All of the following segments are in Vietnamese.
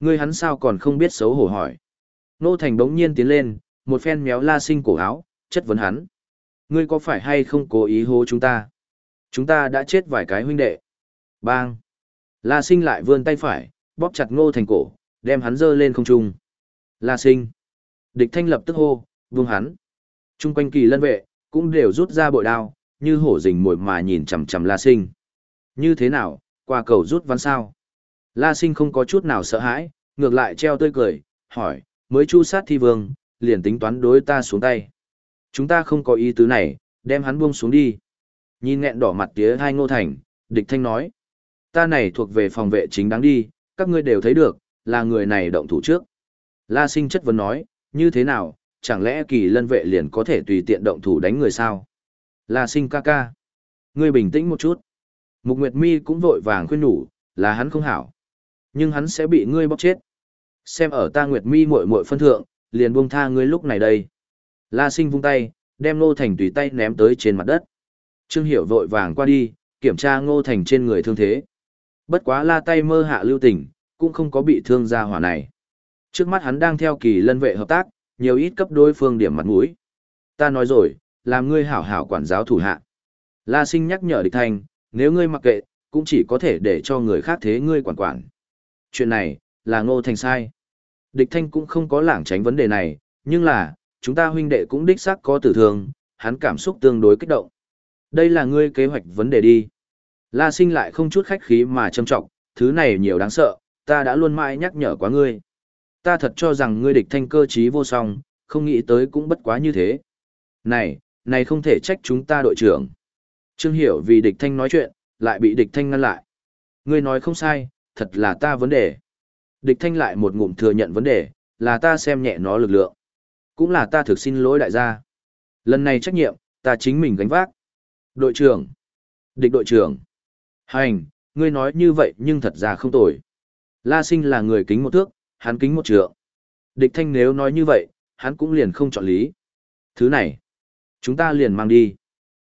Ngươi hắn sao còn không biết xấu hổ hỏi. Nô Thành đống nhiên tiến lên, một phen méo la sinh cổ áo, chất vấn hắn. Ngươi có phải hay không cố ý hô chúng ta? Chúng ta đã chết vài cái huynh đệ. Bang! La sinh lại vươn tay phải, bóp chặt ngô thành cổ, đem hắn dơ lên không trung. La sinh! Địch thanh lập tức hô, buông hắn. Trung quanh kỳ lân vệ, cũng đều rút ra bội đao, như hổ rình mồi mà nhìn chằm chằm La sinh. Như thế nào, qua cầu rút văn sao? La sinh không có chút nào sợ hãi, ngược lại treo tươi cười, hỏi, mới chu sát thi vương, liền tính toán đối ta xuống tay. Chúng ta không có ý tứ này, đem hắn buông xuống đi. Nhìn nghẹn đỏ mặt tía hai ngô thành, địch thanh nói. Ta này thuộc về phòng vệ chính đáng đi, các ngươi đều thấy được, là người này động thủ trước. La sinh chất vấn nói, như thế nào, chẳng lẽ kỳ lân vệ liền có thể tùy tiện động thủ đánh người sao? La sinh ca ca. Ngươi bình tĩnh một chút. Mục Nguyệt Mi cũng vội vàng khuyên nhủ, là hắn không hảo. Nhưng hắn sẽ bị ngươi bóc chết. Xem ở ta Nguyệt Mi muội muội phân thượng, liền buông tha ngươi lúc này đây. La sinh vung tay, đem Ngô Thành tùy tay ném tới trên mặt đất. Trương Hiểu vội vàng qua đi, kiểm tra Ngô Thành trên người thương thế. Bất quá la tay mơ hạ lưu tình, cũng không có bị thương ra hỏa này. Trước mắt hắn đang theo kỳ lân vệ hợp tác, nhiều ít cấp đối phương điểm mặt mũi. Ta nói rồi, làm ngươi hảo hảo quản giáo thủ hạ. La sinh nhắc nhở địch thanh, nếu ngươi mặc kệ, cũng chỉ có thể để cho người khác thế ngươi quản quản. Chuyện này, là ngô thành sai. Địch thanh cũng không có lảng tránh vấn đề này, nhưng là, chúng ta huynh đệ cũng đích xác có tử thương, hắn cảm xúc tương đối kích động. Đây là ngươi kế hoạch vấn đề đi. La sinh lại không chút khách khí mà châm trọng, thứ này nhiều đáng sợ, ta đã luôn mãi nhắc nhở quá ngươi. Ta thật cho rằng ngươi địch thanh cơ trí vô song, không nghĩ tới cũng bất quá như thế. Này, này không thể trách chúng ta đội trưởng. Trương Hiểu vì địch thanh nói chuyện, lại bị địch thanh ngăn lại. Ngươi nói không sai, thật là ta vấn đề. Địch thanh lại một ngụm thừa nhận vấn đề, là ta xem nhẹ nó lực lượng. Cũng là ta thực xin lỗi đại gia. Lần này trách nhiệm, ta chính mình gánh vác. Đội trưởng. Địch đội trưởng. Hành, ngươi nói như vậy nhưng thật ra không tồi. La sinh là người kính một thước, hắn kính một trượng. Địch thanh nếu nói như vậy, hắn cũng liền không chọn lý. Thứ này, chúng ta liền mang đi.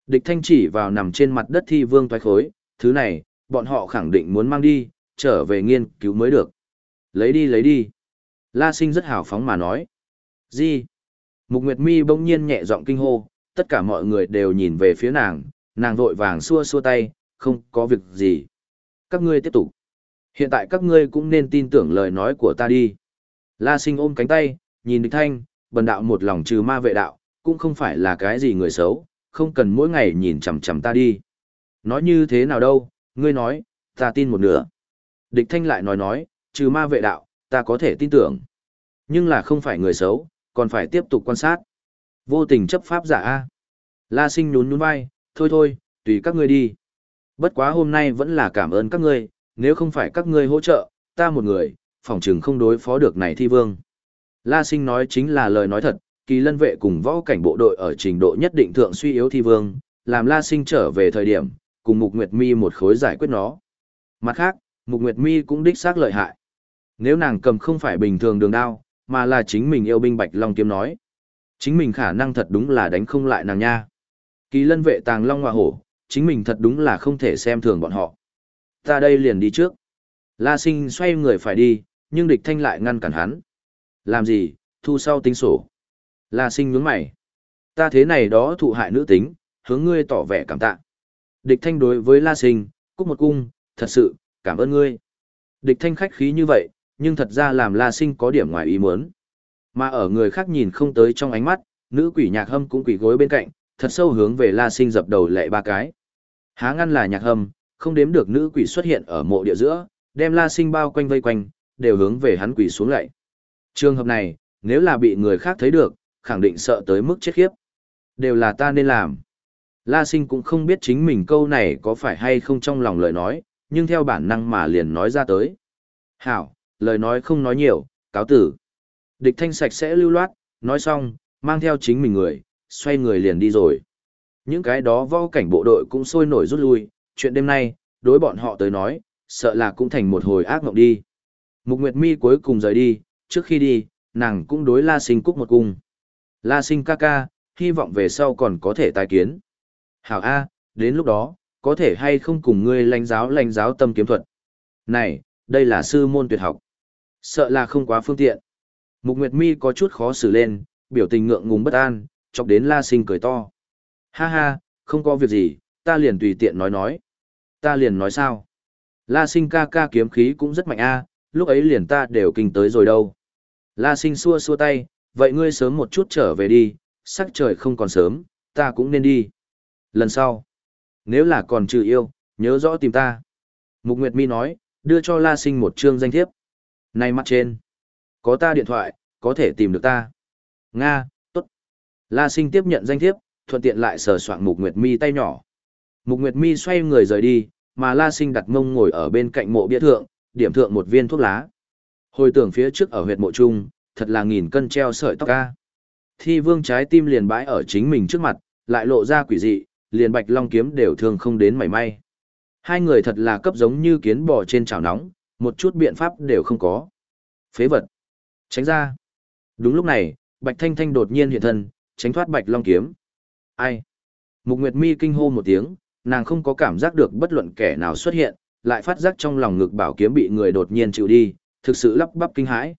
Địch thanh chỉ vào nằm trên mặt đất thi vương toái khối, thứ này, bọn họ khẳng định muốn mang đi, trở về nghiên cứu mới được. Lấy đi lấy đi. La sinh rất hào phóng mà nói. Gì? Mục Nguyệt Mi bỗng nhiên nhẹ giọng kinh hô, tất cả mọi người đều nhìn về phía nàng, nàng vội vàng xua xua tay, không có việc gì. Các ngươi tiếp tục. Hiện tại các ngươi cũng nên tin tưởng lời nói của ta đi. La sinh ôm cánh tay, nhìn địch thanh, bần đạo một lòng trừ ma vệ đạo, cũng không phải là cái gì người xấu, không cần mỗi ngày nhìn chằm chằm ta đi. Nói như thế nào đâu, ngươi nói, ta tin một nửa. Địch thanh lại nói nói, trừ ma vệ đạo, ta có thể tin tưởng. Nhưng là không phải người xấu, còn phải tiếp tục quan sát. Vô tình chấp pháp giả A. La sinh nhún nhún vai, thôi thôi, tùy các ngươi đi. Bất quá hôm nay vẫn là cảm ơn các ngươi, nếu không phải các ngươi hỗ trợ, ta một người, phòng chừng không đối phó được này thi vương. La sinh nói chính là lời nói thật, kỳ lân vệ cùng võ cảnh bộ đội ở trình độ nhất định thượng suy yếu thi vương, làm La sinh trở về thời điểm, cùng Mục Nguyệt Mi một khối giải quyết nó. Mặt khác, Mục Nguyệt Mi cũng đích xác lợi hại. Nếu nàng cầm không phải bình thường đường đao, mà là chính mình yêu binh Bạch Long kiếm nói. Chính mình khả năng thật đúng là đánh không lại nàng nha. Kỳ lân vệ tàng Long Hoa Hổ, chính mình thật đúng là không thể xem thường bọn họ. Ta đây liền đi trước. La sinh xoay người phải đi, nhưng địch thanh lại ngăn cản hắn. Làm gì, thu sau tính sổ. La sinh nhướng mày. Ta thế này đó thụ hại nữ tính, hướng ngươi tỏ vẻ cảm tạ. Địch thanh đối với La sinh, cúc một cung, thật sự, cảm ơn ngươi. Địch thanh khách khí như vậy, nhưng thật ra làm La sinh có điểm ngoài ý muốn. Mà ở người khác nhìn không tới trong ánh mắt, nữ quỷ nhạc hâm cũng quỷ gối bên cạnh, thật sâu hướng về La Sinh dập đầu lệ ba cái. Há ngăn là nhạc hâm, không đếm được nữ quỷ xuất hiện ở mộ địa giữa, đem La Sinh bao quanh vây quanh, đều hướng về hắn quỷ xuống lại. Trường hợp này, nếu là bị người khác thấy được, khẳng định sợ tới mức chết khiếp. Đều là ta nên làm. La Sinh cũng không biết chính mình câu này có phải hay không trong lòng lời nói, nhưng theo bản năng mà liền nói ra tới. Hảo, lời nói không nói nhiều, cáo tử. Địch thanh sạch sẽ lưu loát, nói xong, mang theo chính mình người, xoay người liền đi rồi. Những cái đó võ cảnh bộ đội cũng sôi nổi rút lui, chuyện đêm nay, đối bọn họ tới nói, sợ là cũng thành một hồi ác mộng đi. Mục Nguyệt Mi cuối cùng rời đi, trước khi đi, nàng cũng đối La Sinh cúc một cung. La Sinh ca ca, hy vọng về sau còn có thể tái kiến. Hảo A, đến lúc đó, có thể hay không cùng ngươi lãnh giáo lãnh giáo tâm kiếm thuật. Này, đây là sư môn tuyệt học. Sợ là không quá phương tiện. Mục Nguyệt Mi có chút khó xử lên, biểu tình ngượng ngùng bất an, chọc đến La Sinh cười to. Ha ha, không có việc gì, ta liền tùy tiện nói nói. Ta liền nói sao? La Sinh ca ca kiếm khí cũng rất mạnh a, lúc ấy liền ta đều kinh tới rồi đâu. La Sinh xua xua tay, vậy ngươi sớm một chút trở về đi, sắc trời không còn sớm, ta cũng nên đi. Lần sau, nếu là còn trừ yêu, nhớ rõ tìm ta. Mục Nguyệt Mi nói, đưa cho La Sinh một chương danh thiếp. Này mắt trên, có ta điện thoại, có thể tìm được ta. Nga, tốt. La Sinh tiếp nhận danh thiếp, thuận tiện lại sờ soạn Mục Nguyệt Mi tay nhỏ. Mục Nguyệt Mi xoay người rời đi, mà La Sinh đặt mông ngồi ở bên cạnh mộ bia thượng, điểm thượng một viên thuốc lá. Hồi tưởng phía trước ở huyệt mộ trung, thật là nghìn cân treo sợi tóc ca. Thi vương trái tim liền bãi ở chính mình trước mặt, lại lộ ra quỷ dị, liền bạch long kiếm đều thường không đến mảy may. Hai người thật là cấp giống như kiến bò trên chảo nóng, một chút biện pháp đều không có. Phế vật. Tránh ra. Đúng lúc này, bạch thanh thanh đột nhiên hiện thân, tránh thoát bạch long kiếm. Ai? Mục Nguyệt Mi kinh hô một tiếng, nàng không có cảm giác được bất luận kẻ nào xuất hiện, lại phát giác trong lòng ngực bảo kiếm bị người đột nhiên chịu đi, thực sự lắp bắp kinh hãi.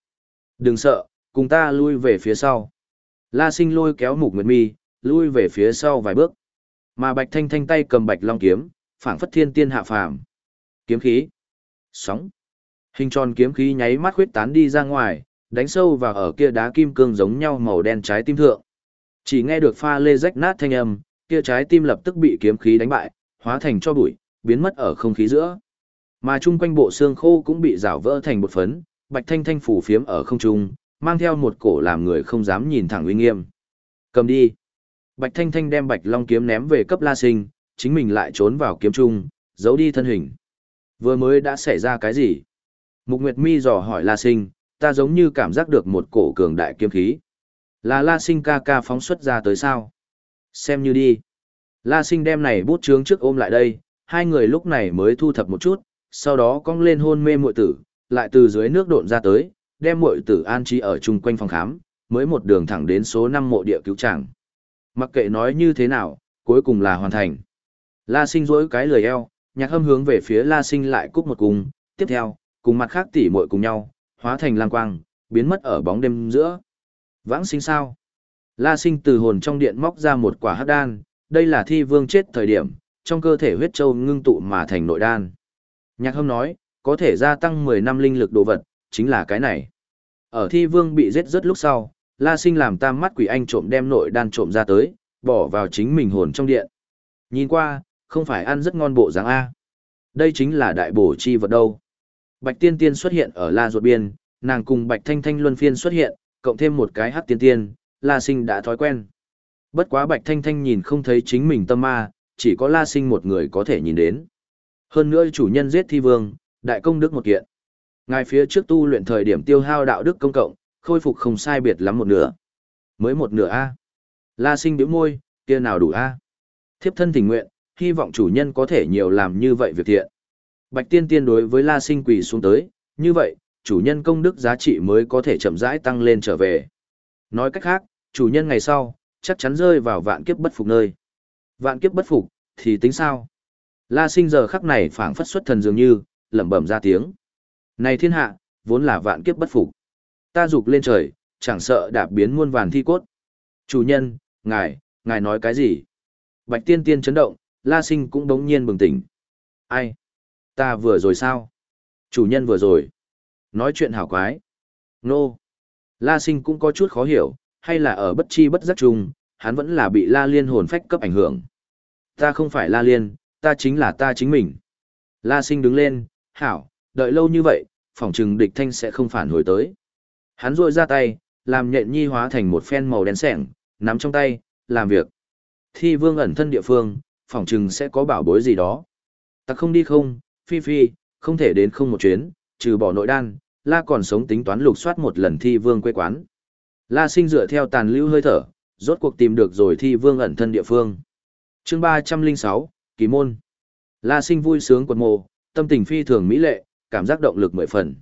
Đừng sợ, cùng ta lui về phía sau. La sinh lôi kéo mục nguyệt mi, lui về phía sau vài bước. Mà bạch thanh thanh tay cầm bạch long kiếm, phảng phất thiên tiên hạ phàm. Kiếm khí. Sóng. Hình tròn kiếm khí nháy mắt khuyết tán đi ra ngoài, đánh sâu vào ở kia đá kim cương giống nhau màu đen trái tim thượng. Chỉ nghe được pha lê rách nát thanh âm, kia trái tim lập tức bị kiếm khí đánh bại, hóa thành cho bụi, biến mất ở không khí giữa. Mà chung quanh bộ xương khô cũng bị rào vỡ thành một phấn, bạch thanh thanh phủ phiếm ở không trung, mang theo một cổ làm người không dám nhìn thẳng uy nghiêm. Cầm đi. Bạch thanh thanh đem bạch long kiếm ném về cấp la sinh, chính mình lại trốn vào kiếm trung, giấu đi thân hình. Vừa mới đã xảy ra cái gì? Mục Nguyệt Mi dò hỏi la sinh, ta giống như cảm giác được một cổ cường đại kiếm khí. Là la sinh ca ca phóng xuất ra tới sao? Xem như đi. La sinh đem này bút chướng trước ôm lại đây, hai người lúc này mới thu thập một chút, sau đó cong lên hôn mê muội tử, lại từ dưới nước độn ra tới, đem muội tử an trí ở chung quanh phòng khám, mới một đường thẳng đến số 5 mộ địa cứu chàng. Mặc kệ nói như thế nào, cuối cùng là hoàn thành. La sinh rỗi cái lời eo, nhạc hâm hướng về phía La sinh lại cúc một cung, tiếp theo, cùng mặt khác tỉ muội cùng nhau, hóa thành lang quang, biến mất ở bóng đêm giữa. Vãng sinh sao? La sinh từ hồn trong điện móc ra một quả hắc đan, đây là thi vương chết thời điểm, trong cơ thể huyết châu ngưng tụ mà thành nội đan. Nhạc hâm nói, có thể gia tăng 10 năm linh lực đồ vật, chính là cái này. Ở thi vương bị giết rất lúc sau, La Sinh làm tam mắt quỷ anh trộm đem nội đan trộm ra tới, bỏ vào chính mình hồn trong điện. Nhìn qua, không phải ăn rất ngon bộ dáng A. Đây chính là đại bổ chi vật đâu. Bạch tiên tiên xuất hiện ở La ruột biên, nàng cùng bạch thanh thanh luân phiên xuất hiện, cộng thêm một cái hắc tiên tiên, La Sinh đã thói quen. Bất quá bạch thanh thanh nhìn không thấy chính mình tâm ma, chỉ có La Sinh một người có thể nhìn đến. Hơn nữa chủ nhân giết thi vương, đại công đức một kiện. Ngài phía trước tu luyện thời điểm tiêu hao đạo đức công cộng, khôi phục không sai biệt lắm một nửa. Mới một nửa A. La sinh bĩu môi, kia nào đủ A. Thiếp thân tình nguyện, hy vọng chủ nhân có thể nhiều làm như vậy việc thiện. Bạch tiên tiên đối với la sinh quỳ xuống tới, như vậy, chủ nhân công đức giá trị mới có thể chậm rãi tăng lên trở về. Nói cách khác, chủ nhân ngày sau, chắc chắn rơi vào vạn kiếp bất phục nơi. Vạn kiếp bất phục, thì tính sao? La sinh giờ khắc này phảng phất xuất thần dường như, lẩm bẩm ra tiếng. Này thiên hạ, vốn là vạn kiếp bất phục. Ta dục lên trời, chẳng sợ đạp biến muôn vàn thi cốt. Chủ nhân, ngài, ngài nói cái gì? Bạch tiên tiên chấn động, la sinh cũng đống nhiên bừng tỉnh. Ai? Ta vừa rồi sao? Chủ nhân vừa rồi. Nói chuyện hảo quái. Nô. No. La sinh cũng có chút khó hiểu, hay là ở bất chi bất giác chung, hắn vẫn là bị la liên hồn phách cấp ảnh hưởng. Ta không phải la liên, ta chính là ta chính mình. La sinh đứng lên, hảo, đợi lâu như vậy, phỏng chừng địch thanh sẽ không phản hồi tới. Hắn rội ra tay, làm nhện nhi hóa thành một phen màu đen sẻng, nắm trong tay, làm việc. Thi vương ẩn thân địa phương, phỏng chừng sẽ có bảo bối gì đó. Ta không đi không, phi phi, không thể đến không một chuyến, trừ bỏ nội đan, la còn sống tính toán lục soát một lần thi vương quê quán. La sinh dựa theo tàn lưu hơi thở, rốt cuộc tìm được rồi thi vương ẩn thân địa phương. chương 306, Kỳ môn. La sinh vui sướng quật mộ, tâm tình phi thường mỹ lệ, cảm giác động lực mười phần.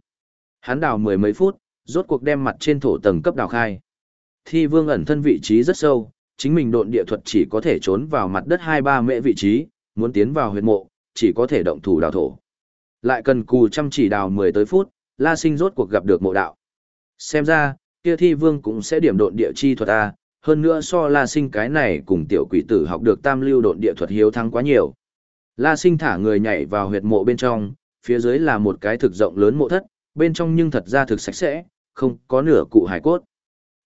Hắn đào mười mấy phút, rốt cuộc đem mặt trên thổ tầng cấp đào khai. Thi vương ẩn thân vị trí rất sâu, chính mình độn địa thuật chỉ có thể trốn vào mặt đất hai ba mễ vị trí, muốn tiến vào huyệt mộ, chỉ có thể động thủ đào thổ. Lại cần cù chăm chỉ đào 10 tới phút, La Sinh rốt cuộc gặp được mộ đạo. Xem ra, kia thi vương cũng sẽ điểm độn địa chi thuật A, hơn nữa so La Sinh cái này cùng tiểu quỷ tử học được tam lưu độn địa thuật hiếu thắng quá nhiều. La Sinh thả người nhảy vào huyệt mộ bên trong, phía dưới là một cái thực rộng lớn mộ thất, bên trong nhưng thật ra thực sạch sẽ, không có nửa cụ hải cốt.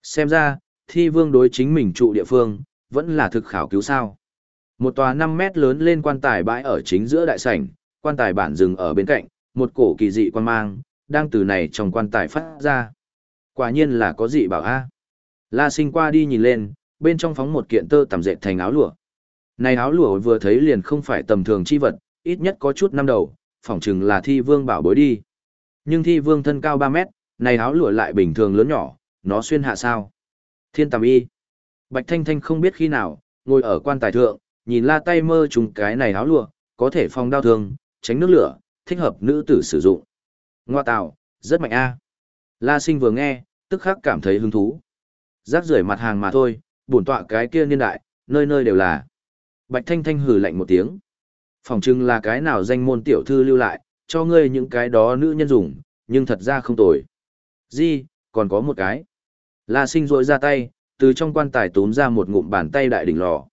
Xem ra, thi vương đối chính mình trụ địa phương, vẫn là thực khảo cứu sao. Một tòa 5 mét lớn lên quan tài bãi ở chính giữa đại sảnh, quan tài bản rừng ở bên cạnh, một cổ kỳ dị quan mang, đang từ này trong quan tài phát ra. Quả nhiên là có dị bảo A. La sinh qua đi nhìn lên, bên trong phóng một kiện tơ tằm dệt thành áo lụa. Này áo lụa vừa thấy liền không phải tầm thường chi vật, ít nhất có chút năm đầu, phỏng chừng là thi vương bảo bối đi. Nhưng thi vương thân cao 3 mét, này áo lụa lại bình thường lớn nhỏ, nó xuyên hạ sao. Thiên tầm y. Bạch Thanh Thanh không biết khi nào, ngồi ở quan tài thượng, nhìn la tay mơ trùng cái này áo lụa, có thể phòng đau thương, tránh nước lửa, thích hợp nữ tử sử dụng. Ngoa tạo, rất mạnh a. La sinh vừa nghe, tức khắc cảm thấy hứng thú. Rác rưởi mặt hàng mà thôi, bổn tọa cái kia niên đại, nơi nơi đều là. Bạch Thanh Thanh hừ lạnh một tiếng. Phòng trưng là cái nào danh môn tiểu thư lưu lại, cho ngươi những cái đó nữ nhân dùng, nhưng thật ra không tồi. Di, còn có một cái. La sinh rội ra tay, từ trong quan tài tốn ra một ngụm bàn tay đại đỉnh lò.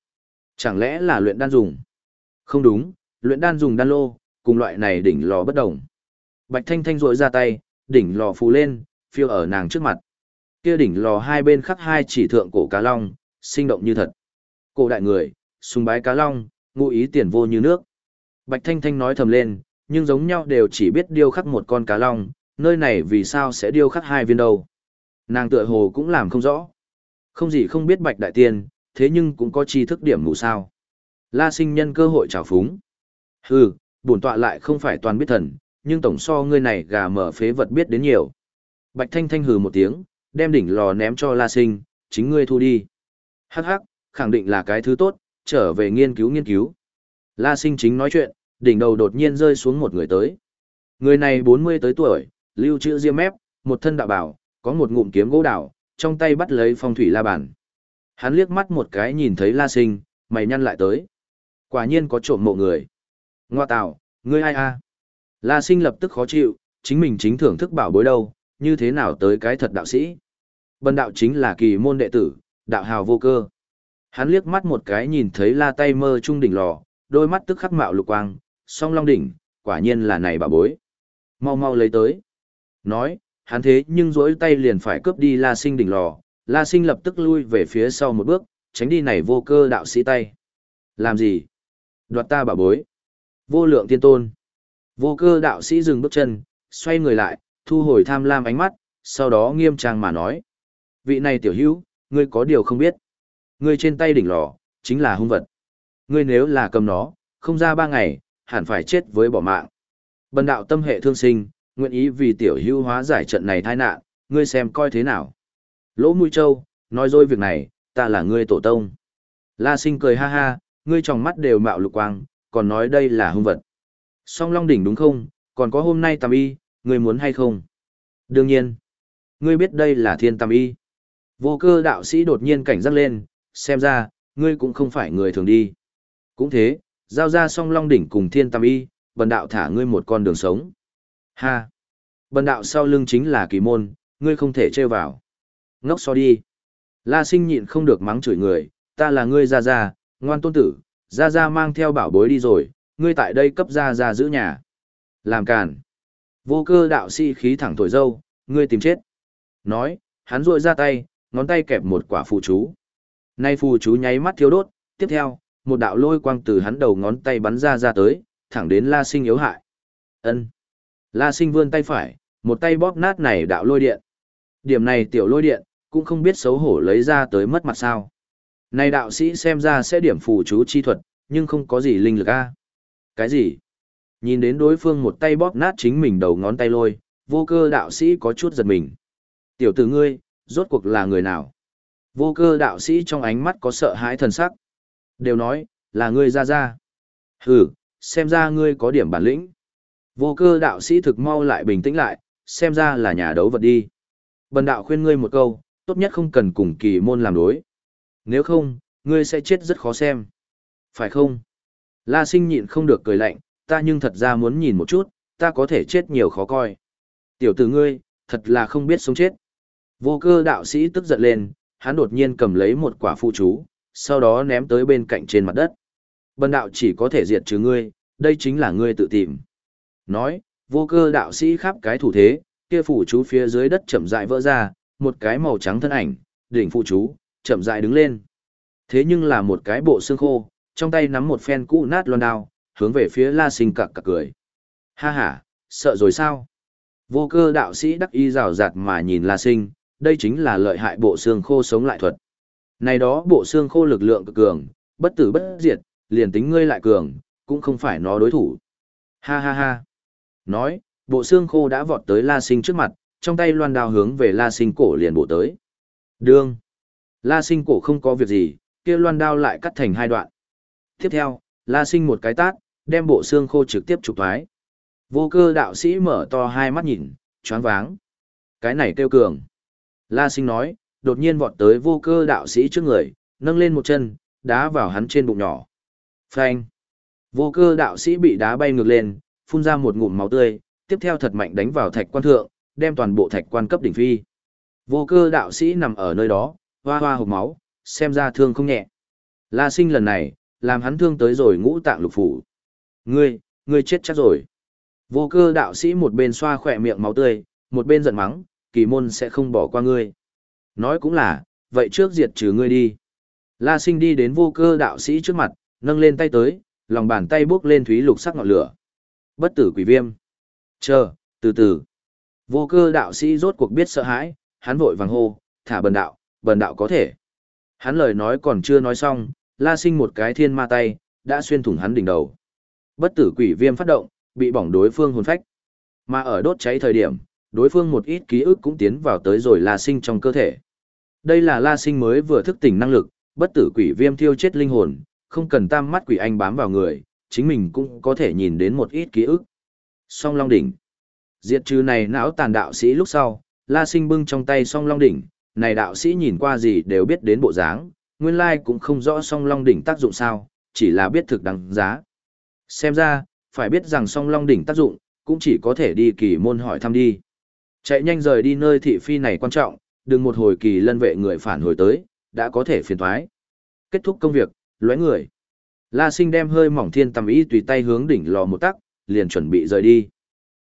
Chẳng lẽ là luyện đan dùng? Không đúng, luyện đan dùng đan lô, cùng loại này đỉnh lò bất đồng. Bạch Thanh Thanh rội ra tay, đỉnh lò phù lên, phiêu ở nàng trước mặt. Kia đỉnh lò hai bên khắc hai chỉ thượng cổ cá long, sinh động như thật. Cổ đại người, sùng bái cá long, ngụ ý tiền vô như nước. Bạch Thanh Thanh nói thầm lên, nhưng giống nhau đều chỉ biết điêu khắc một con cá long, nơi này vì sao sẽ điêu khắc hai viên đâu. Nàng tựa hồ cũng làm không rõ. Không gì không biết Bạch Đại Tiên, thế nhưng cũng có tri thức điểm mù sao. La sinh nhân cơ hội trào phúng. Hừ, bổn tọa lại không phải toàn biết thần, nhưng tổng so ngươi này gà mở phế vật biết đến nhiều. Bạch Thanh Thanh hừ một tiếng, đem đỉnh lò ném cho La Sinh, chính ngươi thu đi. Hắc hắc, khẳng định là cái thứ tốt, trở về nghiên cứu nghiên cứu. La Sinh chính nói chuyện, đỉnh đầu đột nhiên rơi xuống một người tới. Người này 40 tới tuổi, lưu trữ diêm mép, một thân đạo bảo, có một ngụm kiếm gỗ đảo, trong tay bắt lấy phong thủy la bàn. Hắn liếc mắt một cái nhìn thấy La Sinh, mày nhăn lại tới. Quả nhiên có trộm mộ người. Ngoa tạo, ngươi ai a? La Sinh lập tức khó chịu, chính mình chính thưởng thức bảo bối đâu, như thế nào tới cái thật đạo sĩ. Bần đạo chính là kỳ môn đệ tử, đạo hào vô cơ. Hắn liếc mắt một cái nhìn thấy la tay mơ trung đỉnh lò, đôi mắt tức khắc mạo lục quang, song long đỉnh, quả nhiên là này bà bối. Mau mau lấy tới. Nói, hắn thế nhưng rỗi tay liền phải cướp đi la sinh đỉnh lò, la sinh lập tức lui về phía sau một bước, tránh đi này vô cơ đạo sĩ tay. Làm gì? Đoạt ta bảo bối. Vô lượng tiên tôn. Vô cơ đạo sĩ dừng bước chân, xoay người lại, thu hồi tham lam ánh mắt, sau đó nghiêm trang mà nói. Vị này tiểu hữu, ngươi có điều không biết. Ngươi trên tay đỉnh lò, chính là hung vật. Ngươi nếu là cầm nó, không ra ba ngày, hẳn phải chết với bỏ mạng. Bần đạo tâm hệ thương sinh, nguyện ý vì tiểu hưu hóa giải trận này tai nạn, ngươi xem coi thế nào. Lỗ mũi châu, nói dối việc này, ta là ngươi tổ tông. La sinh cười ha ha, ngươi trong mắt đều mạo lục quang, còn nói đây là hung vật. Song long đỉnh đúng không, còn có hôm nay tầm y, ngươi muốn hay không? Đương nhiên. Ngươi biết đây là thiên tầm y. Vô cơ đạo sĩ đột nhiên cảnh giác lên, xem ra, ngươi cũng không phải người thường đi. Cũng thế, giao ra song long đỉnh cùng thiên tầm y, bần đạo thả ngươi một con đường sống. Ha! Bần đạo sau lưng chính là kỳ môn, ngươi không thể trêu vào. Ngốc so đi. La sinh nhịn không được mắng chửi người, ta là ngươi ra ra, ngoan tôn tử, ra ra mang theo bảo bối đi rồi, ngươi tại đây cấp ra ra giữ nhà. Làm càn. Vô cơ đạo sĩ khí thẳng thổi dâu, ngươi tìm chết. Nói, hắn rội ra tay, ngón tay kẹp một quả phù chú. Nay phù chú nháy mắt thiếu đốt, tiếp theo, một đạo lôi quang từ hắn đầu ngón tay bắn ra ra tới, thẳng đến La Sinh yếu hại. Ân. La Sinh vươn tay phải, một tay bóp nát này đạo lôi điện. Điểm này tiểu lôi điện, cũng không biết xấu hổ lấy ra tới mất mặt sao. Này đạo sĩ xem ra sẽ điểm phù chú chi thuật, nhưng không có gì linh lực a. Cái gì? Nhìn đến đối phương một tay bóp nát chính mình đầu ngón tay lôi, vô cơ đạo sĩ có chút giật mình. Tiểu tử ngươi, rốt cuộc là người nào? Vô cơ đạo sĩ trong ánh mắt có sợ hãi thần sắc. Đều nói, là ngươi ra ra. Hừ, xem ra ngươi có điểm bản lĩnh. Vô cơ đạo sĩ thực mau lại bình tĩnh lại, xem ra là nhà đấu vật đi. Bần đạo khuyên ngươi một câu, tốt nhất không cần cùng kỳ môn làm đối. Nếu không, ngươi sẽ chết rất khó xem. Phải không? La sinh nhịn không được cười lạnh, ta nhưng thật ra muốn nhìn một chút, ta có thể chết nhiều khó coi. Tiểu tử ngươi, thật là không biết sống chết. Vô cơ đạo sĩ tức giận lên, hắn đột nhiên cầm lấy một quả phụ chú, sau đó ném tới bên cạnh trên mặt đất. Bần đạo chỉ có thể diệt trừ ngươi, đây chính là ngươi tự tìm. Nói, vô cơ đạo sĩ khắp cái thủ thế, kia phủ chú phía dưới đất chậm rãi vỡ ra, một cái màu trắng thân ảnh, đỉnh phụ chú, chậm rãi đứng lên. Thế nhưng là một cái bộ xương khô, trong tay nắm một phen cũ nát loan đao, hướng về phía La Sinh cặc cặc cười. Ha ha, sợ rồi sao? Vô cơ đạo sĩ đắc y rào rạt mà nhìn La Sinh, đây chính là lợi hại bộ xương khô sống lại thuật. Này đó bộ xương khô lực lượng cực cường, bất tử bất diệt, liền tính ngươi lại cường, cũng không phải nó đối thủ. Ha ha ha. Nói, bộ xương khô đã vọt tới La Sinh trước mặt, trong tay loan đao hướng về La Sinh cổ liền bộ tới. Đương. La Sinh cổ không có việc gì, kia loan đao lại cắt thành hai đoạn. Tiếp theo, La Sinh một cái tát, đem bộ xương khô trực tiếp trục thoái. Vô cơ đạo sĩ mở to hai mắt nhìn, choáng váng. Cái này kêu cường. La Sinh nói, đột nhiên vọt tới vô cơ đạo sĩ trước người, nâng lên một chân, đá vào hắn trên bụng nhỏ. Phanh. Vô cơ đạo sĩ bị đá bay ngược lên, phun ra một ngụm máu tươi, tiếp theo thật mạnh đánh vào thạch quan thượng, đem toàn bộ thạch quan cấp đỉnh phi. Vô cơ đạo sĩ nằm ở nơi đó, hoa hoa hộc máu, xem ra thương không nhẹ. La sinh lần này, làm hắn thương tới rồi ngũ tạng lục phủ. Ngươi, ngươi chết chắc rồi. Vô cơ đạo sĩ một bên xoa khỏe miệng máu tươi, một bên giận mắng, kỳ môn sẽ không bỏ qua ngươi. Nói cũng là, vậy trước diệt trừ ngươi đi. La sinh đi đến vô cơ đạo sĩ trước mặt, nâng lên tay tới, lòng bàn tay bước lên thúy lục sắc ngọn lửa. Bất tử quỷ viêm. Chờ, từ từ. Vô cơ đạo sĩ rốt cuộc biết sợ hãi, hắn vội vàng hô, thả bần đạo, bần đạo có thể. Hắn lời nói còn chưa nói xong, la sinh một cái thiên ma tay, đã xuyên thủng hắn đỉnh đầu. Bất tử quỷ viêm phát động, bị bỏng đối phương hồn phách. Mà ở đốt cháy thời điểm, đối phương một ít ký ức cũng tiến vào tới rồi la sinh trong cơ thể. Đây là la sinh mới vừa thức tỉnh năng lực, bất tử quỷ viêm thiêu chết linh hồn, không cần tam mắt quỷ anh bám vào người, chính mình cũng có thể nhìn đến một ít ký ức. Song Long Đỉnh Diệt trừ này não tàn đạo sĩ lúc sau, La Sinh bưng trong tay Song Long Đỉnh, này đạo sĩ nhìn qua gì đều biết đến bộ dáng, nguyên lai cũng không rõ Song Long Đỉnh tác dụng sao, chỉ là biết thực đáng giá. Xem ra, phải biết rằng Song Long Đỉnh tác dụng, cũng chỉ có thể đi kỳ môn hỏi thăm đi. Chạy nhanh rời đi nơi thị phi này quan trọng, đừng một hồi kỳ lân vệ người phản hồi tới, đã có thể phiền thoái. Kết thúc công việc, lóe người. La sinh đem hơi mỏng thiên tầm ý tùy tay hướng đỉnh lò một tắc, liền chuẩn bị rời đi.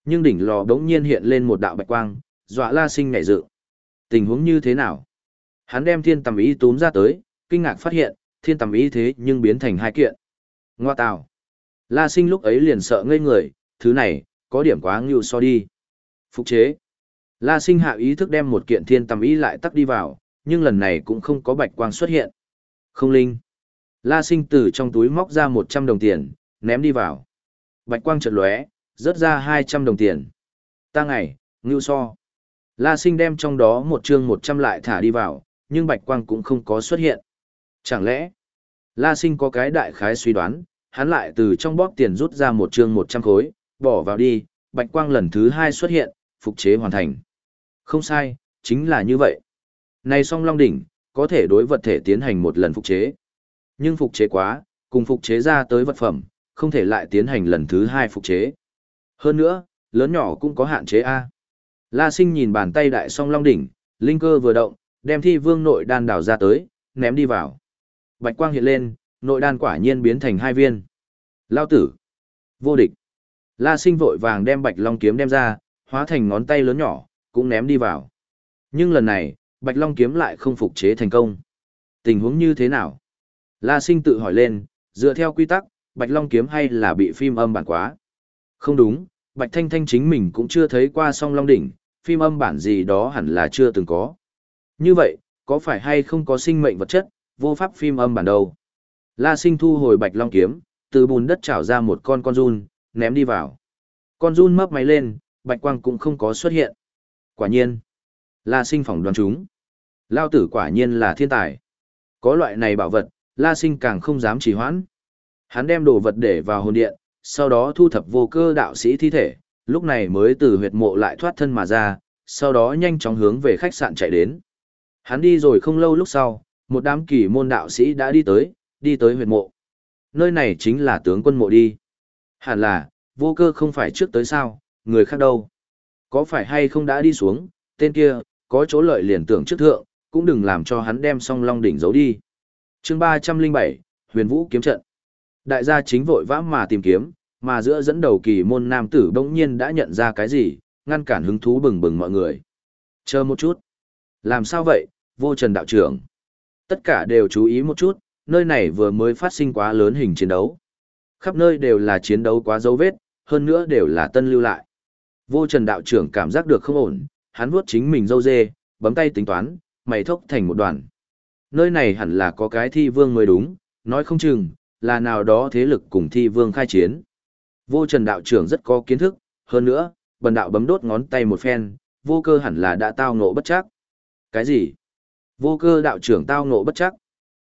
Nhưng đỉnh lò đống nhiên hiện lên một đạo bạch quang, dọa la sinh nhảy dự. Tình huống như thế nào? Hắn đem thiên tầm ý túm ra tới, kinh ngạc phát hiện, thiên tầm ý thế nhưng biến thành hai kiện. Ngoa tào. La sinh lúc ấy liền sợ ngây người, thứ này, có điểm quá ngưu so đi. Phục chế. La sinh hạ ý thức đem một kiện thiên tầm ý lại tắc đi vào, nhưng lần này cũng không có bạch quang xuất hiện. Không linh. La sinh từ trong túi móc ra 100 đồng tiền, ném đi vào. Bạch quang chợt lóe, rớt ra 200 đồng tiền. Ta ngày, ngưu so. La sinh đem trong đó một chương 100 lại thả đi vào, nhưng bạch quang cũng không có xuất hiện. Chẳng lẽ, La sinh có cái đại khái suy đoán, hắn lại từ trong bóp tiền rút ra một chương 100 khối, bỏ vào đi, bạch quang lần thứ hai xuất hiện, phục chế hoàn thành. Không sai, chính là như vậy. Này song long đỉnh, có thể đối vật thể tiến hành một lần phục chế. Nhưng phục chế quá, cùng phục chế ra tới vật phẩm, không thể lại tiến hành lần thứ hai phục chế. Hơn nữa, lớn nhỏ cũng có hạn chế A. La sinh nhìn bàn tay đại song long đỉnh, linh cơ vừa động, đem thi vương nội đan đảo ra tới, ném đi vào. Bạch quang hiện lên, nội đan quả nhiên biến thành hai viên. Lao tử. Vô địch. La sinh vội vàng đem bạch long kiếm đem ra, hóa thành ngón tay lớn nhỏ, cũng ném đi vào. Nhưng lần này, bạch long kiếm lại không phục chế thành công. Tình huống như thế nào? La sinh tự hỏi lên, dựa theo quy tắc, Bạch Long kiếm hay là bị phim âm bản quá. Không đúng, Bạch Thanh Thanh chính mình cũng chưa thấy qua song Long đỉnh, phim âm bản gì đó hẳn là chưa từng có. Như vậy, có phải hay không có sinh mệnh vật chất, vô pháp phim âm bản đâu? La sinh thu hồi Bạch Long kiếm, từ bùn đất trảo ra một con con run, ném đi vào. Con run mấp máy lên, Bạch Quang cũng không có xuất hiện. Quả nhiên, La sinh phỏng đoán chúng. Lao tử quả nhiên là thiên tài. Có loại này bảo vật, La Sinh càng không dám trì hoãn. Hắn đem đồ vật để vào hồn điện, sau đó thu thập vô cơ đạo sĩ thi thể, lúc này mới từ huyệt mộ lại thoát thân mà ra, sau đó nhanh chóng hướng về khách sạn chạy đến. Hắn đi rồi không lâu lúc sau, một đám kỳ môn đạo sĩ đã đi tới, đi tới huyệt mộ. Nơi này chính là tướng quân mộ đi. Hẳn là, vô cơ không phải trước tới sao, người khác đâu. Có phải hay không đã đi xuống, tên kia, có chỗ lợi liền tưởng trước thượng, cũng đừng làm cho hắn đem song long đỉnh giấu đi chương 307, huyền vũ kiếm trận. Đại gia chính vội vã mà tìm kiếm, mà giữa dẫn đầu kỳ môn nam tử bỗng nhiên đã nhận ra cái gì, ngăn cản hứng thú bừng bừng mọi người. Chờ một chút. Làm sao vậy, vô trần đạo trưởng? Tất cả đều chú ý một chút, nơi này vừa mới phát sinh quá lớn hình chiến đấu. Khắp nơi đều là chiến đấu quá dấu vết, hơn nữa đều là tân lưu lại. Vô trần đạo trưởng cảm giác được không ổn, hắn vuốt chính mình râu dê, bấm tay tính toán, mày thốc thành một đoàn. Nơi này hẳn là có cái thi vương mới đúng, nói không chừng, là nào đó thế lực cùng thi vương khai chiến. Vô trần đạo trưởng rất có kiến thức, hơn nữa, bần đạo bấm đốt ngón tay một phen, vô cơ hẳn là đã tao ngộ bất chắc. Cái gì? Vô cơ đạo trưởng tao ngộ bất chắc?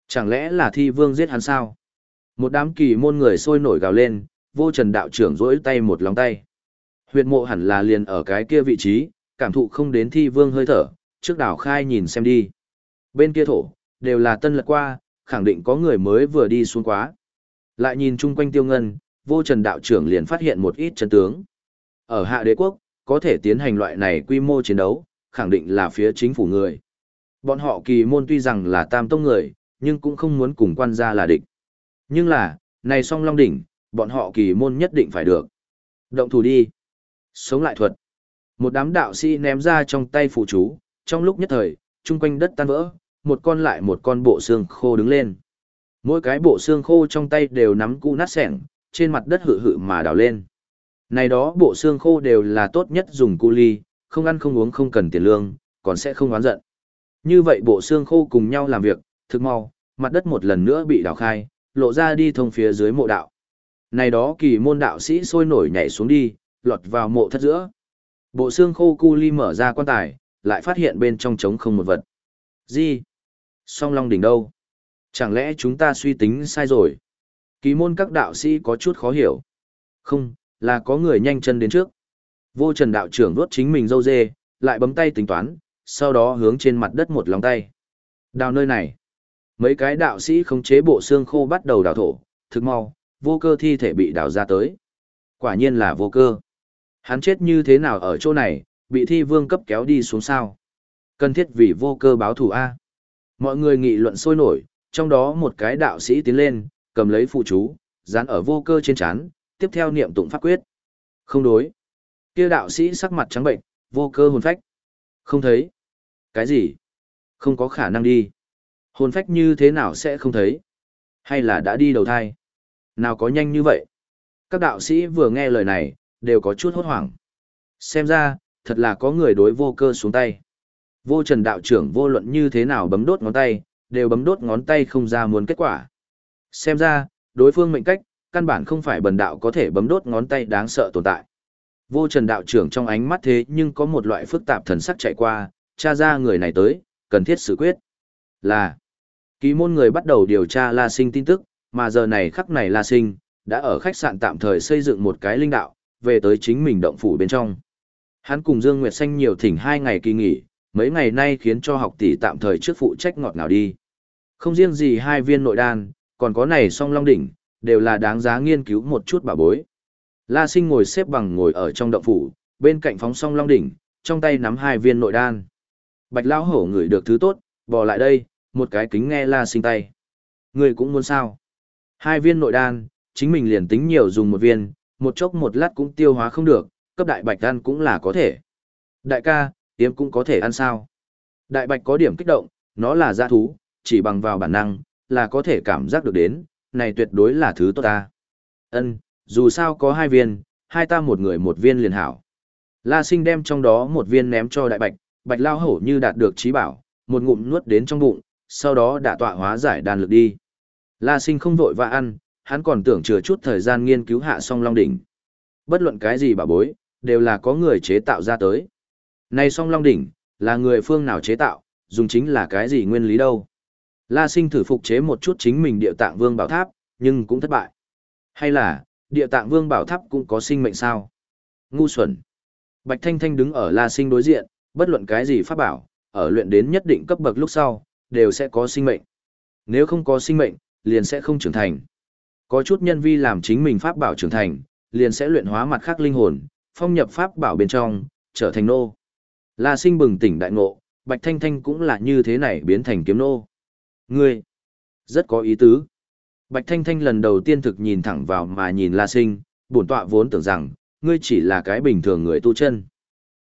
Chẳng lẽ là thi vương giết hắn sao? Một đám kỳ môn người sôi nổi gào lên, vô trần đạo trưởng rỗi tay một lòng tay. Huyệt mộ hẳn là liền ở cái kia vị trí, cảm thụ không đến thi vương hơi thở, trước đảo khai nhìn xem đi. Bên kia thổ, đều là tân lật qua, khẳng định có người mới vừa đi xuống quá. Lại nhìn chung quanh tiêu ngân, vô trần đạo trưởng liền phát hiện một ít chân tướng. Ở hạ đế quốc, có thể tiến hành loại này quy mô chiến đấu, khẳng định là phía chính phủ người. Bọn họ kỳ môn tuy rằng là tam tông người, nhưng cũng không muốn cùng quan gia là địch. Nhưng là, này song long đỉnh, bọn họ kỳ môn nhất định phải được. Động thủ đi. Sống lại thuật. Một đám đạo sĩ ném ra trong tay phụ chú, trong lúc nhất thời, chung quanh đất tan vỡ, một con lại một con bộ xương khô đứng lên. Mỗi cái bộ xương khô trong tay đều nắm cụ nát sẻng, trên mặt đất hự hự mà đào lên. Này đó bộ xương khô đều là tốt nhất dùng cu ly, không ăn không uống không cần tiền lương, còn sẽ không oán giận. Như vậy bộ xương khô cùng nhau làm việc, thực mau, mặt đất một lần nữa bị đào khai, lộ ra đi thông phía dưới mộ đạo. Này đó kỳ môn đạo sĩ sôi nổi nhảy xuống đi, lọt vào mộ thất giữa. Bộ xương khô cu ly mở ra quan tài, lại phát hiện bên trong trống không một vật. Gì? Song long đỉnh đâu? Chẳng lẽ chúng ta suy tính sai rồi? Kỳ môn các đạo sĩ có chút khó hiểu. Không, là có người nhanh chân đến trước. Vô trần đạo trưởng vuốt chính mình dâu dê, lại bấm tay tính toán, sau đó hướng trên mặt đất một lòng tay. Đào nơi này. Mấy cái đạo sĩ khống chế bộ xương khô bắt đầu đào thổ, thực mau, vô cơ thi thể bị đào ra tới. Quả nhiên là vô cơ. Hắn chết như thế nào ở chỗ này, bị thi vương cấp kéo đi xuống sao? Cần thiết vì vô cơ báo thù A. Mọi người nghị luận sôi nổi, trong đó một cái đạo sĩ tiến lên, cầm lấy phụ chú, dán ở vô cơ trên chán, tiếp theo niệm tụng pháp quyết. Không đối. Kia đạo sĩ sắc mặt trắng bệnh, vô cơ hồn phách. Không thấy. Cái gì? Không có khả năng đi. Hồn phách như thế nào sẽ không thấy? Hay là đã đi đầu thai? Nào có nhanh như vậy? Các đạo sĩ vừa nghe lời này, đều có chút hốt hoảng. Xem ra, thật là có người đối vô cơ xuống tay. Vô trần đạo trưởng vô luận như thế nào bấm đốt ngón tay, đều bấm đốt ngón tay không ra muốn kết quả. Xem ra, đối phương mệnh cách, căn bản không phải bần đạo có thể bấm đốt ngón tay đáng sợ tồn tại. Vô trần đạo trưởng trong ánh mắt thế nhưng có một loại phức tạp thần sắc chạy qua, tra ra người này tới, cần thiết xử quyết. Là, ký môn người bắt đầu điều tra La Sinh tin tức, mà giờ này khắc này La Sinh, đã ở khách sạn tạm thời xây dựng một cái linh đạo, về tới chính mình động phủ bên trong. Hắn cùng Dương Nguyệt Xanh nhiều thỉnh hai ngày kỳ nghỉ, mấy ngày nay khiến cho học tỷ tạm thời trước phụ trách ngọt ngào đi. Không riêng gì hai viên nội đan, còn có này song long đỉnh, đều là đáng giá nghiên cứu một chút bà bối. La sinh ngồi xếp bằng ngồi ở trong động phủ, bên cạnh phóng song long đỉnh, trong tay nắm hai viên nội đan. Bạch lão hổ ngửi được thứ tốt, bò lại đây, một cái kính nghe la sinh tay. Người cũng muốn sao? Hai viên nội đan, chính mình liền tính nhiều dùng một viên, một chốc một lát cũng tiêu hóa không được, cấp đại bạch đan cũng là có thể. Đại ca, tiêm cũng có thể ăn sao? Đại bạch có điểm kích động, nó là gia thú, chỉ bằng vào bản năng, là có thể cảm giác được đến, này tuyệt đối là thứ tốt ta. Ân, dù sao có hai viên, hai ta một người một viên liền hảo. La sinh đem trong đó một viên ném cho đại bạch, bạch lao hổ như đạt được trí bảo, một ngụm nuốt đến trong bụng, sau đó đã tọa hóa giải đàn lực đi. La sinh không vội và ăn, hắn còn tưởng chừa chút thời gian nghiên cứu hạ song long đỉnh. Bất luận cái gì bảo bối, đều là có người chế tạo ra tới. Này song long đỉnh, là người phương nào chế tạo, dùng chính là cái gì nguyên lý đâu. La sinh thử phục chế một chút chính mình địa tạng vương bảo tháp, nhưng cũng thất bại. Hay là, địa tạng vương bảo tháp cũng có sinh mệnh sao? Ngu xuẩn. Bạch Thanh Thanh đứng ở La sinh đối diện, bất luận cái gì pháp bảo, ở luyện đến nhất định cấp bậc lúc sau, đều sẽ có sinh mệnh. Nếu không có sinh mệnh, liền sẽ không trưởng thành. Có chút nhân vi làm chính mình pháp bảo trưởng thành, liền sẽ luyện hóa mặt khác linh hồn, phong nhập pháp bảo bên trong, trở thành nô. La sinh bừng tỉnh đại ngộ, Bạch Thanh Thanh cũng là như thế này biến thành kiếm nô. Ngươi, rất có ý tứ. Bạch Thanh Thanh lần đầu tiên thực nhìn thẳng vào mà nhìn La sinh, bổn tọa vốn tưởng rằng, ngươi chỉ là cái bình thường người tu chân.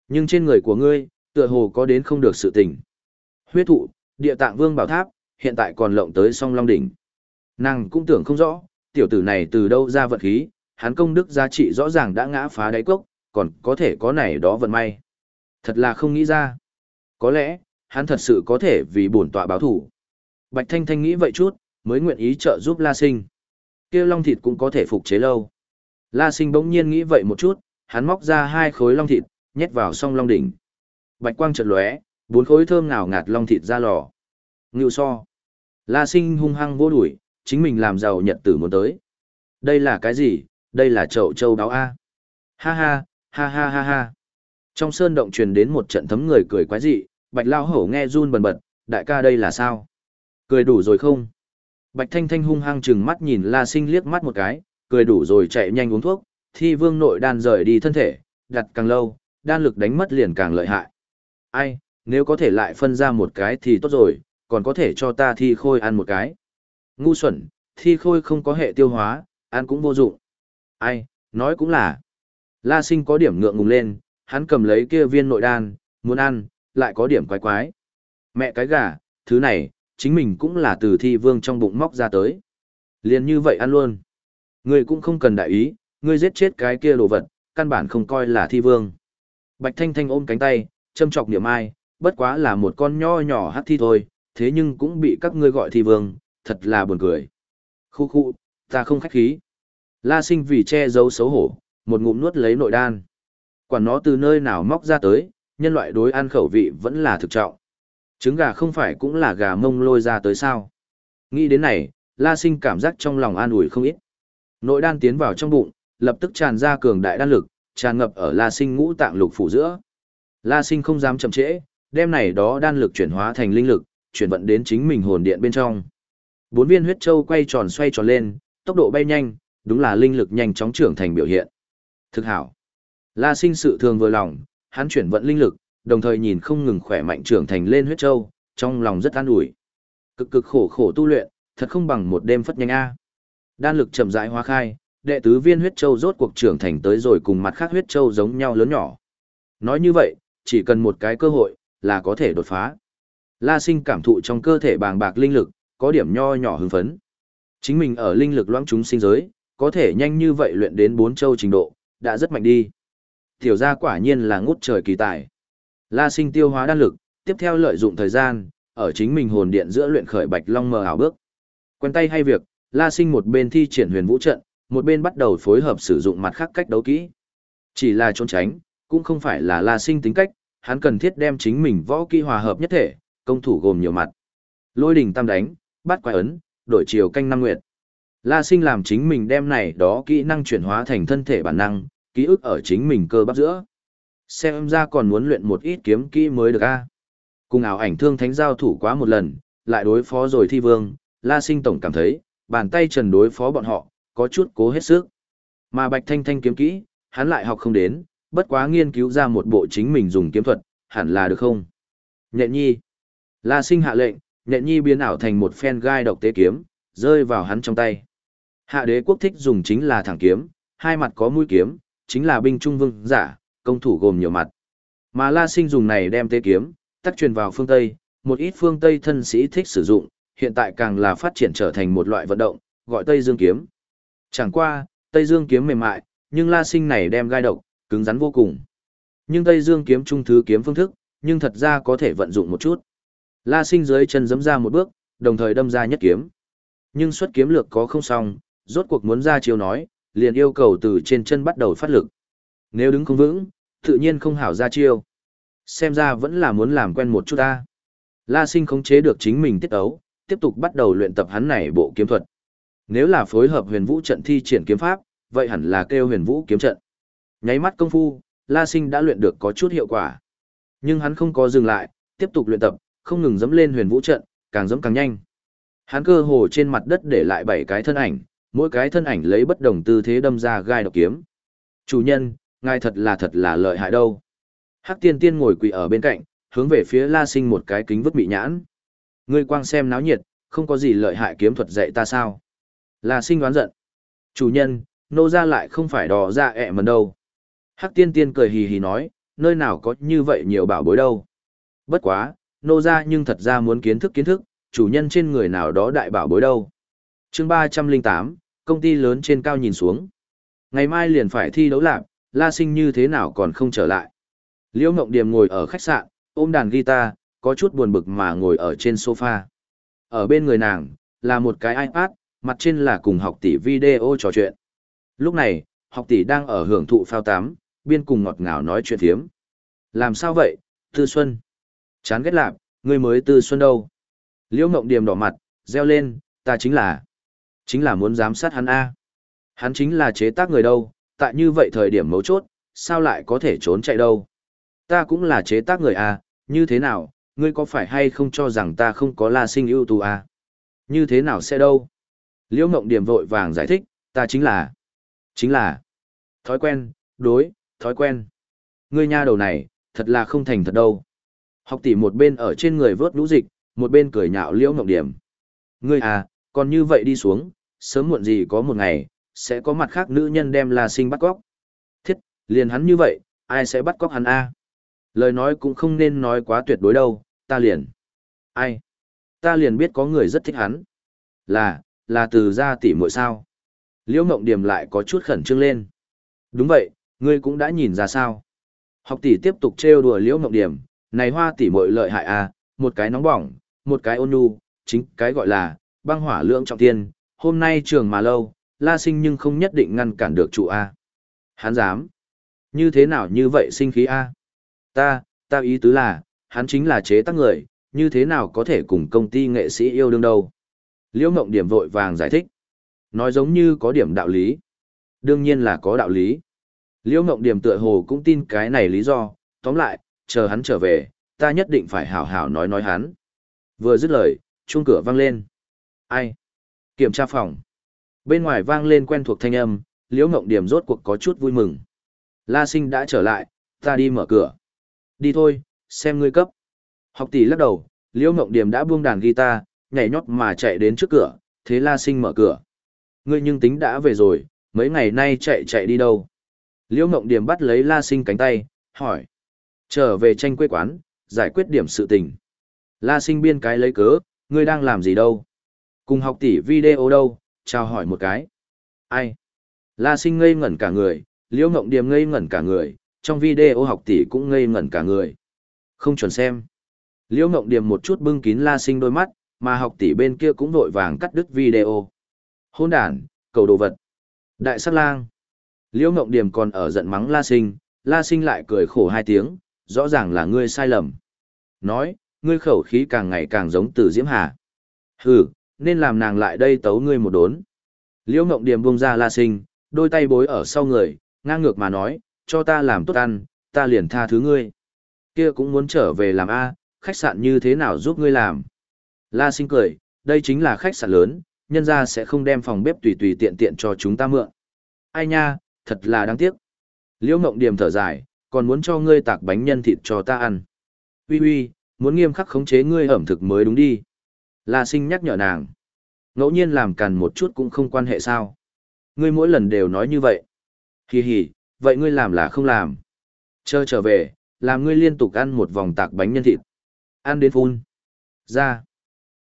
Nhưng trên người của ngươi, tựa hồ có đến không được sự tình. Huyết thụ, địa tạng vương bảo tháp, hiện tại còn lộng tới song long đỉnh. Nàng cũng tưởng không rõ, tiểu tử này từ đâu ra vận khí, hắn công đức giá trị rõ ràng đã ngã phá đáy cốc, còn có thể có này đó vận may. Thật là không nghĩ ra. Có lẽ, hắn thật sự có thể vì bổn tọa báo thủ. Bạch Thanh Thanh nghĩ vậy chút, mới nguyện ý trợ giúp La Sinh. Kia long thịt cũng có thể phục chế lâu. La Sinh bỗng nhiên nghĩ vậy một chút, hắn móc ra hai khối long thịt, nhét vào song long đỉnh. Bạch quang chợt lóe, bốn khối thơm ngào ngạt long thịt ra lò. Ngưu so. La Sinh hung hăng vô đuổi, chính mình làm giàu nhật tử muốn tới. Đây là cái gì? Đây là chậu châu báo A. Ha ha, ha ha ha ha. Trong sơn động truyền đến một trận thấm người cười quái dị, bạch lao hổ nghe run bần bật, đại ca đây là sao? Cười đủ rồi không? Bạch thanh thanh hung hăng chừng mắt nhìn la sinh liếc mắt một cái, cười đủ rồi chạy nhanh uống thuốc, thi vương nội đan rời đi thân thể, đặt càng lâu, đan lực đánh mất liền càng lợi hại. Ai, nếu có thể lại phân ra một cái thì tốt rồi, còn có thể cho ta thi khôi ăn một cái. Ngu xuẩn, thi khôi không có hệ tiêu hóa, ăn cũng vô dụng. Ai, nói cũng là. La sinh có điểm ngượng ngùng lên, hắn cầm lấy kia viên nội đan, muốn ăn, lại có điểm quái quái. Mẹ cái gà, thứ này, chính mình cũng là từ thi vương trong bụng móc ra tới. Liền như vậy ăn luôn. Ngươi cũng không cần đại ý, ngươi giết chết cái kia đồ vật, căn bản không coi là thi vương. Bạch Thanh Thanh ôm cánh tay, châm chọc niệm ai, bất quá là một con nho nhỏ hát thi thôi, thế nhưng cũng bị các ngươi gọi thi vương, thật là buồn cười. Khu khu, ta không khách khí. La sinh vì che giấu xấu hổ, một ngụm nuốt lấy nội đan. Quản nó từ nơi nào móc ra tới, nhân loại đối ăn khẩu vị vẫn là thực trọng. Trứng gà không phải cũng là gà mông lôi ra tới sao. Nghĩ đến này, la sinh cảm giác trong lòng an ủi không ít. Nội đan tiến vào trong bụng, lập tức tràn ra cường đại đan lực, tràn ngập ở la sinh ngũ tạng lục phủ giữa. La sinh không dám chậm trễ, đem này đó đan lực chuyển hóa thành linh lực, chuyển vận đến chính mình hồn điện bên trong. Bốn viên huyết châu quay tròn xoay tròn lên, tốc độ bay nhanh, đúng là linh lực nhanh chóng trưởng thành biểu hiện. Thực hảo. La sinh sự thường vừa lòng, hắn chuyển vận linh lực, đồng thời nhìn không ngừng khỏe mạnh trưởng thành lên huyết châu, trong lòng rất an ủi. Cực cực khổ khổ tu luyện, thật không bằng một đêm phất nhanh a. Đan lực chậm rãi hóa khai, đệ tứ viên huyết châu rốt cuộc trưởng thành tới rồi cùng mặt khác huyết châu giống nhau lớn nhỏ. Nói như vậy, chỉ cần một cái cơ hội, là có thể đột phá. La sinh cảm thụ trong cơ thể bàng bạc linh lực, có điểm nho nhỏ hưng phấn. Chính mình ở linh lực loãng chúng sinh giới, có thể nhanh như vậy luyện đến bốn châu trình độ, đã rất mạnh đi. Tiểu gia quả nhiên là ngút trời kỳ tài. La sinh tiêu hóa đan lực, tiếp theo lợi dụng thời gian, ở chính mình hồn điện giữa luyện khởi bạch long mờ ảo bước. Quen tay hay việc, La sinh một bên thi triển huyền vũ trận, một bên bắt đầu phối hợp sử dụng mặt khác cách đấu kỹ. Chỉ là trốn tránh, cũng không phải là La sinh tính cách, hắn cần thiết đem chính mình võ kỹ hòa hợp nhất thể, công thủ gồm nhiều mặt. Lôi đỉnh tam đánh, bắt quái ấn, đổi chiều canh năm nguyệt. La sinh làm chính mình đem này đó kỹ năng chuyển hóa thành thân thể bản năng, ký ức ở chính mình cơ bắp giữa. Xem ra còn muốn luyện một ít kiếm kỹ mới được a. Cùng ảo ảnh thương thánh giao thủ quá một lần, lại đối phó rồi thi vương, La sinh tổng cảm thấy, bàn tay trần đối phó bọn họ, có chút cố hết sức. Mà bạch thanh thanh kiếm kỹ, hắn lại học không đến, bất quá nghiên cứu ra một bộ chính mình dùng kiếm thuật, hẳn là được không? Nhện nhi. La sinh hạ lệnh, nhện nhi biến ảo thành một phen gai độc tế kiếm, rơi vào hắn trong tay. Hạ đế quốc thích dùng chính là thẳng kiếm, hai mặt có mũi kiếm, chính là binh trung vương giả, công thủ gồm nhiều mặt. Mà La Sinh dùng này đem tế kiếm, tắc truyền vào phương Tây, một ít phương Tây thân sĩ thích sử dụng, hiện tại càng là phát triển trở thành một loại vận động, gọi Tây Dương kiếm. Chẳng qua, Tây Dương kiếm mềm mại, nhưng La Sinh này đem gai độc, cứng rắn vô cùng. Nhưng Tây Dương kiếm trung thứ kiếm phương thức, nhưng thật ra có thể vận dụng một chút. La Sinh dưới chân giẫm ra một bước, đồng thời đâm ra nhất kiếm. Nhưng xuất kiếm lược có không xong, rốt cuộc muốn ra chiêu nói, liền yêu cầu từ trên chân bắt đầu phát lực. Nếu đứng không vững, tự nhiên không hảo ra chiêu. Xem ra vẫn là muốn làm quen một chút ta. La sinh khống chế được chính mình tiết ấu, tiếp tục bắt đầu luyện tập hắn này bộ kiếm thuật. Nếu là phối hợp huyền vũ trận thi triển kiếm pháp, vậy hẳn là kêu huyền vũ kiếm trận. Nháy mắt công phu, La sinh đã luyện được có chút hiệu quả. Nhưng hắn không có dừng lại, tiếp tục luyện tập, không ngừng dẫm lên huyền vũ trận, càng dẫm càng nhanh. Hắn cơ hồ trên mặt đất để lại bảy cái thân ảnh, mỗi cái thân ảnh lấy bất đồng tư thế đâm ra gai độc kiếm. Chủ nhân, ngài thật là thật là lợi hại đâu. Hắc tiên tiên ngồi quỳ ở bên cạnh, hướng về phía La Sinh một cái kính vứt bị nhãn. Ngươi quang xem náo nhiệt, không có gì lợi hại kiếm thuật dạy ta sao? La Sinh đoán giận. Chủ nhân, nô ra lại không phải đò ra dạ ẹ mần đâu. Hắc tiên tiên cười hì hì nói, nơi nào có như vậy nhiều bảo bối đâu. Bất quá, nô ra nhưng thật ra muốn kiến thức kiến thức, chủ nhân trên người nào đó đại bảo bối đâu. chương ba trăm linh tám, công ty lớn trên cao nhìn xuống. Ngày mai liền phải thi đấu lạc, la sinh như thế nào còn không trở lại. Liễu Ngộng Điềm ngồi ở khách sạn, ôm đàn guitar, có chút buồn bực mà ngồi ở trên sofa. Ở bên người nàng, là một cái iPad, mặt trên là cùng học tỷ video trò chuyện. Lúc này, học tỷ đang ở hưởng thụ phao tắm, biên cùng ngọt ngào nói chuyện thiếm. Làm sao vậy, Tư Xuân? Chán ghét lạp, ngươi mới Tư Xuân đâu? Liễu Ngộng Điềm đỏ mặt, reo lên, ta chính là, chính là muốn giám sát hắn A. Hắn chính là chế tác người đâu, tại như vậy thời điểm mấu chốt, sao lại có thể trốn chạy đâu? Ta cũng là chế tác người A, như thế nào, ngươi có phải hay không cho rằng ta không có la sinh ưu tú A? Như thế nào sẽ đâu? Liễu Ngộng điểm vội vàng giải thích, ta chính là, chính là, thói quen, đối, thói quen. Ngươi nha đầu này, thật là không thành thật đâu. Học tỷ một bên ở trên người vớt lũ dịch, một bên cười nhạo Liễu Ngộng Điểm. Ngươi à, còn như vậy đi xuống, sớm muộn gì có một ngày, sẽ có mặt khác nữ nhân đem La Sinh bắt cóc. Thiết, liền hắn như vậy, ai sẽ bắt cóc hắn a? Lời nói cũng không nên nói quá tuyệt đối đâu, ta liền. Ai? Ta liền biết có người rất thích hắn. Là, là từ gia tỷ muội sao? Liễu Mộng Điểm lại có chút khẩn trương lên. Đúng vậy, ngươi cũng đã nhìn ra sao? Học tỷ tiếp tục trêu đùa Liễu Mộng Điểm, này hoa tỷ muội lợi hại à, một cái nóng bỏng, một cái ôn nhu, chính cái gọi là băng hỏa lượng trọng thiên, hôm nay trường mà lâu, La Sinh nhưng không nhất định ngăn cản được chủ a. Hắn dám? Như thế nào như vậy sinh khí a? Ta, ta ý tứ là, hắn chính là chế tác người, như thế nào có thể cùng công ty nghệ sĩ yêu đương đâu? Liễu Ngộng Điểm vội vàng giải thích. Nói giống như có điểm đạo lý. Đương nhiên là có đạo lý. Liễu Ngộng Điểm tựa hồ cũng tin cái này lý do, tóm lại, chờ hắn trở về, ta nhất định phải hảo hảo nói nói hắn. Vừa dứt lời, chuông cửa vang lên. Ai? Kiểm tra phòng. Bên ngoài vang lên quen thuộc thanh âm, Liễu Ngộng Điểm rốt cuộc có chút vui mừng. La Sinh đã trở lại, ta đi mở cửa. Đi thôi, xem ngươi cấp. Học tỷ lắc đầu, Liễu Ngộng Điểm đã buông đàn guitar, nhảy nhót mà chạy đến trước cửa, thế La Sinh mở cửa. Ngươi nhưng tính đã về rồi, mấy ngày nay chạy chạy đi đâu? Liễu Ngộng Điểm bắt lấy La Sinh cánh tay, hỏi. Trở về tranh quê quán, giải quyết điểm sự tình. La Sinh biên cái lấy cớ, ngươi đang làm gì đâu? Cùng học tỷ video đâu, chào hỏi một cái. Ai? La Sinh ngây ngẩn cả người, Liễu Ngộng điềm ngây ngẩn cả người, trong video học tỷ cũng ngây ngẩn cả người. Không chuẩn xem. Liễu Ngộng điềm một chút bưng kín La Sinh đôi mắt, mà học tỷ bên kia cũng vội vàng cắt đứt video. Hôn đàn, cầu đồ vật. Đại sát lang. Liễu Ngộng điềm còn ở giận mắng La Sinh, La Sinh lại cười khổ hai tiếng, rõ ràng là ngươi sai lầm. Nói, ngươi khẩu khí càng ngày càng giống từ Diễm Hà. Hừ, nên làm nàng lại đây tấu ngươi một đốn. Liễu Ngộng điềm buông ra La Sinh, đôi tay bối ở sau người, ngang ngược mà nói, cho ta làm tốt ăn, ta liền tha thứ ngươi. Kia cũng muốn trở về làm A, khách sạn như thế nào giúp ngươi làm. La Sinh cười, đây chính là khách sạn lớn, nhân ra sẽ không đem phòng bếp tùy tùy tiện tiện cho chúng ta mượn. Ai nha, thật là đáng tiếc. Liễu Ngộng điềm thở dài, còn muốn cho ngươi tạc bánh nhân thịt cho ta ăn. Uy uy, muốn nghiêm khắc khống chế ngươi ẩm thực mới đúng đi. La sinh nhắc nhở nàng. Ngẫu nhiên làm càn một chút cũng không quan hệ sao. Ngươi mỗi lần đều nói như vậy. Hì hì, vậy ngươi làm là không làm. Chờ trở về, làm ngươi liên tục ăn một vòng tạc bánh nhân thịt. Ăn đến phun. Ra.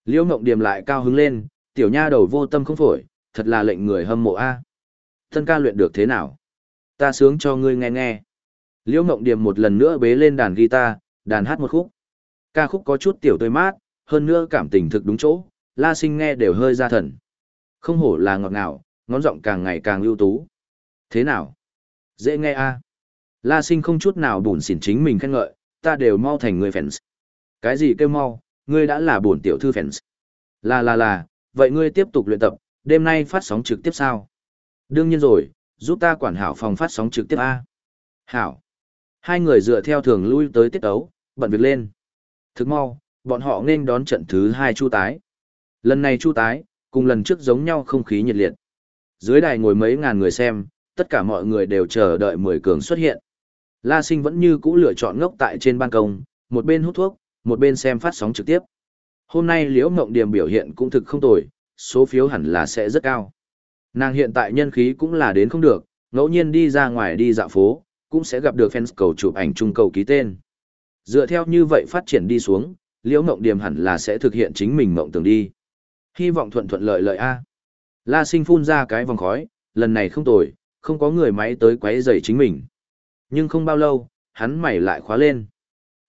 Liễu Ngộng Điềm lại cao hứng lên, tiểu nha đầu vô tâm không phổi, thật là lệnh người hâm mộ a. Thân ca luyện được thế nào? Ta sướng cho ngươi nghe nghe. Liễu Ngộng Điềm một lần nữa bế lên đàn guitar, đàn hát một khúc. Ca khúc có chút tiểu tươi mát, hơn nữa cảm tình thực đúng chỗ, La Sinh nghe đều hơi ra thần. Không hổ là ngọt ngào, ngón giọng càng ngày càng ưu tú. Thế nào? Dễ nghe a. La Sinh không chút nào buồn xỉn chính mình khen ngợi, ta đều mau thành người fans. Cái gì kêu mau, ngươi đã là buồn tiểu thư fans. Là là là, vậy ngươi tiếp tục luyện tập, đêm nay phát sóng trực tiếp sao? Đương nhiên rồi, giúp ta quản hảo phòng phát sóng trực tiếp A. Hảo. Hai người dựa theo thường lui tới tiết ấu, bận việc lên. Thức mau, bọn họ nên đón trận thứ hai chu tái. Lần này chu tái, cùng lần trước giống nhau không khí nhiệt liệt. Dưới đài ngồi mấy ngàn người xem, tất cả mọi người đều chờ đợi mười cường xuất hiện. La sinh vẫn như cũ lựa chọn ngốc tại trên ban công, một bên hút thuốc, một bên xem phát sóng trực tiếp. Hôm nay Liễu Mộng Điểm biểu hiện cũng thực không tồi, số phiếu hẳn là sẽ rất cao. Nàng hiện tại nhân khí cũng là đến không được, ngẫu nhiên đi ra ngoài đi dạo phố, cũng sẽ gặp được fans cầu chụp ảnh chung cầu ký tên. Dựa theo như vậy phát triển đi xuống, Liễu mộng Điểm hẳn là sẽ thực hiện chính mình mộng tưởng đi. Hy vọng thuận thuận lợi lợi a. La Sinh phun ra cái vòng khói, lần này không tồi, không có người máy tới quấy rầy chính mình. Nhưng không bao lâu, hắn mày lại khóa lên.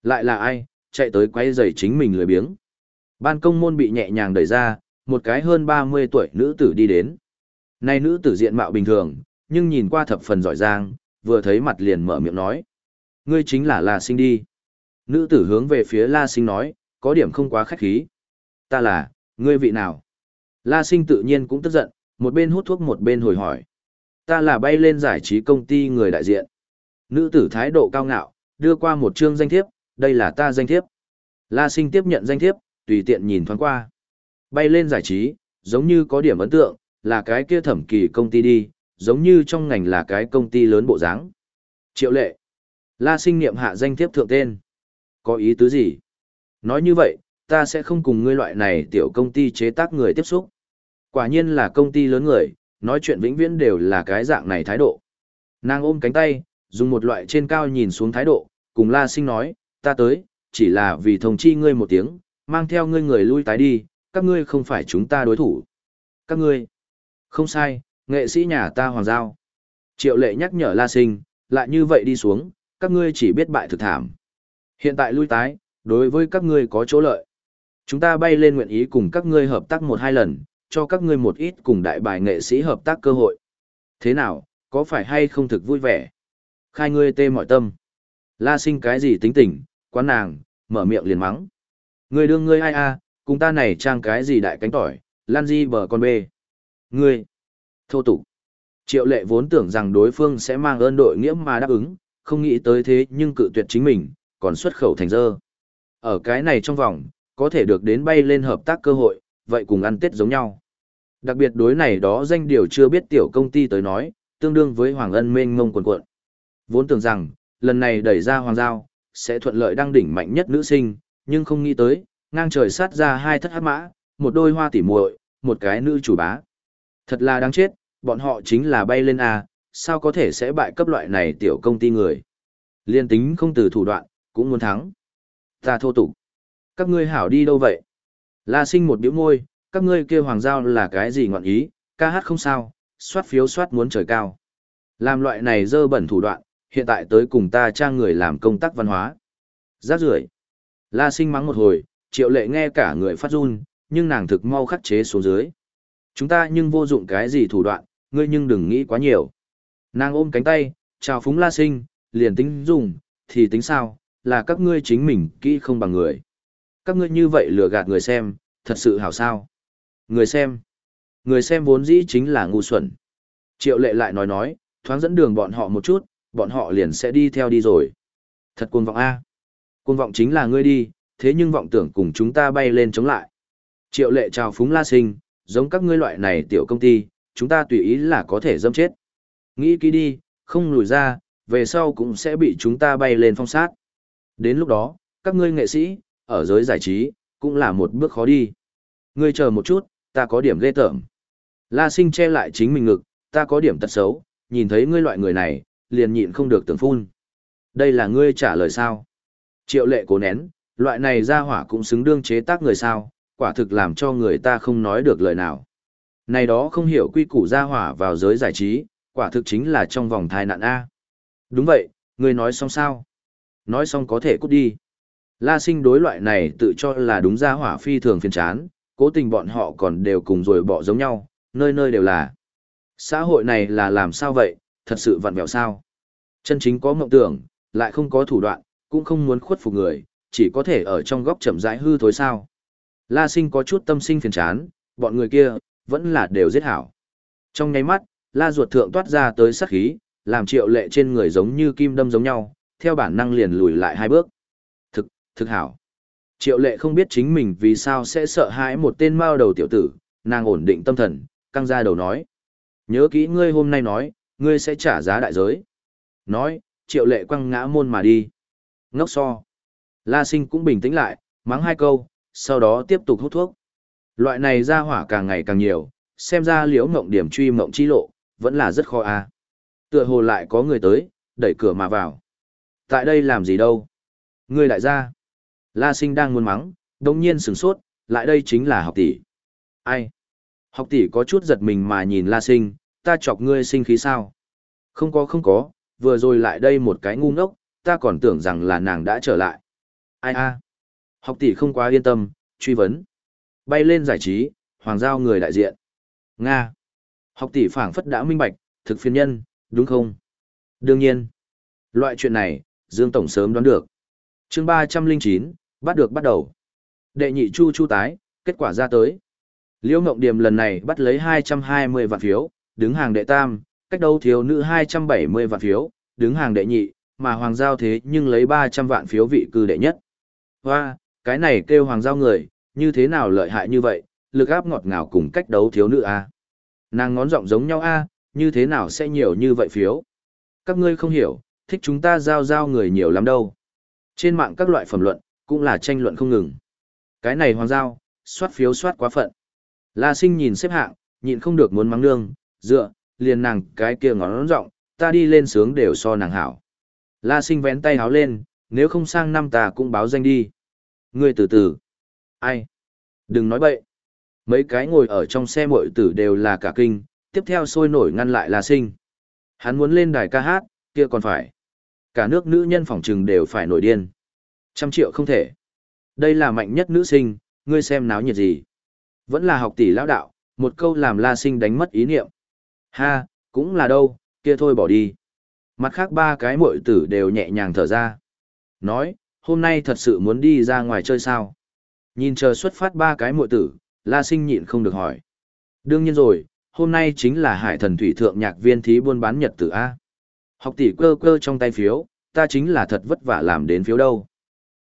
Lại là ai, chạy tới quấy rầy chính mình lười biếng. Ban công môn bị nhẹ nhàng đẩy ra, một cái hơn 30 tuổi nữ tử đi đến. Nay nữ tử diện mạo bình thường, nhưng nhìn qua thập phần giỏi giang, vừa thấy mặt liền mở miệng nói. Ngươi chính là La Sinh đi. Nữ tử hướng về phía La Sinh nói, có điểm không quá khách khí. Ta là, ngươi vị nào? La Sinh tự nhiên cũng tức giận, một bên hút thuốc một bên hồi hỏi. Ta là bay lên giải trí công ty người đại diện. Nữ tử thái độ cao ngạo, đưa qua một chương danh thiếp, đây là ta danh thiếp. La Sinh tiếp nhận danh thiếp, tùy tiện nhìn thoáng qua. Bay lên giải trí, giống như có điểm ấn tượng, là cái kia thẩm kỳ công ty đi, giống như trong ngành là cái công ty lớn bộ dáng. Triệu lệ. La sinh niệm hạ danh thiếp thượng tên. Có ý tứ gì? Nói như vậy, ta sẽ không cùng ngươi loại này tiểu công ty chế tác người tiếp xúc. Quả nhiên là công ty lớn người, nói chuyện vĩnh viễn đều là cái dạng này thái độ. Nàng ôm cánh tay, dùng một loại trên cao nhìn xuống thái độ, cùng La Sinh nói, ta tới, chỉ là vì thông chi ngươi một tiếng, mang theo ngươi người lui tái đi, các ngươi không phải chúng ta đối thủ. Các ngươi, không sai, nghệ sĩ nhà ta hoàng giao. Triệu lệ nhắc nhở La Sinh, lại như vậy đi xuống, các ngươi chỉ biết bại thực thảm. Hiện tại lui tái, đối với các ngươi có chỗ lợi. Chúng ta bay lên nguyện ý cùng các ngươi hợp tác một hai lần, cho các ngươi một ít cùng đại bài nghệ sĩ hợp tác cơ hội. Thế nào, có phải hay không thực vui vẻ? Khai ngươi tê mọi tâm. La sinh cái gì tính tình, quán nàng, mở miệng liền mắng. Ngươi đương ngươi ai a, cùng ta này trang cái gì đại cánh tỏi, lan di bờ con bê. Ngươi, thô tục. Triệu lệ vốn tưởng rằng đối phương sẽ mang ơn đội nghĩa mà đáp ứng, không nghĩ tới thế nhưng cự tuyệt chính mình, còn xuất khẩu thành dơ. Ở cái này trong vòng, có thể được đến bay lên hợp tác cơ hội, vậy cùng ăn tết giống nhau. Đặc biệt đối này đó danh điều chưa biết tiểu công ty tới nói, tương đương với Hoàng Ân mênh mông quần cuộn. Vốn tưởng rằng, lần này đẩy ra Hoàng Giao, sẽ thuận lợi đăng đỉnh mạnh nhất nữ sinh, nhưng không nghĩ tới, ngang trời sát ra hai thất hát mã, một đôi hoa tỉ muội, một cái nữ chủ bá. Thật là đáng chết, bọn họ chính là bay lên à sao có thể sẽ bại cấp loại này tiểu công ty người. Liên tính không từ thủ đoạn, cũng muốn thắng. Ta thô tục. Các ngươi hảo đi đâu vậy? La sinh một biểu môi, các ngươi kêu hoàng giao là cái gì ngọn ý, ca hát không sao, soát phiếu soát muốn trời cao. Làm loại này dơ bẩn thủ đoạn, hiện tại tới cùng ta trang người làm công tác văn hóa. rát rưởi. La sinh mắng một hồi, triệu lệ nghe cả người phát run, nhưng nàng thực mau khắc chế xuống dưới. Chúng ta nhưng vô dụng cái gì thủ đoạn, ngươi nhưng đừng nghĩ quá nhiều. Nàng ôm cánh tay, chào phúng la sinh, liền tính dùng, thì tính sao, là các ngươi chính mình kỹ không bằng người. Các ngươi như vậy lừa gạt người xem, thật sự hảo sao. Người xem. Người xem vốn dĩ chính là ngu xuẩn. Triệu lệ lại nói nói, thoáng dẫn đường bọn họ một chút, bọn họ liền sẽ đi theo đi rồi. Thật cuồng vọng A. Cuồng vọng chính là ngươi đi, thế nhưng vọng tưởng cùng chúng ta bay lên chống lại. Triệu lệ chào phúng la sinh, giống các ngươi loại này tiểu công ty, chúng ta tùy ý là có thể dâm chết. Nghĩ kỹ đi, không lùi ra, về sau cũng sẽ bị chúng ta bay lên phong sát. Đến lúc đó, các ngươi nghệ sĩ, ở giới giải trí, cũng là một bước khó đi. Ngươi chờ một chút, ta có điểm ghê tởm. La sinh che lại chính mình ngực, ta có điểm tật xấu, nhìn thấy ngươi loại người này, liền nhịn không được tưởng phun. Đây là ngươi trả lời sao? Triệu lệ cố nén, loại này ra hỏa cũng xứng đương chế tác người sao, quả thực làm cho người ta không nói được lời nào. Này đó không hiểu quy củ ra hỏa vào giới giải trí, quả thực chính là trong vòng thai nạn A. Đúng vậy, ngươi nói xong sao? Nói xong có thể cút đi. La sinh đối loại này tự cho là đúng ra hỏa phi thường phiền chán, cố tình bọn họ còn đều cùng rồi bỏ giống nhau, nơi nơi đều là. Xã hội này là làm sao vậy, thật sự vặn vẹo sao? Chân chính có mộng tưởng, lại không có thủ đoạn, cũng không muốn khuất phục người, chỉ có thể ở trong góc chậm rãi hư thối sao. La sinh có chút tâm sinh phiền chán, bọn người kia, vẫn là đều giết hảo. Trong nháy mắt, la ruột thượng toát ra tới sát khí, làm triệu lệ trên người giống như kim đâm giống nhau, theo bản năng liền lùi lại hai bước. Thực, thực hảo. Triệu lệ không biết chính mình vì sao sẽ sợ hãi một tên mao đầu tiểu tử, nàng ổn định tâm thần, căng ra đầu nói. Nhớ kỹ ngươi hôm nay nói, ngươi sẽ trả giá đại giới. Nói, triệu lệ quăng ngã môn mà đi. Ngốc so. La sinh cũng bình tĩnh lại, mắng hai câu, sau đó tiếp tục hút thuốc. Loại này ra hỏa càng ngày càng nhiều, xem ra liễu mộng điểm truy mộng chi lộ, vẫn là rất khó a. À. Tựa hồ lại có người tới, đẩy cửa mà vào. Tại đây làm gì đâu? Ngươi lại ra. La sinh đang muốn mắng, đồng nhiên sửng sốt, lại đây chính là học tỷ. Ai? Học tỷ có chút giật mình mà nhìn La sinh, ta chọc ngươi sinh khí sao? Không có không có, vừa rồi lại đây một cái ngu ngốc, ta còn tưởng rằng là nàng đã trở lại. Ai a? Học tỷ không quá yên tâm, truy vấn. Bay lên giải trí, hoàng giao người đại diện. Nga. Học tỷ phảng phất đã minh bạch, thực phiên nhân, đúng không? Đương nhiên. Loại chuyện này, Dương Tổng sớm đoán được. chương ba trăm linh chín bắt được bắt đầu. Đệ nhị chu chu tái, kết quả ra tới. Liễu Ngộng Điềm lần này bắt lấy hai trăm hai mươi vạn phiếu, đứng hàng đệ tam, cách đấu thiếu nữ hai trăm bảy mươi vạn phiếu, đứng hàng đệ nhị, mà Hoàng Giao thế nhưng lấy ba trăm vạn phiếu vị cư đệ nhất. Hoa, cái này kêu Hoàng Giao người, như thế nào lợi hại như vậy, lực áp ngọt ngào cùng cách đấu thiếu nữ a Nàng ngón giọng giống nhau a như thế nào sẽ nhiều như vậy phiếu? Các ngươi không hiểu, thích chúng ta giao giao người nhiều lắm đâu. Trên mạng các loại phẩm luận, cũng là tranh luận không ngừng. Cái này hoàng giao, soát phiếu soát quá phận. La sinh nhìn xếp hạng, nhịn không được muốn mắng nương, dựa, liền nàng cái kia ngón rộng, ta đi lên sướng đều so nàng hảo. La sinh vén tay háo lên, nếu không sang năm ta cũng báo danh đi. Ngươi từ từ. Ai? Đừng nói bậy. Mấy cái ngồi ở trong xe mội tử đều là cả kinh, tiếp theo sôi nổi ngăn lại La sinh. Hắn muốn lên đài ca hát, kia còn phải. Cả nước nữ nhân phỏng trừng đều phải nổi điên. Trăm triệu không thể. Đây là mạnh nhất nữ sinh, ngươi xem náo nhiệt gì. Vẫn là học tỷ lão đạo, một câu làm la sinh đánh mất ý niệm. Ha, cũng là đâu, kia thôi bỏ đi. Mặt khác ba cái muội tử đều nhẹ nhàng thở ra. Nói, hôm nay thật sự muốn đi ra ngoài chơi sao? Nhìn chờ xuất phát ba cái muội tử, la sinh nhịn không được hỏi. Đương nhiên rồi, hôm nay chính là hải thần thủy thượng nhạc viên thí buôn bán nhật tử A. Học tỷ cơ cơ trong tay phiếu, ta chính là thật vất vả làm đến phiếu đâu.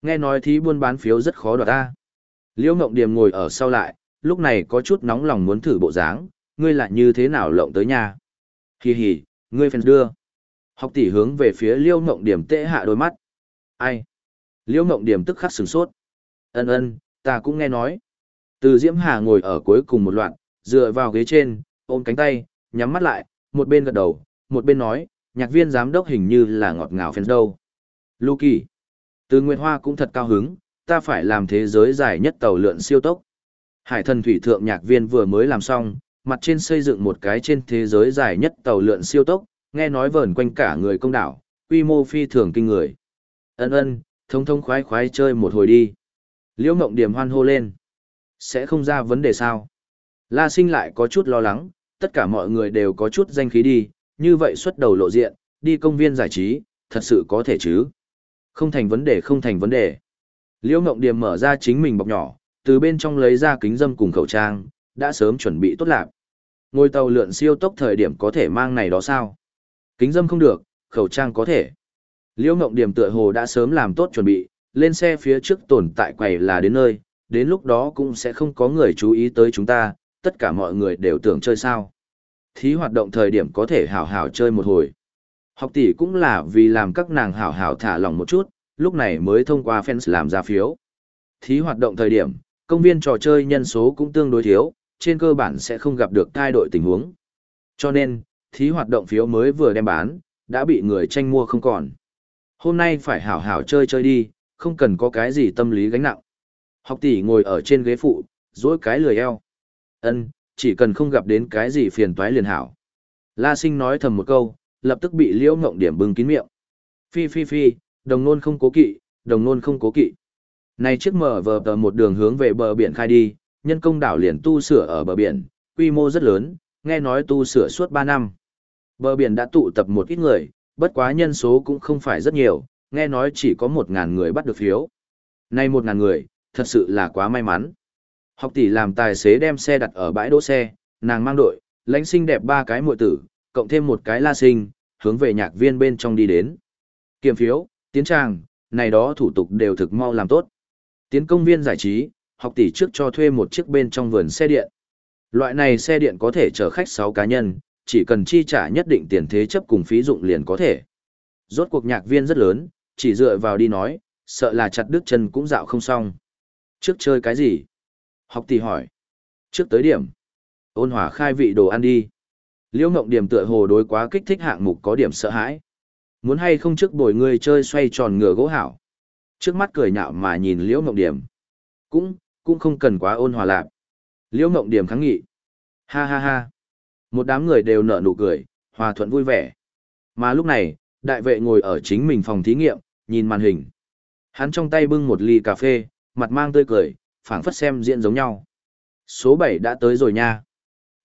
Nghe nói thí buôn bán phiếu rất khó đoạt ta. Liễu Ngộng Điềm ngồi ở sau lại, lúc này có chút nóng lòng muốn thử bộ dáng, ngươi lại như thế nào lộng tới nhà. Hì hì, ngươi phèn đưa. Học tỷ hướng về phía Liễu Ngộng Điềm tệ hạ đôi mắt. Ai? Liễu Ngộng Điềm tức khắc sửng sốt. Ân ân, ta cũng nghe nói. Từ Diễm Hà ngồi ở cuối cùng một loạt, dựa vào ghế trên, ôm cánh tay, nhắm mắt lại, một bên gật đầu, một bên nói, nhạc viên giám đốc hình như là ngọt ngào phèn đâu. Luki. Từ Nguyệt Hoa cũng thật cao hứng, ta phải làm thế giới dài nhất tàu lượn siêu tốc. Hải thần thủy thượng nhạc viên vừa mới làm xong, mặt trên xây dựng một cái trên thế giới dài nhất tàu lượn siêu tốc, nghe nói vờn quanh cả người công đảo, quy mô phi thường kinh người. Ân ân, thông thông khoái khoái chơi một hồi đi. Liễu Ngộng Điểm hoan hô lên. Sẽ không ra vấn đề sao? La Sinh lại có chút lo lắng, tất cả mọi người đều có chút danh khí đi, như vậy xuất đầu lộ diện, đi công viên giải trí, thật sự có thể chứ? Không thành vấn đề không thành vấn đề. Liễu Ngộng Điềm mở ra chính mình bọc nhỏ, từ bên trong lấy ra kính dâm cùng khẩu trang, đã sớm chuẩn bị tốt lạc. Ngôi tàu lượn siêu tốc thời điểm có thể mang này đó sao? Kính dâm không được, khẩu trang có thể. Liễu Ngộng Điềm tựa hồ đã sớm làm tốt chuẩn bị, lên xe phía trước tồn tại quầy là đến nơi, đến lúc đó cũng sẽ không có người chú ý tới chúng ta, tất cả mọi người đều tưởng chơi sao. Thí hoạt động thời điểm có thể hảo hảo chơi một hồi. Học tỷ cũng là vì làm các nàng hảo hảo thả lỏng một chút, lúc này mới thông qua fans làm ra phiếu. Thí hoạt động thời điểm, công viên trò chơi nhân số cũng tương đối thiếu, trên cơ bản sẽ không gặp được thay đổi tình huống. Cho nên, thí hoạt động phiếu mới vừa đem bán, đã bị người tranh mua không còn. Hôm nay phải hảo hảo chơi chơi đi, không cần có cái gì tâm lý gánh nặng. Học tỷ ngồi ở trên ghế phụ, dối cái lười eo. Ân, chỉ cần không gặp đến cái gì phiền toái liền hảo. La sinh nói thầm một câu, lập tức bị liễu ngộng điểm bưng kín miệng. Phi phi phi, đồng nôn không cố kỵ, đồng nôn không cố kỵ. Này chiếc mở vờ tờ một đường hướng về bờ biển khai đi, nhân công đảo liền tu sửa ở bờ biển, quy mô rất lớn, nghe nói tu sửa suốt 3 năm. Bờ biển đã tụ tập một ít người, bất quá nhân số cũng không phải rất nhiều, nghe nói chỉ có 1.000 người bắt được phiếu. Nay 1.000 người, thật sự là quá may mắn. Học tỷ làm tài xế đem xe đặt ở bãi đỗ xe, nàng mang đội, lãnh sinh đẹp ba cái muội tử, cộng thêm một cái la sinh, hướng về nhạc viên bên trong đi đến. Kiểm phiếu, tiến tràng, này đó thủ tục đều thực mau làm tốt. Tiến công viên giải trí, học tỷ trước cho thuê một chiếc bên trong vườn xe điện. Loại này xe điện có thể chở khách 6 cá nhân, chỉ cần chi trả nhất định tiền thế chấp cùng phí dụng liền có thể. Rốt cuộc nhạc viên rất lớn, chỉ dựa vào đi nói, sợ là chặt đứt chân cũng dạo không xong. Trước chơi cái gì? Học tỷ hỏi. Trước tới điểm. Ôn hòa khai vị đồ ăn đi. Liễu Ngộng Điểm tựa hồ đối quá kích thích hạng mục có điểm sợ hãi. Muốn hay không trước bồi người chơi xoay tròn ngựa gỗ hảo. Trước mắt cười nhạo mà nhìn Liễu Ngộng Điểm. Cũng, cũng không cần quá ôn hòa lạc. Liễu Ngộng Điểm kháng nghị. Ha ha ha. Một đám người đều nở nụ cười, hòa thuận vui vẻ. Mà lúc này, đại vệ ngồi ở chính mình phòng thí nghiệm, nhìn màn hình. Hắn trong tay bưng một ly cà phê, mặt mang tươi cười, phảng phất xem diễn giống nhau. Số 7 đã tới rồi nha.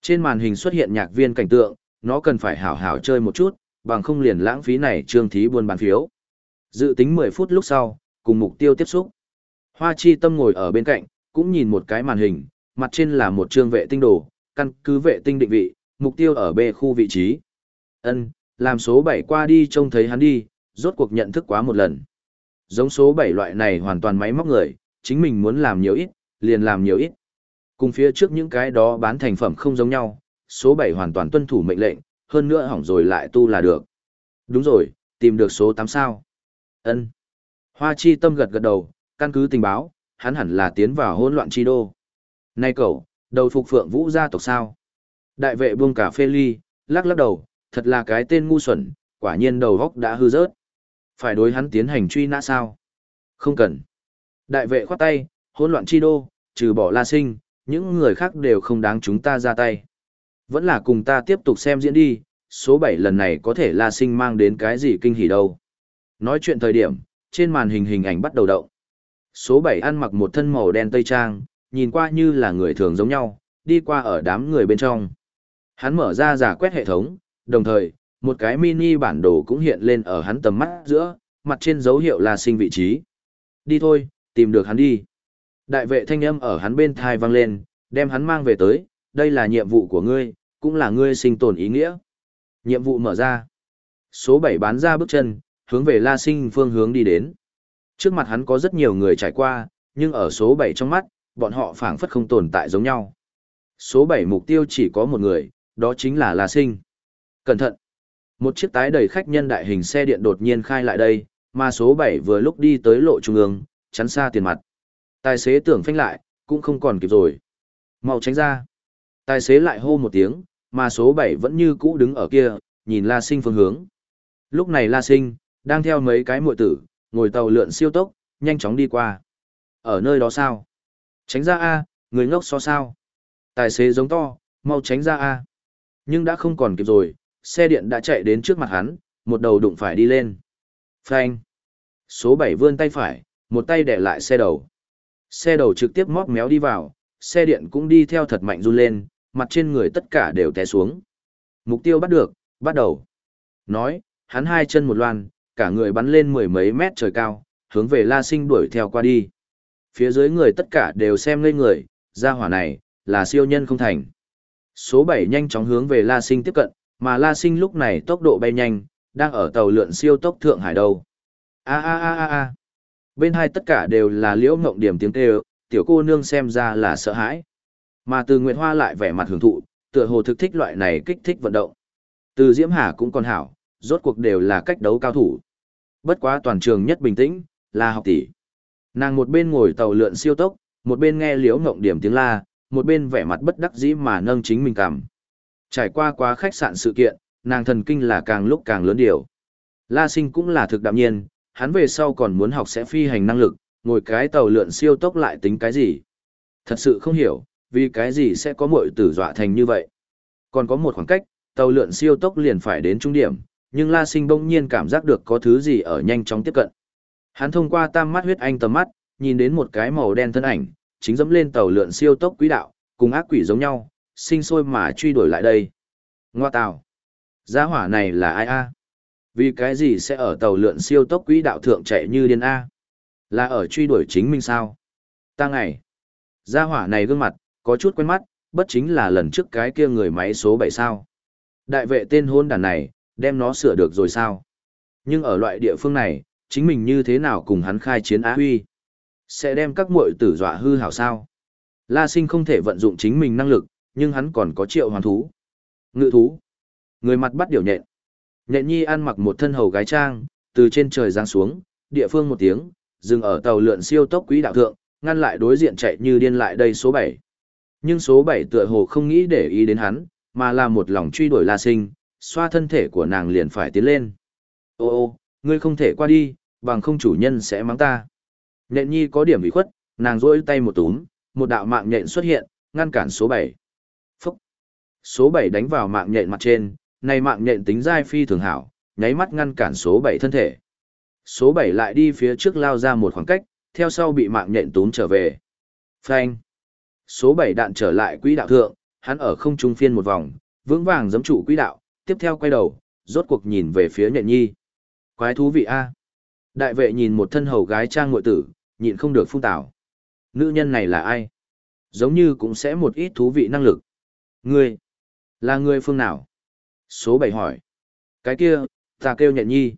Trên màn hình xuất hiện nhạc viên cảnh tượng, nó cần phải hảo hảo chơi một chút, bằng không liền lãng phí này trương thí buôn bán phiếu. Dự tính 10 phút lúc sau, cùng mục tiêu tiếp xúc. Hoa chi tâm ngồi ở bên cạnh, cũng nhìn một cái màn hình, mặt trên là một trương vệ tinh đồ, căn cứ vệ tinh định vị, mục tiêu ở B khu vị trí. Ân, làm số 7 qua đi trông thấy hắn đi, rốt cuộc nhận thức quá một lần. Giống số 7 loại này hoàn toàn máy móc người, chính mình muốn làm nhiều ít, liền làm nhiều ít. Cùng phía trước những cái đó bán thành phẩm không giống nhau, số 7 hoàn toàn tuân thủ mệnh lệnh, hơn nữa hỏng rồi lại tu là được. Đúng rồi, tìm được số 8 sao. Ân. Hoa chi tâm gật gật đầu, căn cứ tình báo, hắn hẳn là tiến vào hỗn loạn chi đô. Này cậu, đầu phục phượng vũ gia tộc sao? Đại vệ buông cà phê ly, lắc lắc đầu, thật là cái tên ngu xuẩn, quả nhiên đầu góc đã hư rớt. Phải đối hắn tiến hành truy nã sao? Không cần. Đại vệ khoát tay, hỗn loạn chi đô, trừ bỏ la sinh, những người khác đều không đáng chúng ta ra tay. Vẫn là cùng ta tiếp tục xem diễn đi, số 7 lần này có thể la sinh mang đến cái gì kinh hỉ đâu. Nói chuyện thời điểm, trên màn hình hình ảnh bắt đầu động. Số 7 ăn mặc một thân màu đen tây trang, nhìn qua như là người thường giống nhau, đi qua ở đám người bên trong. Hắn mở ra giả quét hệ thống, đồng thời, một cái mini bản đồ cũng hiện lên ở hắn tầm mắt giữa, mặt trên dấu hiệu là sinh vị trí. Đi thôi, tìm được hắn đi. Đại vệ thanh âm ở hắn bên thai vang lên, đem hắn mang về tới, đây là nhiệm vụ của ngươi, cũng là ngươi sinh tồn ý nghĩa. Nhiệm vụ mở ra. Số 7 bán ra bước chân, hướng về La Sinh phương hướng đi đến. Trước mặt hắn có rất nhiều người trải qua, nhưng ở số 7 trong mắt, bọn họ phảng phất không tồn tại giống nhau. Số 7 mục tiêu chỉ có một người, đó chính là La Sinh. Cẩn thận! Một chiếc tái đầy khách nhân đại hình xe điện đột nhiên khai lại đây, mà số 7 vừa lúc đi tới lộ trung ương, chắn xa tiền mặt. Tài xế tưởng phanh lại, cũng không còn kịp rồi. Mau tránh ra. Tài xế lại hô một tiếng, mà số 7 vẫn như cũ đứng ở kia, nhìn La Sinh phương hướng. Lúc này La Sinh, đang theo mấy cái muội tử, ngồi tàu lượn siêu tốc, nhanh chóng đi qua. Ở nơi đó sao? Tránh ra A, người ngốc so sao? Tài xế giống to, mau tránh ra A. Nhưng đã không còn kịp rồi, xe điện đã chạy đến trước mặt hắn, một đầu đụng phải đi lên. Phanh. Số 7 vươn tay phải, một tay để lại xe đầu. Xe đầu trực tiếp móc méo đi vào, xe điện cũng đi theo thật mạnh run lên, mặt trên người tất cả đều té xuống. Mục tiêu bắt được, bắt đầu. Nói, hắn hai chân một loan, cả người bắn lên mười mấy mét trời cao, hướng về La Sinh đuổi theo qua đi. Phía dưới người tất cả đều xem ngây người, ra hỏa này, là siêu nhân không thành. Số 7 nhanh chóng hướng về La Sinh tiếp cận, mà La Sinh lúc này tốc độ bay nhanh, đang ở tàu lượn siêu tốc Thượng Hải đâu. A a a a a. Bên hai tất cả đều là liễu ngộng điểm tiếng kêu, tiểu cô nương xem ra là sợ hãi. Mà từ Nguyệt Hoa lại vẻ mặt hưởng thụ, tựa hồ thực thích loại này kích thích vận động. Từ Diễm Hà cũng còn hảo, rốt cuộc đều là cách đấu cao thủ. Bất quá toàn trường nhất bình tĩnh, là học tỷ. Nàng một bên ngồi tàu lượn siêu tốc, một bên nghe liễu ngộng điểm tiếng la, một bên vẻ mặt bất đắc dĩ mà nâng chính mình cảm. Trải qua quá khách sạn sự kiện, nàng thần kinh là càng lúc càng lớn điều. La sinh cũng là thực đạm nhiên, hắn về sau còn muốn học sẽ phi hành năng lực, ngồi cái tàu lượn siêu tốc lại tính cái gì. Thật sự không hiểu, vì cái gì sẽ có mội tử dọa thành như vậy. Còn có một khoảng cách, tàu lượn siêu tốc liền phải đến trung điểm, nhưng La Sinh bỗng nhiên cảm giác được có thứ gì ở nhanh chóng tiếp cận. Hắn thông qua tam mắt huyết anh tầm mắt, nhìn đến một cái màu đen thân ảnh, chính dẫm lên tàu lượn siêu tốc quỹ đạo, cùng ác quỷ giống nhau, sinh sôi mà truy đuổi lại đây. Ngoa tào, Gia hỏa này là ai a? Vì cái gì sẽ ở tàu lượn siêu tốc quỹ đạo thượng chạy như điên A? Là ở truy đuổi chính mình sao? Ta ngày. Gia hỏa này gương mặt, có chút quen mắt, bất chính là lần trước cái kia người máy số 7 sao. Đại vệ tên hôn đàn này, đem nó sửa được rồi sao? Nhưng ở loại địa phương này, chính mình như thế nào cùng hắn khai chiến á huy? Sẽ đem các muội tử dọa hư hảo sao? La sinh không thể vận dụng chính mình năng lực, nhưng hắn còn có triệu hoàn thú. Ngự thú. Người mặt bắt điều nhện. Nhện nhi ăn mặc một thân hầu gái trang, từ trên trời giáng xuống, địa phương một tiếng, dừng ở tàu lượn siêu tốc quỹ đạo thượng, ngăn lại đối diện chạy như điên lại đây số 7. Nhưng số 7 tựa hồ không nghĩ để ý đến hắn, mà là một lòng truy đuổi La Sinh, xoa thân thể của nàng liền phải tiến lên. Ô ô, ngươi không thể qua đi, bằng không chủ nhân sẽ mắng ta. Nhện nhi có điểm bị khuất, nàng rỗi tay một túm, một đạo mạng nhện xuất hiện, ngăn cản số 7. Phúc! Số 7 đánh vào mạng nhện mặt trên, này mạng nhện tính dai phi thường hảo, nháy mắt ngăn cản số 7 thân thể. Số 7 lại đi phía trước lao ra một khoảng cách, theo sau bị mạng nhện túm trở về. Phanh! Số 7 đạn trở lại quỹ đạo thượng, hắn ở không trung phiên một vòng, vững vàng giẫm trụ quỹ đạo, tiếp theo quay đầu, rốt cuộc nhìn về phía nhện nhi. Quái thú vị a. Đại vệ nhìn một thân hầu gái trang ngụy tử, nhịn không được phun tảo. Nữ nhân này là ai? Giống như cũng sẽ một ít thú vị năng lực. Ngươi, là người phương nào? Số bảy hỏi. Cái kia, ta kêu nhện nhi.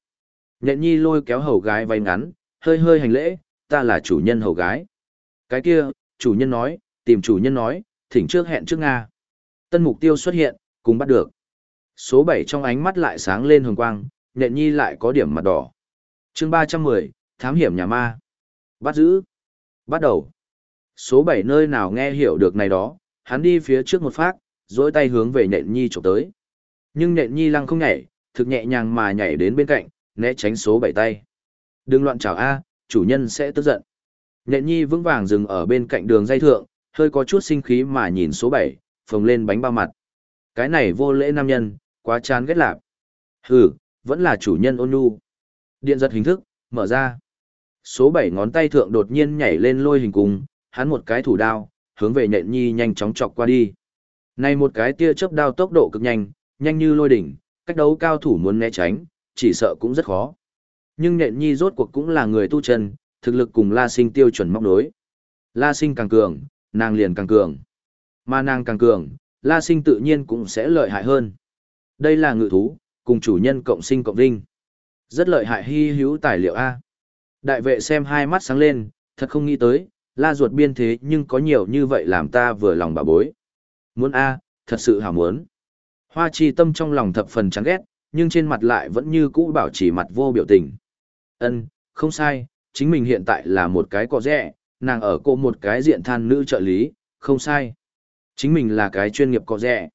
Nhện nhi lôi kéo hầu gái váy ngắn, hơi hơi hành lễ, ta là chủ nhân hầu gái. Cái kia, chủ nhân nói, tìm chủ nhân nói, thỉnh trước hẹn trước Nga. Tân mục tiêu xuất hiện, cùng bắt được. Số bảy trong ánh mắt lại sáng lên hồng quang, nhện nhi lại có điểm mặt đỏ. chương 310, thám hiểm nhà ma. Bắt giữ. Bắt đầu. Số bảy nơi nào nghe hiểu được này đó, hắn đi phía trước một phát, dỗi tay hướng về nhện nhi chụp tới. Nhưng nhện nhi lăng không nhảy, thực nhẹ nhàng mà nhảy đến bên cạnh, né tránh số bảy tay. Đừng loạn chào A, chủ nhân sẽ tức giận. Nhện nhi vững vàng dừng ở bên cạnh đường dây thượng, hơi có chút sinh khí mà nhìn số bảy, phồng lên bánh bao mặt. Cái này vô lễ nam nhân, quá chán ghét lạp. Hừ, vẫn là chủ nhân ôn nhu. Điện giật hình thức, mở ra. Số bảy ngón tay thượng đột nhiên nhảy lên lôi hình cung, hắn một cái thủ đao, hướng về nhện nhi nhanh chóng chọc qua đi. Này một cái tia chớp đao tốc độ cực nhanh, nhanh như lôi đỉnh, cách đấu cao thủ muốn né tránh, chỉ sợ cũng rất khó. Nhưng Nện nhi rốt cuộc cũng là người tu chân, thực lực cùng La Sinh tiêu chuẩn móc đối. La Sinh càng cường, nàng liền càng cường. Mà nàng càng cường, La Sinh tự nhiên cũng sẽ lợi hại hơn. Đây là ngự thú, cùng chủ nhân cộng sinh cộng vinh. Rất lợi hại hy hữu tài liệu A. Đại vệ xem hai mắt sáng lên, thật không nghĩ tới, la ruột biên thế nhưng có nhiều như vậy làm ta vừa lòng bà bối. Muốn A, thật sự hảo muốn. Hoa chi tâm trong lòng thập phần chán ghét, nhưng trên mặt lại vẫn như cũ bảo trì mặt vô biểu tình. Ân, không sai, chính mình hiện tại là một cái cọ rẻ, nàng ở cô một cái diện than nữ trợ lý, không sai. Chính mình là cái chuyên nghiệp cọ rẻ.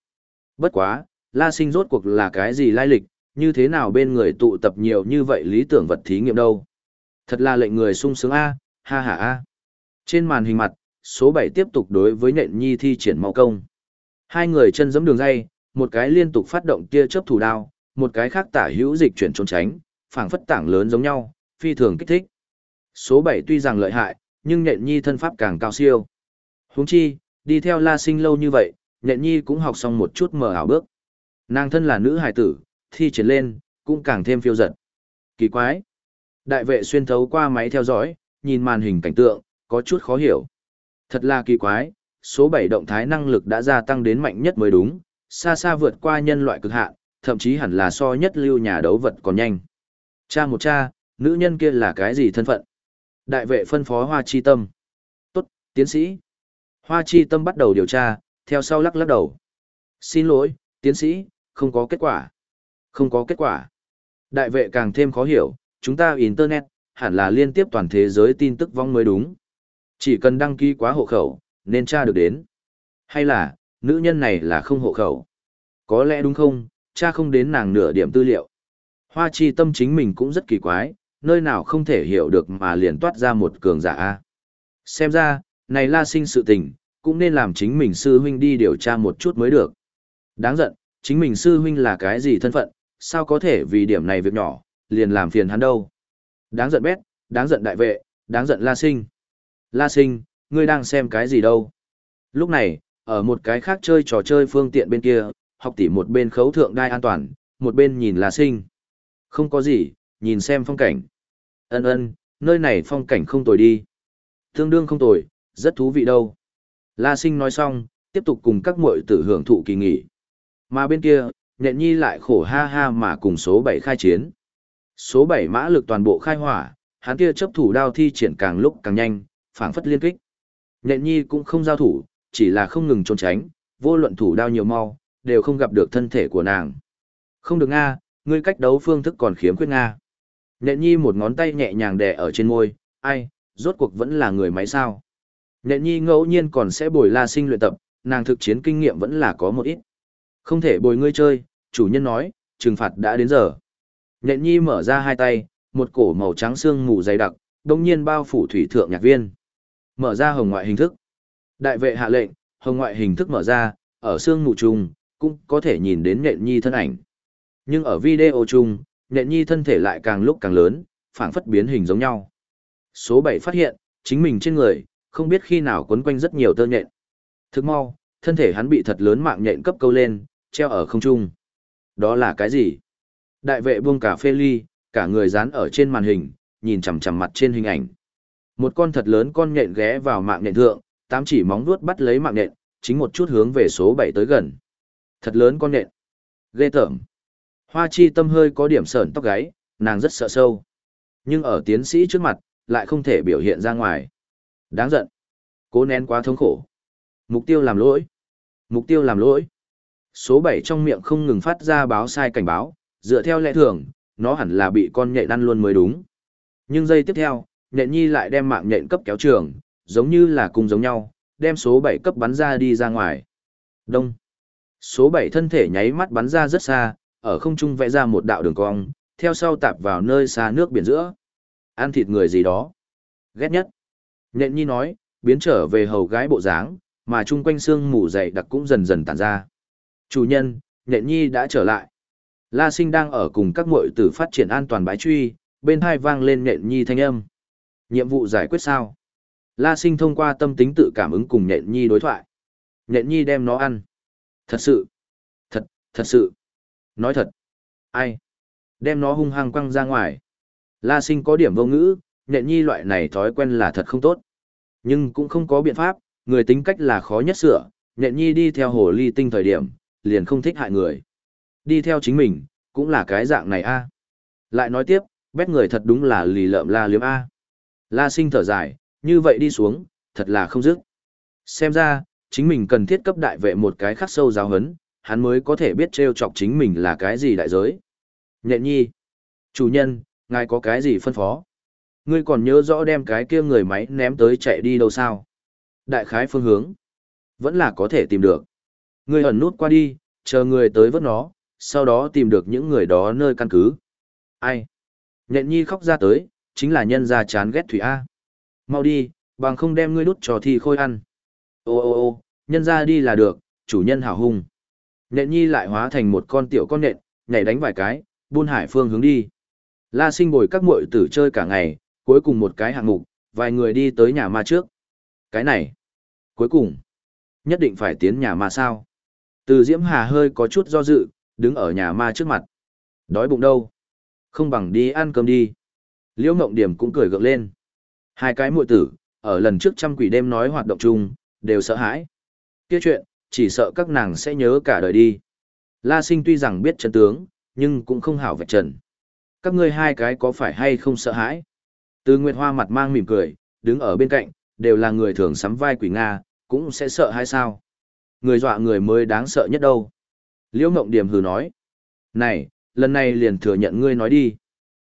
Bất quá, la sinh rốt cuộc là cái gì lai lịch, như thế nào bên người tụ tập nhiều như vậy lý tưởng vật thí nghiệm đâu. Thật là lệnh người sung sướng A, ha ha A. Trên màn hình mặt, số 7 tiếp tục đối với nện nhi thi triển mau công. Hai người chân giẫm đường dây, một cái liên tục phát động tia chớp thủ đao, một cái khác tả hữu dịch chuyển trốn tránh, phảng phất tảng lớn giống nhau, phi thường kích thích. Số 7 tuy rằng lợi hại, nhưng nện nhi thân pháp càng cao siêu. Huống chi, đi theo La Sinh lâu như vậy, nện nhi cũng học xong một chút mở ảo bước. Nàng thân là nữ hài tử, thi triển lên, cũng càng thêm phiêu giật. Kỳ quái. Đại vệ xuyên thấu qua máy theo dõi, nhìn màn hình cảnh tượng, có chút khó hiểu. Thật là kỳ quái, số 7 động thái năng lực đã gia tăng đến mạnh nhất mới đúng, xa xa vượt qua nhân loại cực hạn, thậm chí hẳn là so nhất lưu nhà đấu vật còn nhanh. Cha một cha, nữ nhân kia là cái gì thân phận? Đại vệ phân phó Hoa Chi Tâm. Tốt, tiến sĩ. Hoa Chi Tâm bắt đầu điều tra, theo sau lắc lắc đầu. Xin lỗi, tiến sĩ, không có kết quả. Không có kết quả. Đại vệ càng thêm khó hiểu, chúng ta Internet, hẳn là liên tiếp toàn thế giới tin tức vong mới đúng. Chỉ cần đăng ký quá hộ khẩu, nên tra được đến. Hay là, nữ nhân này là không hộ khẩu. Có lẽ đúng không, cha không đến nàng nửa điểm tư liệu. Hoa chi tâm chính mình cũng rất kỳ quái, nơi nào không thể hiểu được mà liền toát ra một cường giả A. Xem ra, này la sinh sự tình, cũng nên làm chính mình sư huynh đi điều tra một chút mới được. Đáng giận, chính mình sư huynh là cái gì thân phận, sao có thể vì điểm này việc nhỏ, liền làm phiền hắn đâu. Đáng giận bét, đáng giận đại vệ, đáng giận la sinh. La sinh, ngươi đang xem cái gì đâu? Lúc này, ở một cái khác chơi trò chơi phương tiện bên kia, học tỷ một bên khấu thượng đai an toàn, một bên nhìn La sinh. Không có gì, nhìn xem phong cảnh. Ân ân, nơi này phong cảnh không tồi đi. Tương đương không tồi, rất thú vị đâu. La sinh nói xong, tiếp tục cùng các muội tử hưởng thụ kỳ nghỉ. Mà bên kia, nhện nhi lại khổ ha ha mà cùng số 7 khai chiến. Số 7 mã lực toàn bộ khai hỏa, hắn kia chấp thủ đao thi triển càng lúc càng nhanh, phảng phất liên kích. Nhện nhi cũng không giao thủ, chỉ là không ngừng trốn tránh, vô luận thủ đao nhiều mau, đều không gặp được thân thể của nàng. Không được Nga, ngươi cách đấu phương thức còn khiếm khuyết Nga. Nhện nhi một ngón tay nhẹ nhàng đè ở trên môi, ai, rốt cuộc vẫn là người máy sao. Nhện nhi ngẫu nhiên còn sẽ bồi la sinh luyện tập, nàng thực chiến kinh nghiệm vẫn là có một ít. Không thể bồi ngươi chơi, chủ nhân nói, trừng phạt đã đến giờ. Nhện nhi mở ra hai tay, một cổ màu trắng xương mù dày đặc, đồng nhiên bao phủ thủy thượng nhạc viên. Mở ra hồng ngoại hình thức. Đại vệ hạ lệnh, hồng ngoại hình thức mở ra, ở xương mù trùng, cũng có thể nhìn đến nện nhi thân ảnh. Nhưng ở video chung, nện nhi thân thể lại càng lúc càng lớn, phảng phất biến hình giống nhau. Số 7 phát hiện, chính mình trên người, không biết khi nào quấn quanh rất nhiều tơ nhện. Thức mau, thân thể hắn bị thật lớn mạng nhện cấp câu lên, treo ở không trung. Đó là cái gì? Đại vệ buông cà phê ly, cả người dán ở trên màn hình, nhìn chằm chằm mặt trên hình ảnh. Một con thật lớn con nhện ghé vào mạng nhện thượng, tám chỉ móng vuốt bắt lấy mạng nện chính một chút hướng về số 7 tới gần. Thật lớn con nện Ghê tởm. Hoa chi tâm hơi có điểm sờn tóc gáy, nàng rất sợ sâu. Nhưng ở tiến sĩ trước mặt, lại không thể biểu hiện ra ngoài. Đáng giận. Cố nén quá thống khổ. Mục tiêu làm lỗi. Mục tiêu làm lỗi. Số 7 trong miệng không ngừng phát ra báo sai cảnh báo, dựa theo lẽ thường, nó hẳn là bị con nhện ăn luôn mới đúng. Nhưng giây tiếp theo, nhện nhi lại đem mạng nhện cấp kéo trường, giống như là cùng giống nhau, đem số 7 cấp bắn ra đi ra ngoài. Đông. Số 7 thân thể nháy mắt bắn ra rất xa, ở không trung vẽ ra một đạo đường cong, theo sau tạp vào nơi xa nước biển giữa. Ăn thịt người gì đó. Ghét nhất. Nhện nhi nói, biến trở về hầu gái bộ dáng, mà chung quanh xương mù dày đặc cũng dần dần tản ra. Chủ nhân, nhện nhi đã trở lại. La sinh đang ở cùng các muội tử phát triển an toàn bái truy, bên hai vang lên nhện nhi thanh âm. Nhiệm vụ giải quyết sao? La sinh thông qua tâm tính tự cảm ứng cùng nhện nhi đối thoại. Nhện nhi đem nó ăn. Thật sự. Thật, thật sự. Nói thật. Ai? Đem nó hung hăng quăng ra ngoài. La sinh có điểm vô ngữ, nhện nhi loại này thói quen là thật không tốt. Nhưng cũng không có biện pháp, người tính cách là khó nhất sửa, nhện nhi đi theo hồ ly tinh thời điểm, liền không thích hại người. Đi theo chính mình, cũng là cái dạng này a. Lại nói tiếp, bét người thật đúng là lì lợm la liếm a. La sinh thở dài, như vậy đi xuống, thật là không dứt. Xem ra, chính mình cần thiết cấp đại vệ một cái khắc sâu giáo hấn, hắn mới có thể biết trêu chọc chính mình là cái gì đại giới. Nhện nhi. Chủ nhân, ngài có cái gì phân phó? Ngươi còn nhớ rõ đem cái kia người máy ném tới chạy đi đâu sao? Đại khái phương hướng. Vẫn là có thể tìm được. Ngươi ẩn nút qua đi, chờ người tới vớt nó, sau đó tìm được những người đó nơi căn cứ. Ai? Nhện nhi khóc ra tới, chính là nhân gia chán ghét Thủy A. Mau đi, bằng không đem ngươi đút cho thi khôi ăn. Ô ô ô, nhân gia đi là được, chủ nhân hảo hung. Nện nhi lại hóa thành một con tiểu con nện, nhảy đánh vài cái, buôn hải phương hướng đi. La sinh bồi các muội tử chơi cả ngày, cuối cùng một cái hạng mục, vài người đi tới nhà ma trước. Cái này, cuối cùng, nhất định phải tiến nhà ma sao. Từ Diễm Hà hơi có chút do dự, đứng ở nhà ma trước mặt. Đói bụng đâu? Không bằng đi ăn cơm đi. Liễu Ngộng Điểm cũng cười gượng lên. Hai cái muội tử, ở lần trước trăm quỷ đêm nói hoạt động chung, đều sợ hãi. Kia chuyện, chỉ sợ các nàng sẽ nhớ cả đời đi. La Sinh tuy rằng biết chân tướng, nhưng cũng không hảo vạch trần. Các ngươi hai cái có phải hay không sợ hãi? Từ Nguyệt Hoa mặt mang mỉm cười, đứng ở bên cạnh, đều là người thường sắm vai quỷ Nga, cũng sẽ sợ hay sao? Người dọa người mới đáng sợ nhất đâu. Liễu Ngộng Điểm hừ nói. Này, lần này liền thừa nhận ngươi nói đi.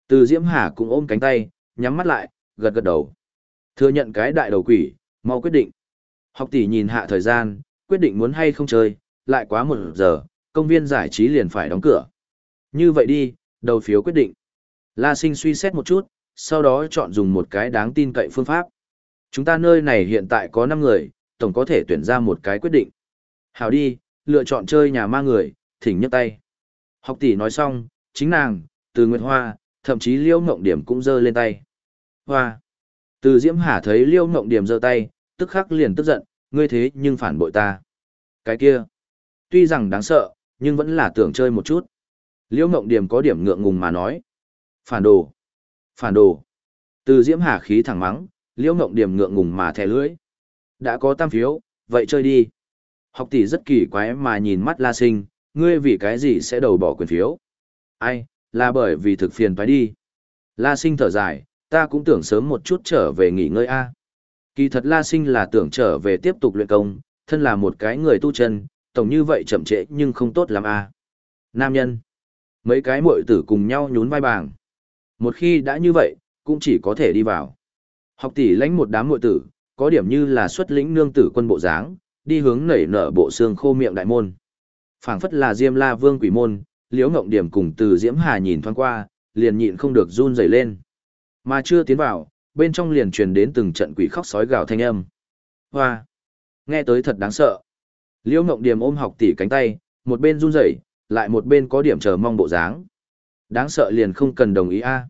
Từ Diễm Hà cũng ôm cánh tay, nhắm mắt lại, gật gật đầu. Thừa nhận cái đại đầu quỷ, mau quyết định. Học tỷ nhìn hạ thời gian, quyết định muốn hay không chơi, lại quá một giờ, công viên giải trí liền phải đóng cửa. Như vậy đi, đầu phiếu quyết định. La sinh suy xét một chút, sau đó chọn dùng một cái đáng tin cậy phương pháp. Chúng ta nơi này hiện tại có 5 người, tổng có thể tuyển ra một cái quyết định. Hảo đi, lựa chọn chơi nhà ma người, thỉnh nhấc tay. Học tỷ nói xong, chính nàng, từ Nguyệt Hoa, thậm chí Liêu Mộng Điểm cũng giơ lên tay. Hoa. Từ Diễm Hà thấy Liêu Ngộng Điểm giơ tay, tức khắc liền tức giận, ngươi thế nhưng phản bội ta. Cái kia, tuy rằng đáng sợ, nhưng vẫn là tưởng chơi một chút. Liễu Ngộng Điểm có điểm ngượng ngùng mà nói. Phản đồ. Phản đồ. Từ Diễm Hà khí thẳng mắng, Liễu Ngộng Điểm ngượng ngùng mà thè lưỡi. Đã có tam phiếu, vậy chơi đi. Học tỷ rất kỳ quái mà nhìn mắt La Sinh, ngươi vì cái gì sẽ đầu bỏ quyền phiếu? Ai, là bởi vì thực phiền phải đi. La Sinh thở dài, ta cũng tưởng sớm một chút trở về nghỉ ngơi a. Kỳ thật La Sinh là tưởng trở về tiếp tục luyện công, thân là một cái người tu chân, tổng như vậy chậm trễ nhưng không tốt lắm a. Nam nhân. Mấy cái muội tử cùng nhau nhún vai bảng. Một khi đã như vậy, cũng chỉ có thể đi vào. Học tỷ lãnh một đám muội tử, có điểm như là xuất lĩnh nương tử quân bộ dáng, đi hướng nảy nở bộ xương khô miệng đại môn. Phảng phất là Diêm La Vương quỷ môn, Liễu Ngộng Điểm cùng từ Diễm Hà nhìn thoáng qua, liền nhịn không được run rẩy lên. Mà chưa tiến vào, bên trong liền truyền đến từng trận quỷ khóc sói gào thanh âm. Hoa! Nghe tới thật đáng sợ. Liễu Ngộng điềm ôm học tỷ cánh tay, một bên run rẩy, lại một bên có điểm chờ mong bộ dáng. Đáng sợ liền không cần đồng ý a.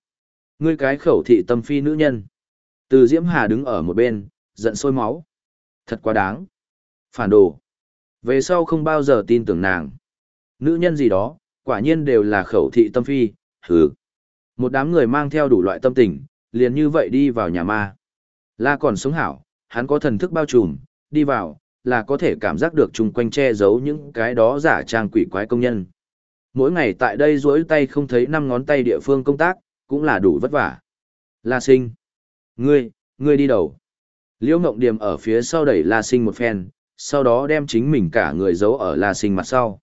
Ngươi cái khẩu thị tâm phi nữ nhân. Từ Diễm Hà đứng ở một bên, giận sôi máu. Thật quá đáng. Phản đồ. Về sau không bao giờ tin tưởng nàng. Nữ nhân gì đó, quả nhiên đều là khẩu thị tâm phi, hừ. Một đám người mang theo đủ loại tâm tình, liền như vậy đi vào nhà ma. La còn sống hảo, hắn có thần thức bao trùm, đi vào, là có thể cảm giác được chung quanh che giấu những cái đó giả trang quỷ quái công nhân. Mỗi ngày tại đây duỗi tay không thấy năm ngón tay địa phương công tác, cũng là đủ vất vả. La sinh. Ngươi, ngươi đi đầu. Liễu Ngộng Điềm ở phía sau đẩy La sinh một phen, sau đó đem chính mình cả người giấu ở La sinh mặt sau.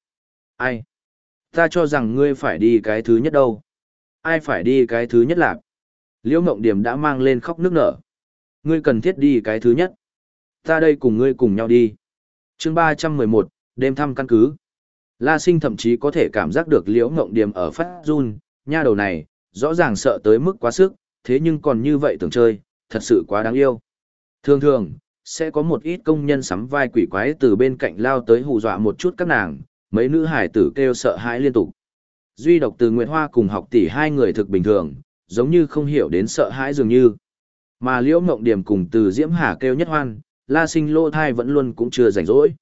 Ai? Ta cho rằng ngươi phải đi cái thứ nhất đâu. Ai phải đi cái thứ nhất lạc? Liễu Ngộng Điểm đã mang lên khóc nước nở. Ngươi cần thiết đi cái thứ nhất. Ta đây cùng ngươi cùng nhau đi. chương ba trăm mười một, đêm thăm căn cứ. La sinh thậm chí có thể cảm giác được liễu ngộng Điểm ở phát run, nha đầu này, rõ ràng sợ tới mức quá sức, thế nhưng còn như vậy tưởng chơi, thật sự quá đáng yêu. Thường thường, sẽ có một ít công nhân sắm vai quỷ quái từ bên cạnh lao tới hù dọa một chút các nàng, mấy nữ hải tử kêu sợ hãi liên tục. Duy độc từ Nguyệt Hoa cùng học tỷ hai người thực bình thường, giống như không hiểu đến sợ hãi dường như. Mà Liễu Ngộng Điểm cùng từ Diễm Hà kêu nhất hoan, La Sinh lô thai vẫn luôn cũng chưa rảnh rỗi.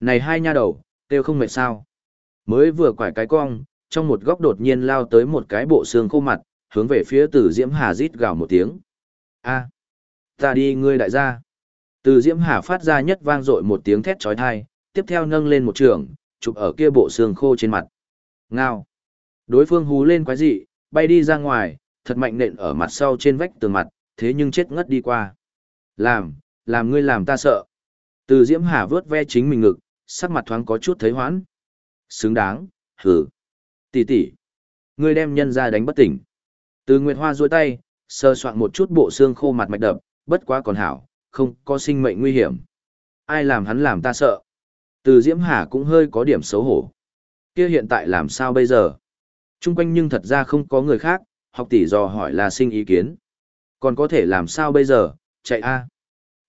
Này hai nha đầu, kêu không mệt sao. Mới vừa quải cái cong, trong một góc đột nhiên lao tới một cái bộ xương khô mặt, hướng về phía từ Diễm Hà rít gào một tiếng. a ta đi ngươi đại gia. Từ Diễm Hà phát ra nhất vang dội một tiếng thét trói thai, tiếp theo nâng lên một trường, chụp ở kia bộ xương khô trên mặt. Ngao. Đối phương hú lên quái dị, bay đi ra ngoài, thật mạnh nện ở mặt sau trên vách tường mặt, thế nhưng chết ngất đi qua. Làm, làm ngươi làm ta sợ. Từ Diễm Hà vớt ve chính mình ngực, sắc mặt thoáng có chút thấy hoãn. Xứng đáng, hử. Tỷ tỷ, ngươi đem nhân ra đánh bất tỉnh. Từ Nguyệt Hoa duỗi tay, sơ soạn một chút bộ xương khô mặt mạch đập, bất quá còn hảo, không có sinh mệnh nguy hiểm. Ai làm hắn làm ta sợ. Từ Diễm Hà cũng hơi có điểm xấu hổ. Kia hiện tại làm sao bây giờ? Trung quanh nhưng thật ra không có người khác, học tỷ dò hỏi La sinh ý kiến. Còn có thể làm sao bây giờ, chạy a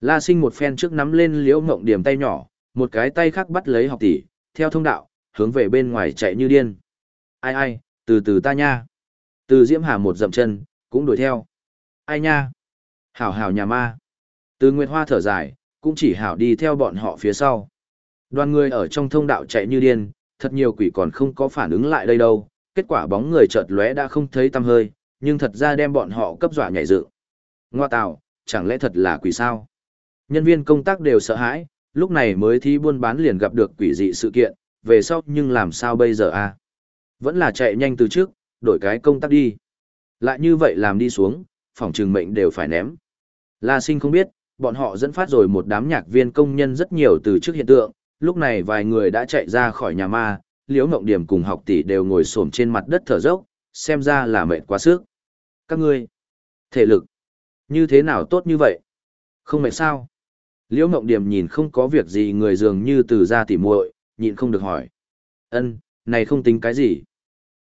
La sinh một phen trước nắm lên liễu mộng điểm tay nhỏ, một cái tay khác bắt lấy học tỷ, theo thông đạo, hướng về bên ngoài chạy như điên. Ai ai, từ từ ta nha. Từ Diễm Hà một dậm chân, cũng đuổi theo. Ai nha? Hảo hảo nhà ma. Từ Nguyệt Hoa thở dài, cũng chỉ hảo đi theo bọn họ phía sau. Đoàn người ở trong thông đạo chạy như điên, thật nhiều quỷ còn không có phản ứng lại đây đâu. Kết quả bóng người chợt lóe đã không thấy tăm hơi, nhưng thật ra đem bọn họ cấp dọa nhảy dựng. Ngoa tạo, chẳng lẽ thật là quỷ sao? Nhân viên công tác đều sợ hãi, lúc này mới thi buôn bán liền gặp được quỷ dị sự kiện, về sau nhưng làm sao bây giờ a? Vẫn là chạy nhanh từ trước, đổi cái công tác đi. Lại như vậy làm đi xuống, phòng trường mệnh đều phải ném. La sinh không biết, bọn họ dẫn phát rồi một đám nhạc viên công nhân rất nhiều từ trước hiện tượng, lúc này vài người đã chạy ra khỏi nhà ma, liễu ngộng điểm cùng học tỷ đều ngồi xổm trên mặt đất thở dốc, xem ra là mệt quá sức. Các ngươi, thể lực, như thế nào tốt như vậy? Không mệt sao? Liễu ngộng điểm nhìn không có việc gì người dường như từ ra tỉ muội, nhịn không được hỏi. Ân, này không tính cái gì.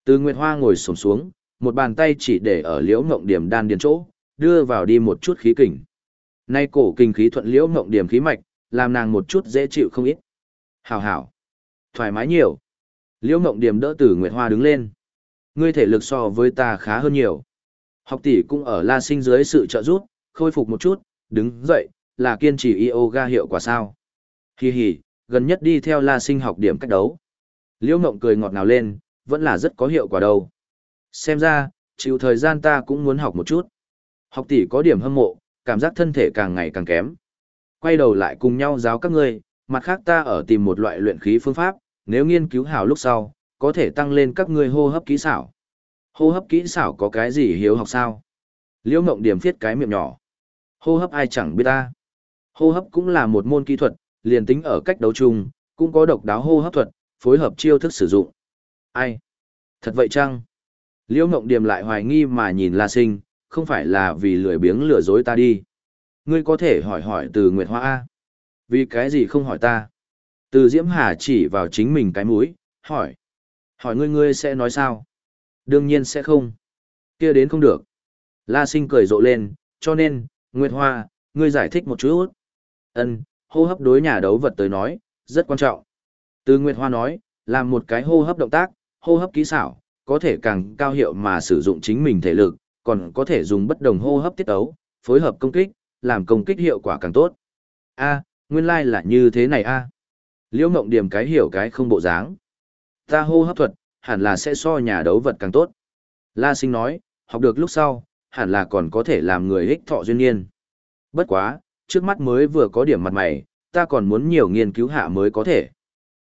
Từ Nguyệt Hoa ngồi xổm xuống, một bàn tay chỉ để ở liễu ngộng điểm đan điền chỗ, đưa vào đi một chút khí kình. Nay cổ kinh khí thuận liễu ngộng điểm khí mạch, làm nàng một chút dễ chịu không ít. Hảo hảo. Thoải mái nhiều. Liễu ngộng điểm đỡ từ Nguyệt Hoa đứng lên. Ngươi thể lực so với ta khá hơn nhiều. Học tỷ cũng ở la sinh dưới sự trợ giúp, khôi phục một chút, đứng dậy, là kiên trì yoga hiệu quả sao. Hi hi, gần nhất đi theo la sinh học điểm cách đấu. Liễu Ngộng cười ngọt ngào lên, vẫn là rất có hiệu quả đâu. Xem ra, chịu thời gian ta cũng muốn học một chút. Học tỷ có điểm hâm mộ, cảm giác thân thể càng ngày càng kém. Quay đầu lại cùng nhau giáo các ngươi, mặt khác ta ở tìm một loại luyện khí phương pháp, nếu nghiên cứu hào lúc sau, có thể tăng lên các ngươi hô hấp kỹ xảo. Hô hấp kỹ xảo có cái gì hiếu học sao? Liễu Ngộng điểm viết cái miệng nhỏ. Hô hấp ai chẳng biết ta. Hô hấp cũng là một môn kỹ thuật, liền tính ở cách đấu chung, cũng có độc đáo hô hấp thuật, phối hợp chiêu thức sử dụng. Ai? Thật vậy chăng? Liễu Ngộng Điềm lại hoài nghi mà nhìn La Sinh, không phải là vì lười biếng lừa dối ta đi. Ngươi có thể hỏi hỏi từ Nguyệt Hoa A. Vì cái gì không hỏi ta? Từ Diễm Hà chỉ vào chính mình cái mũi, hỏi. Hỏi ngươi ngươi sẽ nói sao? Đương nhiên sẽ không. kia đến không được. La Sinh cười rộ lên, cho nên, Nguyệt Hoa, ngươi giải thích một chút. Ân, hô hấp đối nhà đấu vật tới nói, rất quan trọng. Từ Nguyệt Hoa nói, làm một cái hô hấp động tác, hô hấp kỹ xảo, có thể càng cao hiệu mà sử dụng chính mình thể lực, còn có thể dùng bất đồng hô hấp tiết ấu, phối hợp công kích, làm công kích hiệu quả càng tốt. A, nguyên lai like là như thế này a. Liễu Ngộng Điểm cái hiểu cái không bộ dáng. Ta hô hấp thuật, hẳn là sẽ so nhà đấu vật càng tốt. La Sinh nói, học được lúc sau, hẳn là còn có thể làm người ích thọ duyên niên. Bất quá, trước mắt mới vừa có điểm mặt mày, ta còn muốn nhiều nghiên cứu hạ mới có thể.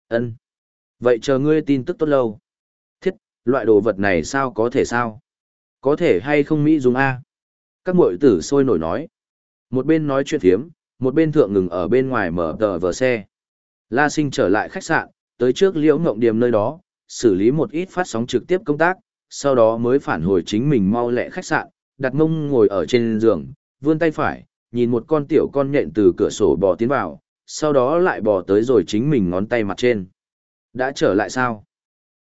Ân. Vậy chờ ngươi tin tức tốt lâu. Thiết, loại đồ vật này sao có thể sao? Có thể hay không Mỹ dùng A? Các mội tử sôi nổi nói. Một bên nói chuyện thiếm, một bên thượng ngừng ở bên ngoài mở tờ vờ xe. La sinh trở lại khách sạn, tới trước liễu ngộng điểm nơi đó, xử lý một ít phát sóng trực tiếp công tác, sau đó mới phản hồi chính mình mau lẹ khách sạn, đặt mông ngồi ở trên giường, vươn tay phải, nhìn một con tiểu con nhện từ cửa sổ bò tiến vào, sau đó lại bò tới rồi chính mình ngón tay mặt trên. Đã trở lại sao?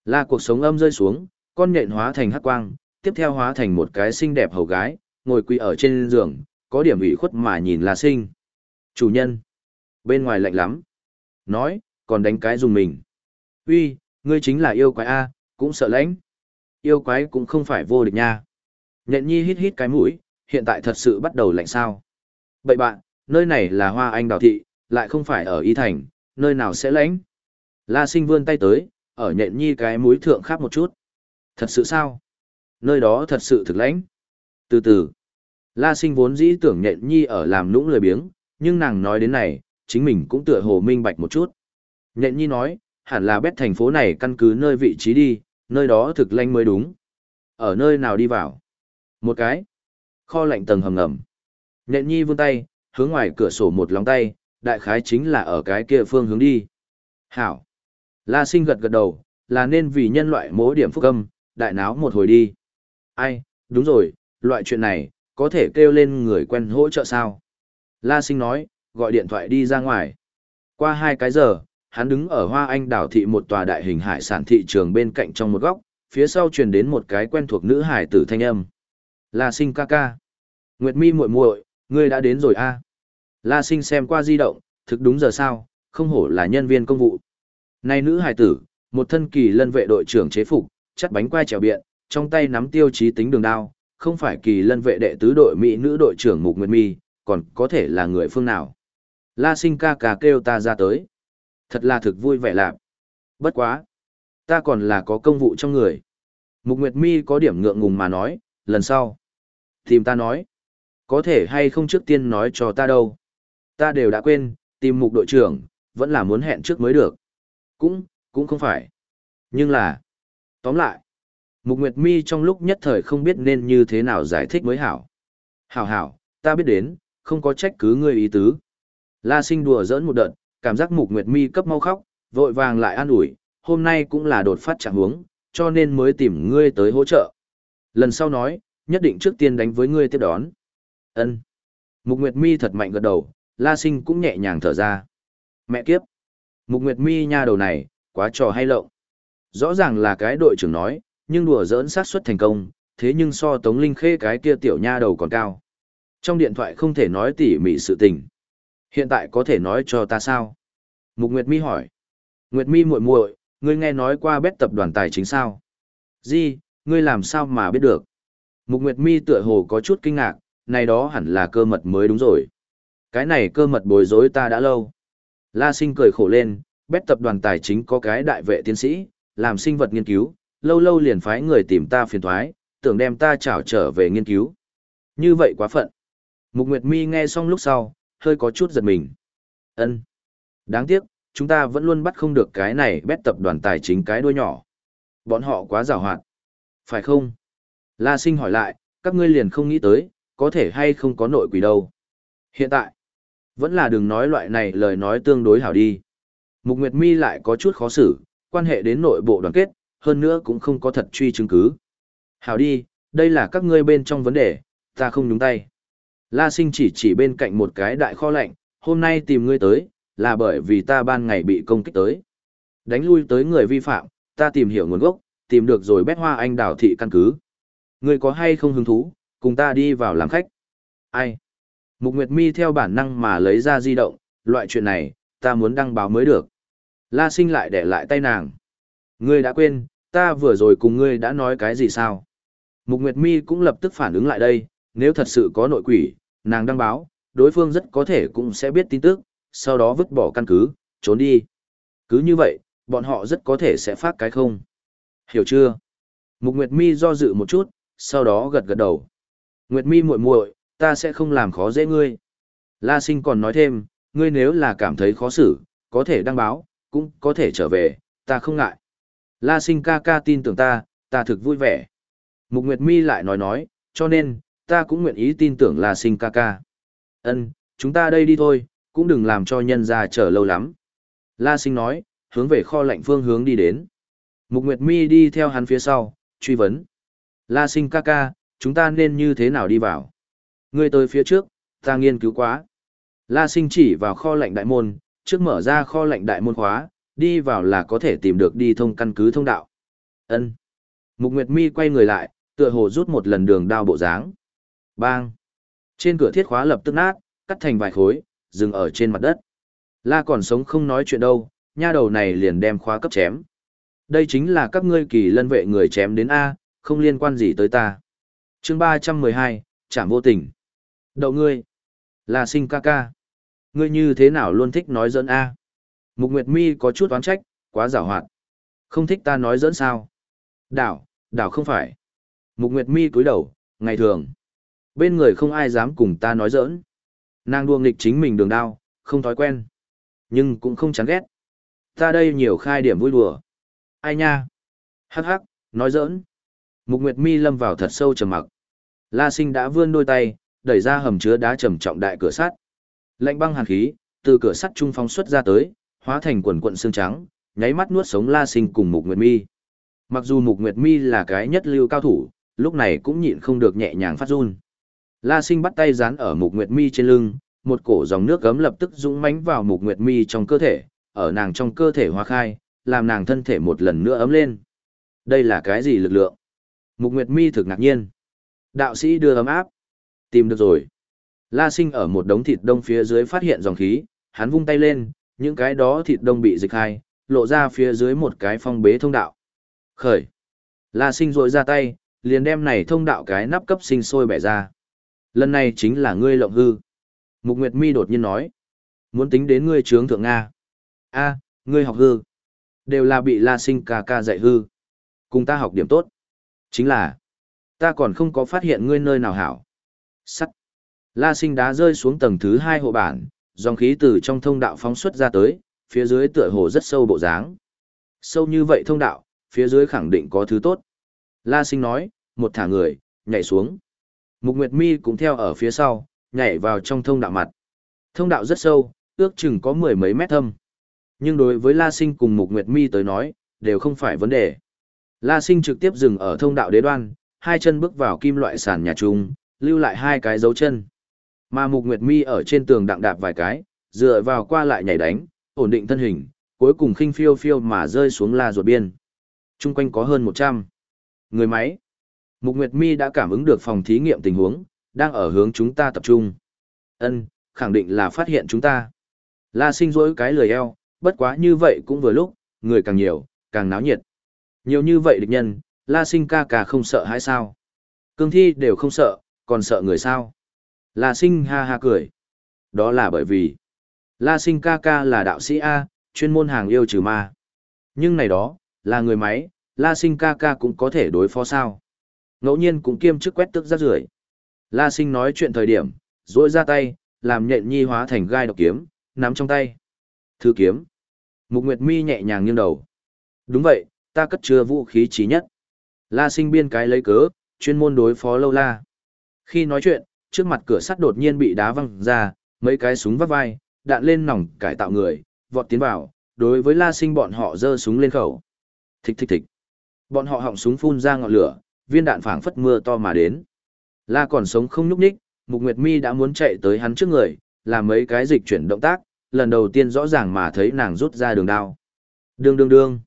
La cuộc sống âm rơi xuống, con nhện hóa thành hắc quang, tiếp theo hóa thành một cái xinh đẹp hầu gái, ngồi quỳ ở trên giường, có điểm ủy khuất mà nhìn La Sinh. Chủ nhân. Bên ngoài lạnh lắm. Nói, còn đánh cái dùng mình. Uy, ngươi chính là yêu quái A, cũng sợ lãnh. Yêu quái cũng không phải vô địch nha. Nhện nhi hít hít cái mũi, hiện tại thật sự bắt đầu lạnh sao. Bậy bạn, nơi này là hoa anh đào thị, lại không phải ở Y Thành, nơi nào sẽ lãnh. La sinh vươn tay tới, ở nhện nhi cái mũi thượng khắp một chút. Thật sự sao? Nơi đó thật sự thực lãnh. Từ từ, La sinh vốn dĩ tưởng nhện nhi ở làm lũng lười biếng, nhưng nàng nói đến này, chính mình cũng tựa hồ minh bạch một chút. Nhện nhi nói, hẳn là bét thành phố này căn cứ nơi vị trí đi, nơi đó thực lanh mới đúng. Ở nơi nào đi vào? Một cái. Kho lạnh tầng hầm ngầm. Nhện nhi vươn tay, hướng ngoài cửa sổ một lòng tay, đại khái chính là ở cái kia phương hướng đi. Hảo. La sinh gật gật đầu, là nên vì nhân loại mỗi điểm phúc âm, đại náo một hồi đi. Ai, đúng rồi, loại chuyện này, có thể kêu lên người quen hỗ trợ sao? La sinh nói, gọi điện thoại đi ra ngoài. Qua hai cái giờ, hắn đứng ở Hoa Anh đảo thị một tòa đại hình hải sản thị trường bên cạnh trong một góc, phía sau truyền đến một cái quen thuộc nữ hải tử thanh âm. La sinh ca ca. Nguyệt mi muội muội, ngươi đã đến rồi a La sinh xem qua di động, thực đúng giờ sao, không hổ là nhân viên công vụ. Này nữ hải tử, một thân kỳ lân vệ đội trưởng chế phục, chắt bánh quai trèo biện, trong tay nắm tiêu chí tính đường đao, không phải kỳ lân vệ đệ tứ đội Mỹ nữ đội trưởng Mục Nguyệt Mi, còn có thể là người phương nào. La sinh ca ca kêu ta ra tới. Thật là thực vui vẻ lạc. Bất quá. Ta còn là có công vụ trong người. Mục Nguyệt Mi có điểm ngượng ngùng mà nói, lần sau. Tìm ta nói. Có thể hay không trước tiên nói cho ta đâu. Ta đều đã quên, tìm mục đội trưởng, vẫn là muốn hẹn trước mới được. Cũng, cũng không phải. Nhưng là, tóm lại, mục nguyệt mi trong lúc nhất thời không biết nên như thế nào giải thích mới hảo. Hảo hảo, ta biết đến, không có trách cứ ngươi ý tứ. La sinh đùa giỡn một đợt, cảm giác mục nguyệt mi cấp mau khóc, vội vàng lại an ủi, hôm nay cũng là đột phát trạng huống, cho nên mới tìm ngươi tới hỗ trợ. Lần sau nói, nhất định trước tiên đánh với ngươi tiếp đón. Ân. Mục Nguyệt Mi thật mạnh gật đầu, La Sinh cũng nhẹ nhàng thở ra. Mẹ kiếp. Mục Nguyệt Mi nha đầu này, quá trò hay lộng. Rõ ràng là cái đội trưởng nói, nhưng đùa giỡn sát suất thành công, thế nhưng so Tống Linh Khê cái kia tiểu nha đầu còn cao. Trong điện thoại không thể nói tỉ mỉ sự tình. Hiện tại có thể nói cho ta sao? Mục Nguyệt Mi hỏi. Nguyệt Mi muội muội, ngươi nghe nói qua bét tập đoàn tài chính sao? Gì, ngươi làm sao mà biết được? Mục Nguyệt Mi tựa hồ có chút kinh ngạc, này đó hẳn là cơ mật mới đúng rồi. Cái này cơ mật bối rối ta đã lâu. La sinh cười khổ lên, bét tập đoàn tài chính có cái đại vệ tiến sĩ, làm sinh vật nghiên cứu, lâu lâu liền phái người tìm ta phiền thoái, tưởng đem ta trảo trở về nghiên cứu. Như vậy quá phận. Mục Nguyệt Mi nghe xong lúc sau, hơi có chút giật mình. Ân, Đáng tiếc, chúng ta vẫn luôn bắt không được cái này bét tập đoàn tài chính cái đuôi nhỏ. Bọn họ quá rào hoạt. Phải không? La sinh hỏi lại, các ngươi liền không nghĩ tới, có thể hay không có nội quỷ đâu. Hiện tại, vẫn là đừng nói loại này lời nói tương đối hảo đi. Mục Nguyệt Mi lại có chút khó xử, quan hệ đến nội bộ đoàn kết, hơn nữa cũng không có thật truy chứng cứ. Hảo đi, đây là các ngươi bên trong vấn đề, ta không nhúng tay. La sinh chỉ chỉ bên cạnh một cái đại kho lạnh, hôm nay tìm ngươi tới, là bởi vì ta ban ngày bị công kích tới. Đánh lui tới người vi phạm, ta tìm hiểu nguồn gốc, tìm được rồi bét hoa anh đảo thị căn cứ. Ngươi có hay không hứng thú, cùng ta đi vào làm khách. Ai? Mục Nguyệt Mi theo bản năng mà lấy ra di động, loại chuyện này, ta muốn đăng báo mới được. La sinh lại để lại tay nàng. Ngươi đã quên, ta vừa rồi cùng ngươi đã nói cái gì sao? Mục Nguyệt Mi cũng lập tức phản ứng lại đây, nếu thật sự có nội quỷ, nàng đăng báo, đối phương rất có thể cũng sẽ biết tin tức, sau đó vứt bỏ căn cứ, trốn đi. Cứ như vậy, bọn họ rất có thể sẽ phát cái không. Hiểu chưa? Mục Nguyệt Mi do dự một chút, sau đó gật gật đầu. Nguyệt Mi muội muội, ta sẽ không làm khó dễ ngươi. La Sinh còn nói thêm, ngươi nếu là cảm thấy khó xử, có thể đăng báo, cũng có thể trở về, ta không ngại. La Sinh ca ca tin tưởng ta, ta thực vui vẻ. Mục Nguyệt Mi lại nói nói, cho nên, ta cũng nguyện ý tin tưởng là Sinh ca ca. Ân, chúng ta đây đi thôi, cũng đừng làm cho nhân ra chờ lâu lắm. La Sinh nói, hướng về kho lạnh phương hướng đi đến. Mục Nguyệt Mi đi theo hắn phía sau, truy vấn. La Sinh ca ca, chúng ta nên như thế nào đi vào? Ngươi tới phía trước, ta nghiên cứu quá. La Sinh chỉ vào kho lạnh đại môn, trước mở ra kho lạnh đại môn khóa, đi vào là có thể tìm được đi thông căn cứ thông đạo. Ân. Mục Nguyệt Mi quay người lại, tựa hồ rút một lần đường đao bộ dáng. Bang. Trên cửa thiết khóa lập tức nát, cắt thành vài khối, dừng ở trên mặt đất. La còn sống không nói chuyện đâu, nha đầu này liền đem khóa cấp chém. Đây chính là các ngươi kỳ lân vệ người chém đến A, không liên quan gì tới ta. chương 312, chảm vô tình. Đậu ngươi. Là sinh ca ca. Ngươi như thế nào luôn thích nói dẫn A. Mục Nguyệt Mi có chút oán trách, quá giảo hoạt. Không thích ta nói dẫn sao. Đảo, đảo không phải. Mục Nguyệt Mi cúi đầu, ngày thường. Bên người không ai dám cùng ta nói giỡn. Nàng đua nghịch chính mình đường đao, không thói quen. Nhưng cũng không chán ghét. Ta đây nhiều khai điểm vui đùa. Ai nha? Hắc hắc, nói giỡn. Mục Nguyệt Mi lâm vào thật sâu trầm mặc. La Sinh đã vươn đôi tay, đẩy ra hầm chứa đá trầm trọng đại cửa sắt. Lạnh băng hàn khí từ cửa sắt trung phong xuất ra tới, hóa thành quần quần xương trắng, nháy mắt nuốt sống La Sinh cùng Mục Nguyệt Mi. Mặc dù Mục Nguyệt Mi là cái nhất lưu cao thủ, lúc này cũng nhịn không được nhẹ nhàng phát run. La Sinh bắt tay dán ở Mục Nguyệt Mi trên lưng, một cổ dòng nước gấm lập tức dũng mãnh vào Mục Nguyệt Mi trong cơ thể, ở nàng trong cơ thể hóa khai, làm nàng thân thể một lần nữa ấm lên. Đây là cái gì lực lượng? Mục Nguyệt Mi thực ngạc nhiên. Đạo sĩ đưa ấm áp. Tìm được rồi. La Sinh ở một đống thịt đông phía dưới phát hiện dòng khí, hắn vung tay lên, những cái đó thịt đông bị dịch hai, lộ ra phía dưới một cái phong bế thông đạo. Khởi. La Sinh rội ra tay, liền đem này thông đạo cái nắp cấp sinh sôi bẻ ra. Lần này chính là ngươi lộng hư. Mục Nguyệt Mi đột nhiên nói. Muốn tính đến ngươi trướng thượng Nga. a ngươi học hư. Đều là bị La Sinh ca ca dạy hư. Cùng ta học điểm tốt. Chính là, ta còn không có phát hiện ngươi nơi nào hảo. Sắt. La Sinh đá rơi xuống tầng thứ hai hộ bản, dòng khí từ trong thông đạo phóng xuất ra tới, phía dưới tựa hồ rất sâu bộ dáng. Sâu như vậy thông đạo, phía dưới khẳng định có thứ tốt. La Sinh nói, một thả người, nhảy xuống. Mục Nguyệt Mi cũng theo ở phía sau, nhảy vào trong thông đạo mặt. Thông đạo rất sâu, ước chừng có mười mấy mét thâm. Nhưng đối với La Sinh cùng Mục Nguyệt Mi tới nói, đều không phải vấn đề. La Sinh trực tiếp dừng ở thông đạo đế đoan, hai chân bước vào kim loại sàn nhà trung, lưu lại hai cái dấu chân. Mà Mục Nguyệt Mi ở trên tường đặng đạp vài cái, dựa vào qua lại nhảy đánh, ổn định thân hình, cuối cùng khinh phiêu phiêu mà rơi xuống la ruột biên. Trung quanh có hơn 100 người máy. Mục Nguyệt Mi đã cảm ứng được phòng thí nghiệm tình huống, đang ở hướng chúng ta tập trung. Ân, khẳng định là phát hiện chúng ta. La Sinh rỗi cái lười eo, bất quá như vậy cũng vừa lúc, người càng nhiều, càng náo nhiệt. Nhiều như vậy địch nhân, La Sinh ca ca không sợ hay sao? Cương thi đều không sợ, còn sợ người sao? La Sinh ha ha cười. Đó là bởi vì, La Sinh ca ca là đạo sĩ A, chuyên môn hàng yêu trừ ma. Nhưng này đó, là người máy, La Sinh ca ca cũng có thể đối phó sao? Ngẫu nhiên cũng kiêm chức quét tức rác rưởi. La Sinh nói chuyện thời điểm, duỗi ra tay, làm nhện nhi hóa thành gai độc kiếm, nắm trong tay. Thư kiếm. Mục Nguyệt Mi nhẹ nhàng nghiêng đầu. Đúng vậy, ta cất chứa vũ khí trí nhất. La sinh biên cái lấy cớ, chuyên môn đối phó lâu la. Khi nói chuyện, trước mặt cửa sắt đột nhiên bị đá văng ra, mấy cái súng vắt vai, đạn lên nòng cải tạo người, vọt tiến vào, đối với la sinh bọn họ giơ súng lên khẩu. Thịch thịch thịch. Bọn họ họng súng phun ra ngọn lửa, viên đạn phảng phất mưa to mà đến. La còn sống không nhúc nhích, Mục Nguyệt Mi đã muốn chạy tới hắn trước người, làm mấy cái dịch chuyển động tác, lần đầu tiên rõ ràng mà thấy nàng rút ra đường đao. Đương đương đương.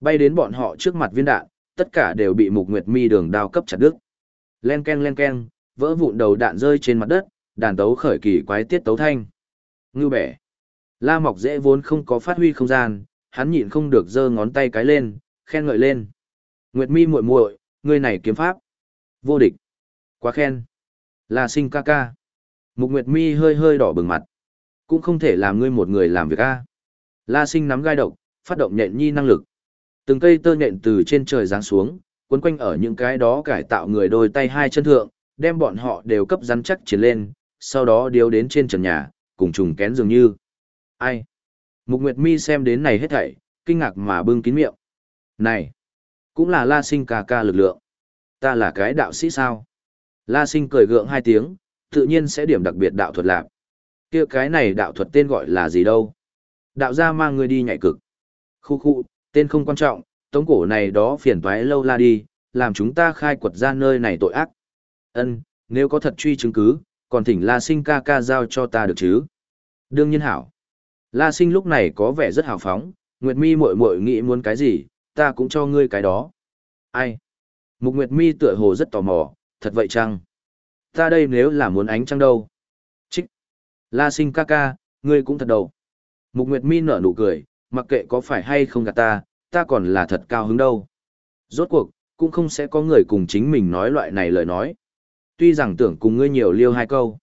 Bay đến bọn họ trước mặt viên đạn, tất cả đều bị Mục Nguyệt Mi đường đao cấp chặt đứt. Len ken len ken, vỡ vụn đầu đạn rơi trên mặt đất, đàn tấu khởi kỳ quái tiết tấu thanh. Ngưu bẻ. La Mọc dễ vốn không có phát huy không gian, hắn nhịn không được giơ ngón tay cái lên, khen ngợi lên. Nguyệt Mi muội muội, ngươi này kiếm pháp vô địch. Quá khen. La Sinh ca ca. Mục Nguyệt Mi hơi hơi đỏ bừng mặt. Cũng không thể làm ngươi một người làm việc a. La Sinh nắm gai độc, phát động nhện nhi năng lực. Từng cây tơ nhện từ trên trời giáng xuống, quấn quanh ở những cái đó cải tạo người đôi tay hai chân thượng, đem bọn họ đều cấp rắn chắc chiến lên, sau đó điếu đến trên trần nhà, cùng trùng kén dường như. Ai? Mục Nguyệt Mi xem đến này hết thảy, kinh ngạc mà bưng kín miệng. Này, cũng là La Sinh ca ca lực lượng. Ta là cái đạo sĩ sao? La Sinh cười gượng hai tiếng, tự nhiên sẽ điểm đặc biệt đạo thuật lạc. Kia cái này đạo thuật tên gọi là gì đâu? Đạo gia mang người đi nhảy cực. Khu khu, tên không quan trọng, tống cổ này đó phiền toái lâu la đi, làm chúng ta khai quật ra nơi này tội ác. Ân, nếu có thật truy chứng cứ, còn thỉnh La Sinh ca ca giao cho ta được chứ? Đương nhiên hảo. La Sinh lúc này có vẻ rất hào phóng, Nguyệt Mi muội muội nghĩ muốn cái gì, ta cũng cho ngươi cái đó. Ai? Mục Nguyệt Mi tựa hồ rất tò mò, thật vậy chăng? Ta đây nếu là muốn ánh trăng đâu? Trích. La Sinh ca ca, ngươi cũng thật đầu. Mục Nguyệt Mi nở nụ cười, mặc kệ có phải hay không gạt ta, ta còn là thật cao hứng đâu. Rốt cuộc, cũng không sẽ có người cùng chính mình nói loại này lời nói. Tuy rằng tưởng cùng ngươi nhiều liêu hai câu.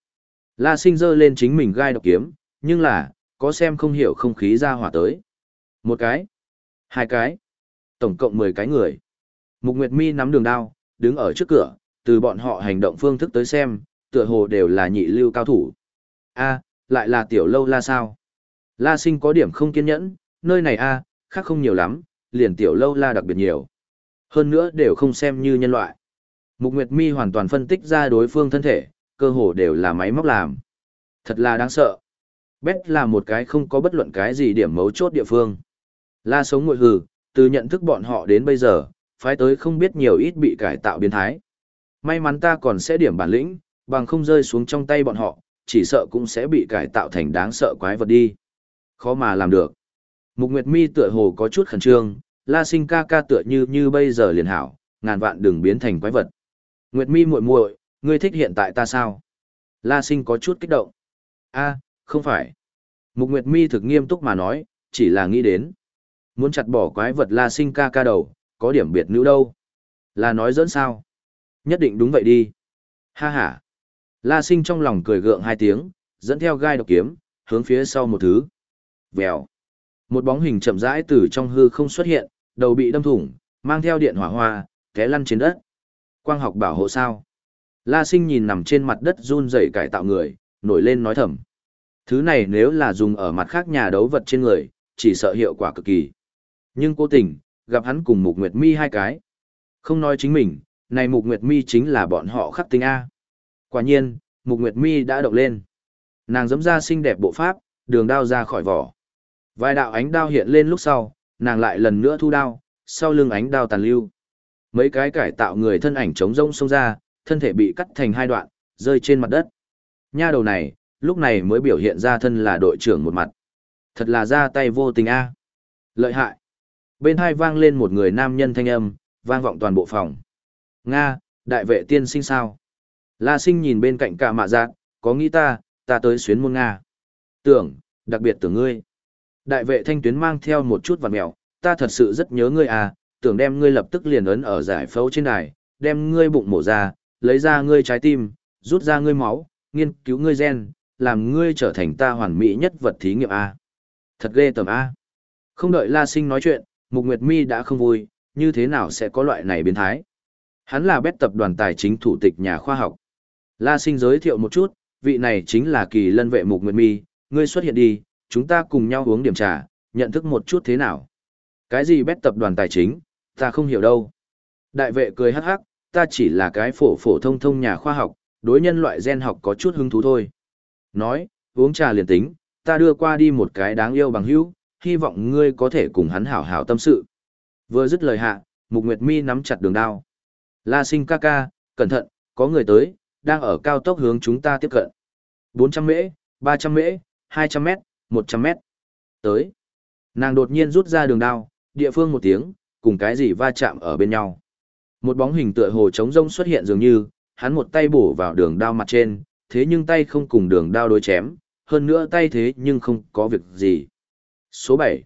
La sinh dơ lên chính mình gai độc kiếm, nhưng là, có xem không hiểu không khí ra hỏa tới. Một cái, hai cái, tổng cộng mười cái người. Mục Nguyệt Mi nắm đường đao, đứng ở trước cửa, từ bọn họ hành động phương thức tới xem, tựa hồ đều là nhị lưu cao thủ. A, lại là tiểu lâu la sao? La sinh có điểm không kiên nhẫn, nơi này a, khác không nhiều lắm, liền tiểu lâu la đặc biệt nhiều. Hơn nữa đều không xem như nhân loại. Mục Nguyệt Mi hoàn toàn phân tích ra đối phương thân thể, cơ hồ đều là máy móc làm. Thật là đáng sợ. Bét là một cái không có bất luận cái gì điểm mấu chốt địa phương. La sống ngồi hừ, từ nhận thức bọn họ đến bây giờ, phái tới không biết nhiều ít bị cải tạo biến thái. May mắn ta còn sẽ điểm bản lĩnh, bằng không rơi xuống trong tay bọn họ, chỉ sợ cũng sẽ bị cải tạo thành đáng sợ quái vật đi. Khó mà làm được. Mục Nguyệt Mi tựa hồ có chút khẩn trương, La Sinh ca ca tựa như như bây giờ liền hảo, ngàn vạn đừng biến thành quái vật. Nguyệt Mi muội muội, ngươi thích hiện tại ta sao? La Sinh có chút kích động. A, không phải. Mục Nguyệt Mi thực nghiêm túc mà nói, chỉ là nghĩ đến. Muốn chặt bỏ quái vật La Sinh ca ca đầu, có điểm biệt nữ đâu. Là nói dẫn sao? Nhất định đúng vậy đi. Ha ha. La Sinh trong lòng cười gượng hai tiếng, dẫn theo gai độc kiếm, hướng phía sau một thứ. Vèo. Một bóng hình chậm rãi từ trong hư không xuất hiện, đầu bị đâm thủng, mang theo điện hỏa hoa, té lăn trên đất. Quang học bảo hộ sao? La sinh nhìn nằm trên mặt đất run rẩy cải tạo người, nổi lên nói thầm. Thứ này nếu là dùng ở mặt khác nhà đấu vật trên người, chỉ sợ hiệu quả cực kỳ. Nhưng cố tình, gặp hắn cùng Mục Nguyệt Mi hai cái. Không nói chính mình, này Mục Nguyệt Mi chính là bọn họ khắc tinh A. Quả nhiên, Mục Nguyệt Mi đã động lên. Nàng giẫm ra xinh đẹp bộ pháp, đường đao ra khỏi vỏ. Vài đạo ánh đao hiện lên lúc sau, nàng lại lần nữa thu đao, sau lưng ánh đao tàn lưu. Mấy cái cải tạo người thân ảnh trống rông xông ra, thân thể bị cắt thành hai đoạn, rơi trên mặt đất. Nha đầu này, lúc này mới biểu hiện ra thân là đội trưởng một mặt. Thật là ra tay vô tình a. Lợi hại. Bên hai vang lên một người nam nhân thanh âm, vang vọng toàn bộ phòng. Nga, đại vệ tiên sinh sao? La sinh nhìn bên cạnh cả mạ giác, có nghĩ ta, ta tới xuyến môn Nga. Tưởng, đặc biệt tưởng ngươi. Đại vệ thanh tuyến mang theo một chút vặt mèo, ta thật sự rất nhớ ngươi à, tưởng đem ngươi lập tức liền ấn ở giải phẫu trên đài, đem ngươi bụng mổ ra, lấy ra ngươi trái tim, rút ra ngươi máu, nghiên cứu ngươi gen, làm ngươi trở thành ta hoàn mỹ nhất vật thí nghiệm A. Thật ghê tởm A. Không đợi La Sinh nói chuyện, Mục Nguyệt Mi đã không vui, như thế nào sẽ có loại này biến thái. Hắn là bét tập đoàn tài chính thủ tịch nhà khoa học. La Sinh giới thiệu một chút, vị này chính là kỳ lân vệ Mục Nguyệt Mi, ngươi xuất hiện đi, chúng ta cùng nhau uống điểm trà, nhận thức một chút thế nào. Cái gì bét tập đoàn tài chính, ta không hiểu đâu. Đại vệ cười hắc hắc, ta chỉ là cái phổ phổ thông thông nhà khoa học, đối nhân loại gen học có chút hứng thú thôi. Nói, uống trà liền tính, ta đưa qua đi một cái đáng yêu bằng hữu, hy vọng ngươi có thể cùng hắn hảo hảo tâm sự. Vừa dứt lời hạ, Mục Nguyệt Mi nắm chặt đường đao. La sinh ca ca, cẩn thận, có người tới, đang ở cao tốc hướng chúng ta tiếp cận. 400 mễ, 300 mễ, 200 mét, 100 mét. Tới. Nàng đột nhiên rút ra đường đao, địa phương một tiếng, cùng cái gì va chạm ở bên nhau. Một bóng hình tựa hồ trống rông xuất hiện dường như, hắn một tay bổ vào đường đao mặt trên, thế nhưng tay không cùng đường đao đối chém, hơn nữa tay thế nhưng không có việc gì. Số 7.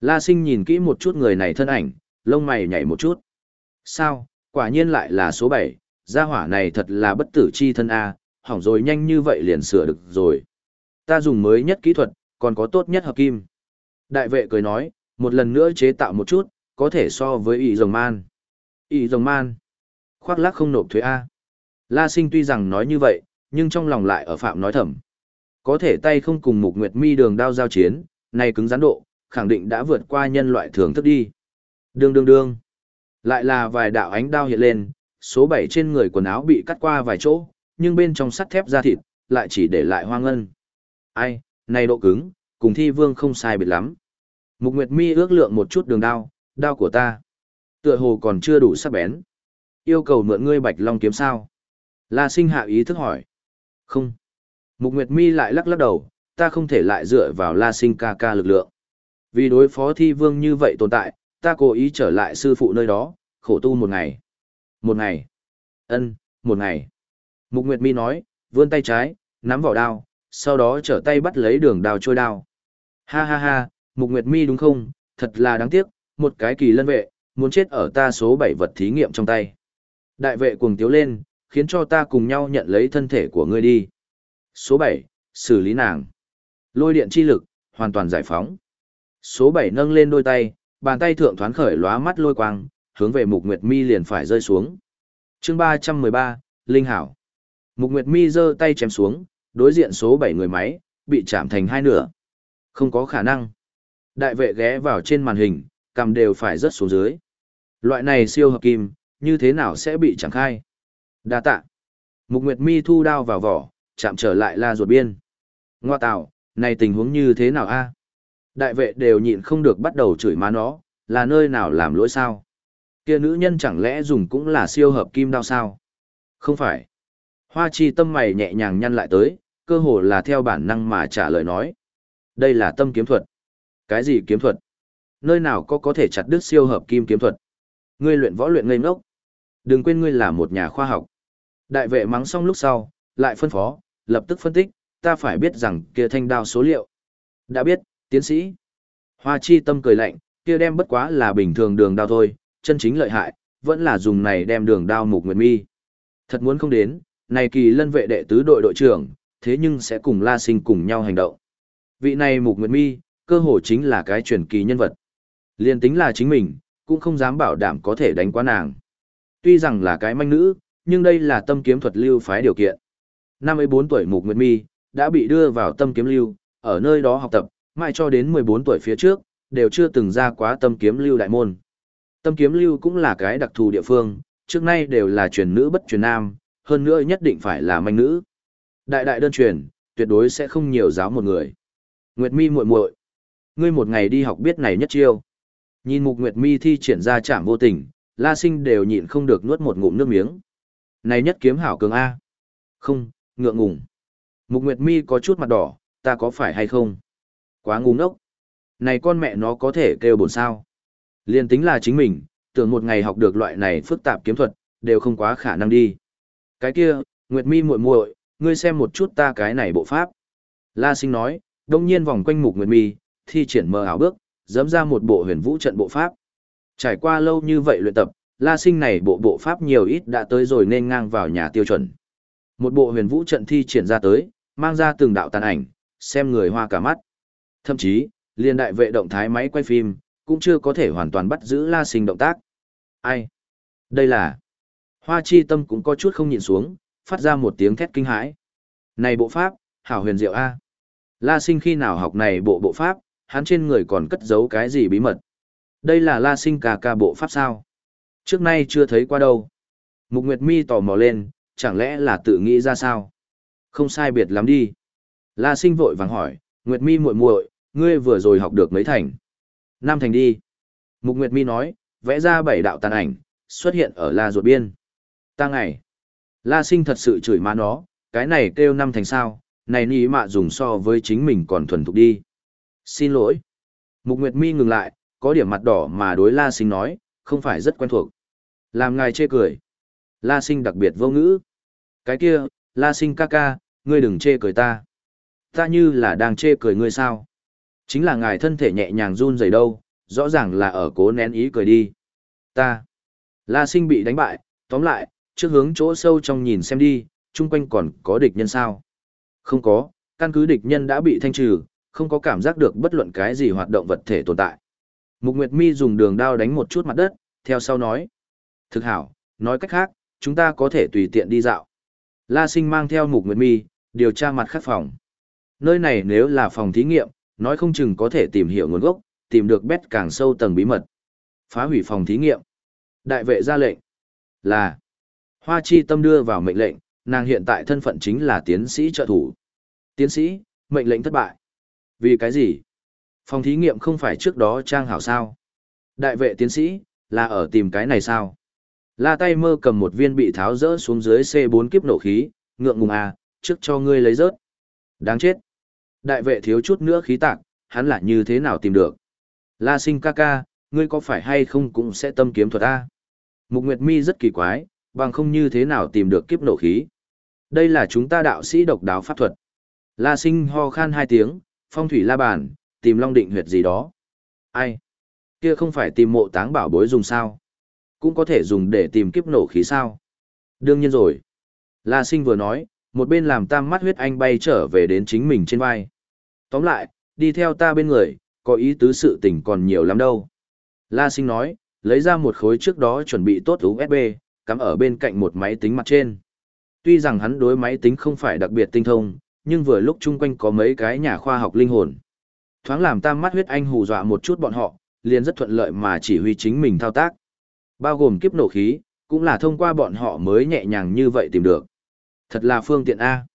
La sinh nhìn kỹ một chút người này thân ảnh, lông mày nhảy một chút. Sao, quả nhiên lại là số 7, gia hỏa này thật là bất tử chi thân A, hỏng rồi nhanh như vậy liền sửa được rồi. Ta dùng mới nhất kỹ thuật, còn có tốt nhất hợp kim. Đại vệ cười nói, một lần nữa chế tạo một chút, có thể so với ý rồng man. Ý rồng man. Khoác lác không nộp thuế A. La sinh tuy rằng nói như vậy, nhưng trong lòng lại ở phạm nói thầm. Có thể tay không cùng mục nguyệt mi đường đao giao chiến, này cứng rắn độ, khẳng định đã vượt qua nhân loại thường thức đi. Đương đương đương. Lại là vài đạo ánh đao hiện lên, số 7 trên người quần áo bị cắt qua vài chỗ, nhưng bên trong sắt thép da thịt, lại chỉ để lại hoang ngân. Ai, này độ cứng, cùng thi vương không sai biệt lắm. Mục Nguyệt Mi ước lượng một chút đường đao, đao của ta. Tựa hồ còn chưa đủ sắc bén. Yêu cầu mượn ngươi bạch long kiếm sao? La sinh hạ ý thức hỏi. Không. Mục Nguyệt Mi lại lắc lắc đầu, ta không thể lại dựa vào La sinh ca ca lực lượng. Vì đối phó thi vương như vậy tồn tại, ta cố ý trở lại sư phụ nơi đó, khổ tu một ngày. Một ngày. ân một ngày. Mục Nguyệt Mi nói, vươn tay trái, nắm vỏ đao, sau đó trở tay bắt lấy đường đao trôi đao. Ha ha ha, Mục Nguyệt Mi đúng không, thật là đáng tiếc, một cái kỳ lân vệ, muốn chết ở ta số 7 vật thí nghiệm trong tay. Đại vệ cuồng tiếu lên, khiến cho ta cùng nhau nhận lấy thân thể của ngươi đi. Số 7, xử lý nàng. Lôi điện chi lực, hoàn toàn giải phóng. Số 7 nâng lên đôi tay, bàn tay thượng thoáng khởi lóa mắt lôi quang, hướng về Mục Nguyệt Mi liền phải rơi xuống. Chương 313, Linh Hảo. Mục Nguyệt Mi giơ tay chém xuống, đối diện số 7 người máy, bị chạm thành hai nửa. Không có khả năng. Đại vệ ghé vào trên màn hình, cầm đều phải rớt xuống dưới. Loại này siêu hợp kim, như thế nào sẽ bị chẳng khai? Đa tạ. Mục Nguyệt Mi thu đao vào vỏ, chạm trở lại la ruột biên. Ngoa tạo, này tình huống như thế nào a? Đại vệ đều nhịn không được bắt đầu chửi má nó, là nơi nào làm lỗi sao? Kia nữ nhân chẳng lẽ dùng cũng là siêu hợp kim đao sao? Không phải. Hoa chi tâm mày nhẹ nhàng nhăn lại tới, cơ hồ là theo bản năng mà trả lời nói. Đây là tâm kiếm thuật. Cái gì kiếm thuật? Nơi nào có có thể chặt đứt siêu hợp kim kiếm thuật? Ngươi luyện võ luyện ngây ngốc. Đừng quên ngươi là một nhà khoa học. Đại vệ mắng xong lúc sau, lại phân phó, lập tức phân tích, ta phải biết rằng kia thanh đao số liệu. Đã biết, tiến sĩ. Hoa chi tâm cười lạnh, kia đem bất quá là bình thường đường đao thôi, chân chính lợi hại, vẫn là dùng này đem đường đao mục nguyệt mi. Thật muốn không đến, này kỳ lân vệ đệ tứ đội đội trưởng, thế nhưng sẽ cùng La Sinh cùng nhau hành động. Vị này mục nguyệt mi, cơ hồ chính là cái truyền kỳ nhân vật. Liên tính là chính mình, cũng không dám bảo đảm có thể đánh qua nàng. Tuy rằng là cái manh nữ, nhưng đây là tâm kiếm thuật lưu phái điều kiện. Năm 14 tuổi Mục Nguyệt Mi đã bị đưa vào tâm kiếm lưu, ở nơi đó học tập, mãi cho đến 14 tuổi phía trước, đều chưa từng ra quá tâm kiếm lưu đại môn. Tâm kiếm lưu cũng là cái đặc thù địa phương, trước nay đều là truyền nữ bất truyền nam, hơn nữa nhất định phải là manh nữ. Đại đại đơn truyền, tuyệt đối sẽ không nhiều giáo một người. Nguyệt Mi muội muội, ngươi một ngày đi học biết này nhất chiêu. Nhìn Mục Nguyệt Mi thi triển ra chạm vô tình, La Sinh đều nhịn không được nuốt một ngụm nước miếng. Này nhất kiếm hảo cường a. Không, ngượng ngùng. Mục Nguyệt Mi có chút mặt đỏ, ta có phải hay không? Quá ngu ngốc. Này con mẹ nó có thể kêu bổn sao? Liên tính là chính mình, tưởng một ngày học được loại này phức tạp kiếm thuật, đều không quá khả năng đi. Cái kia, Nguyệt Mi muội muội, ngươi xem một chút ta cái này bộ pháp. La Sinh nói, đông nhiên vòng quanh Mục Nguyệt Mi, thi triển mơ ảo bước, dẫm ra một bộ huyền vũ trận bộ pháp. Trải qua lâu như vậy luyện tập, La Sinh này bộ bộ pháp nhiều ít đã tới rồi nên ngang vào nhà tiêu chuẩn. Một bộ huyền vũ trận thi triển ra tới, mang ra từng đạo tàn ảnh, xem người hoa cả mắt. Thậm chí, liên đại vệ động thái máy quay phim, cũng chưa có thể hoàn toàn bắt giữ La Sinh động tác. Ai? Đây là... Hoa chi tâm cũng có chút không nhìn xuống, phát ra một tiếng thét kinh hãi. Này bộ pháp, hảo huyền diệu A. La Sinh khi nào học này bộ bộ pháp, hắn trên người còn cất giấu cái gì bí mật. Đây là La Sinh cà ca bộ pháp sao? Trước nay chưa thấy qua đâu. Mục Nguyệt Mi tò mò lên, chẳng lẽ là tự nghĩ ra sao? Không sai biệt lắm đi. La Sinh vội vàng hỏi, Nguyệt Mi muội muội, ngươi vừa rồi học được mấy thành? Năm thành đi. Mục Nguyệt Mi nói, vẽ ra bảy đạo tàn ảnh, xuất hiện ở La ruột biên. Ta ngày. La sinh thật sự chửi má nó, cái này kêu năm thành sao, này ní mạ dùng so với chính mình còn thuần thục đi. Xin lỗi. Mục Nguyệt Mi ngừng lại, có điểm mặt đỏ mà đối La sinh nói, không phải rất quen thuộc. Làm ngài chê cười. La sinh đặc biệt vô ngữ. Cái kia, La sinh ca ca, ngươi đừng chê cười ta. Ta như là đang chê cười ngươi sao. Chính là ngài thân thể nhẹ nhàng run rẩy đâu, rõ ràng là ở cố nén ý cười đi. Ta. La sinh bị đánh bại, tóm lại, trước hướng chỗ sâu trong nhìn xem đi, chung quanh còn có địch nhân sao. Không có, căn cứ địch nhân đã bị thanh trừ, không có cảm giác được bất luận cái gì hoạt động vật thể tồn tại. Mục Nguyệt Mi dùng đường đao đánh một chút mặt đất, theo sau nói. Thực hảo, nói cách khác, chúng ta có thể tùy tiện đi dạo. La Sinh mang theo Mục Nguyệt Mi, điều tra mặt khác phòng. Nơi này nếu là phòng thí nghiệm, nói không chừng có thể tìm hiểu nguồn gốc, tìm được bét càng sâu tầng bí mật. Phá hủy phòng thí nghiệm. Đại vệ ra lệnh. Là. Hoa Chi Tâm đưa vào mệnh lệnh, nàng hiện tại thân phận chính là tiến sĩ trợ thủ. Tiến sĩ, mệnh lệnh thất bại. Vì cái gì? Phòng thí nghiệm không phải trước đó trang hảo sao? Đại vệ tiến sĩ, là ở tìm cái này sao? La tay mơ cầm một viên bị tháo rỡ xuống dưới C4 kiếp nổ khí, ngượng ngùng à, trước cho ngươi lấy rớt. Đáng chết. Đại vệ thiếu chút nữa khí tạc, hắn là như thế nào tìm được? La sinh ca ca, ngươi có phải hay không cũng sẽ tâm kiếm thuật a? Mục Nguyệt Mi rất kỳ quái, bằng không như thế nào tìm được kiếp nổ khí. Đây là chúng ta đạo sĩ độc đáo pháp thuật. La sinh ho khan hai tiếng, phong thủy la bàn, tìm long định huyệt gì đó. Ai? Kia không phải tìm mộ táng bảo bối dùng sao? Cũng có thể dùng để tìm kiếp nổ khí sao? Đương nhiên rồi. La sinh vừa nói, một bên làm tam mắt huyết anh bay trở về đến chính mình trên vai. Tóm lại, đi theo ta bên người, có ý tứ sự tình còn nhiều lắm đâu. La sinh nói, lấy ra một khối trước đó chuẩn bị tốt USB, cắm ở bên cạnh một máy tính mặt trên. Tuy rằng hắn đối máy tính không phải đặc biệt tinh thông, nhưng vừa lúc chung quanh có mấy cái nhà khoa học linh hồn. Thoáng làm tam mắt huyết anh hù dọa một chút bọn họ, liền rất thuận lợi mà chỉ huy chính mình thao tác. Bao gồm kiếp nổ khí, cũng là thông qua bọn họ mới nhẹ nhàng như vậy tìm được. Thật là phương tiện A.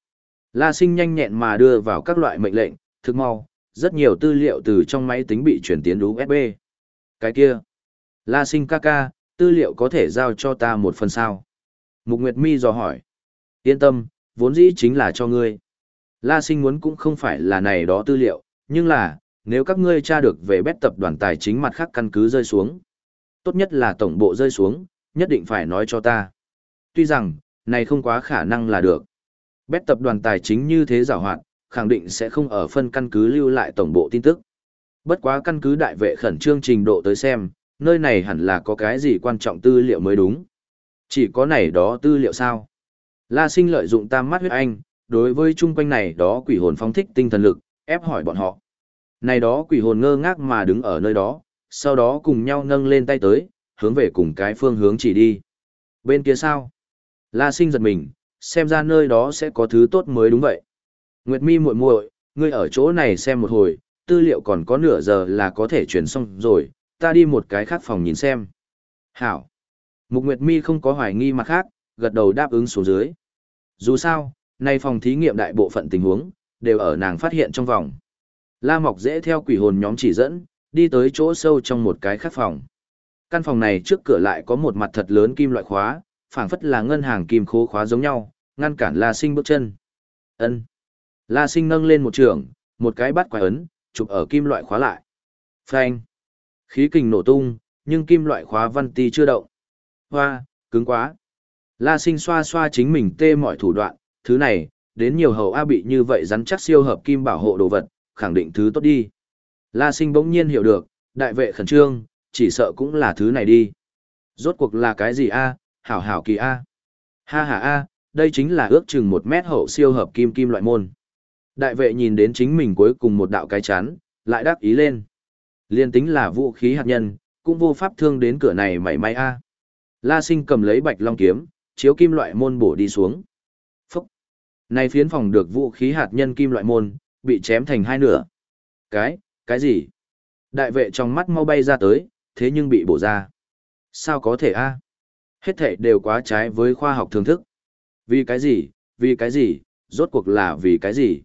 La sinh nhanh nhẹn mà đưa vào các loại mệnh lệnh, thực mau, rất nhiều tư liệu từ trong máy tính bị chuyển tiến USB. Cái kia. La sinh ca ca, tư liệu có thể giao cho ta một phần sao? Mục Nguyệt Mi dò hỏi. Yên tâm, vốn dĩ chính là cho ngươi. La sinh muốn cũng không phải là này đó tư liệu, nhưng là, nếu các ngươi tra được về bét tập đoàn tài chính mặt khác căn cứ rơi xuống. Tốt nhất là tổng bộ rơi xuống, nhất định phải nói cho ta. Tuy rằng, này không quá khả năng là được. Bét tập đoàn tài chính như thế giảo hoạt, khẳng định sẽ không ở phân căn cứ lưu lại tổng bộ tin tức. Bất quá căn cứ đại vệ khẩn trương trình độ tới xem, nơi này hẳn là có cái gì quan trọng tư liệu mới đúng. Chỉ có này đó tư liệu sao? La sinh lợi dụng tam mắt huyết anh, đối với chung quanh này đó quỷ hồn phóng thích tinh thần lực, ép hỏi bọn họ. Này đó quỷ hồn ngơ ngác mà đứng ở nơi đó, sau đó cùng nhau nâng lên tay tới, hướng về cùng cái phương hướng chỉ đi. Bên kia sao? La sinh giật mình, xem ra nơi đó sẽ có thứ tốt mới đúng vậy. Nguyệt mi muội muội, ngươi ở chỗ này xem một hồi, tư liệu còn có nửa giờ là có thể chuyển xong rồi, ta đi một cái khác phòng nhìn xem. Hảo. Mục Nguyệt mi không có hoài nghi mặt khác, gật đầu đáp ứng xuống dưới. Dù sao, nay phòng thí nghiệm đại bộ phận tình huống, đều ở nàng phát hiện trong vòng. La Mọc dễ theo quỷ hồn nhóm chỉ dẫn, đi tới chỗ sâu trong một cái khác phòng. Căn phòng này trước cửa lại có một mặt thật lớn kim loại khóa, phảng phất là ngân hàng kim khố khóa giống nhau, ngăn cản La Sinh bước chân. Ân. La Sinh nâng lên một trường, một cái bắt quái ấn, chụp ở kim loại khóa lại. Phanh. Khí kình nổ tung, nhưng kim loại khóa văn ti chưa động. Hoa, cứng quá. La Sinh xoa xoa chính mình tê mọi thủ đoạn, thứ này, đến nhiều hậu A bị như vậy rắn chắc siêu hợp kim bảo hộ đồ vật, khẳng định thứ tốt đi. La Sinh bỗng nhiên hiểu được, đại vệ khẩn trương, chỉ sợ cũng là thứ này đi. Rốt cuộc là cái gì A, hảo hảo kỳ A. Ha ha A, đây chính là ước chừng một mét hậu siêu hợp kim kim loại môn. Đại vệ nhìn đến chính mình cuối cùng một đạo cái chán, lại đáp ý lên. Liên tính là vũ khí hạt nhân, cũng vô pháp thương đến cửa này mảy may A. La sinh cầm lấy bạch long kiếm, chiếu kim loại môn bổ đi xuống. Phúc! Này phiến phòng được vũ khí hạt nhân kim loại môn, bị chém thành hai nửa. Cái, cái gì? Đại vệ trong mắt mau bay ra tới, thế nhưng bị bổ ra. Sao có thể a? Hết thể đều quá trái với khoa học thường thức. Vì cái gì, vì cái gì, rốt cuộc là vì cái gì?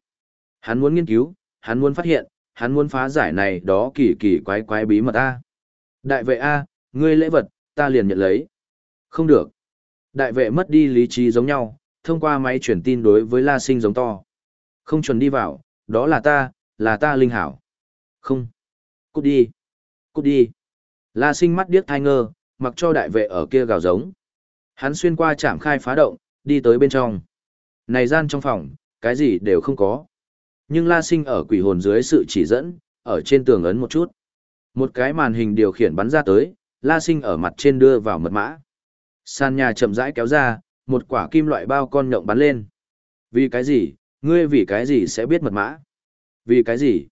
Hắn muốn nghiên cứu, hắn muốn phát hiện, hắn muốn phá giải này đó kỳ kỳ quái quái bí mật a. Đại vệ a, ngươi lễ vật, ta liền nhận lấy. Không được. Đại vệ mất đi lý trí giống nhau, thông qua máy truyền tin đối với La Sinh giống to. Không chuẩn đi vào, đó là ta, là ta linh hảo. Không. Cút đi. Cút đi. La Sinh mắt điếc thai ngơ, mặc cho đại vệ ở kia gào giống. Hắn xuyên qua trạm khai phá động, đi tới bên trong. Này gian trong phòng, cái gì đều không có. Nhưng La Sinh ở quỷ hồn dưới sự chỉ dẫn, ở trên tường ấn một chút. Một cái màn hình điều khiển bắn ra tới, La Sinh ở mặt trên đưa vào mật mã. Sàn nhà chậm rãi kéo ra, một quả kim loại bao con nhộng bắn lên. Vì cái gì, ngươi vì cái gì sẽ biết mật mã? Vì cái gì?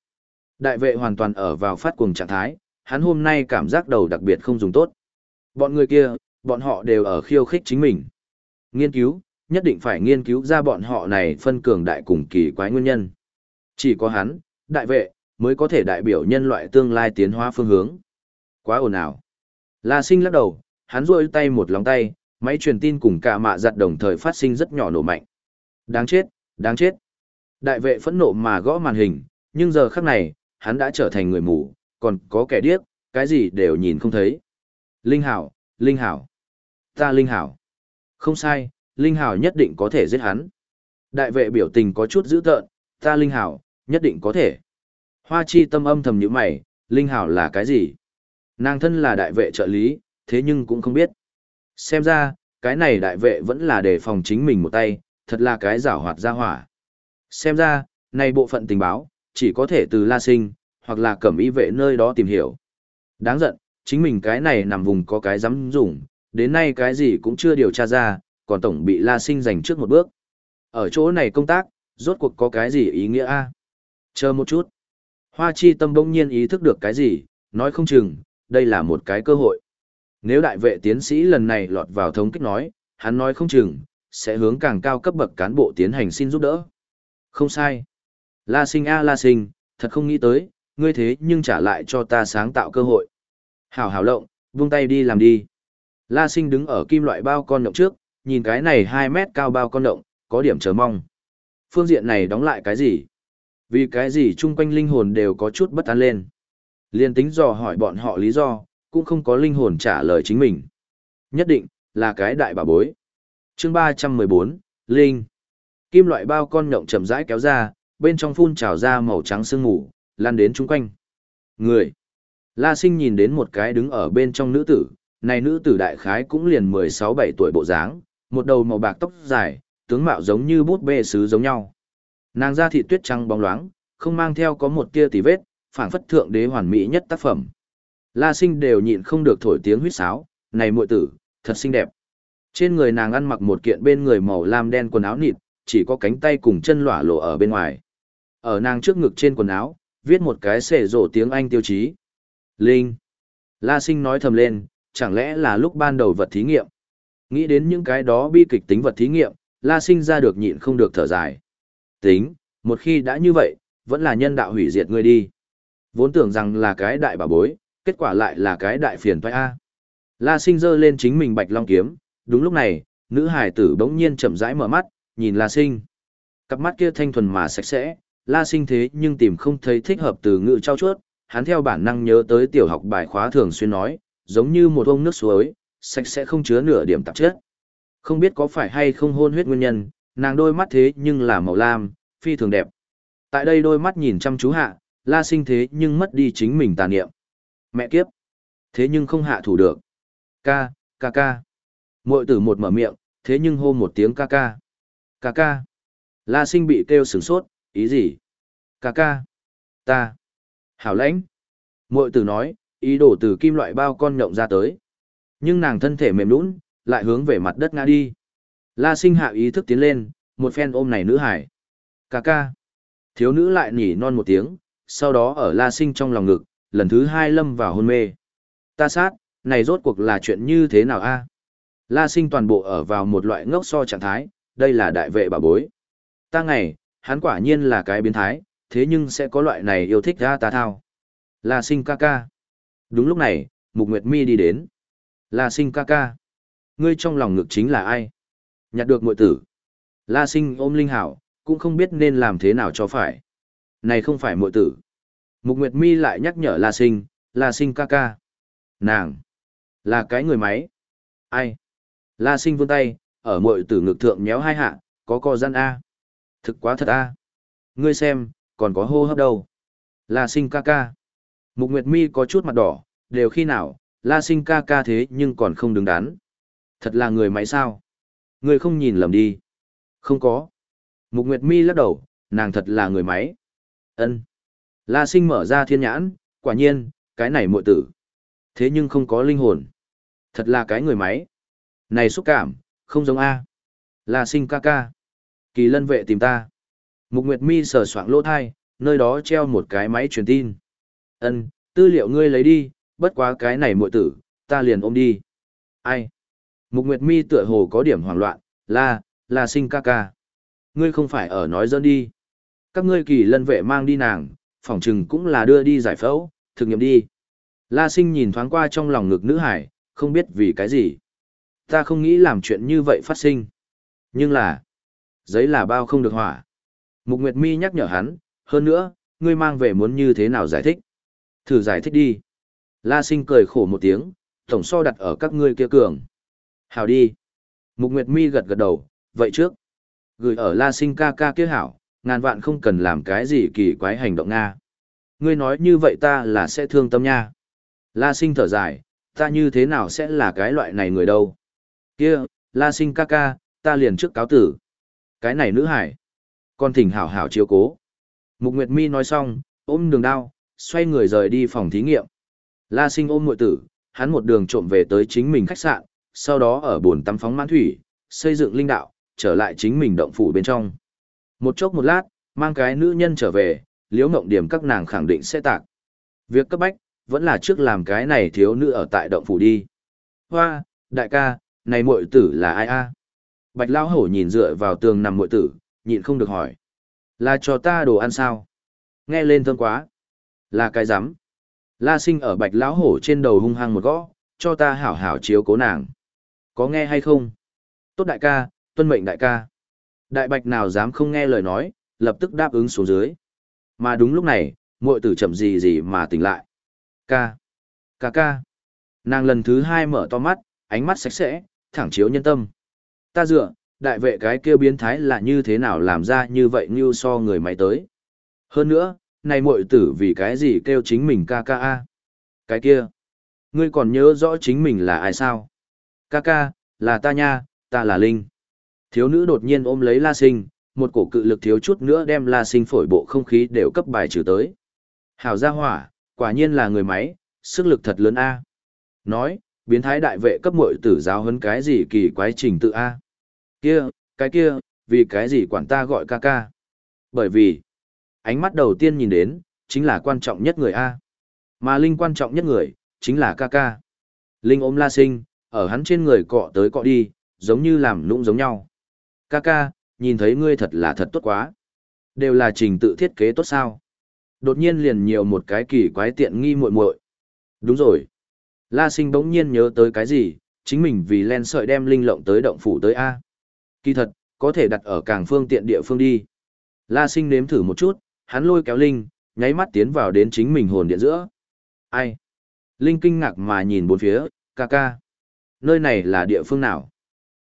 Đại vệ hoàn toàn ở vào phát cuồng trạng thái, hắn hôm nay cảm giác đầu đặc biệt không dùng tốt. Bọn người kia, bọn họ đều ở khiêu khích chính mình. Nghiên cứu, nhất định phải nghiên cứu ra bọn họ này phân cường đại cùng kỳ quái nguyên nhân. Chỉ có hắn, đại vệ, mới có thể đại biểu nhân loại tương lai tiến hóa phương hướng. Quá ồn ào. La sinh lắc đầu, hắn rôi tay một lòng tay, máy truyền tin cùng cả mạ giặt đồng thời phát sinh rất nhỏ nổ mạnh. Đáng chết, đáng chết. Đại vệ phẫn nộ mà gõ màn hình, nhưng giờ khắc này, hắn đã trở thành người mù, còn có kẻ điếc, cái gì đều nhìn không thấy. Linh Hảo, Linh Hảo. Ta Linh Hảo. Không sai, Linh Hảo nhất định có thể giết hắn. Đại vệ biểu tình có chút dữ tợn, ta Linh Hảo, nhất định có thể. Hoa chi tâm âm thầm như mày, Linh Hảo là cái gì? Nàng thân là đại vệ trợ lý, thế nhưng cũng không biết. Xem ra, cái này đại vệ vẫn là để phòng chính mình một tay, thật là cái giảo hoạt ra hỏa. Xem ra, này bộ phận tình báo, chỉ có thể từ La Sinh, hoặc là cẩm y vệ nơi đó tìm hiểu. Đáng giận, chính mình cái này nằm vùng có cái dám dùng, đến nay cái gì cũng chưa điều tra ra, còn tổng bị La Sinh giành trước một bước. Ở chỗ này công tác, rốt cuộc có cái gì ý nghĩa a? Chờ một chút. Hoa chi tâm bỗng nhiên ý thức được cái gì, nói không chừng, đây là một cái cơ hội. Nếu đại vệ tiến sĩ lần này lọt vào thống kích nói, hắn nói không chừng, sẽ hướng càng cao cấp bậc cán bộ tiến hành xin giúp đỡ. Không sai. La sinh a la sinh, thật không nghĩ tới, ngươi thế nhưng trả lại cho ta sáng tạo cơ hội. Hảo hảo lộng, vung tay đi làm đi. La sinh đứng ở kim loại bao con động trước, nhìn cái này 2 mét cao bao con động, có điểm chờ mong. Phương diện này đóng lại cái gì? Vì cái gì chung quanh linh hồn đều có chút bất an lên. Liên tính dò hỏi bọn họ lý do, cũng không có linh hồn trả lời chính mình. Nhất định, là cái đại bà bối. chương 314, Linh. Kim loại bao con nhộng chậm rãi kéo ra, bên trong phun trào ra màu trắng sương mù, lan đến chung quanh. Người. La sinh nhìn đến một cái đứng ở bên trong nữ tử, này nữ tử đại khái cũng liền 16-17 tuổi bộ dáng, một đầu màu bạc tóc dài, tướng mạo giống như bút bê sứ giống nhau. Nàng da thị tuyết trắng bóng loáng, không mang theo có một tia tì vết, phảng phất thượng đế hoàn mỹ nhất tác phẩm. La sinh đều nhịn không được thổi tiếng huýt sáo, này muội tử, thật xinh đẹp. Trên người nàng ăn mặc một kiện bên người màu lam đen quần áo nịt, chỉ có cánh tay cùng chân lỏa lộ ở bên ngoài. Ở nàng trước ngực trên quần áo, viết một cái xệ rổ tiếng Anh tiêu chí. Linh. La sinh nói thầm lên, chẳng lẽ là lúc ban đầu vật thí nghiệm. Nghĩ đến những cái đó bi kịch tính vật thí nghiệm, La sinh ra được nhịn không được thở dài. Tính, một khi đã như vậy, vẫn là nhân đạo hủy diệt ngươi đi. Vốn tưởng rằng là cái đại bà bối, kết quả lại là cái đại phiền toái A. La sinh giơ lên chính mình bạch long kiếm, đúng lúc này, nữ hải tử bỗng nhiên chậm rãi mở mắt, nhìn La sinh. Cặp mắt kia thanh thuần mà sạch sẽ, La sinh thế nhưng tìm không thấy thích hợp từ ngữ trao chuốt, hắn theo bản năng nhớ tới tiểu học bài khóa thường xuyên nói, giống như một ông nước suối, sạch sẽ không chứa nửa điểm tạp chất. Không biết có phải hay không hôn huyết nguyên nhân, nàng đôi mắt thế nhưng là màu lam, phi thường đẹp. Tại đây đôi mắt nhìn chăm chú hạ, La sinh thế nhưng mất đi chính mình tà niệm. Mẹ kiếp! Thế nhưng không hạ thủ được. Ca, ca ca. Mội tử một mở miệng, thế nhưng hô một tiếng ca ca. Ca ca. La sinh bị kêu sửng sốt, ý gì? Ca ca. Ta. Hảo lãnh. Mội tử nói, ý đồ từ kim loại bao con nhộng ra tới. Nhưng nàng thân thể mềm nũng, lại hướng về mặt đất ngã đi. La sinh hạ ý thức tiến lên, một phen ôm này nữ hải. Ca ca. Thiếu nữ lại nhỉ non một tiếng, sau đó ở la sinh trong lòng ngực, lần thứ hai lâm vào hôn mê. Ta sát, này rốt cuộc là chuyện như thế nào a? La sinh toàn bộ ở vào một loại ngốc so trạng thái, đây là đại vệ bà bối. Ta ngày, hắn quả nhiên là cái biến thái, thế nhưng sẽ có loại này yêu thích ra ta thao. La sinh ca ca. Đúng lúc này, Mục Nguyệt Mi đi đến. La sinh ca ca. Ngươi trong lòng ngực chính là ai? Nhặt được muội tử. La sinh ôm Linh Hảo, cũng không biết nên làm thế nào cho phải. Này không phải muội tử. Mục Nguyệt Mi lại nhắc nhở La Sinh, La Sinh ca ca. Nàng, là cái người máy. Ai? La sinh vươn tay, ở mội tử ngực thượng méo hai hạ, có co gian A. Thực quá thật A. Ngươi xem, còn có hô hấp đâu. La sinh ca ca. Mục Nguyệt Mi có chút mặt đỏ, đều khi nào, La sinh ca ca thế nhưng còn không đứng đắn. Thật là người máy sao? người không nhìn lầm đi. Không có. Mục Nguyệt Mi lắc đầu, nàng thật là người máy. Ân. La sinh mở ra thiên nhãn, quả nhiên, cái này muội tử. Thế nhưng không có linh hồn. Thật là cái người máy. Này xúc cảm, không giống A. La sinh ca ca. Kỳ lân vệ tìm ta. Mục Nguyệt Mi sờ soạng lỗ thai, nơi đó treo một cái máy truyền tin. Ân, tư liệu ngươi lấy đi, bất quá cái này muội tử, ta liền ôm đi. Ai? Mục Nguyệt Mi tựa hồ có điểm hoảng loạn, là là sinh ca ca. Ngươi không phải ở nói dân đi. Các ngươi kỳ lân vệ mang đi nàng, phỏng chừng cũng là đưa đi giải phẫu, thực nghiệm đi. La sinh nhìn thoáng qua trong lòng ngực nữ hải, không biết vì cái gì. Ta không nghĩ làm chuyện như vậy phát sinh. Nhưng là, giấy là bao không được hỏa. Mục Nguyệt Mi nhắc nhở hắn, hơn nữa, ngươi mang về muốn như thế nào giải thích. Thử giải thích đi. La sinh cười khổ một tiếng, tổng so đặt ở các ngươi kia cường. Hảo đi. Mục Nguyệt Mi gật gật đầu, vậy trước. Gửi ở La sinh ca ca kia hảo, ngàn vạn không cần làm cái gì kỳ quái hành động Nga. Ngươi nói như vậy ta là sẽ thương tâm nha. La sinh thở dài, ta như thế nào sẽ là cái loại này người đâu. Kia, La sinh ca ca, ta liền trước cáo tử. Cái này nữ hải. Con thỉnh hảo hảo chiếu cố. Mục Nguyệt Mi nói xong, ôm đường đao, xoay người rời đi phòng thí nghiệm. La sinh ôm muội tử, hắn một đường trộm về tới chính mình khách sạn, sau đó ở bồn tắm phóng mãn thủy, xây dựng linh đạo, trở lại chính mình động phủ bên trong. Một chốc một lát, mang cái nữ nhân trở về, liễu ngộng điểm các nàng khẳng định sẽ tạc. Việc cấp bách, vẫn là trước làm cái này thiếu nữ ở tại động phủ đi. Hoa, đại ca, này muội tử là ai a? Bạch Lão Hổ nhìn dựa vào tường nằm muội tử, nhịn không được hỏi. Là cho ta đồ ăn sao? Nghe lên thơm quá. Là cái rắm La sinh ở Bạch Lão Hổ trên đầu hung hăng một gõ, cho ta hảo hảo chiếu cố nàng. Có nghe hay không? Tốt đại ca, tuân mệnh đại ca. Đại bạch nào dám không nghe lời nói, lập tức đáp ứng xuống dưới. Mà đúng lúc này, muội tử chậm gì gì mà tỉnh lại. Ca. Ca ca. Nàng lần thứ hai mở to mắt, ánh mắt sạch sẽ, thẳng chiếu nhân tâm. Ta dựa, đại vệ cái kia biến thái là như thế nào làm ra như vậy như so người máy tới. Hơn nữa, này muội tử vì cái gì kêu chính mình ca ca a? Cái kia. Ngươi còn nhớ rõ chính mình là ai sao? Ca ca, là ta nha, ta là Linh. Thiếu nữ đột nhiên ôm lấy La Sinh, một cổ cự lực thiếu chút nữa đem La Sinh phổi bộ không khí đều cấp bài trừ tới. Hảo gia hỏa, quả nhiên là người máy, sức lực thật lớn a. Nói, biến thái đại vệ cấp muội tử giáo huấn cái gì kỳ quái trình tự a. Kia, cái kia, vì cái gì quản ta gọi ca ca? Bởi vì, ánh mắt đầu tiên nhìn đến, chính là quan trọng nhất người a. Mà Linh quan trọng nhất người, chính là ca ca. Linh ôm La Sinh, ở hắn trên người cọ tới cọ đi, giống như làm nũng giống nhau. Ca ca, nhìn thấy ngươi thật là thật tốt quá. Đều là trình tự thiết kế tốt sao. Đột nhiên liền nhiều một cái kỳ quái tiện nghi muội muội. Đúng rồi. La sinh bỗng nhiên nhớ tới cái gì, chính mình vì len sợi đem linh lộng tới động phủ tới A. Kỳ thật, có thể đặt ở càng phương tiện địa phương đi. La sinh nếm thử một chút, hắn lôi kéo linh, nháy mắt tiến vào đến chính mình hồn điện giữa. Ai? Linh kinh ngạc mà nhìn bốn phía, ca ca. Nơi này là địa phương nào?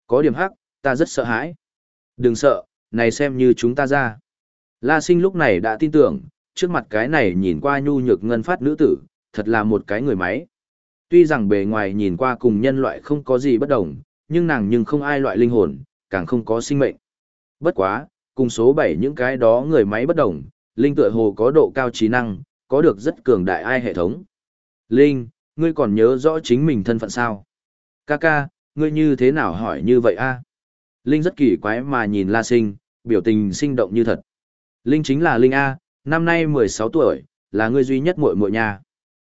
Có điểm hắc, ta rất sợ hãi. Đừng sợ, này xem như chúng ta ra. La sinh lúc này đã tin tưởng, trước mặt cái này nhìn qua nhu nhược ngân phát nữ tử, thật là một cái người máy. Tuy rằng bề ngoài nhìn qua cùng nhân loại không có gì bất đồng, nhưng nàng nhưng không ai loại linh hồn, càng không có sinh mệnh. Bất quá, cùng số 7 những cái đó người máy bất đồng, linh tựa hồ có độ cao trí năng, có được rất cường đại ai hệ thống. Linh, ngươi còn nhớ rõ chính mình thân phận sao? Kaka, ngươi như thế nào hỏi như vậy a? Linh rất kỳ quái mà nhìn La Sinh, biểu tình sinh động như thật. Linh chính là Linh A, năm nay 16 tuổi, là ngươi duy nhất muội muội nhà.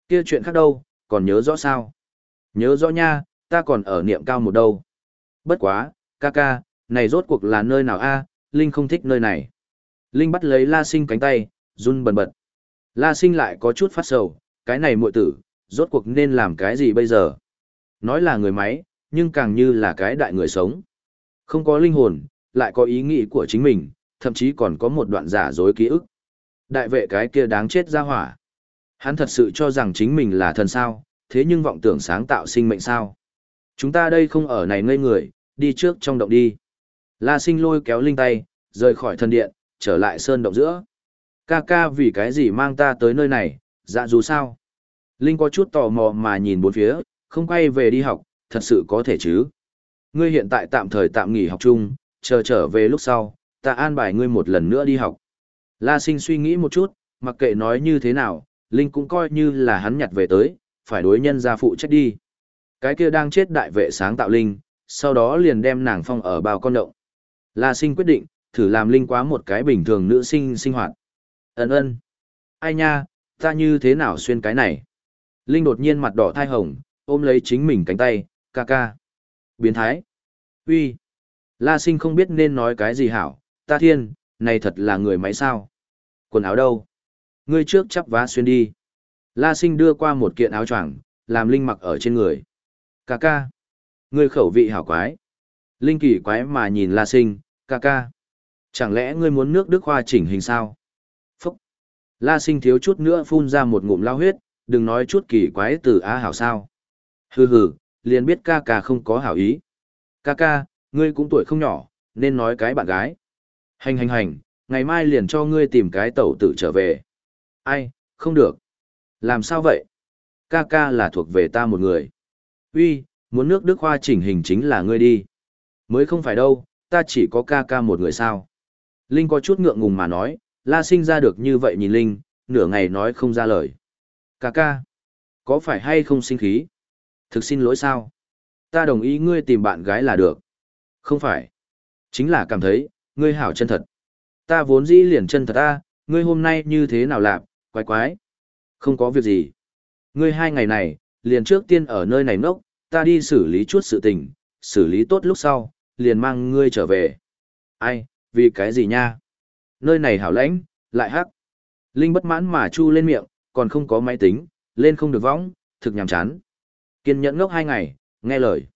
Kia chuyện khác đâu, còn nhớ rõ sao? Nhớ rõ nha, ta còn ở niệm cao một đâu. Bất quá, ca ca, này rốt cuộc là nơi nào a? Linh không thích nơi này. Linh bắt lấy La Sinh cánh tay, run bần bật. La Sinh lại có chút phát sầu, cái này muội tử, rốt cuộc nên làm cái gì bây giờ? Nói là người máy, nhưng càng như là cái đại người sống. Không có linh hồn, lại có ý nghĩ của chính mình, thậm chí còn có một đoạn giả dối ký ức. Đại vệ cái kia đáng chết ra hỏa. Hắn thật sự cho rằng chính mình là thần sao, thế nhưng vọng tưởng sáng tạo sinh mệnh sao. Chúng ta đây không ở này ngây người, đi trước trong động đi. La sinh lôi kéo linh tay, rời khỏi thần điện, trở lại sơn động giữa. Ca ca vì cái gì mang ta tới nơi này, dạ dù sao. Linh có chút tò mò mà nhìn bốn phía, không quay về đi học, thật sự có thể chứ. Ngươi hiện tại tạm thời tạm nghỉ học chung, chờ trở về lúc sau, ta an bài ngươi một lần nữa đi học. La sinh suy nghĩ một chút, mặc kệ nói như thế nào, Linh cũng coi như là hắn nhặt về tới, phải đối nhân ra phụ trách đi. Cái kia đang chết đại vệ sáng tạo Linh, sau đó liền đem nàng phong ở bao con động. La sinh quyết định, thử làm Linh quá một cái bình thường nữ sinh sinh hoạt. Ấn ơn. Ai nha, ta như thế nào xuyên cái này? Linh đột nhiên mặt đỏ thai hồng, ôm lấy chính mình cánh tay, ca ca. Biến thái. uy La sinh không biết nên nói cái gì hảo, ta thiên, này thật là người máy sao. Quần áo đâu? Ngươi trước chắp vá xuyên đi. La sinh đưa qua một kiện áo choàng, làm Linh mặc ở trên người. Ca ca. Ngươi khẩu vị hảo quái. Linh kỳ quái mà nhìn La sinh, ca ca. Chẳng lẽ ngươi muốn nước đức hoa chỉnh hình sao? Phúc. La sinh thiếu chút nữa phun ra một ngụm lao huyết, đừng nói chút kỳ quái từ á hảo sao. Hừ hừ, liền biết ca ca không có hảo ý. Ca ca, ngươi cũng tuổi không nhỏ, nên nói cái bạn gái. Hành hành hành, ngày mai liền cho ngươi tìm cái tẩu tử trở về. Ai, không được. Làm sao vậy? Ca ca là thuộc về ta một người. Uy, muốn nước Đức Hoa chỉnh hình chính là ngươi đi. Mới không phải đâu, ta chỉ có ca ca một người sao. Linh có chút ngượng ngùng mà nói, la sinh ra được như vậy nhìn Linh, nửa ngày nói không ra lời. Ca ca, có phải hay không sinh khí? Thực xin lỗi sao? Ta đồng ý ngươi tìm bạn gái là được. Không phải. Chính là cảm thấy, ngươi hảo chân thật. Ta vốn dĩ liền chân thật ta, ngươi hôm nay như thế nào làm, quái quái. Không có việc gì. Ngươi hai ngày này, liền trước tiên ở nơi này nốc, ta đi xử lý chút sự tình, xử lý tốt lúc sau, liền mang ngươi trở về. Ai, vì cái gì nha? Nơi này hảo lãnh, lại hắc. Linh bất mãn mà chu lên miệng, còn không có máy tính, lên không được võng, thực nhàm chán. Kiên nhẫn ngốc hai ngày, nghe lời.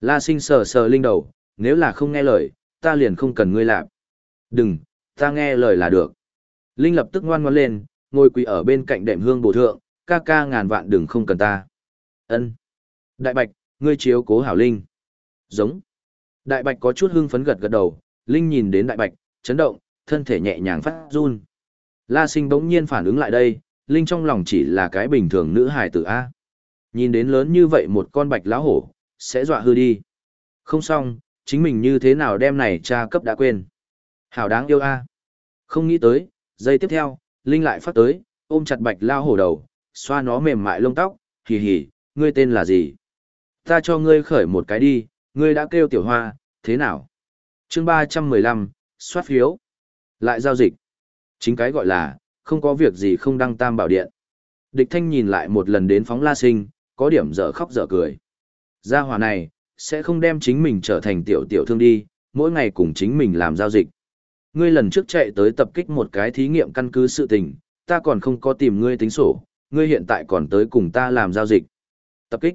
La sinh sờ sờ Linh đầu, nếu là không nghe lời, ta liền không cần ngươi làm. Đừng, ta nghe lời là được. Linh lập tức ngoan ngoãn lên, ngồi quỳ ở bên cạnh đệm hương bổ thượng, ca ca ngàn vạn đừng không cần ta. Ân. Đại Bạch, ngươi chiếu cố hảo Linh. Giống. Đại Bạch có chút hưng phấn gật gật đầu, Linh nhìn đến Đại Bạch, chấn động, thân thể nhẹ nhàng phát run. La sinh bỗng nhiên phản ứng lại đây, Linh trong lòng chỉ là cái bình thường nữ hài tử A. Nhìn đến lớn như vậy một con bạch lão hổ, sẽ dọa hư đi. Không xong, chính mình như thế nào đem này cha cấp đã quên. Hảo đáng yêu A. Không nghĩ tới, giây tiếp theo, Linh lại phát tới, ôm chặt bạch lao hổ đầu, xoa nó mềm mại lông tóc, hì hì, ngươi tên là gì? Ta cho ngươi khởi một cái đi, ngươi đã kêu tiểu hoa, thế nào? chương ba trăm mười lăm soát phiếu. Lại giao dịch. Chính cái gọi là, không có việc gì không đăng tam bảo điện. Địch thanh nhìn lại một lần đến phóng la sinh, có điểm dở khóc dở cười. Gia hỏa này, sẽ không đem chính mình trở thành tiểu tiểu thương đi, mỗi ngày cùng chính mình làm giao dịch. Ngươi lần trước chạy tới tập kích một cái thí nghiệm căn cứ sự tình, ta còn không có tìm ngươi tính sổ, ngươi hiện tại còn tới cùng ta làm giao dịch. Tập kích.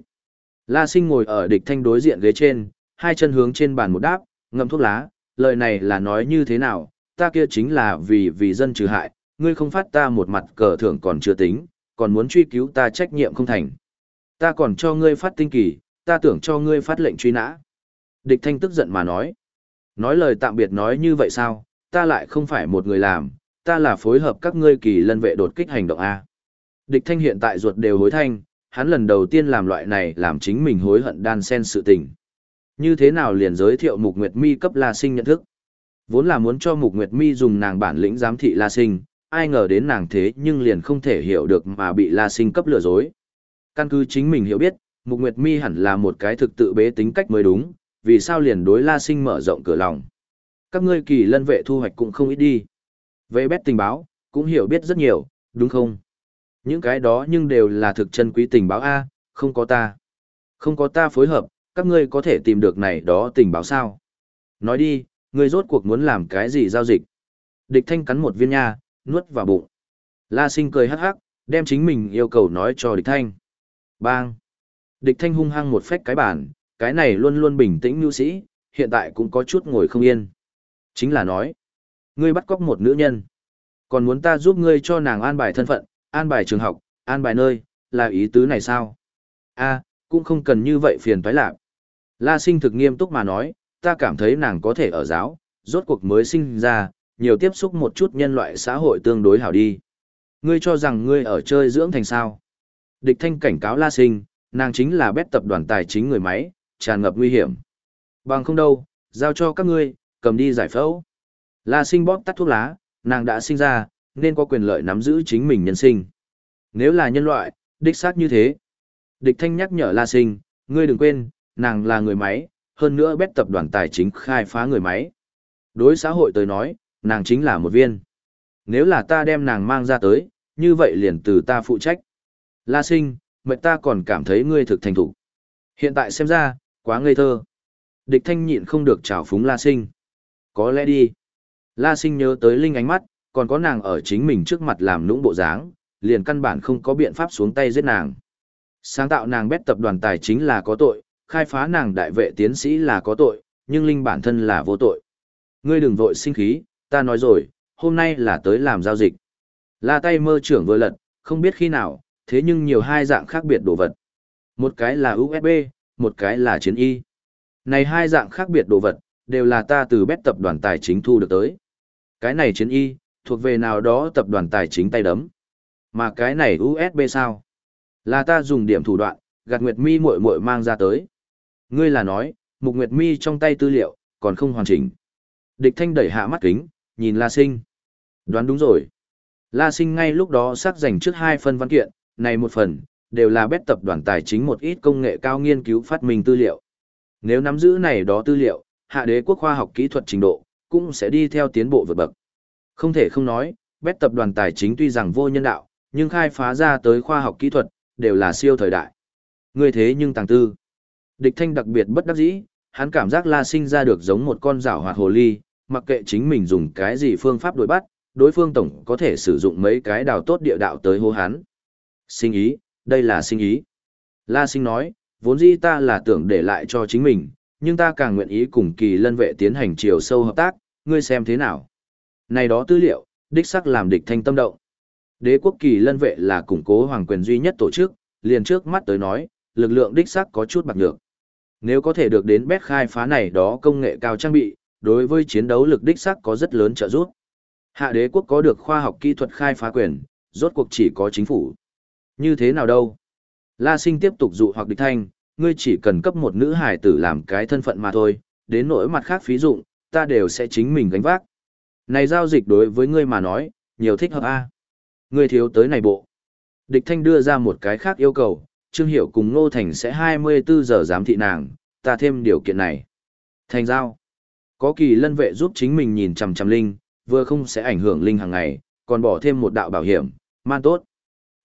La sinh ngồi ở địch thanh đối diện ghế trên, hai chân hướng trên bàn một đáp, ngậm thuốc lá, lời này là nói như thế nào, ta kia chính là vì vì dân trừ hại, ngươi không phát ta một mặt cờ thưởng còn chưa tính, còn muốn truy cứu ta trách nhiệm không thành. Ta còn cho ngươi phát tinh kỳ, ta tưởng cho ngươi phát lệnh truy nã. Địch thanh tức giận mà nói. Nói lời tạm biệt nói như vậy sao, ta lại không phải một người làm, ta là phối hợp các ngươi kỳ lân vệ đột kích hành động A. Địch thanh hiện tại ruột đều hối thanh, hắn lần đầu tiên làm loại này làm chính mình hối hận đan sen sự tình. Như thế nào liền giới thiệu Mục Nguyệt Mi cấp La Sinh nhận thức. Vốn là muốn cho Mục Nguyệt Mi dùng nàng bản lĩnh giám thị La Sinh, ai ngờ đến nàng thế nhưng liền không thể hiểu được mà bị La Sinh cấp lừa dối. Căn cứ chính mình hiểu biết, Mục Nguyệt Mi hẳn là một cái thực tự bế tính cách mới đúng, vì sao liền đối La Sinh mở rộng cửa lòng. Các ngươi kỳ lân vệ thu hoạch cũng không ít đi. Về bét tình báo, cũng hiểu biết rất nhiều, đúng không? Những cái đó nhưng đều là thực chân quý tình báo A, không có ta. Không có ta phối hợp, các ngươi có thể tìm được này đó tình báo sao? Nói đi, ngươi rốt cuộc muốn làm cái gì giao dịch? Địch thanh cắn một viên nha, nuốt vào bụng. La sinh cười hắc hắc, đem chính mình yêu cầu nói cho địch thanh. Bang! Địch thanh hung hăng một phách cái bản, cái này luôn luôn bình tĩnh nhu sĩ, hiện tại cũng có chút ngồi không yên. Chính là nói, ngươi bắt cóc một nữ nhân, còn muốn ta giúp ngươi cho nàng an bài thân phận, an bài trường học, an bài nơi, là ý tứ này sao? a cũng không cần như vậy phiền toái lạc. La sinh thực nghiêm túc mà nói, ta cảm thấy nàng có thể ở giáo, rốt cuộc mới sinh ra, nhiều tiếp xúc một chút nhân loại xã hội tương đối hảo đi. Ngươi cho rằng ngươi ở chơi dưỡng thành sao. Địch thanh cảnh cáo La sinh, nàng chính là bét tập đoàn tài chính người máy, tràn ngập nguy hiểm. Bằng không đâu, giao cho các ngươi, cầm đi giải phẫu. La sinh bóp tắt thuốc lá, nàng đã sinh ra, nên có quyền lợi nắm giữ chính mình nhân sinh. Nếu là nhân loại, đích xác như thế. Địch thanh nhắc nhở La sinh, ngươi đừng quên, nàng là người máy, hơn nữa bét tập đoàn tài chính khai phá người máy. Đối xã hội tới nói, nàng chính là một viên. Nếu là ta đem nàng mang ra tới, như vậy liền từ ta phụ trách. La sinh, mệnh ta còn cảm thấy ngươi thực thành thủ. Hiện tại xem ra, quá ngây thơ. Địch thanh nhịn không được trào phúng La sinh. Có lẽ đi. La sinh nhớ tới Linh ánh mắt, còn có nàng ở chính mình trước mặt làm nũng bộ dáng, liền căn bản không có biện pháp xuống tay giết nàng. Sáng tạo nàng bét tập đoàn tài chính là có tội, khai phá nàng đại vệ tiến sĩ là có tội, nhưng Linh bản thân là vô tội. Ngươi đừng vội sinh khí, ta nói rồi, hôm nay là tới làm giao dịch. La tay mơ trưởng vừa lật, không biết khi nào, thế nhưng nhiều hai dạng khác biệt đồ vật. Một cái là USB, một cái là chiến y. Này hai dạng khác biệt đồ vật, đều là ta từ bét tập đoàn tài chính thu được tới. Cái này chiến y, thuộc về nào đó tập đoàn tài chính tay đấm. Mà cái này USB sao? Là ta dùng điểm thủ đoạn, gạt Nguyệt Mi muội muội mang ra tới. Ngươi là nói, Mục Nguyệt Mi trong tay tư liệu, còn không hoàn chỉnh. Địch thanh đẩy hạ mắt kính, nhìn La Sinh. Đoán đúng rồi. La Sinh ngay lúc đó xác dành trước hai phần văn kiện, này một phần, đều là bét tập đoàn tài chính một ít công nghệ cao nghiên cứu phát minh tư liệu. Nếu nắm giữ này đó tư liệu, hạ đế quốc khoa học kỹ thuật trình độ, cũng sẽ đi theo tiến bộ vượt bậc. Không thể không nói, bét tập đoàn tài chính tuy rằng vô nhân đạo, nhưng khai phá ra tới khoa học kỹ thuật, đều là siêu thời đại. Người thế nhưng tàng tư. Địch thanh đặc biệt bất đắc dĩ, hắn cảm giác la sinh ra được giống một con rảo hoạt hồ ly, mặc kệ chính mình dùng cái gì phương pháp đối bắt, đối phương tổng có thể sử dụng mấy cái đào tốt địa đạo tới hô hắn. Sinh ý, đây là sinh ý. La sinh nói, vốn dĩ ta là tưởng để lại cho chính mình, nhưng ta càng nguyện ý cùng kỳ lân vệ tiến hành chiều sâu hợp tác, ngươi xem thế nào. Này đó tư liệu, đích sắc làm địch thanh tâm động. Đế quốc kỳ lân vệ là củng cố hoàng quyền duy nhất tổ chức, liền trước mắt tới nói, lực lượng đích sắc có chút bạc nhược. Nếu có thể được đến bét khai phá này đó công nghệ cao trang bị, đối với chiến đấu lực đích sắc có rất lớn trợ giúp. Hạ đế quốc có được khoa học kỹ thuật khai phá quyền, rốt cuộc chỉ có chính phủ. Như thế nào đâu? La sinh tiếp tục dụ hoặc địch thanh, ngươi chỉ cần cấp một nữ hài tử làm cái thân phận mà thôi, đến nỗi mặt khác phí dụng, ta đều sẽ chính mình gánh vác. Này giao dịch đối với ngươi mà nói, nhiều thích hợp a. Ngươi thiếu tới này bộ. Địch thanh đưa ra một cái khác yêu cầu, Trương Hiểu cùng Ngô Thành sẽ 24 giờ giám thị nàng, ta thêm điều kiện này. Thành giao. Có kỳ lân vệ giúp chính mình nhìn chằm chằm linh, vừa không sẽ ảnh hưởng linh hàng ngày, còn bỏ thêm một đạo bảo hiểm, man tốt.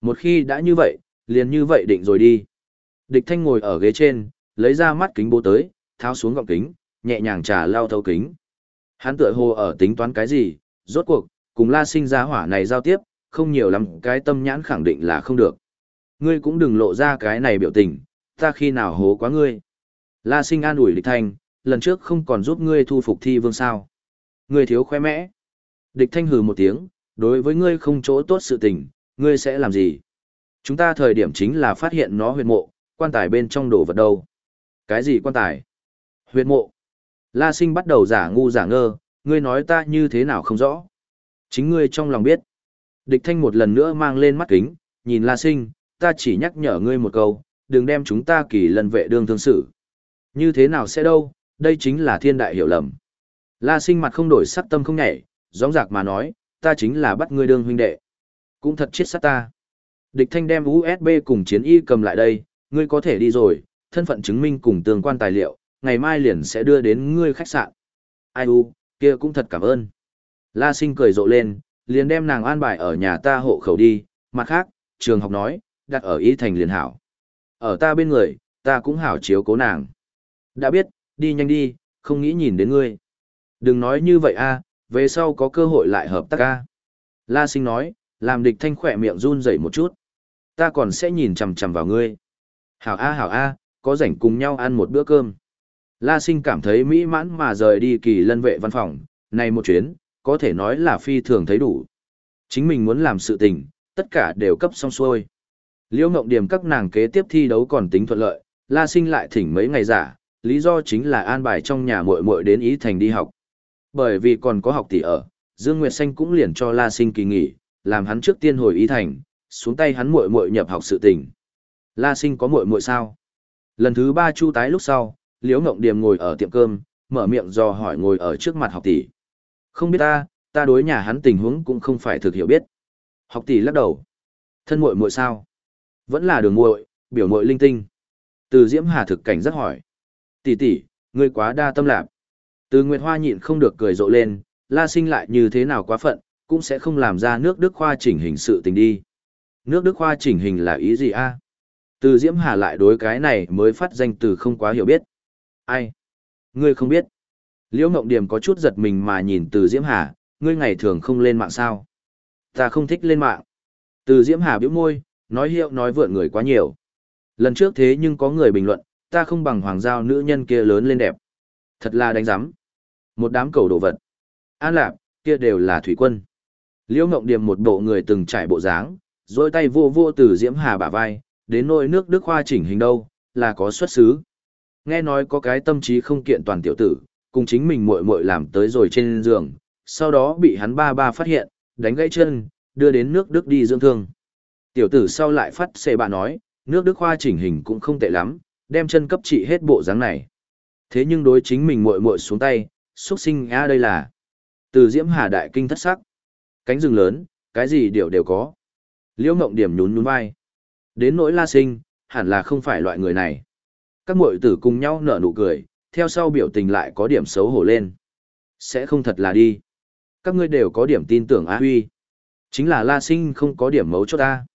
Một khi đã như vậy, liền như vậy định rồi đi. Địch thanh ngồi ở ghế trên, lấy ra mắt kính bố tới, tháo xuống gọng kính, nhẹ nhàng trà lau thấu kính. Hắn tựa hồ ở tính toán cái gì, rốt cuộc, cùng la sinh ra hỏa này giao tiếp, không nhiều lắm cái tâm nhãn khẳng định là không được. Ngươi cũng đừng lộ ra cái này biểu tình, ta khi nào hố quá ngươi. La sinh an ủi địch thanh, lần trước không còn giúp ngươi thu phục thi vương sao. Ngươi thiếu khoe mẽ. Địch thanh hừ một tiếng, đối với ngươi không chỗ tốt sự tình, ngươi sẽ làm gì? Chúng ta thời điểm chính là phát hiện nó huyệt mộ, quan tài bên trong đồ vật đâu. Cái gì quan tài? Huyệt mộ. La sinh bắt đầu giả ngu giả ngơ, ngươi nói ta như thế nào không rõ. Chính ngươi trong lòng biết. Địch thanh một lần nữa mang lên mắt kính, nhìn La sinh, ta chỉ nhắc nhở ngươi một câu, đừng đem chúng ta kỳ lần vệ đương thương sự. Như thế nào sẽ đâu, đây chính là thiên đại hiểu lầm. La sinh mặt không đổi sắc tâm không nhảy, gióng giạc mà nói, ta chính là bắt ngươi đương huynh đệ. Cũng thật chết sát ta. Địch thanh đem USB cùng chiến y cầm lại đây, ngươi có thể đi rồi, thân phận chứng minh cùng tương quan tài liệu, ngày mai liền sẽ đưa đến ngươi khách sạn. Ai u, kia cũng thật cảm ơn. La sinh cười rộ lên, liền đem nàng an bài ở nhà ta hộ khẩu đi, mặt khác, trường học nói, đặt ở y thành liền hảo. Ở ta bên người, ta cũng hảo chiếu cố nàng. Đã biết, đi nhanh đi, không nghĩ nhìn đến ngươi. Đừng nói như vậy a, về sau có cơ hội lại hợp tác a. La sinh nói, làm địch thanh khỏe miệng run rẩy một chút. Ta còn sẽ nhìn chằm chằm vào ngươi. Hảo a hảo a, có rảnh cùng nhau ăn một bữa cơm. La sinh cảm thấy mỹ mãn mà rời đi kỳ lân vệ văn phòng, này một chuyến, có thể nói là phi thường thấy đủ. Chính mình muốn làm sự tình, tất cả đều cấp xong xuôi. Liễu Ngộng Điểm các nàng kế tiếp thi đấu còn tính thuận lợi, La Sinh lại thỉnh mấy ngày giả, lý do chính là an bài trong nhà muội muội đến Ý Thành đi học. Bởi vì còn có học tỷ ở, Dương Nguyệt Xanh cũng liền cho La Sinh kỳ nghỉ, làm hắn trước tiên hồi Ý Thành, xuống tay hắn muội muội nhập học sự tình. La Sinh có muội muội sao? Lần thứ ba chu tái lúc sau, Liễu Ngộng Điềm ngồi ở tiệm cơm, mở miệng dò hỏi ngồi ở trước mặt học tỷ. Không biết ta, ta đối nhà hắn tình huống cũng không phải thực hiểu biết. Học tỷ lắc đầu. Thân muội muội sao? Vẫn là đường muội, biểu muội linh tinh. Từ Diễm Hà thực cảnh rất hỏi. Tỷ tỷ, ngươi quá đa tâm lạc. Từ Nguyệt Hoa nhịn không được cười rộ lên, La Sinh lại như thế nào quá phận, cũng sẽ không làm ra nước Đức Khoa chỉnh hình sự tình đi. Nước Đức Khoa chỉnh hình là ý gì a? Từ Diễm Hà lại đối cái này mới phát danh từ không quá hiểu biết. Ai? Ngươi không biết. Liễu Ngộng Điểm có chút giật mình mà nhìn từ Diễm Hà, ngươi ngày thường không lên mạng sao? Ta không thích lên mạng. Từ Diễm Hà bĩu môi, nói hiệu nói vượn người quá nhiều. Lần trước thế nhưng có người bình luận, ta không bằng hoàng giao nữ nhân kia lớn lên đẹp. Thật là đánh giám. Một đám cầu đồ vật. An lạp, kia đều là thủy quân. Liễu Ngộng Điềm một bộ người từng trải bộ dáng, rồi tay vô vô từ Diễm Hà bả vai, đến nỗi nước Đức Hoa chỉnh hình đâu, là có xuất xứ. Nghe nói có cái tâm trí không kiện toàn tiểu tử, cùng chính mình muội muội làm tới rồi trên giường, sau đó bị hắn ba ba phát hiện, đánh gãy chân, đưa đến nước Đức đi dưỡng thương. Tiểu tử sau lại phát xệ bà nói, nước Đức Khoa chỉnh hình cũng không tệ lắm, đem chân cấp trị hết bộ dáng này. Thế nhưng đối chính mình muội muội xuống tay, xuất sinh a đây là. Từ Diễm Hà đại kinh thất sắc. Cánh rừng lớn, cái gì đều đều có. Liễu Ngộng Điểm nhún nhún vai. Đến nỗi La Sinh, hẳn là không phải loại người này. Các muội tử cùng nhau nở nụ cười, theo sau biểu tình lại có điểm xấu hổ lên. Sẽ không thật là đi. Các ngươi đều có điểm tin tưởng Á Huy. Chính là La Sinh không có điểm mấu chốt ta.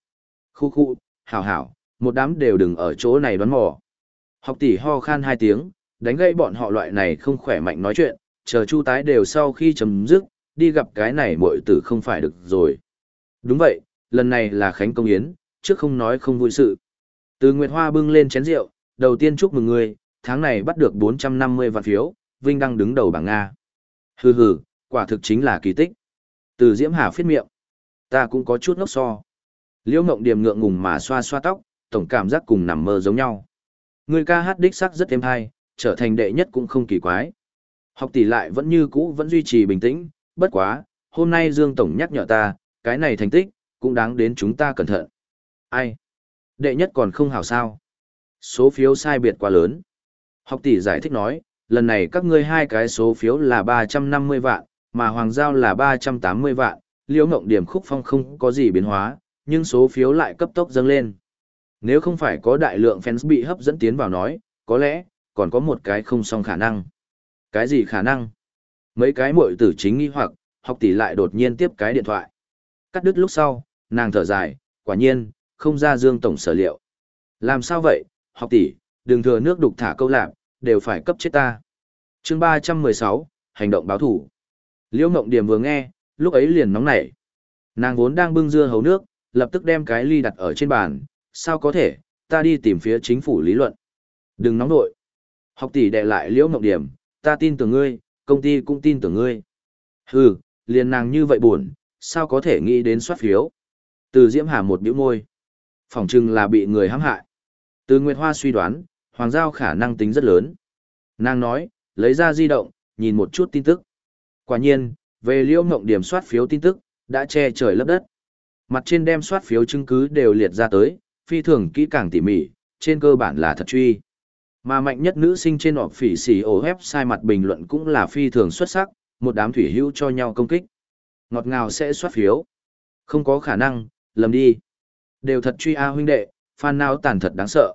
Khu khu, hảo hảo, một đám đều đừng ở chỗ này đoán mò. Học tỷ ho khan hai tiếng, đánh gây bọn họ loại này không khỏe mạnh nói chuyện, chờ chu tái đều sau khi chấm dứt, đi gặp cái này muội tử không phải được rồi. Đúng vậy, lần này là Khánh Công Yến, trước không nói không vui sự. Từ Nguyệt Hoa bưng lên chén rượu, đầu tiên chúc mừng người, tháng này bắt được 450 vạn phiếu, Vinh đang đứng đầu bảng Nga. Hừ hừ, quả thực chính là kỳ tích. Từ Diễm Hà phiết miệng. Ta cũng có chút ngốc so. Liễu Ngộng Điềm ngượng ngùng mà xoa xoa tóc, tổng cảm giác cùng nằm mơ giống nhau. Người ca hát đích sắc rất êm hay, trở thành đệ nhất cũng không kỳ quái. Học tỷ lại vẫn như cũ vẫn duy trì bình tĩnh, bất quá, hôm nay Dương Tổng nhắc nhở ta, cái này thành tích, cũng đáng đến chúng ta cẩn thận. Ai? Đệ nhất còn không hảo sao? Số phiếu sai biệt quá lớn. Học tỷ giải thích nói, lần này các ngươi hai cái số phiếu là 350 vạn, mà Hoàng Giao là 380 vạn, liễu ngộng điểm khúc phong không có gì biến hóa, nhưng số phiếu lại cấp tốc dâng lên. Nếu không phải có đại lượng fans bị hấp dẫn tiến vào nói, có lẽ, còn có một cái không song khả năng. Cái gì khả năng? Mấy cái muội tử chính nghi hoặc, học tỷ lại đột nhiên tiếp cái điện thoại. Cắt đứt lúc sau, nàng thở dài, quả nhiên, không ra dương tổng sở liệu. Làm sao vậy, học tỷ, đừng thừa nước đục thả câu lạc, đều phải cấp chết ta. chương 316, hành động báo thủ. Liễu Mộng Điểm vừa nghe, lúc ấy liền nóng nảy. Nàng vốn đang bưng dưa hấu nước, lập tức đem cái ly đặt ở trên bàn, sao có thể, ta đi tìm phía chính phủ lý luận. Đừng nóng nội. Học tỷ đệ lại Liễu Mộng Điểm, ta tin tưởng ngươi, công ty cũng tin tưởng ngươi. Hừ, liền nàng như vậy buồn, sao có thể nghĩ đến soát phiếu. Từ Diễm Hà một biểu môi. Phỏng chừng là bị người hãm hại. Từ Nguyệt Hoa suy đoán, Hoàng Giao khả năng tính rất lớn. Nàng nói, lấy ra di động, nhìn một chút tin tức. Quả nhiên, về liễu ngộng điểm soát phiếu tin tức, đã che trời lấp đất. Mặt trên đem soát phiếu chứng cứ đều liệt ra tới, phi thường kỹ càng tỉ mỉ, trên cơ bản là thật truy. Mà mạnh nhất nữ sinh trên họp phỉ xì ổ sai mặt bình luận cũng là phi thường xuất sắc, một đám thủy hữu cho nhau công kích. Ngọt ngào sẽ soát phiếu. Không có khả năng, lầm đi. Đều thật truy A huynh đệ, fan nào tàn thật đáng sợ.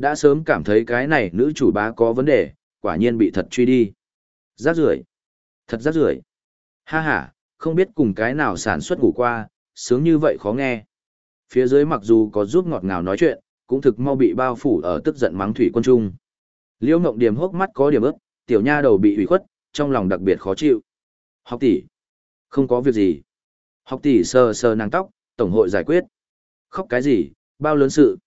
Đã sớm cảm thấy cái này nữ chủ bá có vấn đề, quả nhiên bị thật truy đi. Rác rưởi Thật rác rưởi Ha ha, không biết cùng cái nào sản xuất ngủ qua, sướng như vậy khó nghe. Phía dưới mặc dù có giúp ngọt ngào nói chuyện, cũng thực mau bị bao phủ ở tức giận mắng thủy quân trung. Liễu Ngộng Điểm hốc mắt có điểm ướt, tiểu nha đầu bị ủy khuất, trong lòng đặc biệt khó chịu. Học tỷ, không có việc gì. Học tỷ sờ sờ nàng tóc, tổng hội giải quyết. Khóc cái gì, bao lớn sự.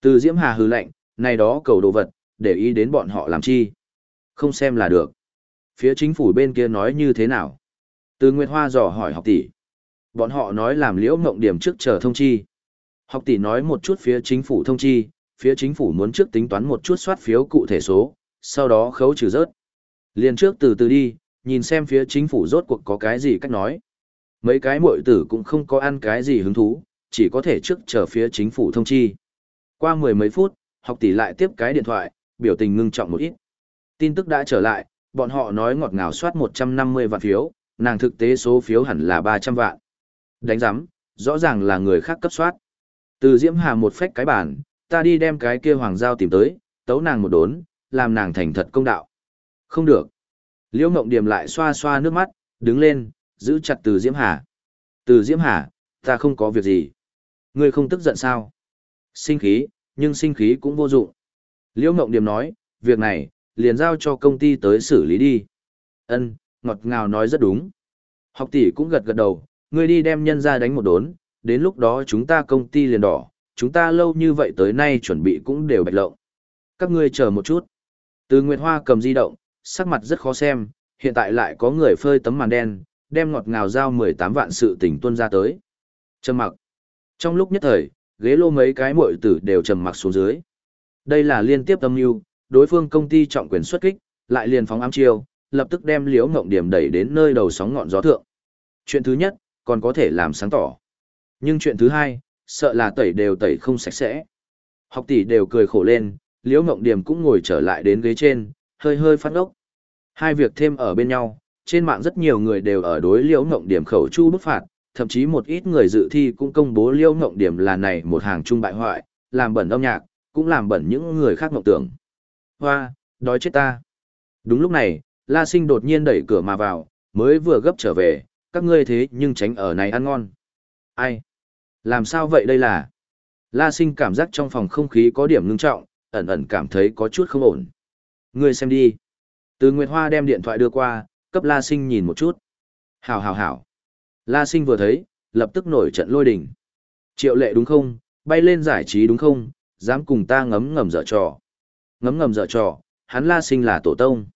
Từ Diễm Hà hừ lạnh, này đó cầu đồ vật, để ý đến bọn họ làm chi. Không xem là được. Phía chính phủ bên kia nói như thế nào? Từ Nguyệt Hoa dò hỏi học tỷ. Bọn họ nói làm liễu mộng điểm trước chờ thông chi. Học tỷ nói một chút phía chính phủ thông chi, phía chính phủ muốn trước tính toán một chút soát phiếu cụ thể số, sau đó khấu trừ rớt. Liền trước từ từ đi, nhìn xem phía chính phủ rốt cuộc có cái gì cách nói. Mấy cái muội tử cũng không có ăn cái gì hứng thú, chỉ có thể trước chờ phía chính phủ thông chi. Qua mười mấy phút, học tỷ lại tiếp cái điện thoại, biểu tình ngưng trọng một ít. Tin tức đã trở lại, bọn họ nói ngọt ngào soát 150 vạn phiếu, nàng thực tế số phiếu hẳn là 300 vạn. Đánh giám, rõ ràng là người khác cấp soát. Từ Diễm Hà một phách cái bản, ta đi đem cái kia hoàng giao tìm tới, tấu nàng một đốn, làm nàng thành thật công đạo. Không được. Liễu Ngộng Điềm lại xoa xoa nước mắt, đứng lên, giữ chặt Từ Diễm Hà. Từ Diễm Hà, ta không có việc gì. Ngươi không tức giận sao? Sinh khí, nhưng sinh khí cũng vô dụng. Liễu Ngộng Điểm nói, việc này, liền giao cho công ty tới xử lý đi. Ân, ngọt ngào nói rất đúng. Học tỷ cũng gật gật đầu, ngươi đi đem nhân ra đánh một đốn, đến lúc đó chúng ta công ty liền đỏ, chúng ta lâu như vậy tới nay chuẩn bị cũng đều bạch lộng. Các ngươi chờ một chút. Từ Nguyệt Hoa cầm di động, sắc mặt rất khó xem, hiện tại lại có người phơi tấm màn đen, đem ngọt ngào giao 18 vạn sự tình tuân ra tới. Trầm mặc. Trong lúc nhất thời, ghế lô mấy cái muội tử đều trầm mặc xuống dưới. Đây là liên tiếp âm mưu, đối phương công ty trọng quyền xuất kích, lại liền phóng ám chiêu, lập tức đem Liễu Ngộng Điểm đẩy đến nơi đầu sóng ngọn gió thượng. Chuyện thứ nhất, còn có thể làm sáng tỏ. Nhưng chuyện thứ hai, sợ là tẩy đều tẩy không sạch sẽ. Học tỷ đều cười khổ lên, Liễu Ngộng Điểm cũng ngồi trở lại đến ghế trên, hơi hơi phát ốc. Hai việc thêm ở bên nhau, trên mạng rất nhiều người đều ở đối Liễu Ngộng Điểm khẩu chu bức phạt, thậm chí một ít người dự thi cũng công bố liêu Ngộng Điểm là này một hàng trung bại hoại, làm bẩn âm nhạc, cũng làm bẩn những người khác ngộng tưởng. Hoa, đói chết ta. Đúng lúc này, La Sinh đột nhiên đẩy cửa mà vào, mới vừa gấp trở về, các ngươi thế nhưng tránh ở này ăn ngon. Ai? Làm sao vậy đây là? La Sinh cảm giác trong phòng không khí có điểm ngưng trọng, ẩn ẩn cảm thấy có chút không ổn. Ngươi xem đi. Từ Nguyệt Hoa đem điện thoại đưa qua, cấp La Sinh nhìn một chút. Hảo hảo hảo. La Sinh vừa thấy, lập tức nổi trận lôi đình. Triệu lệ đúng không? Bay lên giải trí đúng không? Dám cùng ta ngấm ngầm dở trò. Ngấm ngầm dở trò, hắn La Sinh là tổ tông.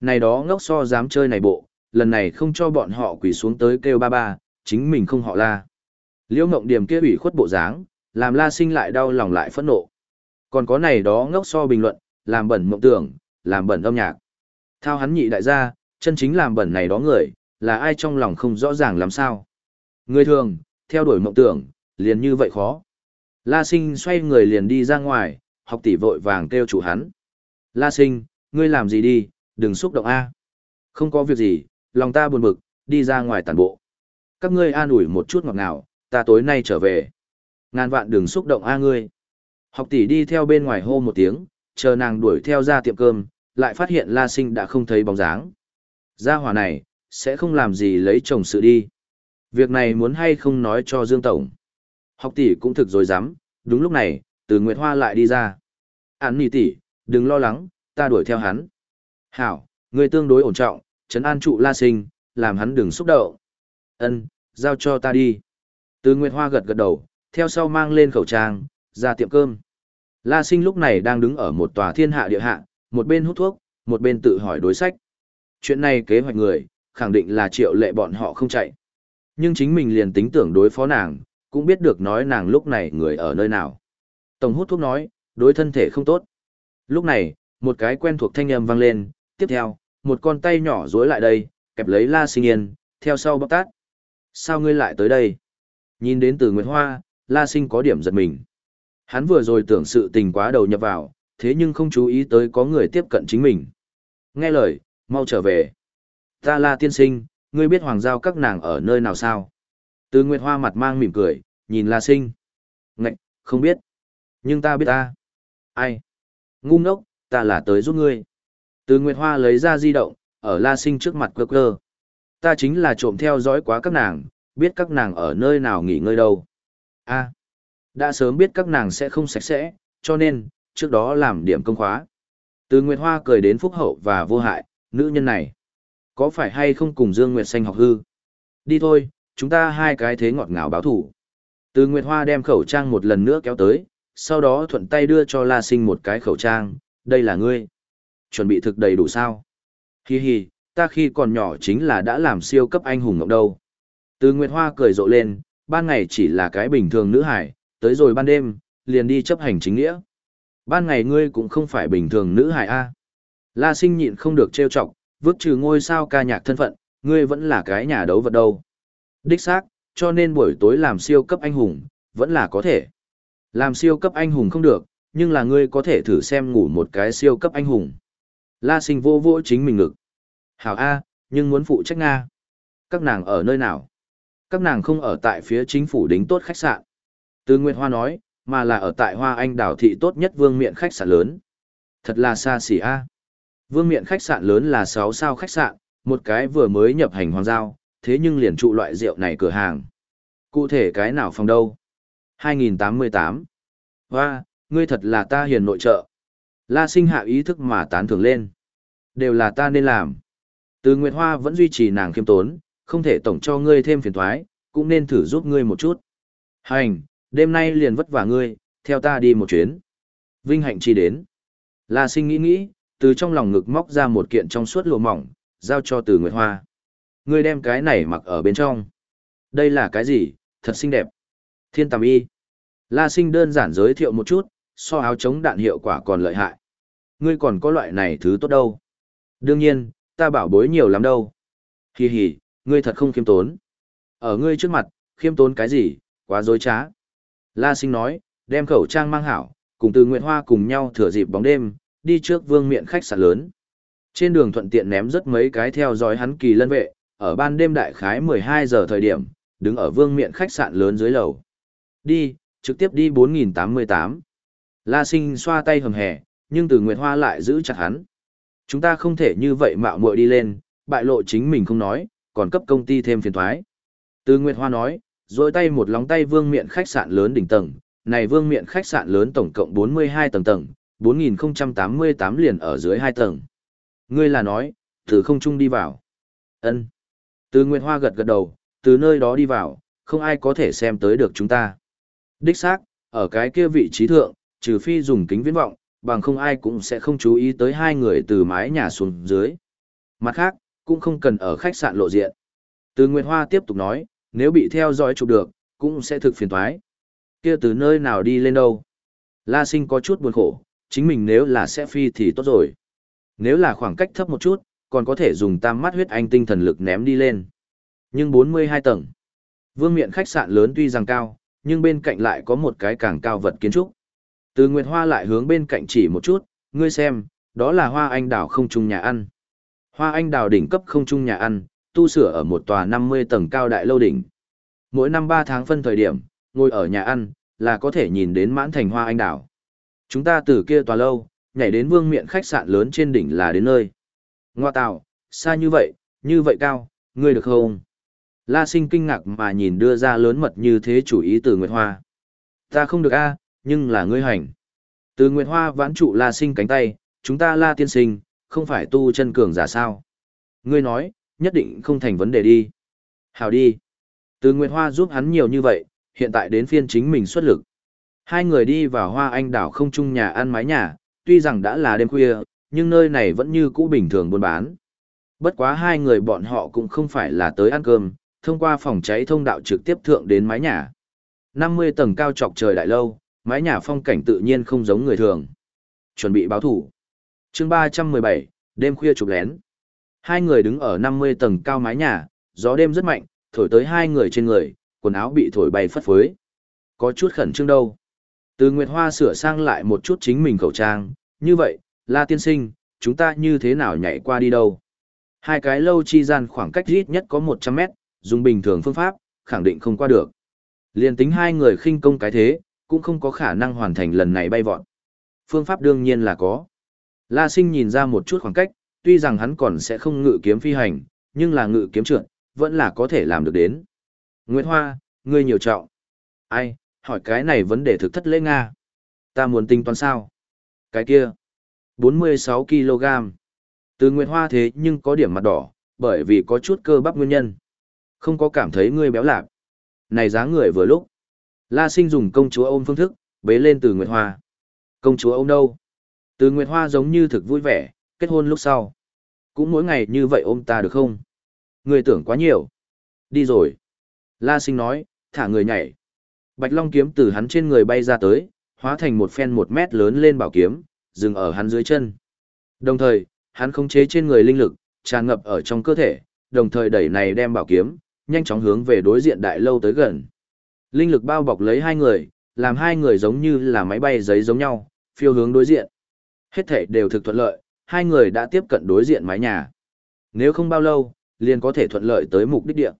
Này đó ngốc so dám chơi này bộ, lần này không cho bọn họ quỳ xuống tới kêu ba ba, chính mình không họ la. Liễu mộng Điểm kia ủy khuất bộ dáng, làm La Sinh lại đau lòng lại phẫn nộ. Còn có này đó ngốc so bình luận, làm bẩn mộng tưởng, làm bẩn âm nhạc. Thao hắn nhị đại gia, chân chính làm bẩn này đó người, là ai trong lòng không rõ ràng làm sao. Người thường, theo đuổi mộng tưởng, liền như vậy khó. La Sinh xoay người liền đi ra ngoài, học tỷ vội vàng kêu chủ hắn. La Sinh, ngươi làm gì đi, đừng xúc động A. Không có việc gì, lòng ta buồn bực, đi ra ngoài tàn bộ. Các ngươi an ủi một chút ngọt ngào, ta tối nay trở về. Ngàn vạn đừng xúc động A ngươi. Học tỷ đi theo bên ngoài hô một tiếng, chờ nàng đuổi theo ra tiệm cơm, lại phát hiện La Sinh đã không thấy bóng dáng. Gia hỏa này, sẽ không làm gì lấy chồng sự đi. Việc này muốn hay không nói cho Dương Tổng. Học tỷ cũng thực rồi dám, đúng lúc này, từ Nguyệt Hoa lại đi ra. Án nì tỷ, đừng lo lắng, ta đuổi theo hắn. Hảo, người tương đối ổn trọng, trấn an trụ la sinh, làm hắn đừng xúc động. Ân, giao cho ta đi. Từ Nguyệt Hoa gật gật đầu, theo sau mang lên khẩu trang, ra tiệm cơm. La sinh lúc này đang đứng ở một tòa thiên hạ địa hạ, một bên hút thuốc, một bên tự hỏi đối sách. Chuyện này kế hoạch người, khẳng định là triệu lệ bọn họ không chạy. Nhưng chính mình liền tính tưởng đối phó nàng, cũng biết được nói nàng lúc này người ở nơi nào. Tổng hút thuốc nói, đối thân thể không tốt. Lúc này, một cái quen thuộc thanh âm vang lên, tiếp theo, một con tay nhỏ dối lại đây, kẹp lấy La Sinh Yên, theo sau bóc tát. Sao ngươi lại tới đây? Nhìn đến từ Nguyệt Hoa, La Sinh có điểm giật mình. Hắn vừa rồi tưởng sự tình quá đầu nhập vào, thế nhưng không chú ý tới có người tiếp cận chính mình. Nghe lời, mau trở về. Ta là tiên sinh, ngươi biết hoàng giao các nàng ở nơi nào sao? Từ Nguyệt Hoa mặt mang mỉm cười, nhìn La Sinh. Ngạch, không biết. Nhưng ta biết ta. Ai? Ngu ngốc, ta là tới giúp ngươi. Từ Nguyệt Hoa lấy ra di động, ở La Sinh trước mặt cơ cơ. Ta chính là trộm theo dõi quá các nàng, biết các nàng ở nơi nào nghỉ ngơi đâu. a đã sớm biết các nàng sẽ không sạch sẽ, cho nên, trước đó làm điểm công khóa. Từ Nguyệt Hoa cười đến phúc hậu và vô hại, nữ nhân này. Có phải hay không cùng Dương Nguyệt Xanh học hư? Đi thôi, chúng ta hai cái thế ngọt ngào báo thủ. Từ Nguyệt Hoa đem khẩu trang một lần nữa kéo tới, sau đó thuận tay đưa cho La Sinh một cái khẩu trang, đây là ngươi. Chuẩn bị thực đầy đủ sao? Hi hi, ta khi còn nhỏ chính là đã làm siêu cấp anh hùng ngọc đâu. Từ Nguyệt Hoa cười rộ lên, ban ngày chỉ là cái bình thường nữ hải, tới rồi ban đêm, liền đi chấp hành chính nghĩa. Ban ngày ngươi cũng không phải bình thường nữ hải A. La sinh nhịn không được trêu chọc, vứt trừ ngôi sao ca nhạc thân phận, ngươi vẫn là cái nhà đấu vật đâu. Đích xác, cho nên buổi tối làm siêu cấp anh hùng, vẫn là có thể. Làm siêu cấp anh hùng không được, nhưng là ngươi có thể thử xem ngủ một cái siêu cấp anh hùng. La sinh vô vô chính mình ngực. Hảo A, nhưng muốn phụ trách Nga. Các nàng ở nơi nào? Các nàng không ở tại phía chính phủ đính tốt khách sạn. Từ Nguyệt Hoa nói, mà là ở tại Hoa Anh đảo thị tốt nhất vương miện khách sạn lớn. Thật là xa xỉ A. Vương miện khách sạn lớn là 6 sao khách sạn, một cái vừa mới nhập hành hoàng giao, thế nhưng liền trụ loại rượu này cửa hàng. Cụ thể cái nào phòng đâu? 2088. Hoa, ngươi thật là ta hiền nội trợ. La sinh hạ ý thức mà tán thưởng lên. Đều là ta nên làm. Từ Nguyệt Hoa vẫn duy trì nàng khiêm tốn, không thể tổng cho ngươi thêm phiền thoái, cũng nên thử giúp ngươi một chút. Hành, đêm nay liền vất vả ngươi, theo ta đi một chuyến. Vinh hạnh chi đến. La sinh nghĩ nghĩ, từ trong lòng ngực móc ra một kiện trong suốt lụa mỏng, giao cho từ Nguyệt Hoa. Ngươi đem cái này mặc ở bên trong. Đây là cái gì, thật xinh đẹp. Thiên tầm y. La sinh đơn giản giới thiệu một chút, so áo chống đạn hiệu quả còn lợi hại. Ngươi còn có loại này thứ tốt đâu. Đương nhiên, ta bảo bối nhiều lắm đâu. Hì hì, ngươi thật không khiêm tốn. Ở ngươi trước mặt, khiêm tốn cái gì, quá dối trá. La sinh nói, đem khẩu trang mang hảo, cùng từ Nguyệt Hoa cùng nhau thừa dịp bóng đêm, đi trước vương miện khách sạn lớn. Trên đường thuận tiện ném rất mấy cái theo dõi hắn kỳ lân vệ, ở ban đêm đại khái 12 giờ thời điểm, đứng ở vương miện khách sạn lớn dưới lầu. Đi, trực tiếp đi 4088. La sinh xoa tay hầm hè, nhưng từ Nguyệt Hoa lại giữ chặt hắn. Chúng ta không thể như vậy mạo muội đi lên, bại lộ chính mình không nói, còn cấp công ty thêm phiền thoái. Từ Nguyệt Hoa nói, rồi tay một lóng tay vương miện khách sạn lớn đỉnh tầng, này vương miện khách sạn lớn tổng cộng 42 tầng tầng, 4088 liền ở dưới hai tầng. Ngươi là nói, từ không trung đi vào. ân Từ Nguyệt Hoa gật gật đầu, từ nơi đó đi vào, không ai có thể xem tới được chúng ta. Đích xác, ở cái kia vị trí thượng, trừ phi dùng kính viễn vọng, bằng không ai cũng sẽ không chú ý tới hai người từ mái nhà xuống dưới. Mặt khác, cũng không cần ở khách sạn lộ diện. Từ Nguyệt Hoa tiếp tục nói, nếu bị theo dõi chụp được, cũng sẽ thực phiền toái. Kia từ nơi nào đi lên đâu? La Sinh có chút buồn khổ, chính mình nếu là sẽ phi thì tốt rồi. Nếu là khoảng cách thấp một chút, còn có thể dùng tam mắt huyết anh tinh thần lực ném đi lên. Nhưng 42 tầng. Vương miện khách sạn lớn tuy rằng cao, nhưng bên cạnh lại có một cái càng cao vật kiến trúc. Từ Nguyệt Hoa lại hướng bên cạnh chỉ một chút, ngươi xem, đó là hoa anh đào không chung nhà ăn. Hoa anh đào đỉnh cấp không chung nhà ăn, tu sửa ở một tòa 50 tầng cao đại lâu đỉnh. Mỗi năm 3 tháng phân thời điểm, ngồi ở nhà ăn, là có thể nhìn đến mãn thành hoa anh đào. Chúng ta từ kia tòa lâu, nhảy đến vương miện khách sạn lớn trên đỉnh là đến nơi. Ngoa tạo, xa như vậy, như vậy cao, ngươi được không? La sinh kinh ngạc mà nhìn đưa ra lớn mật như thế chủ ý từ Nguyệt Hoa. Ta không được a, nhưng là ngươi hành. Từ Nguyệt Hoa vãn trụ La sinh cánh tay, chúng ta La tiên sinh, không phải tu chân cường giả sao. Ngươi nói, nhất định không thành vấn đề đi. Hào đi. Từ Nguyệt Hoa giúp hắn nhiều như vậy, hiện tại đến phiên chính mình xuất lực. Hai người đi vào hoa anh đảo không chung nhà ăn mái nhà, tuy rằng đã là đêm khuya, nhưng nơi này vẫn như cũ bình thường buôn bán. Bất quá hai người bọn họ cũng không phải là tới ăn cơm, thông qua phòng cháy thông đạo trực tiếp thượng đến mái nhà. 50 tầng cao trọc trời đại lâu, mái nhà phong cảnh tự nhiên không giống người thường. Chuẩn bị báo thủ. chương 317, đêm khuya chụp lén. Hai người đứng ở 50 tầng cao mái nhà, gió đêm rất mạnh, thổi tới hai người trên người, quần áo bị thổi bay phất phới. Có chút khẩn trương đâu. Từ Nguyệt Hoa sửa sang lại một chút chính mình khẩu trang, như vậy, La Tiên Sinh, chúng ta như thế nào nhảy qua đi đâu? Hai cái lâu chi gian khoảng cách ít nhất có 100 mét, dùng bình thường phương pháp, khẳng định không qua được. Liên tính hai người khinh công cái thế, cũng không có khả năng hoàn thành lần này bay vọt. Phương pháp đương nhiên là có. La Sinh nhìn ra một chút khoảng cách, tuy rằng hắn còn sẽ không ngự kiếm phi hành, nhưng là ngự kiếm trượt, vẫn là có thể làm được đến. Nguyệt Hoa, ngươi nhiều trọng. Ai, hỏi cái này vấn đề thực thất lễ Nga. Ta muốn tính toán sao? Cái kia, 46 kg. Từ Nguyệt Hoa thế nhưng có điểm mặt đỏ, bởi vì có chút cơ bắp nguyên nhân. Không có cảm thấy ngươi béo lạc. Này giá người vừa lúc. La sinh dùng công chúa ôm phương thức, bế lên từ Nguyệt Hoa. Công chúa ôm đâu? Từ Nguyệt Hoa giống như thực vui vẻ, kết hôn lúc sau. Cũng mỗi ngày như vậy ôm ta được không? Người tưởng quá nhiều. Đi rồi. La sinh nói, thả người nhảy. Bạch Long kiếm từ hắn trên người bay ra tới, hóa thành một phen một mét lớn lên bảo kiếm, dừng ở hắn dưới chân. Đồng thời, hắn khống chế trên người linh lực, tràn ngập ở trong cơ thể, đồng thời đẩy này đem bảo kiếm, nhanh chóng hướng về đối diện đại lâu tới gần. Linh lực bao bọc lấy hai người, làm hai người giống như là máy bay giấy giống nhau, phiêu hướng đối diện. Hết thể đều thực thuận lợi, hai người đã tiếp cận đối diện mái nhà. Nếu không bao lâu, liền có thể thuận lợi tới mục đích địa.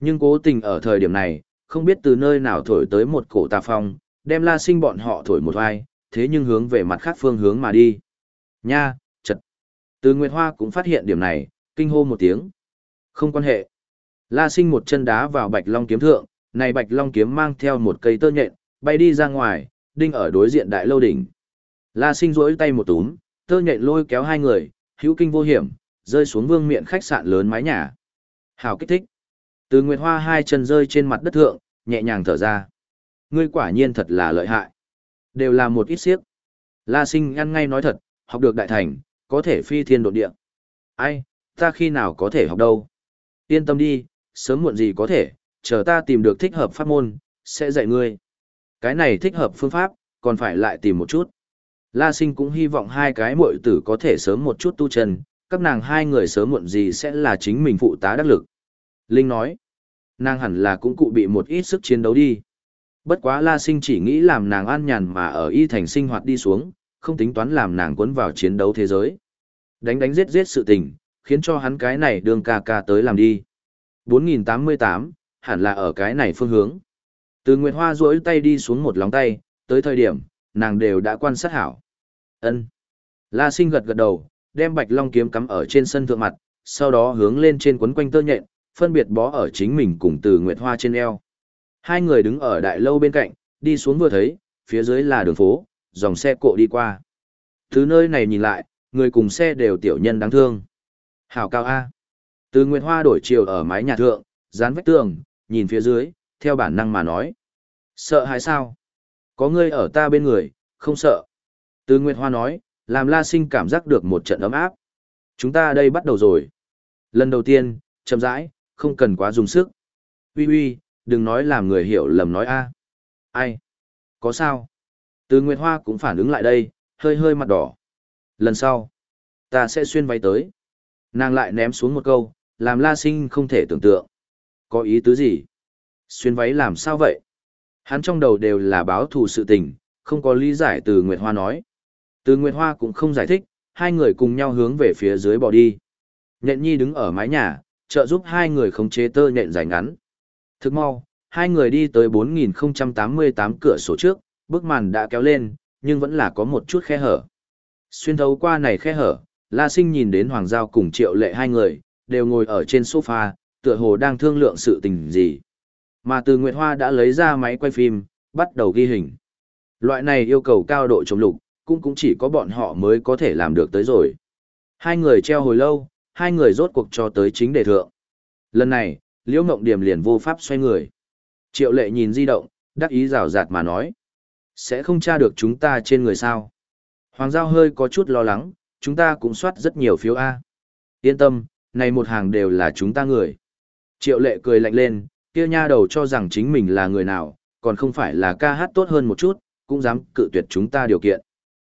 Nhưng cố tình ở thời điểm này, không biết từ nơi nào thổi tới một cổ tà phong, đem la sinh bọn họ thổi một vai, thế nhưng hướng về mặt khác phương hướng mà đi. Nha, chật. Từ Nguyệt Hoa cũng phát hiện điểm này, kinh hô một tiếng. Không quan hệ. La sinh một chân đá vào bạch long kiếm thượng, này bạch long kiếm mang theo một cây tơ nhện, bay đi ra ngoài, đinh ở đối diện đại lâu đỉnh. La sinh rỗi tay một túm, tơ nhện lôi kéo hai người, hữu kinh vô hiểm, rơi xuống vương miện khách sạn lớn mái nhà. Hào kích thích. Từ Nguyệt Hoa hai chân rơi trên mặt đất thượng, nhẹ nhàng thở ra. Ngươi quả nhiên thật là lợi hại. Đều là một ít siếc. La sinh ăn ngay nói thật, học được đại thành, có thể phi thiên độ địa. Ai, ta khi nào có thể học đâu. Yên tâm đi, sớm muộn gì có thể, chờ ta tìm được thích hợp pháp môn, sẽ dạy ngươi. Cái này thích hợp phương pháp, còn phải lại tìm một chút. La sinh cũng hy vọng hai cái muội tử có thể sớm một chút tu chân, các nàng hai người sớm muộn gì sẽ là chính mình phụ tá đắc lực. Linh nói, nàng hẳn là cũng cụ bị một ít sức chiến đấu đi. Bất quá La Sinh chỉ nghĩ làm nàng an nhàn mà ở y thành sinh hoạt đi xuống, không tính toán làm nàng cuốn vào chiến đấu thế giới. Đánh đánh giết giết sự tình, khiến cho hắn cái này đường ca ca tới làm đi. 4088, hẳn là ở cái này phương hướng. Từ Nguyệt Hoa duỗi tay đi xuống một lóng tay, tới thời điểm, nàng đều đã quan sát hảo. Ân. La Sinh gật gật đầu, đem Bạch Long kiếm cắm ở trên sân thượng mặt, sau đó hướng lên trên quấn quanh tơ nhện, phân biệt bó ở chính mình cùng Từ Nguyệt Hoa trên eo. Hai người đứng ở đại lâu bên cạnh, đi xuống vừa thấy, phía dưới là đường phố, dòng xe cộ đi qua. Từ nơi này nhìn lại, người cùng xe đều tiểu nhân đáng thương. Hảo cao A. Từ Nguyệt Hoa đổi chiều ở mái nhà thượng, dán vách tường, nhìn phía dưới, theo bản năng mà nói. Sợ hãi sao? Có ngươi ở ta bên người, không sợ. Từ Nguyệt Hoa nói, làm La Sinh cảm giác được một trận ấm áp. Chúng ta đây bắt đầu rồi. Lần đầu tiên, chậm rãi, không cần quá dùng sức. Uy uy, đừng nói làm người hiểu lầm nói a. Ai? Có sao? Từ Nguyệt Hoa cũng phản ứng lại đây, hơi hơi mặt đỏ. Lần sau, ta sẽ xuyên váy tới. Nàng lại ném xuống một câu, làm La Sinh không thể tưởng tượng. Có ý tứ gì? Xuyên váy làm sao vậy? Hắn trong đầu đều là báo thù sự tình, không có lý giải từ Nguyệt Hoa nói. Từ Nguyệt Hoa cũng không giải thích, hai người cùng nhau hướng về phía dưới bỏ đi. Nhện nhi đứng ở mái nhà, trợ giúp hai người khống chế tơ nhện dài ngắn. Thức mau, hai người đi tới 4088 cửa sổ trước, bức màn đã kéo lên, nhưng vẫn là có một chút khe hở. Xuyên thấu qua này khe hở, La Sinh nhìn đến Hoàng Giao cùng Triệu Lệ hai người, đều ngồi ở trên sofa, tựa hồ đang thương lượng sự tình gì. Mà từ Nguyệt Hoa đã lấy ra máy quay phim, bắt đầu ghi hình. Loại này yêu cầu cao độ chống lục, cũng cũng chỉ có bọn họ mới có thể làm được tới rồi. Hai người treo hồi lâu, hai người rốt cuộc cho tới chính đề thượng. Lần này, Liễu Ngộng Điểm liền vô pháp xoay người. Triệu lệ nhìn di động, đắc ý rào rạt mà nói. Sẽ không tra được chúng ta trên người sao. Hoàng Giao hơi có chút lo lắng, chúng ta cũng soát rất nhiều phiếu A. Yên tâm, này một hàng đều là chúng ta người. Triệu lệ cười lạnh lên, kia nha đầu cho rằng chính mình là người nào, còn không phải là ca hát tốt hơn một chút, cũng dám cự tuyệt chúng ta điều kiện.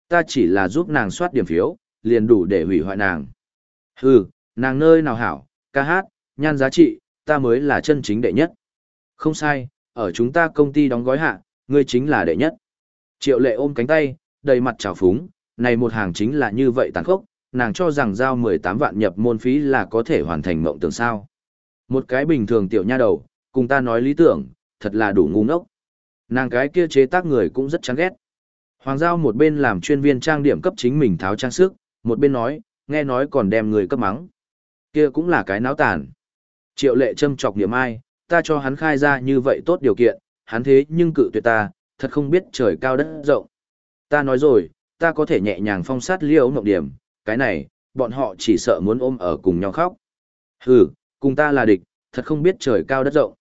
Ta chỉ là giúp nàng soát điểm phiếu, liền đủ để hủy hoại nàng. Hừ, nàng nơi nào hảo, ca hát, nhan giá trị, ta mới là chân chính đệ nhất. Không sai, ở chúng ta công ty đóng gói hạ, ngươi chính là đệ nhất. Triệu lệ ôm cánh tay, đầy mặt trào phúng, này một hàng chính là như vậy tàn khốc, nàng cho rằng giao 18 vạn nhập môn phí là có thể hoàn thành mộng tưởng sao. Một cái bình thường tiểu nha đầu, cùng ta nói lý tưởng, thật là đủ ngu ngốc. Nàng cái kia chế tác người cũng rất chán ghét. Hoàng Giao một bên làm chuyên viên trang điểm cấp chính mình tháo trang sức, một bên nói, nghe nói còn đem người cấp mắng. Kia cũng là cái náo tàn. Triệu lệ châm chọc niệm ai, ta cho hắn khai ra như vậy tốt điều kiện, hắn thế nhưng cự tuyệt ta, thật không biết trời cao đất rộng. Ta nói rồi, ta có thể nhẹ nhàng phong sát liễu mộng điểm, cái này, bọn họ chỉ sợ muốn ôm ở cùng nhau khóc. Hừ, cùng ta là địch, thật không biết trời cao đất rộng.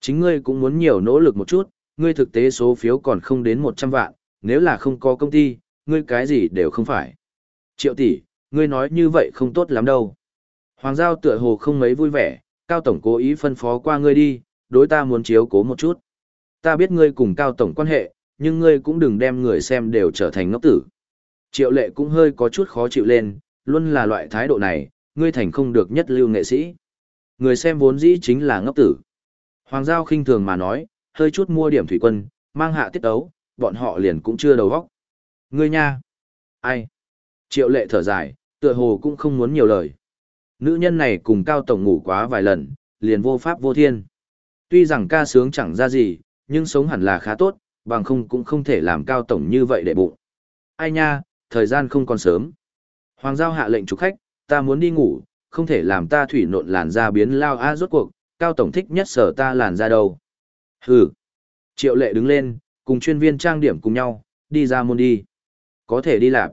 Chính ngươi cũng muốn nhiều nỗ lực một chút, ngươi thực tế số phiếu còn không đến 100 vạn, nếu là không có công ty, ngươi cái gì đều không phải. Triệu tỷ, ngươi nói như vậy không tốt lắm đâu. Hoàng giao tựa hồ không mấy vui vẻ, Cao Tổng cố ý phân phó qua ngươi đi, đối ta muốn chiếu cố một chút. Ta biết ngươi cùng Cao Tổng quan hệ, nhưng ngươi cũng đừng đem người xem đều trở thành ngốc tử. Triệu lệ cũng hơi có chút khó chịu lên, luôn là loại thái độ này, ngươi thành không được nhất lưu nghệ sĩ. Người xem vốn dĩ chính là ngốc tử. Hoàng Giao khinh thường mà nói, hơi chút mua điểm thủy quân, mang hạ tiết ấu, bọn họ liền cũng chưa đầu óc. Ngươi nha! Ai? Triệu lệ thở dài, tựa hồ cũng không muốn nhiều lời. Nữ nhân này cùng Cao Tổng ngủ quá vài lần, liền vô pháp vô thiên. Tuy rằng ca sướng chẳng ra gì, nhưng sống hẳn là khá tốt, bằng không cũng không thể làm Cao Tổng như vậy để bụng. Ai nha, thời gian không còn sớm. Hoàng giao hạ lệnh chủ khách, ta muốn đi ngủ, không thể làm ta thủy nộn làn da biến lao a rốt cuộc, Cao Tổng thích nhất sở ta làn da đâu. Hừ. Triệu lệ đứng lên, cùng chuyên viên trang điểm cùng nhau, đi ra môn đi. Có thể đi làm.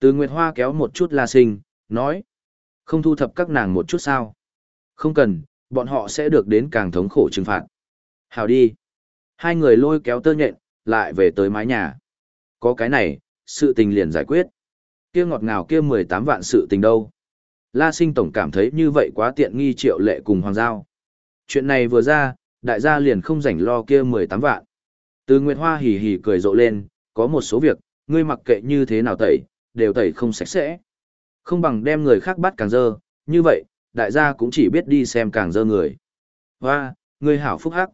Từ Nguyệt Hoa kéo một chút la sinh, nói. Không thu thập các nàng một chút sao? Không cần, bọn họ sẽ được đến càng thống khổ trừng phạt. Hào đi. Hai người lôi kéo tơ nhện, lại về tới mái nhà. Có cái này, sự tình liền giải quyết. Kia ngọt ngào kia 18 vạn sự tình đâu. La sinh tổng cảm thấy như vậy quá tiện nghi triệu lệ cùng hoàng giao. Chuyện này vừa ra, đại gia liền không rảnh lo kia 18 vạn. Từ Nguyệt Hoa hì hì cười rộ lên, có một số việc, ngươi mặc kệ như thế nào tẩy, đều tẩy không sạch sẽ. Không bằng đem người khác bắt càng dơ, như vậy, đại gia cũng chỉ biết đi xem càng dơ người. Hoa, ngươi hảo phúc hắc.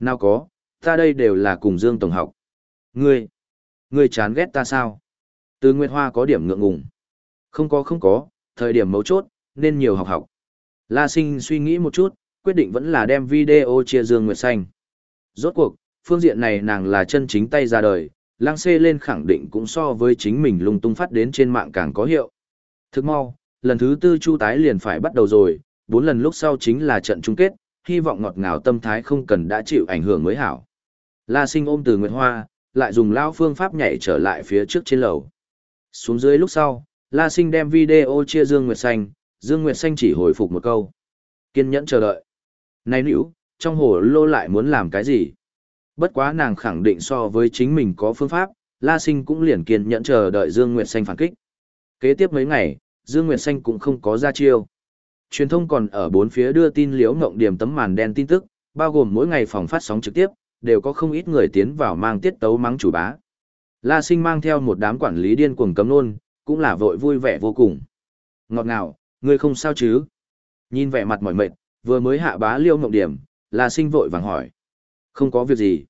Nào có, ta đây đều là cùng Dương Tổng học. Ngươi, ngươi chán ghét ta sao? Từ Nguyệt Hoa có điểm ngượng ngùng. Không có không có, thời điểm mấu chốt, nên nhiều học học. La Sinh suy nghĩ một chút, quyết định vẫn là đem video chia Dương Nguyệt Xanh. Rốt cuộc, phương diện này nàng là chân chính tay ra đời, lang xê lên khẳng định cũng so với chính mình lung tung phát đến trên mạng càng có hiệu. Thức mau, lần thứ tư chu tái liền phải bắt đầu rồi, bốn lần lúc sau chính là trận chung kết, hy vọng ngọt ngào tâm thái không cần đã chịu ảnh hưởng mới hảo. La sinh ôm từ Nguyệt Hoa, lại dùng lao phương pháp nhảy trở lại phía trước trên lầu. Xuống dưới lúc sau, La sinh đem video chia Dương Nguyệt Xanh, Dương Nguyệt Xanh chỉ hồi phục một câu. Kiên nhẫn chờ đợi. Này nữ, trong hồ lô lại muốn làm cái gì? Bất quá nàng khẳng định so với chính mình có phương pháp, La Sinh cũng liền kiên nhẫn chờ đợi Dương Nguyệt Xanh phản kích. Kế tiếp mấy ngày, Dương Nguyệt Xanh cũng không có ra chiêu. Truyền thông còn ở bốn phía đưa tin liễu ngộng điểm tấm màn đen tin tức, bao gồm mỗi ngày phòng phát sóng trực tiếp, đều có không ít người tiến vào mang tiết tấu mắng chủ bá. La Sinh mang theo một đám quản lý điên cuồng cấm nôn, cũng là vội vui vẻ vô cùng. Ngọt ngào, ngươi không sao chứ? Nhìn vẻ mặt mỏi mệt, vừa mới hạ bá liễu ngộng điểm, La Sinh vội vàng hỏi. Không có việc gì.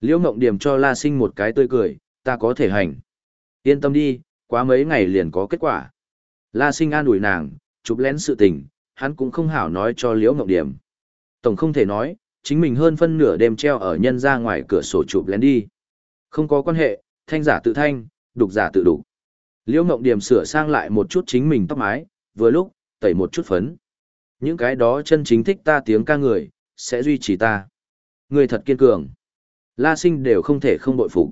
Liễu Ngộng Điểm cho La Sinh một cái tươi cười, ta có thể hành. Yên tâm đi, quá mấy ngày liền có kết quả. La Sinh an ủi nàng, chụp lén sự tình, hắn cũng không hảo nói cho Liễu Ngộng Điểm. Tổng không thể nói, chính mình hơn phân nửa đêm treo ở nhân ra ngoài cửa sổ chụp lén đi. Không có quan hệ, thanh giả tự thanh, đục giả tự đục. Liễu Ngộng Điểm sửa sang lại một chút chính mình tóc mái, vừa lúc, tẩy một chút phấn. Những cái đó chân chính thích ta tiếng ca người, sẽ duy trì ta. Người thật kiên cường. La sinh đều không thể không bội phục.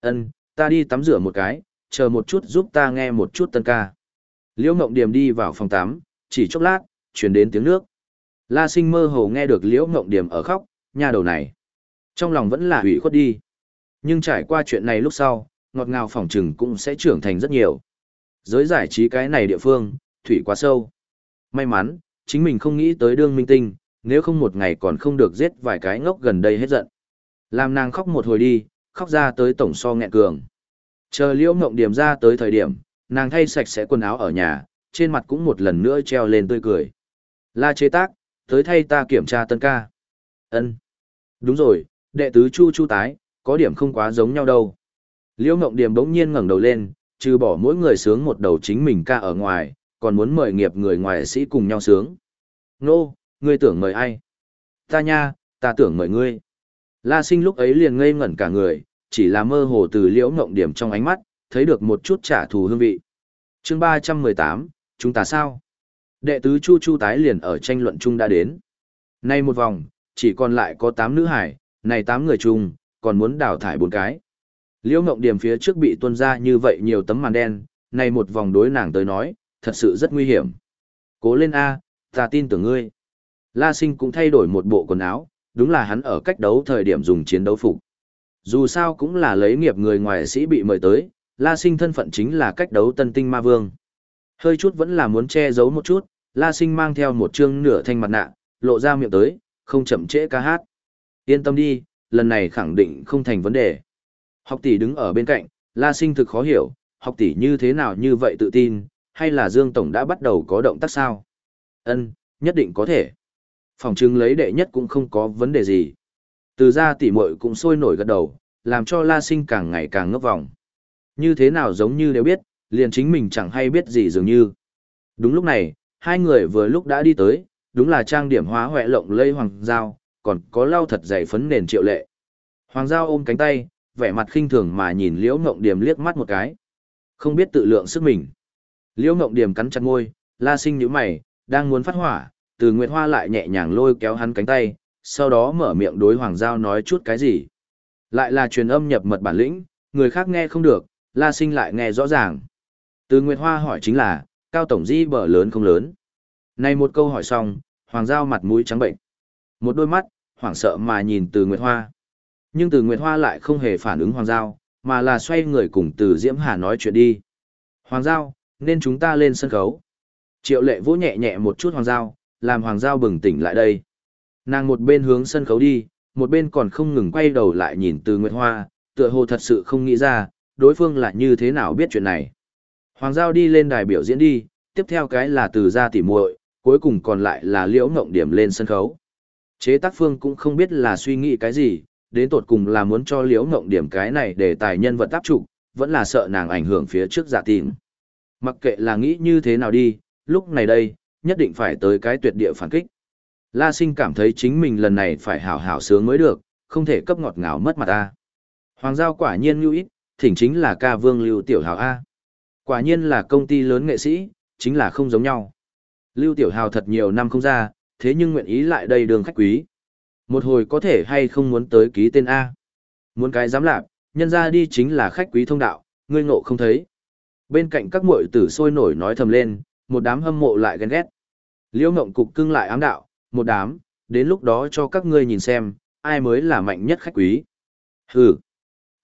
Ân, ta đi tắm rửa một cái, chờ một chút giúp ta nghe một chút tân ca. Liễu Ngộng Điềm đi vào phòng tắm, chỉ chốc lát, chuyển đến tiếng nước. La sinh mơ hồ nghe được Liễu Ngộng Điềm ở khóc, nhà đầu này. Trong lòng vẫn là hủy khuất đi. Nhưng trải qua chuyện này lúc sau, ngọt ngào phỏng trừng cũng sẽ trưởng thành rất nhiều. Giới giải trí cái này địa phương, thủy quá sâu. May mắn, chính mình không nghĩ tới đương minh tinh, nếu không một ngày còn không được giết vài cái ngốc gần đây hết giận. Làm nàng khóc một hồi đi, khóc ra tới tổng so nghẹn cường. Chờ liễu mộng điểm ra tới thời điểm, nàng thay sạch sẽ quần áo ở nhà, trên mặt cũng một lần nữa treo lên tươi cười. La chế tác, tới thay ta kiểm tra tân ca. ân Đúng rồi, đệ tứ chu chu tái, có điểm không quá giống nhau đâu. Liễu Ngộng điểm bỗng nhiên ngẩng đầu lên, trừ bỏ mỗi người sướng một đầu chính mình ca ở ngoài, còn muốn mời nghiệp người ngoài sĩ cùng nhau sướng. Nô, ngươi tưởng mời ai? Ta nha, ta tưởng mời ngươi. La sinh lúc ấy liền ngây ngẩn cả người, chỉ là mơ hồ từ liễu ngộng điểm trong ánh mắt, thấy được một chút trả thù hương vị. chương 318, chúng ta sao? Đệ tứ Chu Chu tái liền ở tranh luận chung đã đến. Nay một vòng, chỉ còn lại có 8 nữ hải, này 8 người chung, còn muốn đào thải 4 cái. Liễu ngộng điểm phía trước bị tuân ra như vậy nhiều tấm màn đen, này một vòng đối nàng tới nói, thật sự rất nguy hiểm. Cố lên A, ta tin tưởng ngươi. La Sinh cũng thay đổi một bộ quần áo, đúng là hắn ở cách đấu thời điểm dùng chiến đấu phục. Dù sao cũng là lấy nghiệp người ngoài sĩ bị mời tới, La Sinh thân phận chính là cách đấu tân tinh ma vương. Hơi chút vẫn là muốn che giấu một chút, La Sinh mang theo một chương nửa thanh mặt nạ, lộ ra miệng tới, không chậm trễ ca hát. Yên tâm đi, lần này khẳng định không thành vấn đề. Học tỷ đứng ở bên cạnh, La Sinh thực khó hiểu, học tỷ như thế nào như vậy tự tin, hay là Dương Tổng đã bắt đầu có động tác sao? Ân, nhất định có thể. Phòng chứng lấy đệ nhất cũng không có vấn đề gì. Từ ra tỷ muội cũng sôi nổi gật đầu, làm cho La Sinh càng ngày càng ngấp vòng. Như thế nào giống như đều biết, liền chính mình chẳng hay biết gì dường như. Đúng lúc này, hai người vừa lúc đã đi tới, đúng là trang điểm hóa hoẹ lộng lây hoàng giao, còn có lau thật dày phấn nền triệu lệ. Hoàng giao ôm cánh tay, vẻ mặt khinh thường mà nhìn Liễu Ngộng Điểm liếc mắt một cái. Không biết tự lượng sức mình. Liễu Ngộng Điểm cắn chặt môi, La Sinh nhíu mày, đang muốn phát hỏa, Từ Nguyệt Hoa lại nhẹ nhàng lôi kéo hắn cánh tay, sau đó mở miệng đối Hoàng Giao nói chút cái gì. Lại là truyền âm nhập mật bản lĩnh, người khác nghe không được, La Sinh lại nghe rõ ràng. Từ Nguyệt Hoa hỏi chính là, Cao Tổng Di bở lớn không lớn. Này một câu hỏi xong, Hoàng Giao mặt mũi trắng bệnh. Một đôi mắt, hoảng sợ mà nhìn từ Nguyệt Hoa. Nhưng từ Nguyệt Hoa lại không hề phản ứng Hoàng Giao, mà là xoay người cùng từ Diễm Hà nói chuyện đi. Hoàng Giao, nên chúng ta lên sân khấu. Triệu lệ vỗ nhẹ nhẹ một chút Hoàng Giao, làm Hoàng Giao bừng tỉnh lại đây. Nàng một bên hướng sân khấu đi, một bên còn không ngừng quay đầu lại nhìn từ Nguyệt Hoa, tựa hồ thật sự không nghĩ ra, đối phương là như thế nào biết chuyện này. Hoàng Giao đi lên đài biểu diễn đi, tiếp theo cái là từ ra tỉ muội, cuối cùng còn lại là liễu ngộng điểm lên sân khấu. Chế tác phương cũng không biết là suy nghĩ cái gì, đến tột cùng là muốn cho liễu ngộng điểm cái này để tài nhân vật tác trụ, vẫn là sợ nàng ảnh hưởng phía trước giả tìm. Mặc kệ là nghĩ như thế nào đi, lúc này đây, nhất định phải tới cái tuyệt địa phản kích. La sinh cảm thấy chính mình lần này phải hảo hảo sướng mới được, không thể cấp ngọt ngào mất mặt ta. Hoàng giao quả nhiên lưu ít, thỉnh chính là ca vương lưu tiểu hào A. Quả nhiên là công ty lớn nghệ sĩ, chính là không giống nhau. Lưu tiểu hào thật nhiều năm không ra, thế nhưng nguyện ý lại đây đường khách quý. Một hồi có thể hay không muốn tới ký tên A. Muốn cái dám lạp, nhân ra đi chính là khách quý thông đạo, ngươi ngộ không thấy. Bên cạnh các muội tử sôi nổi nói thầm lên, một đám hâm mộ lại ghen ghét. Liễu Ngộng cục cưng lại ám đạo, một đám, đến lúc đó cho các ngươi nhìn xem, ai mới là mạnh nhất khách quý. Hừ.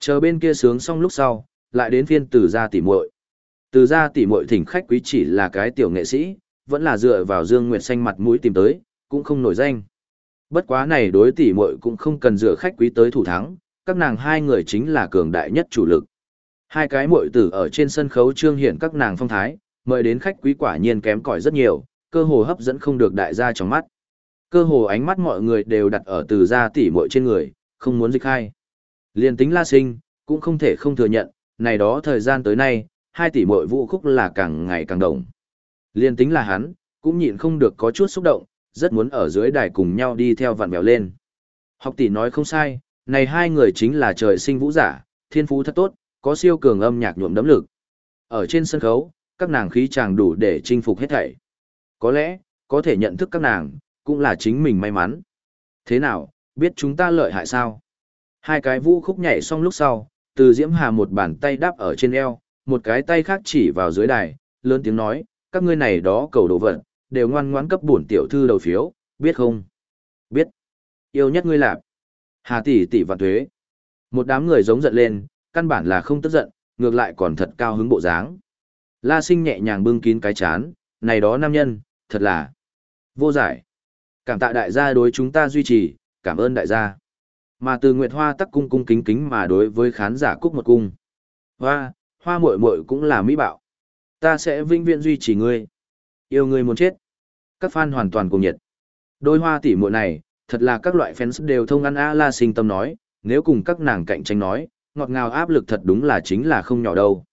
Chờ bên kia sướng xong lúc sau, lại đến phiên từ gia tỉ muội. Từ gia tỉ muội thỉnh khách quý chỉ là cái tiểu nghệ sĩ, vẫn là dựa vào Dương Nguyệt xanh mặt mũi tìm tới, cũng không nổi danh. Bất quá này đối tỷ muội cũng không cần dựa khách quý tới thủ thắng, các nàng hai người chính là cường đại nhất chủ lực. Hai cái muội tử ở trên sân khấu trương hiện các nàng phong thái, mời đến khách quý quả nhiên kém cỏi rất nhiều, cơ hồ hấp dẫn không được đại gia trong mắt. Cơ hồ ánh mắt mọi người đều đặt ở từ gia tỷ muội trên người, không muốn dịch hai. Liên tính La Sinh, cũng không thể không thừa nhận, này đó thời gian tới nay, hai tỷ muội vũ khúc là càng ngày càng đồng. Liên tính là hắn, cũng nhịn không được có chút xúc động, rất muốn ở dưới đài cùng nhau đi theo vạn bèo lên. Học tỷ nói không sai, này hai người chính là trời sinh vũ giả, thiên phú thật tốt, có siêu cường âm nhạc nhuộm đấm lực. Ở trên sân khấu, các nàng khí chàng đủ để chinh phục hết thảy. Có lẽ, có thể nhận thức các nàng, cũng là chính mình may mắn. Thế nào, biết chúng ta lợi hại sao? Hai cái vũ khúc nhảy xong lúc sau, từ Diễm Hà một bàn tay đáp ở trên eo, một cái tay khác chỉ vào dưới đài, lớn tiếng nói, các ngươi này đó cầu đồ vật, đều ngoan ngoãn cấp bổn tiểu thư đầu phiếu, biết không? Biết. Yêu nhất ngươi lạp. Hà tỷ tỷ và thuế. Một đám người giống giận lên, căn bản là không tức giận, ngược lại còn thật cao hứng bộ dáng. La sinh nhẹ nhàng bưng kín cái chán, này đó nam nhân, thật là vô giải. Cảm tạ đại gia đối chúng ta duy trì, cảm ơn đại gia. Mà từ Nguyệt Hoa tắc cung cung kính kính mà đối với khán giả cúc một cung. Hoa, hoa muội muội cũng là mỹ bạo. Ta sẽ vinh viễn duy trì ngươi. Yêu ngươi muốn chết. Các fan hoàn toàn cùng nhiệt. Đôi hoa tỷ muội này, thật là các loại fans đều thông ăn A La sinh tâm nói, nếu cùng các nàng cạnh tranh nói, ngọt ngào áp lực thật đúng là chính là không nhỏ đâu.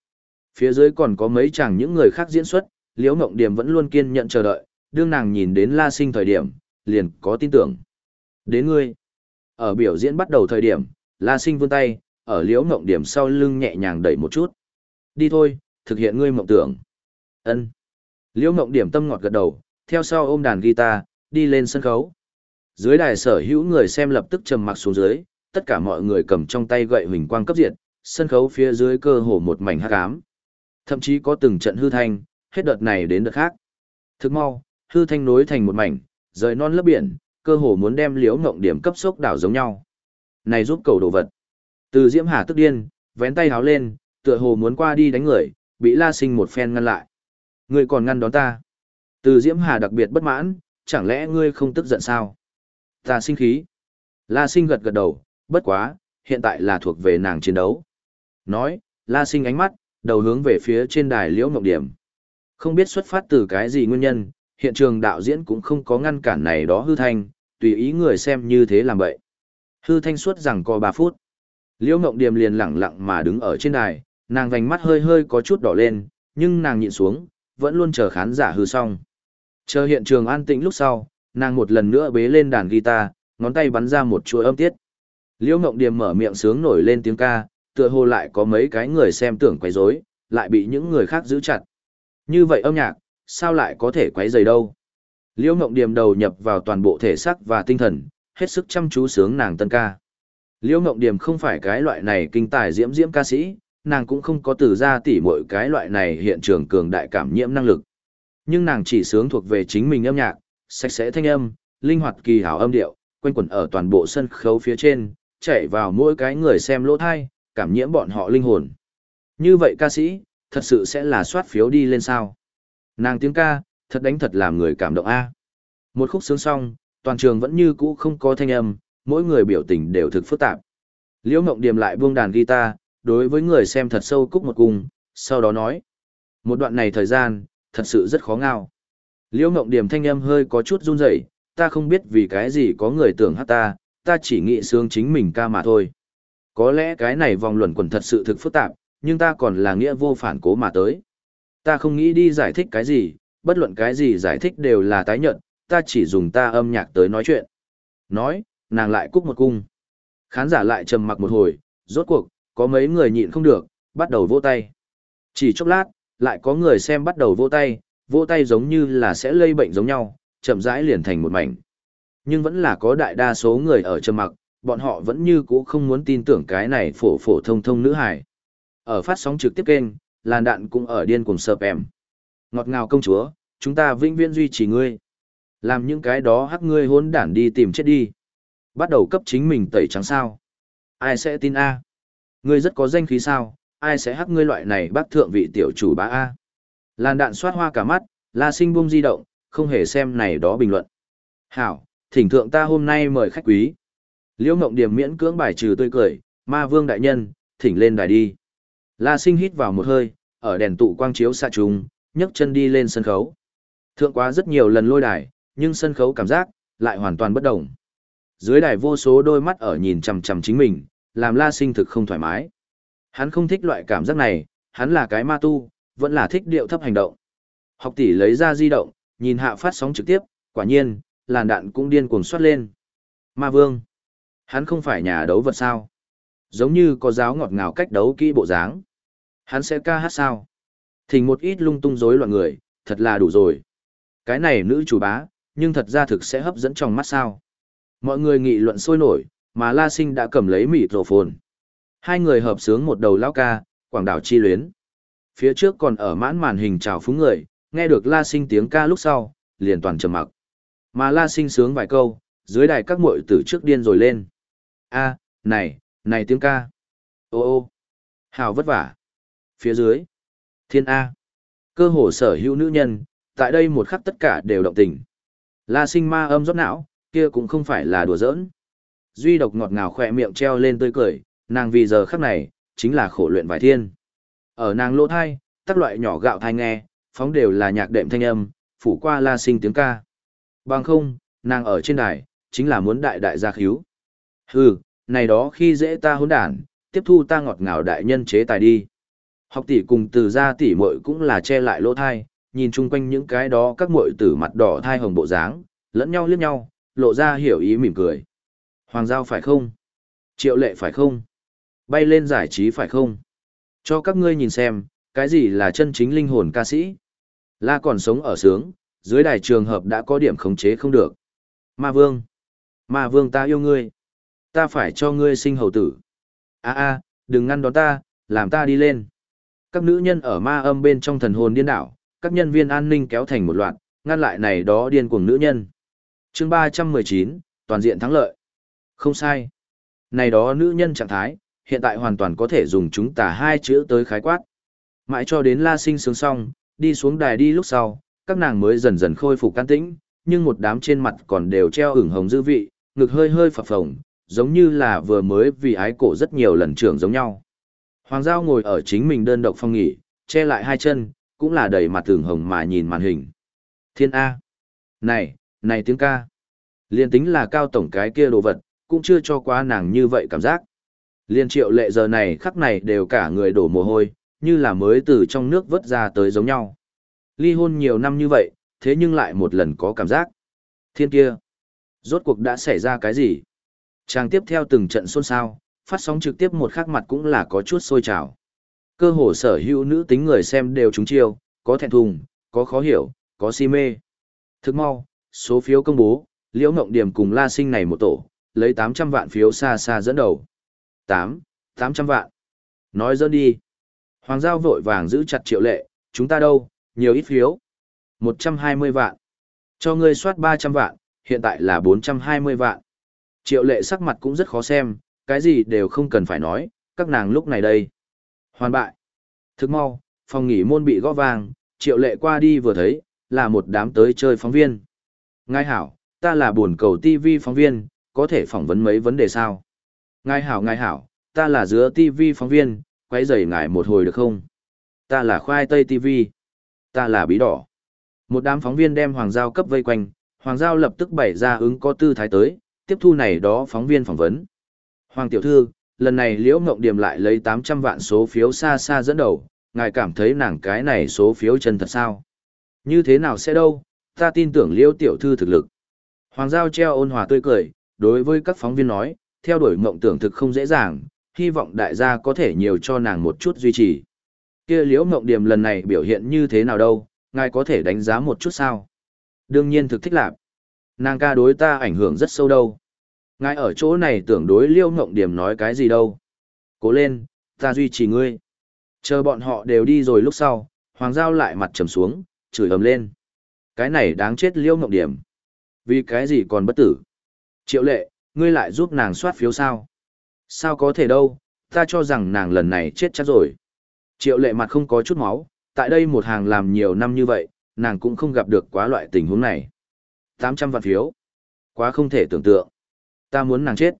Phía dưới còn có mấy chàng những người khác diễn xuất, Liễu Ngộng Điểm vẫn luôn kiên nhận chờ đợi, đương nàng nhìn đến La Sinh thời điểm, liền có tin tưởng. Đến ngươi. Ở biểu diễn bắt đầu thời điểm, La Sinh vươn tay, ở Liễu Ngộng Điểm sau lưng nhẹ nhàng đẩy một chút. Đi thôi, thực hiện ngươi mộng tưởng. Ân. Liễu Ngộng Điểm tâm ngọt gật đầu, theo sau ôm đàn guitar, đi lên sân khấu. Dưới đài sở hữu người xem lập tức trầm mặc xuống dưới, tất cả mọi người cầm trong tay gậy huỳnh quang cấp diệt, sân khấu phía dưới cơ hồ một mảnh hắc ám. Thậm chí có từng trận hư thanh, hết đợt này đến đợt khác. Thức mau, hư thanh nối thành một mảnh, rời non lấp biển, cơ hồ muốn đem liễu ngộng điểm cấp sốc đảo giống nhau. Này giúp cầu đồ vật. Từ Diễm Hà tức điên, vén tay háo lên, tựa hồ muốn qua đi đánh người, bị La Sinh một phen ngăn lại. ngươi còn ngăn đón ta. Từ Diễm Hà đặc biệt bất mãn, chẳng lẽ ngươi không tức giận sao? Ta sinh khí. La Sinh gật gật đầu, bất quá, hiện tại là thuộc về nàng chiến đấu. Nói, La Sinh ánh mắt, đầu hướng về phía trên đài Liễu Ngọc Điểm. Không biết xuất phát từ cái gì nguyên nhân, hiện trường đạo diễn cũng không có ngăn cản này đó hư thanh, tùy ý người xem như thế làm vậy. Hư thanh suốt rằng có 3 phút. Liễu Ngộng Điềm liền lặng lặng mà đứng ở trên đài, nàng vành mắt hơi hơi có chút đỏ lên, nhưng nàng nhịn xuống, vẫn luôn chờ khán giả hư xong. Chờ hiện trường an tĩnh lúc sau, nàng một lần nữa bế lên đàn guitar, ngón tay bắn ra một chuỗi âm tiết. Liễu Ngộng Điềm mở miệng sướng nổi lên tiếng ca, tựa hồ lại có mấy cái người xem tưởng quấy rối, lại bị những người khác giữ chặt. Như vậy âm nhạc, sao lại có thể quấy rầy đâu? Liễu Ngộng Điềm đầu nhập vào toàn bộ thể xác và tinh thần, hết sức chăm chú sướng nàng tân ca. Liễu Ngộng Điềm không phải cái loại này kinh tài diễm diễm ca sĩ, nàng cũng không có từ ra tỉ mọi cái loại này hiện trường cường đại cảm nhiễm năng lực. Nhưng nàng chỉ sướng thuộc về chính mình âm nhạc, sạch sẽ thanh âm, linh hoạt kỳ hảo âm điệu, quanh quẩn ở toàn bộ sân khấu phía trên, chạy vào mỗi cái người xem lỗ thai, cảm nhiễm bọn họ linh hồn. Như vậy ca sĩ, thật sự sẽ là soát phiếu đi lên sao. Nàng tiếng ca, thật đánh thật làm người cảm động a. Một khúc sướng xong, toàn trường vẫn như cũ không có thanh âm, mỗi người biểu tình đều thực phức tạp. Liễu Ngộng Điềm lại buông đàn guitar, đối với người xem thật sâu cúc một cung, sau đó nói. Một đoạn này thời gian, thật sự rất khó ngao. Liễu Ngộng Điềm thanh âm hơi có chút run rẩy, ta không biết vì cái gì có người tưởng hát ta, ta chỉ nghĩ sướng chính mình ca mà thôi. Có lẽ cái này vòng luẩn quẩn thật sự thực phức tạp, nhưng ta còn là nghĩa vô phản cố mà tới. Ta không nghĩ đi giải thích cái gì, bất luận cái gì giải thích đều là tái nhận, ta chỉ dùng ta âm nhạc tới nói chuyện. Nói, nàng lại cúc một cung. Khán giả lại trầm mặc một hồi, rốt cuộc, có mấy người nhịn không được, bắt đầu vỗ tay. Chỉ chốc lát, lại có người xem bắt đầu vỗ tay, vỗ tay giống như là sẽ lây bệnh giống nhau, chậm rãi liền thành một mảnh. Nhưng vẫn là có đại đa số người ở trầm mặc, bọn họ vẫn như cũ không muốn tin tưởng cái này phổ phổ thông thông nữ hải. Ở phát sóng trực tiếp kênh, làn đạn cũng ở điên cùng sợp em. Ngọt ngào công chúa, chúng ta vĩnh viễn duy trì ngươi. Làm những cái đó hắc ngươi hôn đản đi tìm chết đi. Bắt đầu cấp chính mình tẩy trắng sao. Ai sẽ tin A? Ngươi rất có danh khí sao, ai sẽ hắc ngươi loại này bác thượng vị tiểu chủ bá A? Làn đạn xoát hoa cả mắt, la sinh bung di động, không hề xem này đó bình luận. Hảo, thỉnh thượng ta hôm nay mời khách quý. Liễu Ngộng Điểm miễn cưỡng bài trừ tươi cười, ma vương đại nhân, thỉnh lên đài đi. La sinh hít vào một hơi, ở đèn tụ quang chiếu xạ trùng, nhấc chân đi lên sân khấu. Thượng quá rất nhiều lần lôi đài, nhưng sân khấu cảm giác, lại hoàn toàn bất động. Dưới đài vô số đôi mắt ở nhìn chằm chằm chính mình, làm la sinh thực không thoải mái. Hắn không thích loại cảm giác này, hắn là cái ma tu, vẫn là thích điệu thấp hành động. Học tỷ lấy ra di động, nhìn hạ phát sóng trực tiếp, quả nhiên, làn đạn cũng điên cuồng xoát lên. Ma vương. Hắn không phải nhà đấu vật sao. Giống như có giáo ngọt ngào cách đấu kỹ bộ dáng. Hắn sẽ ca hát sao. Thỉnh một ít lung tung rối loạn người, thật là đủ rồi. Cái này nữ chủ bá, nhưng thật ra thực sẽ hấp dẫn trong mắt sao. Mọi người nghị luận sôi nổi, mà La Sinh đã cầm lấy mịt rổ phồn. Hai người hợp sướng một đầu lao ca, quảng đảo chi luyến. Phía trước còn ở mãn màn hình chào phúng người, nghe được La Sinh tiếng ca lúc sau, liền toàn trầm mặc. Mà La Sinh sướng vài câu, dưới đài các muội tử trước điên rồi lên. A, này, này tiếng ca. Ô ô, hào vất vả. Phía dưới, thiên A. Cơ hồ sở hữu nữ nhân, tại đây một khắc tất cả đều động tình. La sinh ma âm rót não, kia cũng không phải là đùa giỡn. Duy độc ngọt ngào khỏe miệng treo lên tươi cười, nàng vì giờ khắc này, chính là khổ luyện vài thiên. Ở nàng lỗ thai, các loại nhỏ gạo thai nghe, phóng đều là nhạc đệm thanh âm, phủ qua la sinh tiếng ca. Bằng không, nàng ở trên đài, chính là muốn đại đại gia khíu. Hừ, này đó khi dễ ta hỗn đản, tiếp thu ta ngọt ngào đại nhân chế tài đi. Học tỷ cùng từ gia tỷ muội cũng là che lại lỗ thai, nhìn chung quanh những cái đó các muội tử mặt đỏ thai hồng bộ dáng, lẫn nhau liếc nhau, lộ ra hiểu ý mỉm cười. Hoàng giao phải không? Triệu lệ phải không? Bay lên giải trí phải không? Cho các ngươi nhìn xem, cái gì là chân chính linh hồn ca sĩ? La còn sống ở sướng, dưới đài trường hợp đã có điểm khống chế không được. Ma vương! Ma vương ta yêu ngươi! Ta phải cho ngươi sinh hầu tử! a a đừng ngăn đón ta, làm ta đi lên! Các nữ nhân ở ma âm bên trong thần hồn điên đảo, các nhân viên an ninh kéo thành một loạt, ngăn lại này đó điên cuồng nữ nhân. chương 319, toàn diện thắng lợi. Không sai. Này đó nữ nhân trạng thái, hiện tại hoàn toàn có thể dùng chúng ta hai chữ tới khái quát. Mãi cho đến la sinh sướng xong, đi xuống đài đi lúc sau, các nàng mới dần dần khôi phục can tĩnh, nhưng một đám trên mặt còn đều treo ửng hồng dư vị, ngực hơi hơi phập phồng, giống như là vừa mới vì ái cổ rất nhiều lần trưởng giống nhau. Hoàng Giao ngồi ở chính mình đơn độc phòng nghỉ, che lại hai chân, cũng là đầy mặt tường hồng mà nhìn màn hình. Thiên A. Này, này tiếng ca. Liên tính là cao tổng cái kia đồ vật, cũng chưa cho quá nàng như vậy cảm giác. Liên triệu lệ giờ này khắc này đều cả người đổ mồ hôi, như là mới từ trong nước vớt ra tới giống nhau. Ly hôn nhiều năm như vậy, thế nhưng lại một lần có cảm giác. Thiên kia. Rốt cuộc đã xảy ra cái gì? Trang tiếp theo từng trận xôn xao, phát sóng trực tiếp một khắc mặt cũng là có chút sôi trào. Cơ hồ sở hữu nữ tính người xem đều trúng chiêu, có thẹn thùng, có khó hiểu, có si mê. Thức mau, số phiếu công bố, Liễu Ngộng Điểm cùng La Sinh này một tổ, lấy 800 vạn phiếu xa xa dẫn đầu. 8, 800 vạn. Nói dẫn đi. Hoàng Giao vội vàng giữ chặt triệu lệ, chúng ta đâu, nhiều ít phiếu. 120 vạn. Cho ngươi soát 300 vạn, hiện tại là 420 vạn. Triệu lệ sắc mặt cũng rất khó xem, cái gì đều không cần phải nói, các nàng lúc này đây. Hoàn bại. Thức mau, phòng nghỉ môn bị gõ vàng triệu lệ qua đi vừa thấy, là một đám tới chơi phóng viên. Ngài hảo, ta là buồn cầu TV phóng viên, có thể phỏng vấn mấy vấn đề sao? Ngài hảo ngài hảo, ta là giữa TV phóng viên, quấy rầy ngài một hồi được không? Ta là khoai tây TV. Ta là bí đỏ. Một đám phóng viên đem Hoàng Giao cấp vây quanh, Hoàng Giao lập tức bày ra ứng có tư thái tới, tiếp thu này đó phóng viên phỏng vấn. Hoàng tiểu thư, lần này Liễu Ngộng Điểm lại lấy 800 vạn số phiếu xa xa dẫn đầu, ngài cảm thấy nàng cái này số phiếu chân thật sao? Như thế nào sẽ đâu, ta tin tưởng Liễu tiểu thư thực lực. Hoàng Giao treo ôn hòa tươi cười, đối với các phóng viên nói, theo đuổi mộng tưởng thực không dễ dàng, hy vọng đại gia có thể nhiều cho nàng một chút duy trì. Kia Liễu Ngộng Điểm lần này biểu hiện như thế nào đâu, ngài có thể đánh giá một chút sao? Đương nhiên thực thích lạc. Nàng ca đối ta ảnh hưởng rất sâu đâu. Ngài ở chỗ này tưởng đối liêu ngộng điểm nói cái gì đâu. Cố lên, ta duy trì ngươi. Chờ bọn họ đều đi rồi lúc sau, Hoàng Giao lại mặt trầm xuống, chửi ầm lên. Cái này đáng chết liêu ngộng điểm. Vì cái gì còn bất tử? Triệu lệ, ngươi lại giúp nàng soát phiếu sao? Sao có thể đâu, ta cho rằng nàng lần này chết chắc rồi. Triệu lệ mặt không có chút máu, tại đây một hàng làm nhiều năm như vậy, nàng cũng không gặp được quá loại tình huống này. 800 vạn phiếu. Quá không thể tưởng tượng. Ta muốn nàng chết.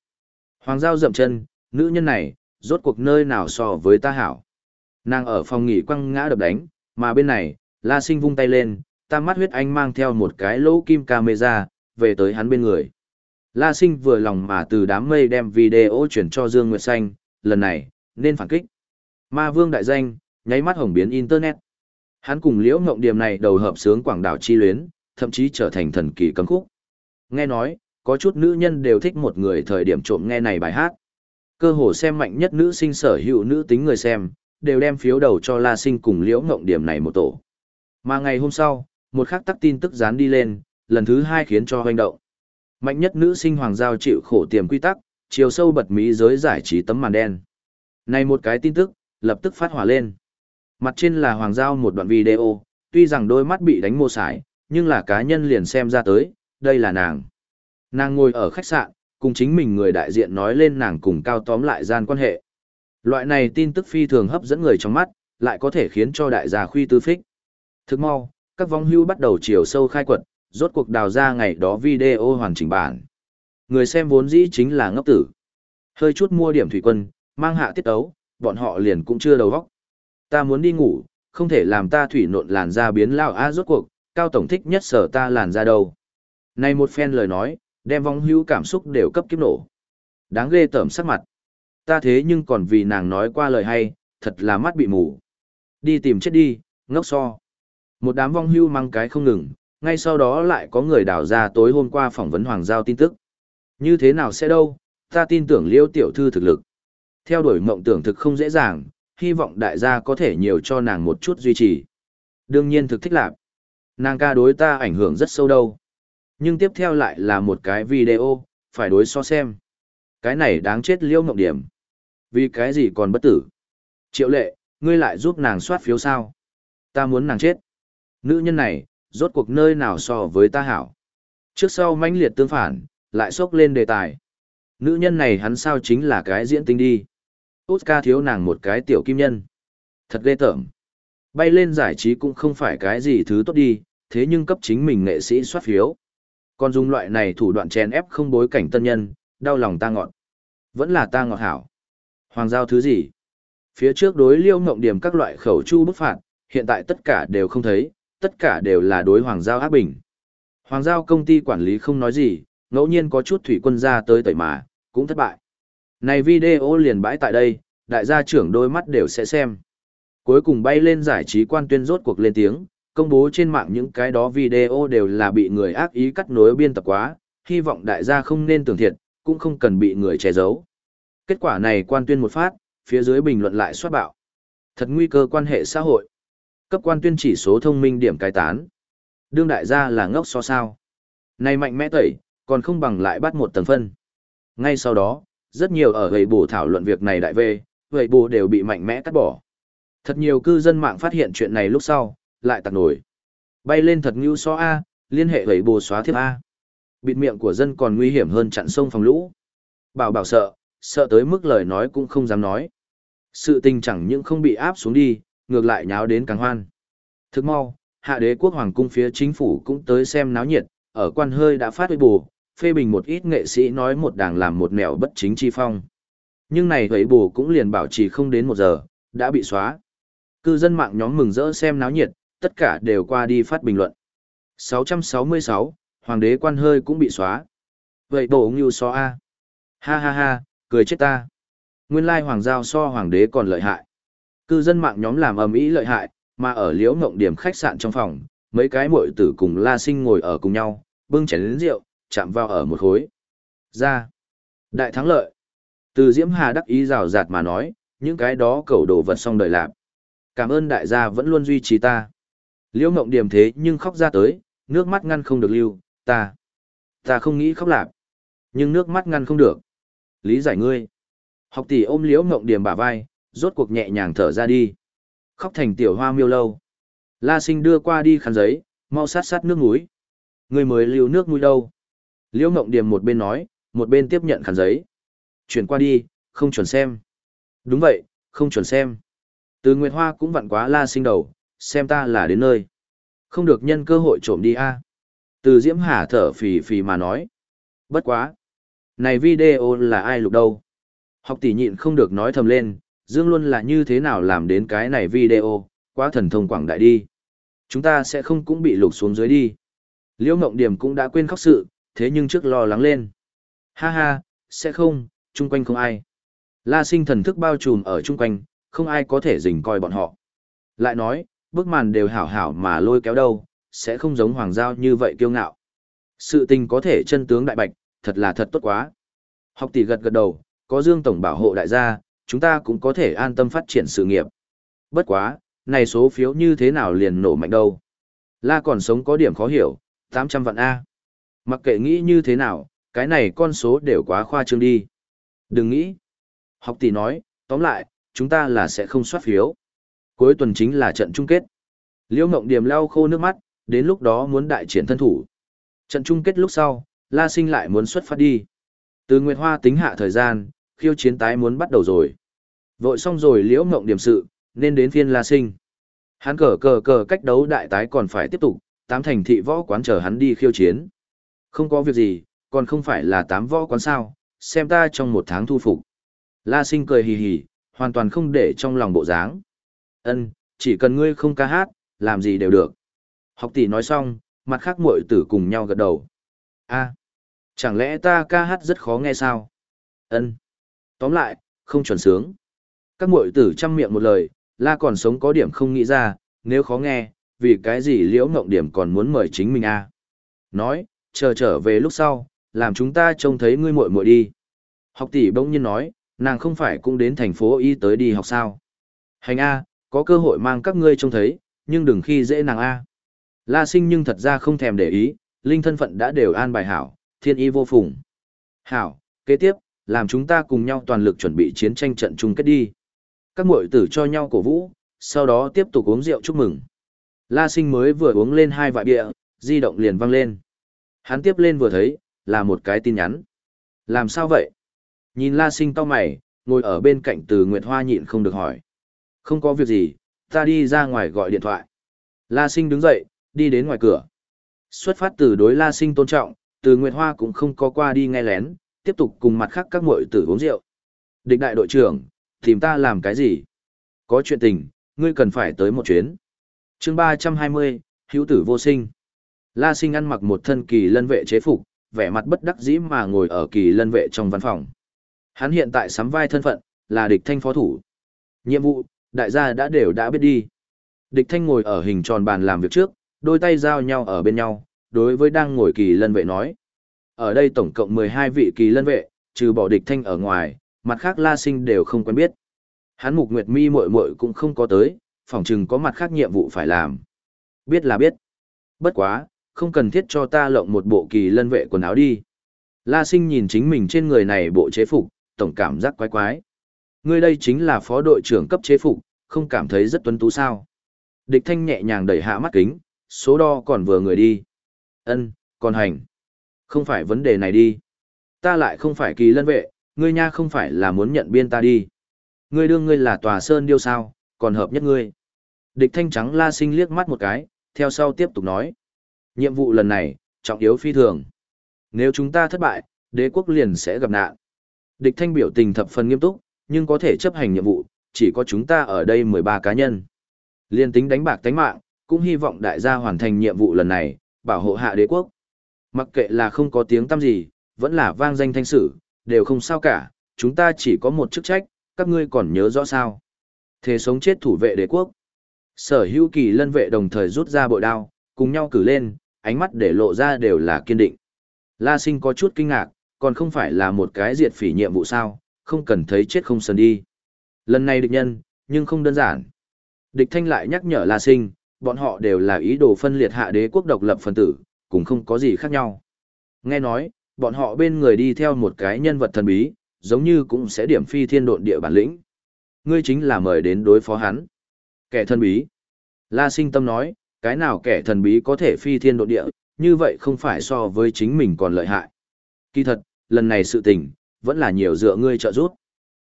Hoàng giao dậm chân, nữ nhân này, rốt cuộc nơi nào so với ta hảo. Nàng ở phòng nghỉ quăng ngã đập đánh, mà bên này, La Sinh vung tay lên, ta mắt huyết anh mang theo một cái lỗ kim camera, về tới hắn bên người. La Sinh vừa lòng mà từ đám mây đem video chuyển cho Dương Nguyệt Xanh, lần này, nên phản kích. Ma Vương đại danh, nháy mắt hồng biến Internet. Hắn cùng Liễu Ngộng Điềm này đầu hợp sướng quảng đảo chi luyến, thậm chí trở thành thần kỳ cấm khúc. Nghe nói, có chút nữ nhân đều thích một người thời điểm trộm nghe này bài hát. Cơ hồ xem mạnh nhất nữ sinh sở hữu nữ tính người xem, đều đem phiếu đầu cho La Sinh cùng Liễu Ngộng Điểm này một tổ. Mà ngày hôm sau, một khắc tắc tin tức dán đi lên, lần thứ hai khiến cho hoành động. Mạnh nhất nữ sinh Hoàng Giao chịu khổ tiềm quy tắc, chiều sâu bật mí giới giải trí tấm màn đen. Này một cái tin tức, lập tức phát hỏa lên. Mặt trên là Hoàng Giao một đoạn video, tuy rằng đôi mắt bị đánh mô sải, nhưng là cá nhân liền xem ra tới, đây là nàng. Nàng ngồi ở khách sạn, cùng chính mình người đại diện nói lên nàng cùng cao tóm lại gian quan hệ. Loại này tin tức phi thường hấp dẫn người trong mắt, lại có thể khiến cho đại gia khuy tư phích. Thức mau, các vong hưu bắt đầu chiều sâu khai quật, rốt cuộc đào ra ngày đó video hoàn chỉnh bản. Người xem vốn dĩ chính là ngốc tử. Hơi chút mua điểm thủy quân, mang hạ tiết ấu, bọn họ liền cũng chưa đầu vóc. Ta muốn đi ngủ, không thể làm ta thủy nộn làn da biến lao a rốt cuộc, cao tổng thích nhất sở ta làn da đâu. Này một phen lời nói, đem vong hữu cảm xúc đều cấp kiếp nổ. Đáng ghê tởm sắc mặt. Ta thế nhưng còn vì nàng nói qua lời hay, thật là mắt bị mù. Đi tìm chết đi, ngốc so. Một đám vong hưu mang cái không ngừng, ngay sau đó lại có người đào ra tối hôm qua phỏng vấn Hoàng Giao tin tức. Như thế nào sẽ đâu, ta tin tưởng liêu tiểu thư thực lực. Theo đuổi mộng tưởng thực không dễ dàng, hy vọng đại gia có thể nhiều cho nàng một chút duy trì. Đương nhiên thực thích lạc. Nàng ca đối ta ảnh hưởng rất sâu đâu. Nhưng tiếp theo lại là một cái video, phải đối so xem. Cái này đáng chết liêu ngộng điểm. Vì cái gì còn bất tử? Triệu lệ, ngươi lại giúp nàng soát phiếu sao? Ta muốn nàng chết. Nữ nhân này, rốt cuộc nơi nào so với ta hảo. Trước sau mãnh liệt tương phản, lại xốc lên đề tài. Nữ nhân này hắn sao chính là cái diễn tinh đi. Oscar thiếu nàng một cái tiểu kim nhân. Thật ghê tởm. Bay lên giải trí cũng không phải cái gì thứ tốt đi, thế nhưng cấp chính mình nghệ sĩ soát phiếu. Còn dùng loại này thủ đoạn chèn ép không bối cảnh tân nhân, đau lòng ta ngọn Vẫn là ta ngọt hảo. Hoàng giao thứ gì? Phía trước đối liêu ngộng điểm các loại khẩu chu bức phạt, hiện tại tất cả đều không thấy, tất cả đều là đối Hoàng Giao áp bình. Hoàng Giao công ty quản lý không nói gì, ngẫu nhiên có chút thủy quân ra tới tẩy mà, cũng thất bại. Này video liền bãi tại đây, đại gia trưởng đôi mắt đều sẽ xem. Cuối cùng bay lên giải trí quan tuyên rốt cuộc lên tiếng, công bố trên mạng những cái đó video đều là bị người ác ý cắt nối biên tập quá, hy vọng đại gia không nên tưởng thiệt, cũng không cần bị người che giấu. Kết quả này quan tuyên một phát, phía dưới bình luận lại xoát bạo. Thật nguy cơ quan hệ xã hội. Cấp quan tuyên chỉ số thông minh điểm cai tán. Đương đại gia là ngốc so sao. Này mạnh mẽ tẩy, còn không bằng lại bắt một tầng phân. Ngay sau đó, rất nhiều ở gầy bổ thảo luận việc này đại về, gầy bổ đều bị mạnh mẽ cắt bỏ. Thật nhiều cư dân mạng phát hiện chuyện này lúc sau, lại tặc nổi. Bay lên thật ngưu so A, liên hệ gầy bồ xóa thiếp A. Bịt miệng của dân còn nguy hiểm hơn chặn sông phòng lũ. Bảo bảo sợ, sợ tới mức lời nói cũng không dám nói. Sự tình chẳng những không bị áp xuống đi, ngược lại nháo đến càng hoan. Thức mau, hạ đế quốc hoàng cung phía chính phủ cũng tới xem náo nhiệt, ở quan hơi đã phát huy bù, phê bình một ít nghệ sĩ nói một đảng làm một mẹo bất chính chi phong. Nhưng này thấy bù cũng liền bảo trì không đến một giờ, đã bị xóa. Cư dân mạng nhóm mừng rỡ xem náo nhiệt, tất cả đều qua đi phát bình luận. 666, Hoàng đế quan hơi cũng bị xóa. Vậy bổ ngưu so A. Ha ha ha, cười chết ta. Nguyên lai hoàng giao so hoàng đế còn lợi hại. Cư dân mạng nhóm làm ầm ĩ lợi hại, mà ở liễu ngộng điểm khách sạn trong phòng, mấy cái muội tử cùng La Sinh ngồi ở cùng nhau, bưng chén lớn rượu, chạm vào ở một khối. Ra. Đại thắng lợi. Từ Diễm Hà đắc ý rào rạt mà nói, những cái đó cầu đồ vật xong đời lạp. Cảm ơn đại gia vẫn luôn duy trì ta. Liễu ngộng điểm thế nhưng khóc ra tới, nước mắt ngăn không được lưu, ta. Ta không nghĩ khóc lạp. Nhưng nước mắt ngăn không được. Lý giải ngươi. Học tỷ ôm liễu ngộng điểm bả vai, rốt cuộc nhẹ nhàng thở ra đi. Khóc thành tiểu hoa miêu lâu. La sinh đưa qua đi khăn giấy, mau sát sát nước mũi. Người mới lưu nước mũi đâu. Liễu ngộng điểm một bên nói, một bên tiếp nhận khăn giấy. Chuyển qua đi, không chuẩn xem. Đúng vậy, không chuẩn xem. Từ Nguyệt Hoa cũng vặn quá la sinh đầu, xem ta là đến nơi. Không được nhân cơ hội trộm đi a. Từ Diễm Hà thở phì phì mà nói. Bất quá. Này video là ai lục đâu? Học tỷ nhịn không được nói thầm lên, Dương luôn là như thế nào làm đến cái này video, quá thần thông quảng đại đi. Chúng ta sẽ không cũng bị lục xuống dưới đi. Liễu Mộng Điểm cũng đã quên khóc sự, thế nhưng trước lo lắng lên. Ha ha, sẽ không, chung quanh không ai. La sinh thần thức bao trùm ở chung quanh, không ai có thể dình coi bọn họ. Lại nói, bức màn đều hảo hảo mà lôi kéo đâu, sẽ không giống hoàng giao như vậy kiêu ngạo. Sự tình có thể chân tướng đại bạch, thật là thật tốt quá. Học tỷ gật gật đầu, có Dương Tổng bảo hộ đại gia, chúng ta cũng có thể an tâm phát triển sự nghiệp. Bất quá, này số phiếu như thế nào liền nổ mạnh đâu. La còn sống có điểm khó hiểu, 800 vạn A. Mặc kệ nghĩ như thế nào, cái này con số đều quá khoa trương đi. Đừng nghĩ. Học tỷ nói, tóm lại, chúng ta là sẽ không soát phiếu. Cuối tuần chính là trận chung kết. Liễu Ngộng Điềm lau khô nước mắt, đến lúc đó muốn đại triển thân thủ. Trận chung kết lúc sau, La Sinh lại muốn xuất phát đi. Từ Nguyệt Hoa tính hạ thời gian, khiêu chiến tái muốn bắt đầu rồi. Vội xong rồi liễu ngộng điểm sự, nên đến phiên La Sinh. Hắn cờ cờ cờ cách đấu đại tái còn phải tiếp tục, tám thành thị võ quán chờ hắn đi khiêu chiến. Không có việc gì, còn không phải là tám võ quán sao, xem ta trong một tháng thu phục. La Sinh cười hì hì, hoàn toàn không để trong lòng bộ dáng. Ân, chỉ cần ngươi không ca hát, làm gì đều được. Học tỷ nói xong, mặt khác muội tử cùng nhau gật đầu. A, chẳng lẽ ta ca hát rất khó nghe sao? Ân. Tóm lại, không chuẩn sướng. Các muội tử chăm miệng một lời, la còn sống có điểm không nghĩ ra, nếu khó nghe, vì cái gì liễu ngộng điểm còn muốn mời chính mình a Nói, chờ trở về lúc sau, làm chúng ta trông thấy ngươi muội muội đi. Học tỷ bỗng nhiên nói, nàng không phải cũng đến thành phố y tới đi học sao. Hành A, có cơ hội mang các ngươi trông thấy, nhưng đừng khi dễ nàng A. La sinh nhưng thật ra không thèm để ý, linh thân phận đã đều an bài hảo, thiên y vô phùng. Hảo, kế tiếp, làm chúng ta cùng nhau toàn lực chuẩn bị chiến tranh trận chung kết đi. Các muội tử cho nhau cổ vũ, sau đó tiếp tục uống rượu chúc mừng. La sinh mới vừa uống lên hai vại bia, di động liền văng lên. Hắn tiếp lên vừa thấy, là một cái tin nhắn. Làm sao vậy? Nhìn La sinh to mày, ngồi ở bên cạnh từ Nguyệt Hoa nhịn không được hỏi. Không có việc gì, ta đi ra ngoài gọi điện thoại. La sinh đứng dậy, đi đến ngoài cửa. Xuất phát từ đối La sinh tôn trọng, từ Nguyệt Hoa cũng không có qua đi nghe lén, tiếp tục cùng mặt khác các muội tử uống rượu. Địch đại đội trưởng, tìm ta làm cái gì? Có chuyện tình, ngươi cần phải tới một chuyến. chương ba trăm hai mươi hữu tử vô sinh la sinh ăn mặc một thân kỳ lân vệ chế phục vẻ mặt bất đắc dĩ mà ngồi ở kỳ lân vệ trong văn phòng hắn hiện tại sắm vai thân phận là địch thanh phó thủ nhiệm vụ đại gia đã đều đã biết đi địch thanh ngồi ở hình tròn bàn làm việc trước đôi tay giao nhau ở bên nhau đối với đang ngồi kỳ lân vệ nói ở đây tổng cộng mười hai vị kỳ lân vệ trừ bỏ địch thanh ở ngoài mặt khác la sinh đều không quen biết hắn mục nguyệt mi muội muội cũng không có tới phỏng chừng có mặt khác nhiệm vụ phải làm. Biết là biết. Bất quá, không cần thiết cho ta lộng một bộ kỳ lân vệ quần áo đi. La sinh nhìn chính mình trên người này bộ chế phục, tổng cảm giác quái quái. Ngươi đây chính là phó đội trưởng cấp chế phục, không cảm thấy rất tuấn tú sao. Địch thanh nhẹ nhàng đẩy hạ mắt kính, số đo còn vừa người đi. Ân, còn hành. Không phải vấn đề này đi. Ta lại không phải kỳ lân vệ, ngươi nha không phải là muốn nhận biên ta đi. Ngươi đương ngươi là tòa sơn điêu sao, còn hợp nhất ngươi. Địch thanh trắng la sinh liếc mắt một cái, theo sau tiếp tục nói. Nhiệm vụ lần này, trọng yếu phi thường. Nếu chúng ta thất bại, đế quốc liền sẽ gặp nạn. Địch thanh biểu tình thập phần nghiêm túc, nhưng có thể chấp hành nhiệm vụ, chỉ có chúng ta ở đây 13 cá nhân. Liên tính đánh bạc tánh mạng, cũng hy vọng đại gia hoàn thành nhiệm vụ lần này, bảo hộ hạ đế quốc. Mặc kệ là không có tiếng tăm gì, vẫn là vang danh thanh sử, đều không sao cả, chúng ta chỉ có một chức trách, các ngươi còn nhớ rõ sao. Thế sống chết thủ vệ đế quốc. Sở hữu kỳ lân vệ đồng thời rút ra bội đao, cùng nhau cử lên, ánh mắt để lộ ra đều là kiên định. La sinh có chút kinh ngạc, còn không phải là một cái diệt phỉ nhiệm vụ sao, không cần thấy chết không sần đi. Lần này địch nhân, nhưng không đơn giản. Địch thanh lại nhắc nhở La sinh, bọn họ đều là ý đồ phân liệt hạ đế quốc độc lập phần tử, cũng không có gì khác nhau. Nghe nói, bọn họ bên người đi theo một cái nhân vật thần bí, giống như cũng sẽ điểm phi thiên độn địa bản lĩnh. Ngươi chính là mời đến đối phó hắn. Kẻ thần bí. La sinh tâm nói, cái nào kẻ thần bí có thể phi thiên độ địa, như vậy không phải so với chính mình còn lợi hại. Kỳ thật, lần này sự tình, vẫn là nhiều dựa ngươi trợ giúp.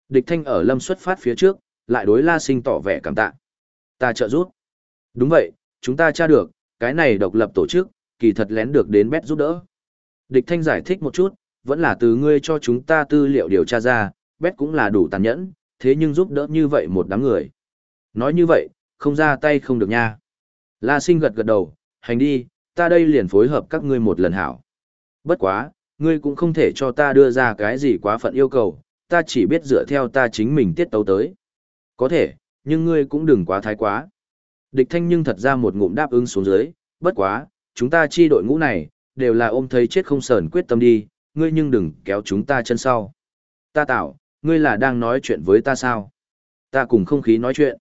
Địch thanh ở lâm xuất phát phía trước, lại đối la sinh tỏ vẻ cảm tạ. Ta trợ giúp. Đúng vậy, chúng ta tra được, cái này độc lập tổ chức, kỳ thật lén được đến bét giúp đỡ. Địch thanh giải thích một chút, vẫn là từ ngươi cho chúng ta tư liệu điều tra ra, bét cũng là đủ tàn nhẫn, thế nhưng giúp đỡ như vậy một đám người. Nói như vậy, không ra tay không được nha. La sinh gật gật đầu, hành đi, ta đây liền phối hợp các ngươi một lần hảo. Bất quá, ngươi cũng không thể cho ta đưa ra cái gì quá phận yêu cầu, ta chỉ biết dựa theo ta chính mình tiết tấu tới. Có thể, nhưng ngươi cũng đừng quá thái quá. Địch thanh nhưng thật ra một ngụm đáp ứng xuống dưới, bất quá, chúng ta chi đội ngũ này, đều là ôm thấy chết không sờn quyết tâm đi, ngươi nhưng đừng kéo chúng ta chân sau. Ta tạo, ngươi là đang nói chuyện với ta sao? Ta cùng không khí nói chuyện.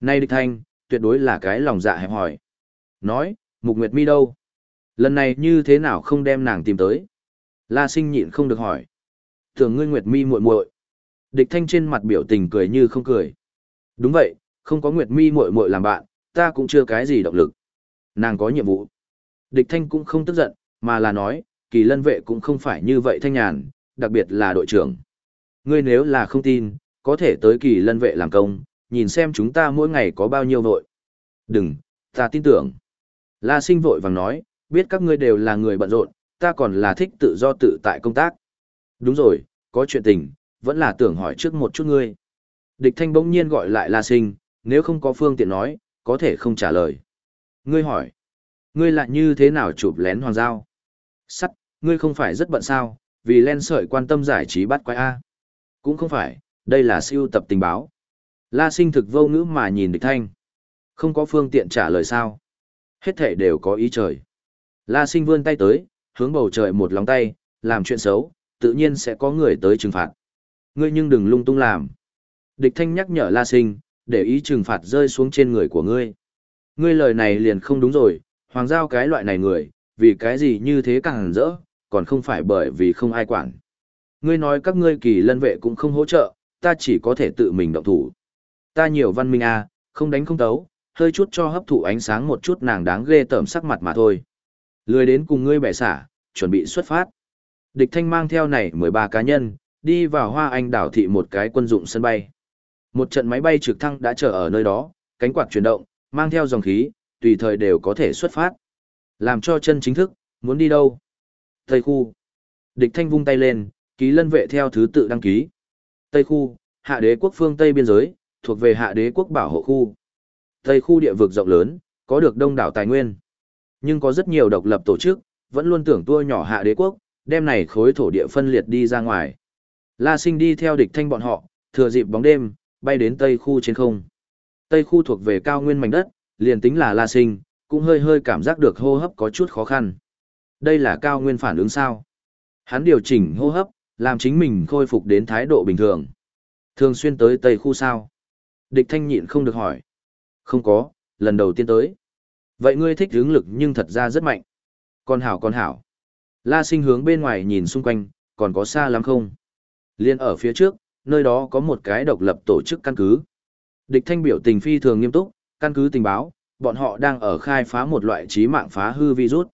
Nay địch thanh, tuyệt đối là cái lòng dạ hẹp hỏi. Nói, Mục Nguyệt Mi đâu? Lần này như thế nào không đem nàng tìm tới? La sinh nhịn không được hỏi. Tưởng ngươi Nguyệt Mi muội muội. Địch thanh trên mặt biểu tình cười như không cười. Đúng vậy, không có Nguyệt Mi muội muội làm bạn, ta cũng chưa cái gì động lực. Nàng có nhiệm vụ. Địch thanh cũng không tức giận, mà là nói, kỳ lân vệ cũng không phải như vậy thanh nhàn, đặc biệt là đội trưởng. Ngươi nếu là không tin, có thể tới kỳ lân vệ làm công, nhìn xem chúng ta mỗi ngày có bao nhiêu vội. Đừng, ta tin tưởng. La sinh vội vàng nói, biết các ngươi đều là người bận rộn, ta còn là thích tự do tự tại công tác. Đúng rồi, có chuyện tình, vẫn là tưởng hỏi trước một chút ngươi. Địch thanh bỗng nhiên gọi lại La sinh, nếu không có phương tiện nói, có thể không trả lời. Ngươi hỏi, ngươi lại như thế nào chụp lén hoàng giao? Sắt, ngươi không phải rất bận sao, vì len sợi quan tâm giải trí bắt quái A. Cũng không phải, đây là siêu tập tình báo. La sinh thực vô ngữ mà nhìn địch thanh. Không có phương tiện trả lời sao. Hết thể đều có ý trời. La sinh vươn tay tới, hướng bầu trời một lòng tay, làm chuyện xấu, tự nhiên sẽ có người tới trừng phạt. Ngươi nhưng đừng lung tung làm. Địch thanh nhắc nhở La sinh, để ý trừng phạt rơi xuống trên người của ngươi. Ngươi lời này liền không đúng rồi, hoàng giao cái loại này người, vì cái gì như thế càng rỡ, còn không phải bởi vì không ai quản. Ngươi nói các ngươi kỳ lân vệ cũng không hỗ trợ, ta chỉ có thể tự mình động thủ. Ta nhiều văn minh à, không đánh không tấu, hơi chút cho hấp thụ ánh sáng một chút nàng đáng ghê tởm sắc mặt mà thôi. Lười đến cùng ngươi bẻ xả, chuẩn bị xuất phát. Địch thanh mang theo này 13 cá nhân, đi vào hoa anh đảo thị một cái quân dụng sân bay. Một trận máy bay trực thăng đã chờ ở nơi đó, cánh quạt chuyển động, mang theo dòng khí, tùy thời đều có thể xuất phát. Làm cho chân chính thức, muốn đi đâu? Tây khu. Địch thanh vung tay lên, ký lân vệ theo thứ tự đăng ký. Tây khu, hạ đế quốc phương Tây biên giới, thuộc về hạ đế quốc bảo hộ khu. Tây khu địa vực rộng lớn, Có được đông đảo tài nguyên. Nhưng có rất nhiều độc lập tổ chức, vẫn luôn tưởng tua nhỏ hạ đế quốc, đem này khối thổ địa phân liệt đi ra ngoài. La sinh đi theo địch thanh bọn họ, thừa dịp bóng đêm, bay đến tây khu trên không. Tây khu thuộc về cao nguyên mảnh đất, liền tính là La sinh, cũng hơi hơi cảm giác được hô hấp có chút khó khăn. Đây là cao nguyên phản ứng sao? Hắn điều chỉnh hô hấp, làm chính mình khôi phục đến thái độ bình thường. Thường xuyên tới Tây khu sao? Địch thanh nhịn không được hỏi. Không có, lần đầu tiên tới. Vậy ngươi thích hướng lực nhưng thật ra rất mạnh. Con hảo con hảo. La sinh hướng bên ngoài nhìn xung quanh, còn có xa lắm không? Liên ở phía trước, nơi đó có một cái độc lập tổ chức căn cứ. Địch thanh biểu tình phi thường nghiêm túc, căn cứ tình báo, bọn họ đang ở khai phá một loại trí mạng phá hư virus.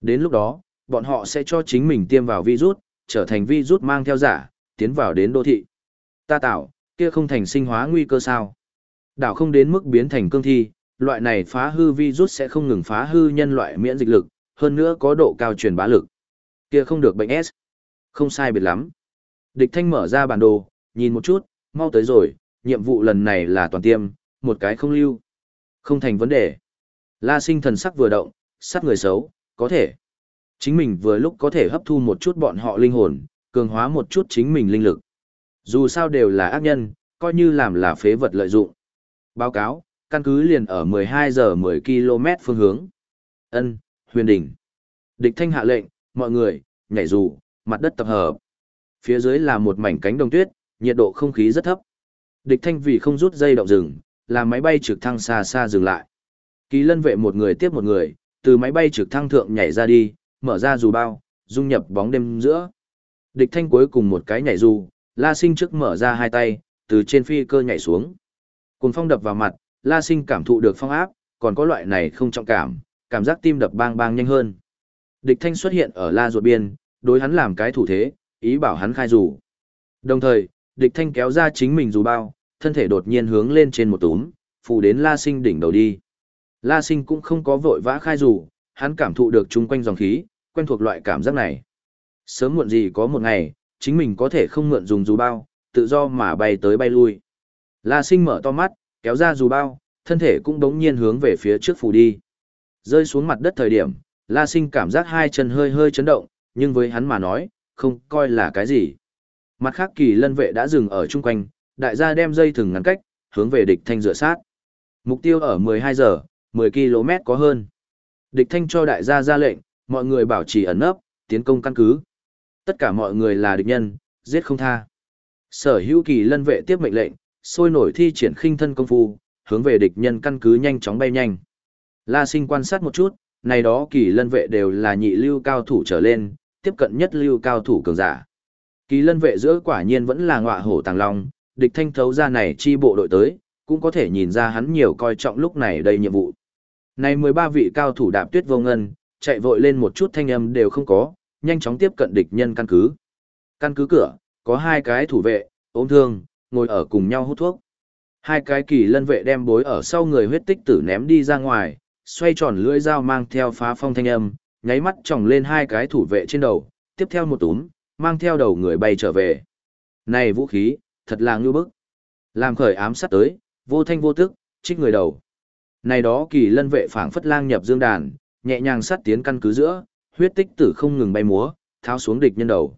Đến lúc đó, bọn họ sẽ cho chính mình tiêm vào virus, trở thành virus mang theo giả, tiến vào đến đô thị. Ta tạo, kia không thành sinh hóa nguy cơ sao? Đảo không đến mức biến thành cương thi, loại này phá hư virus sẽ không ngừng phá hư nhân loại miễn dịch lực, hơn nữa có độ cao truyền bá lực. Kia không được bệnh S. Không sai biệt lắm. Địch thanh mở ra bản đồ, nhìn một chút, mau tới rồi, nhiệm vụ lần này là toàn tiêm, một cái không lưu. Không thành vấn đề. La sinh thần sắc vừa động, sát người xấu, có thể. Chính mình vừa lúc có thể hấp thu một chút bọn họ linh hồn, cường hóa một chút chính mình linh lực. Dù sao đều là ác nhân, coi như làm là phế vật lợi dụng. Báo cáo, căn cứ liền ở 12 giờ 10 km phương hướng. Ân, huyền đỉnh. Địch thanh hạ lệnh, mọi người, nhảy dù, mặt đất tập hợp. Phía dưới là một mảnh cánh đồng tuyết, nhiệt độ không khí rất thấp. Địch thanh vì không rút dây động rừng, làm máy bay trực thăng xa xa dừng lại. Kỳ lân vệ một người tiếp một người, từ máy bay trực thăng thượng nhảy ra đi, mở ra dù bao, dung nhập bóng đêm giữa. Địch thanh cuối cùng một cái nhảy dù, la sinh trước mở ra hai tay, từ trên phi cơ nhảy xuống. Cùng phong đập vào mặt, la sinh cảm thụ được phong áp, còn có loại này không trọng cảm, cảm giác tim đập bang bang nhanh hơn. Địch thanh xuất hiện ở la ruột biên, đối hắn làm cái thủ thế, ý bảo hắn khai dù. Đồng thời, địch thanh kéo ra chính mình dù bao, thân thể đột nhiên hướng lên trên một túm, phủ đến la sinh đỉnh đầu đi. La sinh cũng không có vội vã khai dù, hắn cảm thụ được chung quanh dòng khí, quen thuộc loại cảm giác này. Sớm muộn gì có một ngày, chính mình có thể không mượn dùng dù bao, tự do mà bay tới bay lui. La sinh mở to mắt, kéo ra dù bao, thân thể cũng đống nhiên hướng về phía trước phủ đi. Rơi xuống mặt đất thời điểm, La sinh cảm giác hai chân hơi hơi chấn động, nhưng với hắn mà nói, không coi là cái gì. Mặt khác kỳ lân vệ đã dừng ở chung quanh, đại gia đem dây thừng ngắn cách, hướng về địch thanh rửa sát. Mục tiêu ở 12 giờ, 10 km có hơn. Địch thanh cho đại gia ra lệnh, mọi người bảo trì ẩn nấp, tiến công căn cứ. Tất cả mọi người là địch nhân, giết không tha. Sở hữu kỳ lân vệ tiếp mệnh lệnh, sôi nổi thi triển khinh thân công phu, hướng về địch nhân căn cứ nhanh chóng bay nhanh. La sinh quan sát một chút, này đó kỳ lân vệ đều là nhị lưu cao thủ trở lên, tiếp cận nhất lưu cao thủ cường giả. Kỳ lân vệ giữa quả nhiên vẫn là ngọa hổ tàng long, địch thanh thấu ra này chi bộ đội tới, cũng có thể nhìn ra hắn nhiều coi trọng lúc này đây nhiệm vụ. Này 13 vị cao thủ đạp tuyết vô ngân, chạy vội lên một chút thanh âm đều không có, nhanh chóng tiếp cận địch nhân căn cứ. Căn cứ cửa, có hai cái thủ vệ, ôm thương, ngồi ở cùng nhau hút thuốc. Hai cái kỳ lân vệ đem bối ở sau người huyết tích tử ném đi ra ngoài, xoay tròn lưỡi dao mang theo phá phong thanh âm, nháy mắt tròng lên hai cái thủ vệ trên đầu, tiếp theo một túm, mang theo đầu người bay trở về. Này vũ khí, thật là ngưu bức. Làm khởi ám sát tới, vô thanh vô tức, trích người đầu. Này đó kỳ lân vệ phảng phất lang nhập dương đàn, nhẹ nhàng sát tiến căn cứ giữa, huyết tích tử không ngừng bay múa, tháo xuống địch nhân đầu.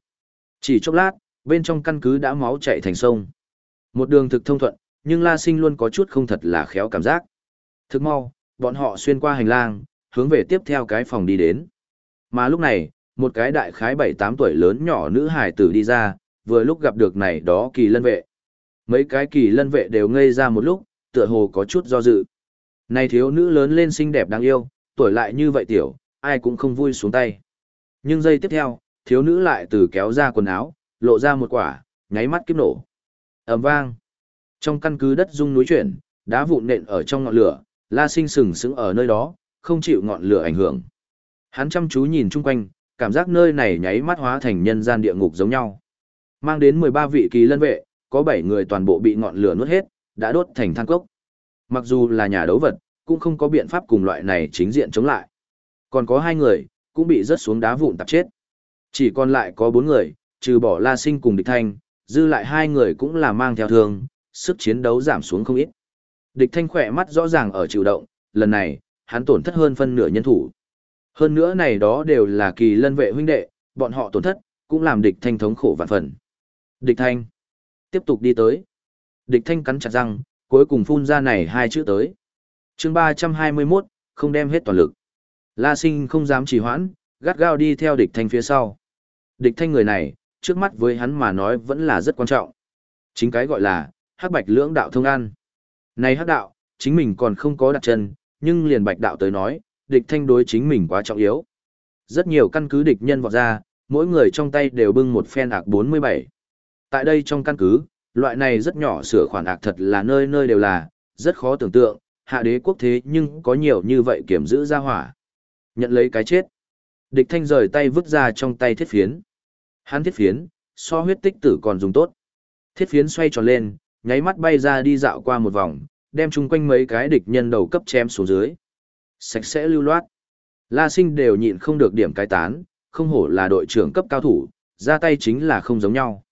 Chỉ chốc lát, bên trong căn cứ đã máu chảy thành sông. Một đường thực thông thuận, nhưng La Sinh luôn có chút không thật là khéo cảm giác. Thực mau, bọn họ xuyên qua hành lang, hướng về tiếp theo cái phòng đi đến. Mà lúc này, một cái đại khái 7-8 tuổi lớn nhỏ nữ hải tử đi ra, vừa lúc gặp được này đó kỳ lân vệ. Mấy cái kỳ lân vệ đều ngây ra một lúc, tựa hồ có chút do dự. Này thiếu nữ lớn lên xinh đẹp đáng yêu, tuổi lại như vậy tiểu, ai cũng không vui xuống tay. Nhưng giây tiếp theo, thiếu nữ lại từ kéo ra quần áo, lộ ra một quả, nháy mắt kiếp nổ. ầm vang. Trong căn cứ đất rung núi chuyển, đá vụn nện ở trong ngọn lửa, la sinh sừng sững ở nơi đó, không chịu ngọn lửa ảnh hưởng. Hắn chăm chú nhìn chung quanh, cảm giác nơi này nháy mắt hóa thành nhân gian địa ngục giống nhau. Mang đến 13 vị kỳ lân vệ, có 7 người toàn bộ bị ngọn lửa nuốt hết, đã đốt thành than cốc. Mặc dù là nhà đấu vật, cũng không có biện pháp cùng loại này chính diện chống lại. Còn có hai người, cũng bị rớt xuống đá vụn tạp chết. Chỉ còn lại có bốn người, trừ bỏ La Sinh cùng địch thanh, dư lại hai người cũng là mang theo thương, sức chiến đấu giảm xuống không ít. Địch thanh khỏe mắt rõ ràng ở chịu động, lần này, hắn tổn thất hơn phân nửa nhân thủ. Hơn nữa này đó đều là kỳ lân vệ huynh đệ, bọn họ tổn thất, cũng làm địch thanh thống khổ vạn phần. Địch thanh. Tiếp tục đi tới. Địch thanh cắn chặt răng, cuối cùng phun ra này hai chữ tới. chương 321, không đem hết toàn lực. La sinh không dám trì hoãn, gắt gao đi theo địch thanh phía sau. Địch thanh người này, trước mắt với hắn mà nói vẫn là rất quan trọng. Chính cái gọi là, hắc bạch lưỡng đạo thông an. Này hắc đạo, chính mình còn không có đặt chân, nhưng liền bạch đạo tới nói, địch thanh đối chính mình quá trọng yếu. Rất nhiều căn cứ địch nhân vọt ra, mỗi người trong tay đều bưng một phen ạc 47. Tại đây trong căn cứ, loại này rất nhỏ sửa khoản ạc thật là nơi nơi đều là, rất khó tưởng tượng, hạ đế quốc thế nhưng có nhiều như vậy kiểm giữ ra hỏa. Nhận lấy cái chết. Địch thanh rời tay vứt ra trong tay thiết phiến. Hắn thiết phiến, so huyết tích tử còn dùng tốt. Thiết phiến xoay tròn lên, nháy mắt bay ra đi dạo qua một vòng, đem chung quanh mấy cái địch nhân đầu cấp chém xuống dưới. Sạch sẽ lưu loát. La sinh đều nhịn không được điểm cái tán, không hổ là đội trưởng cấp cao thủ, ra tay chính là không giống nhau.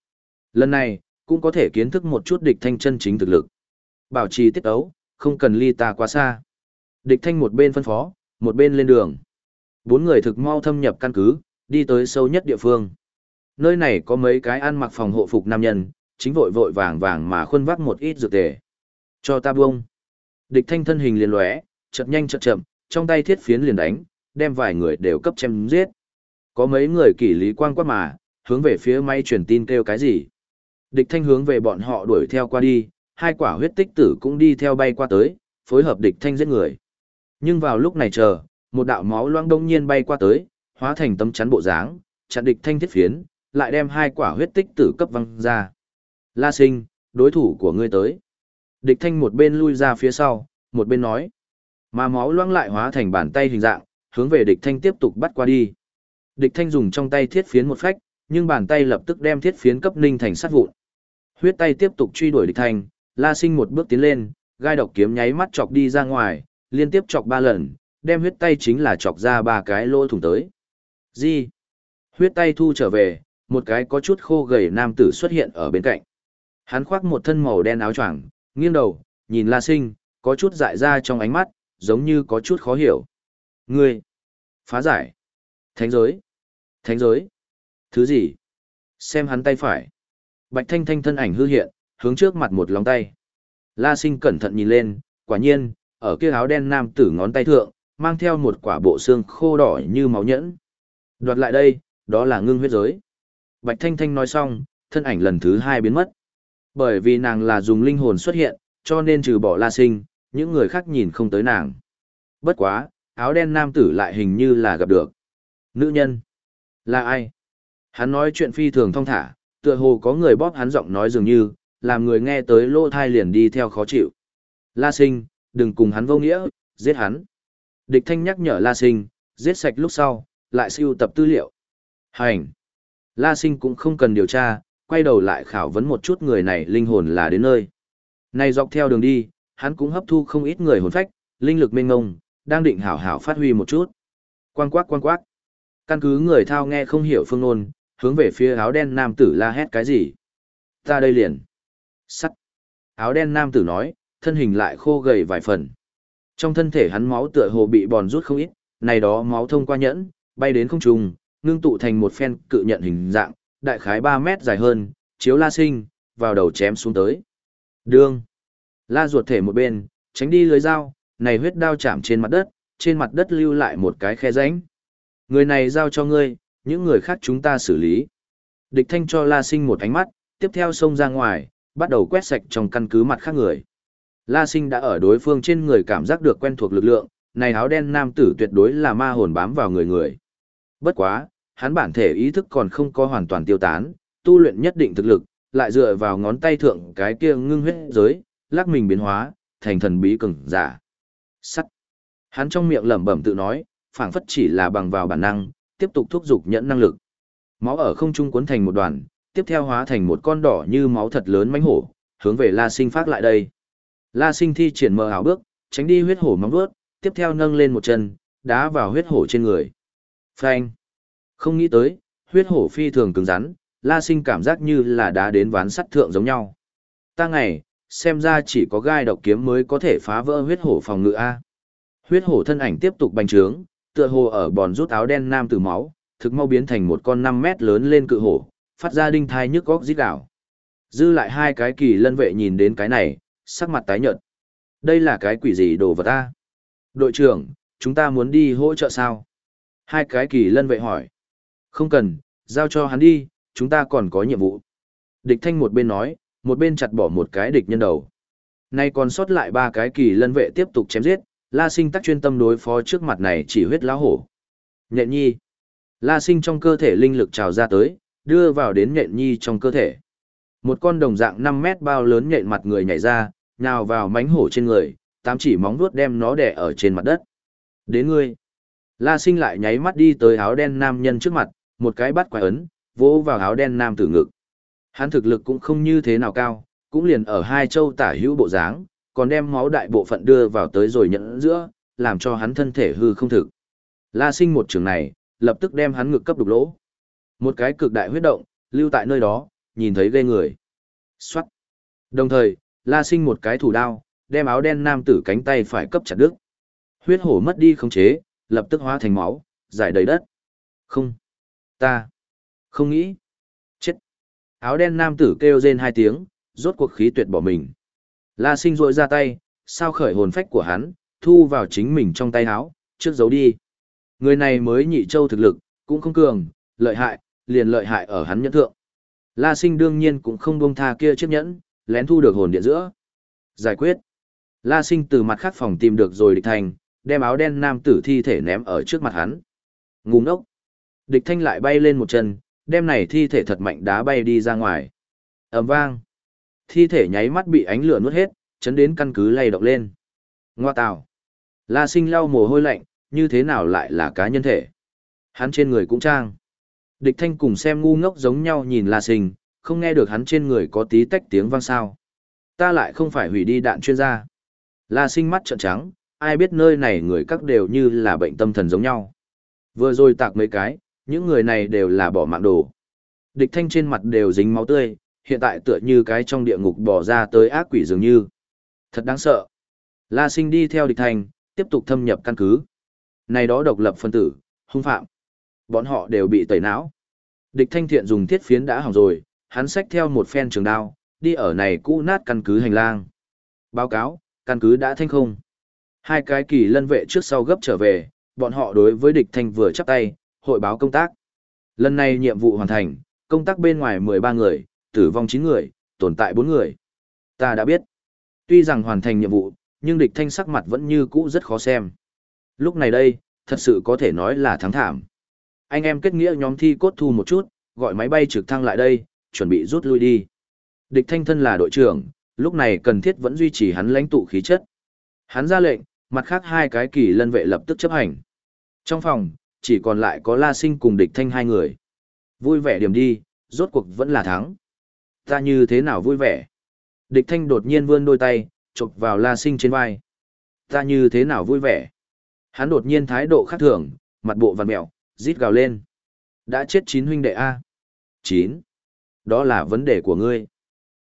Lần này, cũng có thể kiến thức một chút địch thanh chân chính thực lực. Bảo trì tiết ấu, không cần ly ta quá xa. Địch thanh một bên phân phó, một bên lên đường. Bốn người thực mau thâm nhập căn cứ, đi tới sâu nhất địa phương. Nơi này có mấy cái ăn mặc phòng hộ phục nam nhân, chính vội vội vàng vàng mà khuân vác một ít dược tề. Cho ta buông. Địch thanh thân hình liền lóe, chợt nhanh chợt chậm, trong tay thiết phiến liền đánh, đem vài người đều cấp chém giết. Có mấy người kỷ lý quang quát mà, hướng về phía máy truyền tin kêu cái gì. Địch thanh hướng về bọn họ đuổi theo qua đi, hai quả huyết tích tử cũng đi theo bay qua tới, phối hợp địch thanh giết người. Nhưng vào lúc này chờ, một đạo máu loang đông nhiên bay qua tới, hóa thành tấm chắn bộ dáng, chặn địch thanh thiết phiến, lại đem hai quả huyết tích tử cấp văng ra. La sinh, đối thủ của ngươi tới. Địch thanh một bên lui ra phía sau, một bên nói. Mà máu loãng lại hóa thành bàn tay hình dạng, hướng về địch thanh tiếp tục bắt qua đi. Địch thanh dùng trong tay thiết phiến một phách, nhưng bàn tay lập tức đem thiết phiến cấp ninh thành sát vụn. Huyết tay tiếp tục truy đuổi địch thanh, la sinh một bước tiến lên, gai độc kiếm nháy mắt chọc đi ra ngoài, liên tiếp chọc ba lần, đem huyết tay chính là chọc ra ba cái lỗ thủng tới. Gì? Huyết tay thu trở về, một cái có chút khô gầy nam tử xuất hiện ở bên cạnh. Hắn khoác một thân màu đen áo choàng, nghiêng đầu, nhìn La Sinh, có chút dại ra trong ánh mắt, giống như có chút khó hiểu. Ngươi! Phá giải! Thánh giới! Thánh giới! Thứ gì? Xem hắn tay phải. Bạch Thanh Thanh thân ảnh hư hiện, hướng trước mặt một lòng tay. La Sinh cẩn thận nhìn lên, quả nhiên, ở kia áo đen nam tử ngón tay thượng, mang theo một quả bộ xương khô đỏ như máu nhẫn. Đoạt lại đây, đó là ngưng huyết giới. Bạch Thanh Thanh nói xong, thân ảnh lần thứ hai biến mất. Bởi vì nàng là dùng linh hồn xuất hiện, cho nên trừ bỏ La Sinh, những người khác nhìn không tới nàng. Bất quá, áo đen nam tử lại hình như là gặp được. Nữ nhân. Là ai? Hắn nói chuyện phi thường thong thả, tựa hồ có người bóp hắn giọng nói dường như, làm người nghe tới lỗ thai liền đi theo khó chịu. La sinh, đừng cùng hắn vô nghĩa, giết hắn. Địch thanh nhắc nhở La sinh, giết sạch lúc sau, lại siêu tập tư liệu. Hành. La sinh cũng không cần điều tra, quay đầu lại khảo vấn một chút người này linh hồn là đến nơi. Này dọc theo đường đi, hắn cũng hấp thu không ít người hồn phách, linh lực mênh ngông, đang định hảo hảo phát huy một chút. Quang quác quang quác, Căn cứ người thao nghe không hiểu phương ngôn, hướng về phía áo đen nam tử la hét cái gì. Ta đây liền. Sắt. Áo đen nam tử nói, thân hình lại khô gầy vài phần. Trong thân thể hắn máu tựa hồ bị bòn rút không ít, này đó máu thông qua nhẫn, bay đến không trung, ngưng tụ thành một phen cự nhận hình dạng, đại khái 3 mét dài hơn, chiếu la sinh, vào đầu chém xuống tới. Đương. La ruột thể một bên, tránh đi lưới dao, này huyết đao chạm trên mặt đất, trên mặt đất lưu lại một cái khe rãnh. Người này giao cho ngươi, những người khác chúng ta xử lý. Địch thanh cho La Sinh một ánh mắt, tiếp theo xông ra ngoài, bắt đầu quét sạch trong căn cứ mặt khác người. La Sinh đã ở đối phương trên người cảm giác được quen thuộc lực lượng, này áo đen nam tử tuyệt đối là ma hồn bám vào người người. Bất quá, hắn bản thể ý thức còn không có hoàn toàn tiêu tán, tu luyện nhất định thực lực, lại dựa vào ngón tay thượng cái kia ngưng huyết giới, lắc mình biến hóa, thành thần bí cường giả. Sắt. Hắn trong miệng lẩm bẩm tự nói, phảng phất chỉ là bằng vào bản năng, tiếp tục thúc giục nhẫn năng lực. Máu ở không trung cuốn thành một đoàn, tiếp theo hóa thành một con đỏ như máu thật lớn mãnh hổ, hướng về La Sinh phát lại đây. La Sinh thi triển mờ ảo bước, tránh đi huyết hổ móng vuốt, tiếp theo nâng lên một chân, đá vào huyết hổ trên người. Phanh! Không nghĩ tới, huyết hổ phi thường cứng rắn, La Sinh cảm giác như là đá đến ván sắt thượng giống nhau. Ta ngày, xem ra chỉ có gai độc kiếm mới có thể phá vỡ huyết hổ phòng ngự A. Huyết hổ thân ảnh tiếp tục bành trướng, tựa hồ ở bòn rút áo đen nam tử máu, thực mau biến thành một con 5 mét lớn lên cự hổ, phát ra đinh thai nhức góc rít đảo. Dư lại hai cái kỳ lân vệ nhìn đến cái này, sắc mặt tái nhợt. Đây là cái quỷ gì đồ vật ta? Đội trưởng, chúng ta muốn đi hỗ trợ sao? Hai cái kỳ lân vệ hỏi. Không cần, giao cho hắn đi, chúng ta còn có nhiệm vụ. Địch thanh một bên nói, một bên chặt bỏ một cái địch nhân đầu. Nay còn sót lại ba cái kỳ lân vệ tiếp tục chém giết, La Sinh tắc chuyên tâm đối phó trước mặt này chỉ huyết lão hổ. Nhện nhi. La Sinh trong cơ thể linh lực trào ra tới, đưa vào đến nhện nhi trong cơ thể. Một con đồng dạng 5 mét bao lớn nhện mặt người nhảy ra, nhào vào mánh hổ trên người, tám chỉ móng vuốt đem nó đè ở trên mặt đất. Đến ngươi. La Sinh lại nháy mắt đi tới áo đen nam nhân trước mặt, một cái bắt quái ấn, vỗ vào áo đen nam tử ngực. Hắn thực lực cũng không như thế nào cao, cũng liền ở hai châu tả hữu bộ dáng, còn đem máu đại bộ phận đưa vào tới rồi nhẫn giữa, làm cho hắn thân thể hư không thực. La sinh một trường này, lập tức đem hắn ngực cấp đục lỗ. Một cái cực đại huyết động, lưu tại nơi đó, nhìn thấy ghê người. Xoát. Đồng thời, la sinh một cái thủ đao, đem áo đen nam tử cánh tay phải cấp chặt đứt. Huyết hổ mất đi khống chế, lập tức hóa thành máu, giải đầy đất. Không. Ta. Không nghĩ. Chết. Áo đen nam tử kêu rên hai tiếng, rốt cuộc khí tuyệt bỏ mình. La sinh rội ra tay, sao khởi hồn phách của hắn, thu vào chính mình trong tay áo, trước giấu đi. Người này mới nhị châu thực lực, cũng không cường, lợi hại, liền lợi hại ở hắn nhẫn thượng. La sinh đương nhiên cũng không buông tha kia chiếc nhẫn, lén thu được hồn điện giữa. Giải quyết. La sinh từ mặt khác phòng tìm được rồi địch thành, đem áo đen nam tử thi thể ném ở trước mặt hắn. Ngu ngốc. Địch thanh lại bay lên một chân, đem này thi thể thật mạnh đá bay đi ra ngoài. ầm vang thi thể nháy mắt bị ánh lửa nuốt hết, chấn đến căn cứ lay động lên. Ngoa tào. La sinh lau mồ hôi lạnh, như thế nào lại là cá nhân thể. Hắn trên người cũng trang. Địch thanh cùng xem ngu ngốc giống nhau nhìn La sinh, không nghe được hắn trên người có tí tách tiếng vang sao. Ta lại không phải hủy đi đạn chuyên gia. La sinh mắt trợn trắng, ai biết nơi này người các đều như là bệnh tâm thần giống nhau. Vừa rồi tạc mấy cái, những người này đều là bỏ mạng đồ. Địch thanh trên mặt đều dính máu tươi, hiện tại tựa như cái trong địa ngục bỏ ra tới ác quỷ dường như. Thật đáng sợ. La sinh đi theo địch Thanh, tiếp tục thâm nhập căn cứ. Này đó độc lập phân tử, hung phạm. Bọn họ đều bị tẩy não. Địch thanh thiện dùng thiết phiến đã hỏng rồi, hắn xách theo một phen trường đao, đi ở này cũ nát căn cứ hành lang. Báo cáo, căn cứ đã thanh không. Hai cái kỳ lân vệ trước sau gấp trở về, bọn họ đối với địch thanh vừa chắp tay, hội báo công tác. Lần này nhiệm vụ hoàn thành, công tác bên ngoài 13 người, tử vong 9 người, tồn tại 4 người. Ta đã biết. Tuy rằng hoàn thành nhiệm vụ, nhưng địch thanh sắc mặt vẫn như cũ rất khó xem. Lúc này đây, thật sự có thể nói là thắng thảm. Anh em kết nghĩa nhóm thi cốt thu một chút, gọi máy bay trực thăng lại đây, chuẩn bị rút lui đi. Địch thanh thân là đội trưởng, lúc này cần thiết vẫn duy trì hắn lãnh tụ khí chất. Hắn ra lệnh, mặt khác hai cái kỳ lân vệ lập tức chấp hành. Trong phòng, chỉ còn lại có La Sinh cùng địch thanh hai người. Vui vẻ điểm đi, rốt cuộc vẫn là thắng. Ta như thế nào vui vẻ? Địch thanh đột nhiên vươn đôi tay, chụp vào la sinh trên vai. Ta như thế nào vui vẻ? Hắn đột nhiên thái độ khác thường, mặt bộ vằn mẹo, rít gào lên. Đã chết chín huynh đệ A. Chín. Đó là vấn đề của ngươi.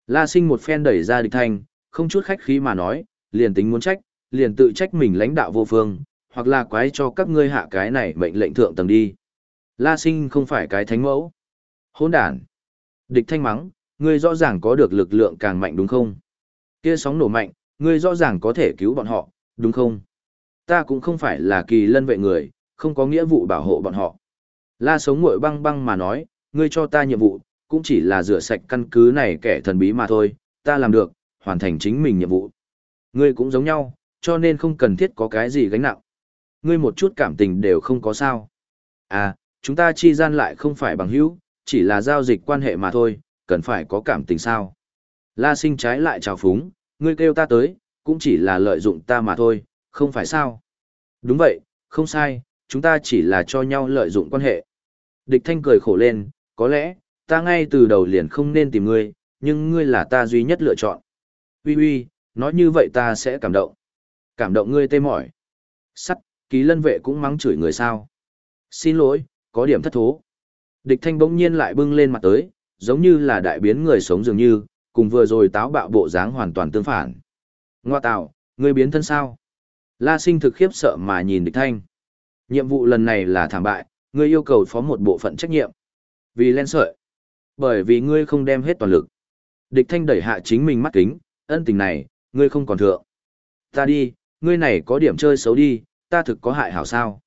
La sinh một phen đẩy ra địch thanh, không chút khách khí mà nói, liền tính muốn trách, liền tự trách mình lãnh đạo vô phương, hoặc là quái cho các ngươi hạ cái này mệnh lệnh thượng tầng đi. La sinh không phải cái thánh mẫu. Hỗn đản. Địch thanh mắng, ngươi rõ ràng có được lực lượng càng mạnh đúng không? Kia sóng nổ mạnh, ngươi rõ ràng có thể cứu bọn họ, đúng không? Ta cũng không phải là kỳ lân vệ người, không có nghĩa vụ bảo hộ bọn họ. La sống ngội băng băng mà nói, ngươi cho ta nhiệm vụ, cũng chỉ là rửa sạch căn cứ này kẻ thần bí mà thôi, ta làm được, hoàn thành chính mình nhiệm vụ. Ngươi cũng giống nhau, cho nên không cần thiết có cái gì gánh nặng. Ngươi một chút cảm tình đều không có sao. À, chúng ta chi gian lại không phải bằng hữu, chỉ là giao dịch quan hệ mà thôi, cần phải có cảm tình sao. La sinh trái lại chào phúng, ngươi kêu ta tới, cũng chỉ là lợi dụng ta mà thôi, không phải sao. Đúng vậy, không sai, chúng ta chỉ là cho nhau lợi dụng quan hệ. Địch thanh cười khổ lên, có lẽ, ta ngay từ đầu liền không nên tìm ngươi, nhưng ngươi là ta duy nhất lựa chọn. Ui ui, nói như vậy ta sẽ cảm động. Cảm động ngươi tê mỏi. Sắt, ký lân vệ cũng mắng chửi người sao. Xin lỗi, có điểm thất thố. Địch thanh bỗng nhiên lại bưng lên mặt tới, giống như là đại biến người sống dường như, cùng vừa rồi táo bạo bộ dáng hoàn toàn tương phản. Ngoa tạo, ngươi biến thân sao? La sinh thực khiếp sợ mà nhìn địch thanh. Nhiệm vụ lần này là thảm bại, ngươi yêu cầu phó một bộ phận trách nhiệm. Vì len sợi. Bởi vì ngươi không đem hết toàn lực. Địch thanh đẩy hạ chính mình mắt kính, ân tình này, ngươi không còn thượng. Ta đi, ngươi này có điểm chơi xấu đi, ta thực có hại hảo sao?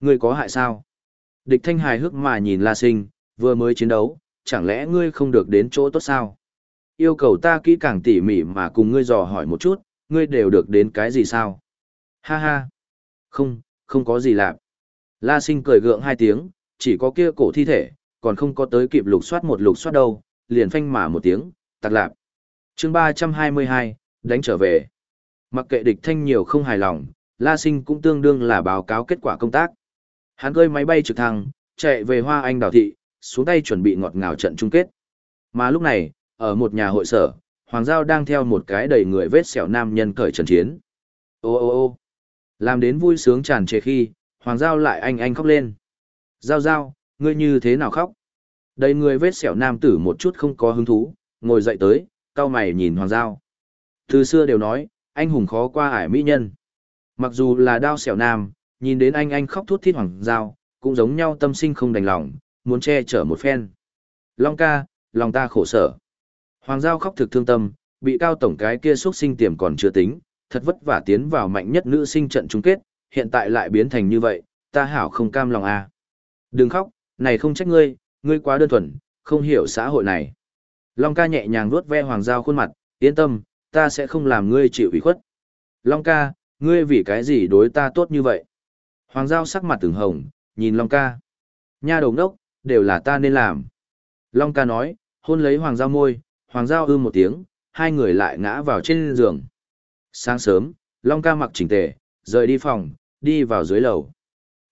Ngươi có hại sao? Địch thanh hài hước mà nhìn La Sinh, vừa mới chiến đấu, chẳng lẽ ngươi không được đến chỗ tốt sao? Yêu cầu ta kỹ càng tỉ mỉ mà cùng ngươi dò hỏi một chút, ngươi đều được đến cái gì sao? Ha ha! Không, không có gì lạ. La Sinh cười gượng hai tiếng, chỉ có kia cổ thi thể, còn không có tới kịp lục soát một lục soát đâu, liền phanh mà một tiếng, tạc lạp. chương 322, đánh trở về. Mặc kệ địch thanh nhiều không hài lòng, La Sinh cũng tương đương là báo cáo kết quả công tác. Hắn cơi máy bay trực thăng, chạy về Hoa Anh đảo thị, xuống tay chuẩn bị ngọt ngào trận chung kết. Mà lúc này, ở một nhà hội sở, Hoàng Giao đang theo một cái đầy người vết sẹo nam nhân cởi trần chiến. Ô ô ô làm đến vui sướng tràn trề khi, Hoàng Giao lại anh anh khóc lên. Giao Giao, ngươi như thế nào khóc? Đầy người vết sẹo nam tử một chút không có hứng thú, ngồi dậy tới, cao mày nhìn Hoàng Giao. Từ xưa đều nói, anh hùng khó qua ải mỹ nhân. Mặc dù là đao xẻo nam, nhìn đến anh anh khóc thút thít Hoàng Giao, cũng giống nhau tâm sinh không đành lòng, muốn che chở một phen. Long ca, lòng ta khổ sở. Hoàng Giao khóc thực thương tâm, bị cao tổng cái kia xuất sinh tiềm còn chưa tính, thật vất vả tiến vào mạnh nhất nữ sinh trận chung kết, hiện tại lại biến thành như vậy, ta hảo không cam lòng à. Đừng khóc, này không trách ngươi, ngươi quá đơn thuần, không hiểu xã hội này. Long ca nhẹ nhàng vuốt ve Hoàng Giao khuôn mặt, yên tâm, ta sẽ không làm ngươi chịu ủy khuất. Long ca, ngươi vì cái gì đối ta tốt như vậy? Hoàng Giao sắc mặt từng hồng, nhìn Long ca. Nha đầu đốc, đều là ta nên làm. Long ca nói, hôn lấy Hoàng Giao môi, Hoàng Giao ư một tiếng, hai người lại ngã vào trên giường. Sáng sớm, Long ca mặc chỉnh tề, rời đi phòng, đi vào dưới lầu.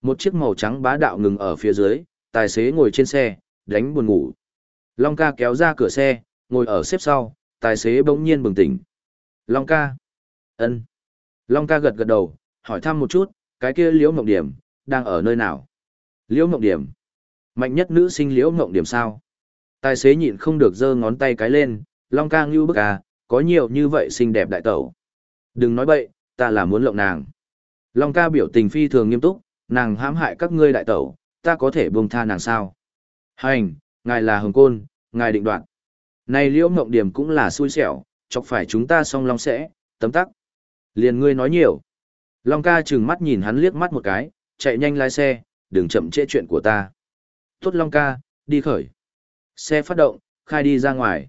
Một chiếc màu trắng bá đạo ngừng ở phía dưới, tài xế ngồi trên xe, đánh buồn ngủ. Long ca kéo ra cửa xe, ngồi ở xếp sau, tài xế bỗng nhiên bừng tỉnh. Long ca. ân. Long ca gật gật đầu, hỏi thăm một chút, cái kia liễu mộng điểm, đang ở nơi nào? Liễu mộng điểm. Mạnh nhất nữ sinh liễu mộng điểm sao? Tài xế nhịn không được giơ ngón tay cái lên, Long ca ngưu bức à, có nhiều như vậy xinh đẹp đại tẩu. Đừng nói bậy, ta là muốn lộng nàng. Long ca biểu tình phi thường nghiêm túc, nàng hãm hại các ngươi đại tẩu, ta có thể buông tha nàng sao? Hành, ngài là hồng côn, ngài định đoạt. Này liễu mộng điểm cũng là xui xẻo, chọc phải chúng ta song long sẽ, tấm tắc. Liền ngươi nói nhiều. Long ca trừng mắt nhìn hắn liếc mắt một cái, chạy nhanh lái xe, đừng chậm trễ chuyện của ta. Tốt Long ca, đi khởi. Xe phát động, khai đi ra ngoài.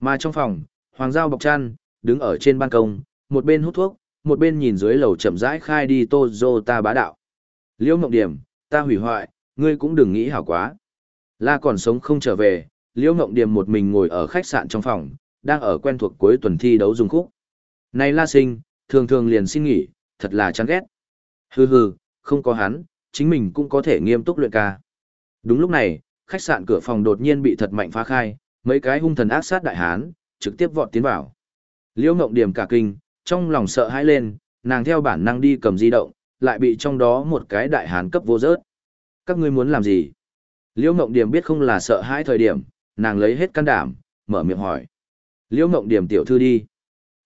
Mà trong phòng, Hoàng Giao bọc chăn, đứng ở trên ban công, một bên hút thuốc, một bên nhìn dưới lầu chậm rãi khai đi ta bá đạo. Liễu Mộng Điểm, ta hủy hoại, ngươi cũng đừng nghĩ hảo quá. La còn sống không trở về, Liễu Mộng Điểm một mình ngồi ở khách sạn trong phòng, đang ở quen thuộc cuối tuần thi đấu dùng khúc. Này La Sinh, thường thường liền xin nghỉ, thật là chán ghét. Hừ hừ, không có hắn, chính mình cũng có thể nghiêm túc luyện ca. Đúng lúc này, khách sạn cửa phòng đột nhiên bị thật mạnh phá khai, mấy cái hung thần ác sát đại hán, trực tiếp vọt tiến vào. Liễu Ngộng Điểm cả kinh, trong lòng sợ hãi lên, nàng theo bản năng đi cầm di động, lại bị trong đó một cái đại hán cấp vô rớt. Các ngươi muốn làm gì? Liễu Ngộng Điểm biết không là sợ hãi thời điểm, nàng lấy hết can đảm, mở miệng hỏi. Liễu Ngộng Điểm tiểu thư đi.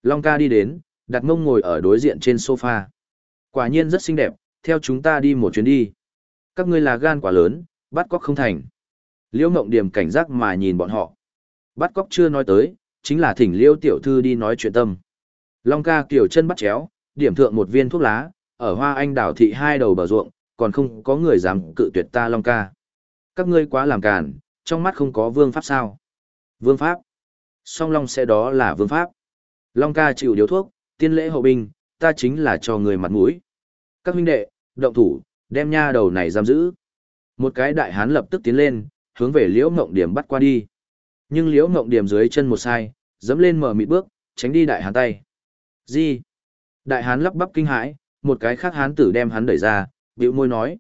Long ca đi đến, đặt mông ngồi ở đối diện trên sofa. Quả nhiên rất xinh đẹp, theo chúng ta đi một chuyến đi. Các ngươi là gan quá lớn, bắt cóc không thành. Liễu Ngộng Điểm cảnh giác mà nhìn bọn họ. Bắt cóc chưa nói tới, chính là thỉnh Liễu tiểu thư đi nói chuyện tâm. Long ca kiểu chân bắt chéo, điểm thượng một viên thuốc lá, ở hoa anh đảo thị hai đầu bờ ruộng, còn không có người dám cự tuyệt ta Long ca. Các ngươi quá làm càn, trong mắt không có vương pháp sao. Vương pháp. Song Long sẽ đó là vương pháp. Long ca chịu điếu thuốc, tiên lễ hậu binh, ta chính là cho người mặt mũi. Các huynh đệ, động thủ, đem nha đầu này giam giữ. Một cái đại hán lập tức tiến lên, hướng về liễu ngộng điểm bắt qua đi. Nhưng liễu ngộng điểm dưới chân một sai, dẫm lên mở mịt bước, tránh đi đại hán tay. Gì? Đại hán lắp bắp kinh hãi, một cái khác hán tử đem hắn đẩy ra, bĩu môi nói.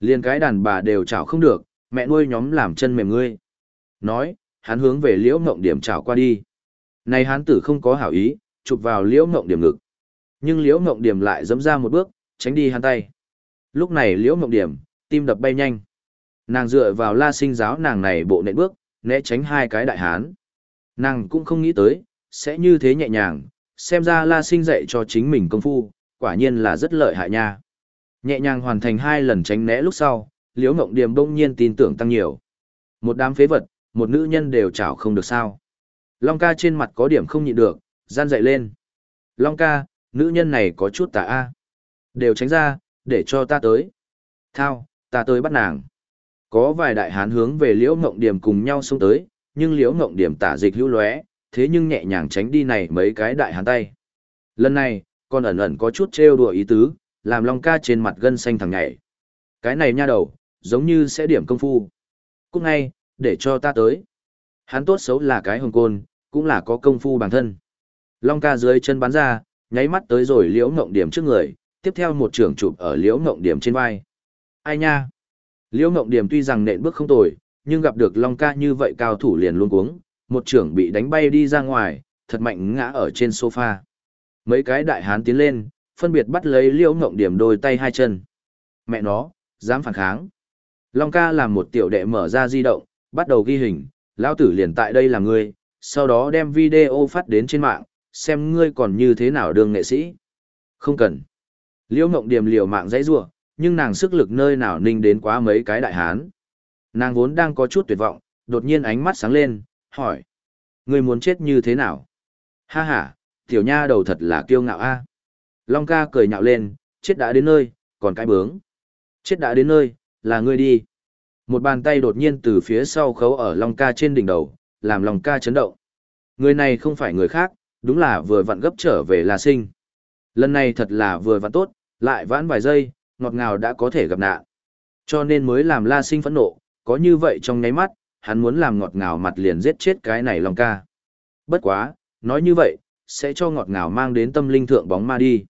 Liên cái đàn bà đều chảo không được, mẹ nuôi nhóm làm chân mềm ngươi. Nói, hắn hướng về liễu ngộng điểm chảo qua đi. Này hán tử không có hảo ý, chụp vào liễu ngộng điểm ngực. Nhưng liễu ngộng điểm lại dẫm ra một bước, tránh đi hắn tay. Lúc này liễu ngộng điểm, tim đập bay nhanh. Nàng dựa vào la sinh giáo nàng này bộ nện bước, né tránh hai cái đại hán. Nàng cũng không nghĩ tới, sẽ như thế nhẹ nhàng, xem ra la sinh dạy cho chính mình công phu, quả nhiên là rất lợi hại nha. Nhẹ nhàng hoàn thành hai lần tránh né lúc sau, Liễu Ngộng điểm bỗng nhiên tin tưởng tăng nhiều. Một đám phế vật, một nữ nhân đều chảo không được sao. Long ca trên mặt có điểm không nhịn được, gian dậy lên. Long ca, nữ nhân này có chút tà a. Đều tránh ra, để cho ta tới. Thao, ta tới bắt nàng. Có vài đại hán hướng về Liễu Ngộng Điểm cùng nhau xông tới, nhưng Liễu Ngộng Điểm tả dịch hữu lóe, thế nhưng nhẹ nhàng tránh đi này mấy cái đại hán tay. Lần này, còn ẩn ẩn có chút trêu đùa ý tứ, làm Long ca trên mặt gân xanh thằng nhảy. Cái này nha đầu, giống như sẽ điểm công phu. Cúc ngay, để cho ta tới. Hắn tốt xấu là cái hồng côn, cũng là có công phu bản thân. Long ca dưới chân bắn ra, nháy mắt tới rồi liễu ngộng điểm trước người, tiếp theo một trường chụp ở liễu ngộng điểm trên vai. Ai nha? Liễu ngộng điểm tuy rằng nện bước không tồi, nhưng gặp được Long ca như vậy cao thủ liền luôn cuống, một trưởng bị đánh bay đi ra ngoài, thật mạnh ngã ở trên sofa. Mấy cái đại hán tiến lên, phân biệt bắt lấy liễu ngộng điểm đôi tay hai chân. Mẹ nó, dám phản kháng. Long ca làm một tiểu đệ mở ra di động, bắt đầu ghi hình, lão tử liền tại đây là ngươi, sau đó đem video phát đến trên mạng, xem ngươi còn như thế nào đường nghệ sĩ. Không cần. Liễu Ngộng Điềm liều mạng dãy rủa, nhưng nàng sức lực nơi nào ninh đến quá mấy cái đại hán. Nàng vốn đang có chút tuyệt vọng, đột nhiên ánh mắt sáng lên, hỏi: "Ngươi muốn chết như thế nào?" Ha ha, tiểu nha đầu thật là kiêu ngạo a. Long ca cười nhạo lên, chết đã đến nơi, còn cái bướng. Chết đã đến nơi, là ngươi đi. Một bàn tay đột nhiên từ phía sau khấu ở Long ca trên đỉnh đầu, làm Long ca chấn động. Người này không phải người khác, đúng là vừa vặn gấp trở về La Sinh. Lần này thật là vừa vặn tốt, lại vãn vài giây, ngọt ngào đã có thể gặp nạn. Cho nên mới làm La Sinh phẫn nộ, có như vậy trong nháy mắt, hắn muốn làm ngọt ngào mặt liền giết chết cái này Long ca. Bất quá, nói như vậy, sẽ cho ngọt ngào mang đến tâm linh thượng bóng ma đi.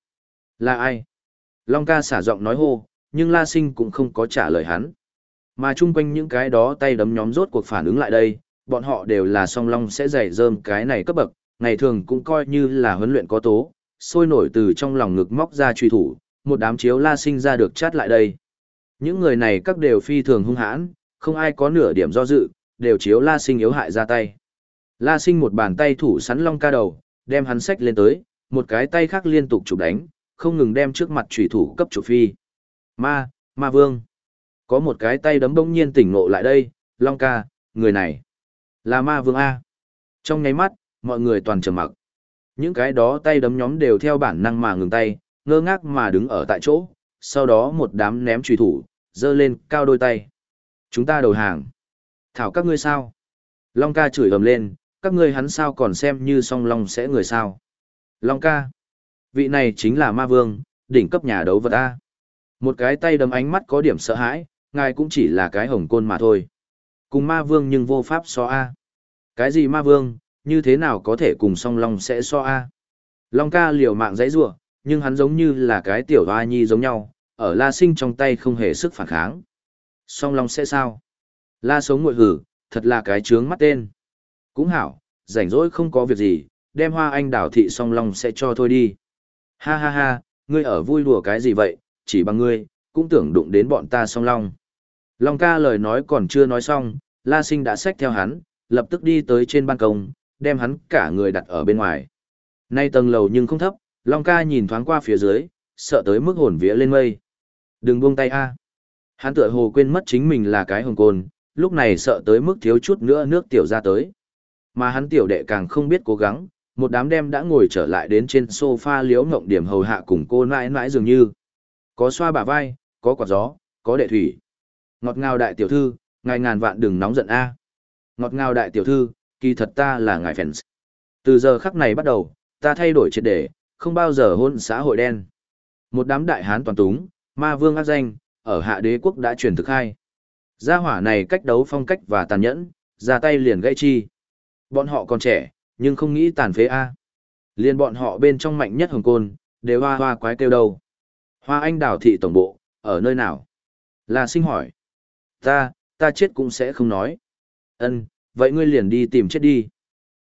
Là ai? Long ca xả giọng nói hô, nhưng La Sinh cũng không có trả lời hắn. Mà chung quanh những cái đó tay đấm nhóm rốt cuộc phản ứng lại đây, bọn họ đều là song long sẽ dày dơm cái này cấp bậc, ngày thường cũng coi như là huấn luyện có tố, sôi nổi từ trong lòng ngực móc ra truy thủ, một đám chiếu la sinh ra được chát lại đây. Những người này các đều phi thường hung hãn, không ai có nửa điểm do dự, đều chiếu la sinh yếu hại ra tay. La sinh một bàn tay thủ sắn long ca đầu, đem hắn sách lên tới, một cái tay khác liên tục chụp đánh, không ngừng đem trước mặt trùy thủ cấp chủ phi. Ma, ma vương. Có một cái tay đấm bỗng nhiên tỉnh ngộ lại đây, long ca, người này. Là ma vương A. Trong nháy mắt, mọi người toàn trầm mặc. Những cái đó tay đấm nhóm đều theo bản năng mà ngừng tay, ngơ ngác mà đứng ở tại chỗ, sau đó một đám ném truy thủ, dơ lên cao đôi tay. Chúng ta đầu hàng. Thảo các ngươi sao? Long ca chửi ầm lên, các ngươi hắn sao còn xem như song long sẽ người sao? Long ca. Vị này chính là ma vương, đỉnh cấp nhà đấu vật A. Một cái tay đấm ánh mắt có điểm sợ hãi, ngài cũng chỉ là cái hồng côn mà thôi. Cùng ma vương nhưng vô pháp so A. Cái gì ma vương, như thế nào có thể cùng song long sẽ so A. Long ca liều mạng dãy giụa nhưng hắn giống như là cái tiểu hoa nhi giống nhau, ở la sinh trong tay không hề sức phản kháng. Song long sẽ sao? La sống ngội hử, thật là cái trướng mắt tên. Cũng hảo, rảnh rỗi không có việc gì, đem hoa anh đảo thị song long sẽ cho thôi đi. Ha ha ha, ngươi ở vui đùa cái gì vậy, chỉ bằng ngươi, cũng tưởng đụng đến bọn ta song long. Long ca lời nói còn chưa nói xong, La Sinh đã xách theo hắn, lập tức đi tới trên ban công, đem hắn cả người đặt ở bên ngoài. Nay tầng lầu nhưng không thấp, Long ca nhìn thoáng qua phía dưới, sợ tới mức hồn vía lên mây. Đừng buông tay a. Hắn tựa hồ quên mất chính mình là cái hồng côn, lúc này sợ tới mức thiếu chút nữa nước tiểu ra tới. Mà hắn tiểu đệ càng không biết cố gắng, một đám đem đã ngồi trở lại đến trên sofa liếu ngộng điểm hầu hạ cùng cô nãi nãi dường như. Có xoa bả vai, có quạt gió, có đệ thủy. Ngọt ngào đại tiểu thư, ngài ngàn vạn đừng nóng giận a. Ngọt ngào đại tiểu thư, kỳ thật ta là ngài fans. Từ giờ khắc này bắt đầu, ta thay đổi triệt để, không bao giờ hôn xã hội đen. Một đám đại hán toàn túng, ma vương ác danh, ở hạ đế quốc đã truyền thực hai. Gia hỏa này cách đấu phong cách và tàn nhẫn, ra tay liền gãy chi. Bọn họ còn trẻ, nhưng không nghĩ tàn phế A. Liên bọn họ bên trong mạnh nhất hồng côn, đều hoa hoa quái kêu đâu. Hoa anh đảo thị tổng bộ, ở nơi nào? Là sinh hỏi. Ta, ta chết cũng sẽ không nói. Ân, vậy ngươi liền đi tìm chết đi.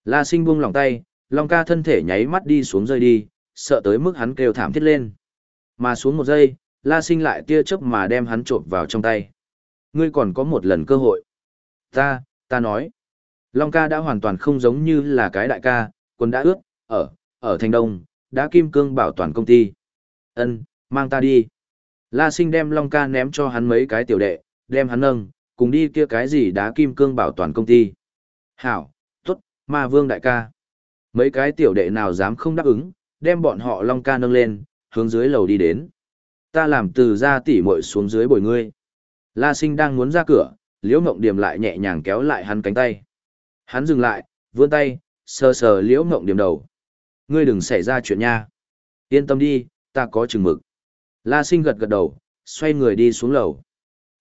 La sinh buông lòng tay, Long ca thân thể nháy mắt đi xuống rơi đi, sợ tới mức hắn kêu thảm thiết lên. Mà xuống một giây, La sinh lại tia chớp mà đem hắn trộm vào trong tay. Ngươi còn có một lần cơ hội. Ta, ta nói. Long ca đã hoàn toàn không giống như là cái đại ca, quân đã ướt, ở, ở thành đông, đã kim cương bảo toàn công ty. Ân, mang ta đi. La sinh đem Long ca ném cho hắn mấy cái tiểu đệ, đem hắn nâng, cùng đi kia cái gì đá kim cương bảo toàn công ty. Hảo, tốt, ma vương đại ca. Mấy cái tiểu đệ nào dám không đáp ứng, đem bọn họ Long ca nâng lên, hướng dưới lầu đi đến. Ta làm từ ra tỉ muội xuống dưới bồi ngươi. La sinh đang muốn ra cửa, liễu mộng điểm lại nhẹ nhàng kéo lại hắn cánh tay. Hắn dừng lại, vươn tay, sờ sờ liễu mộng điểm đầu. Ngươi đừng xảy ra chuyện nha. Yên tâm đi, ta có chừng mực. La sinh gật gật đầu, xoay người đi xuống lầu.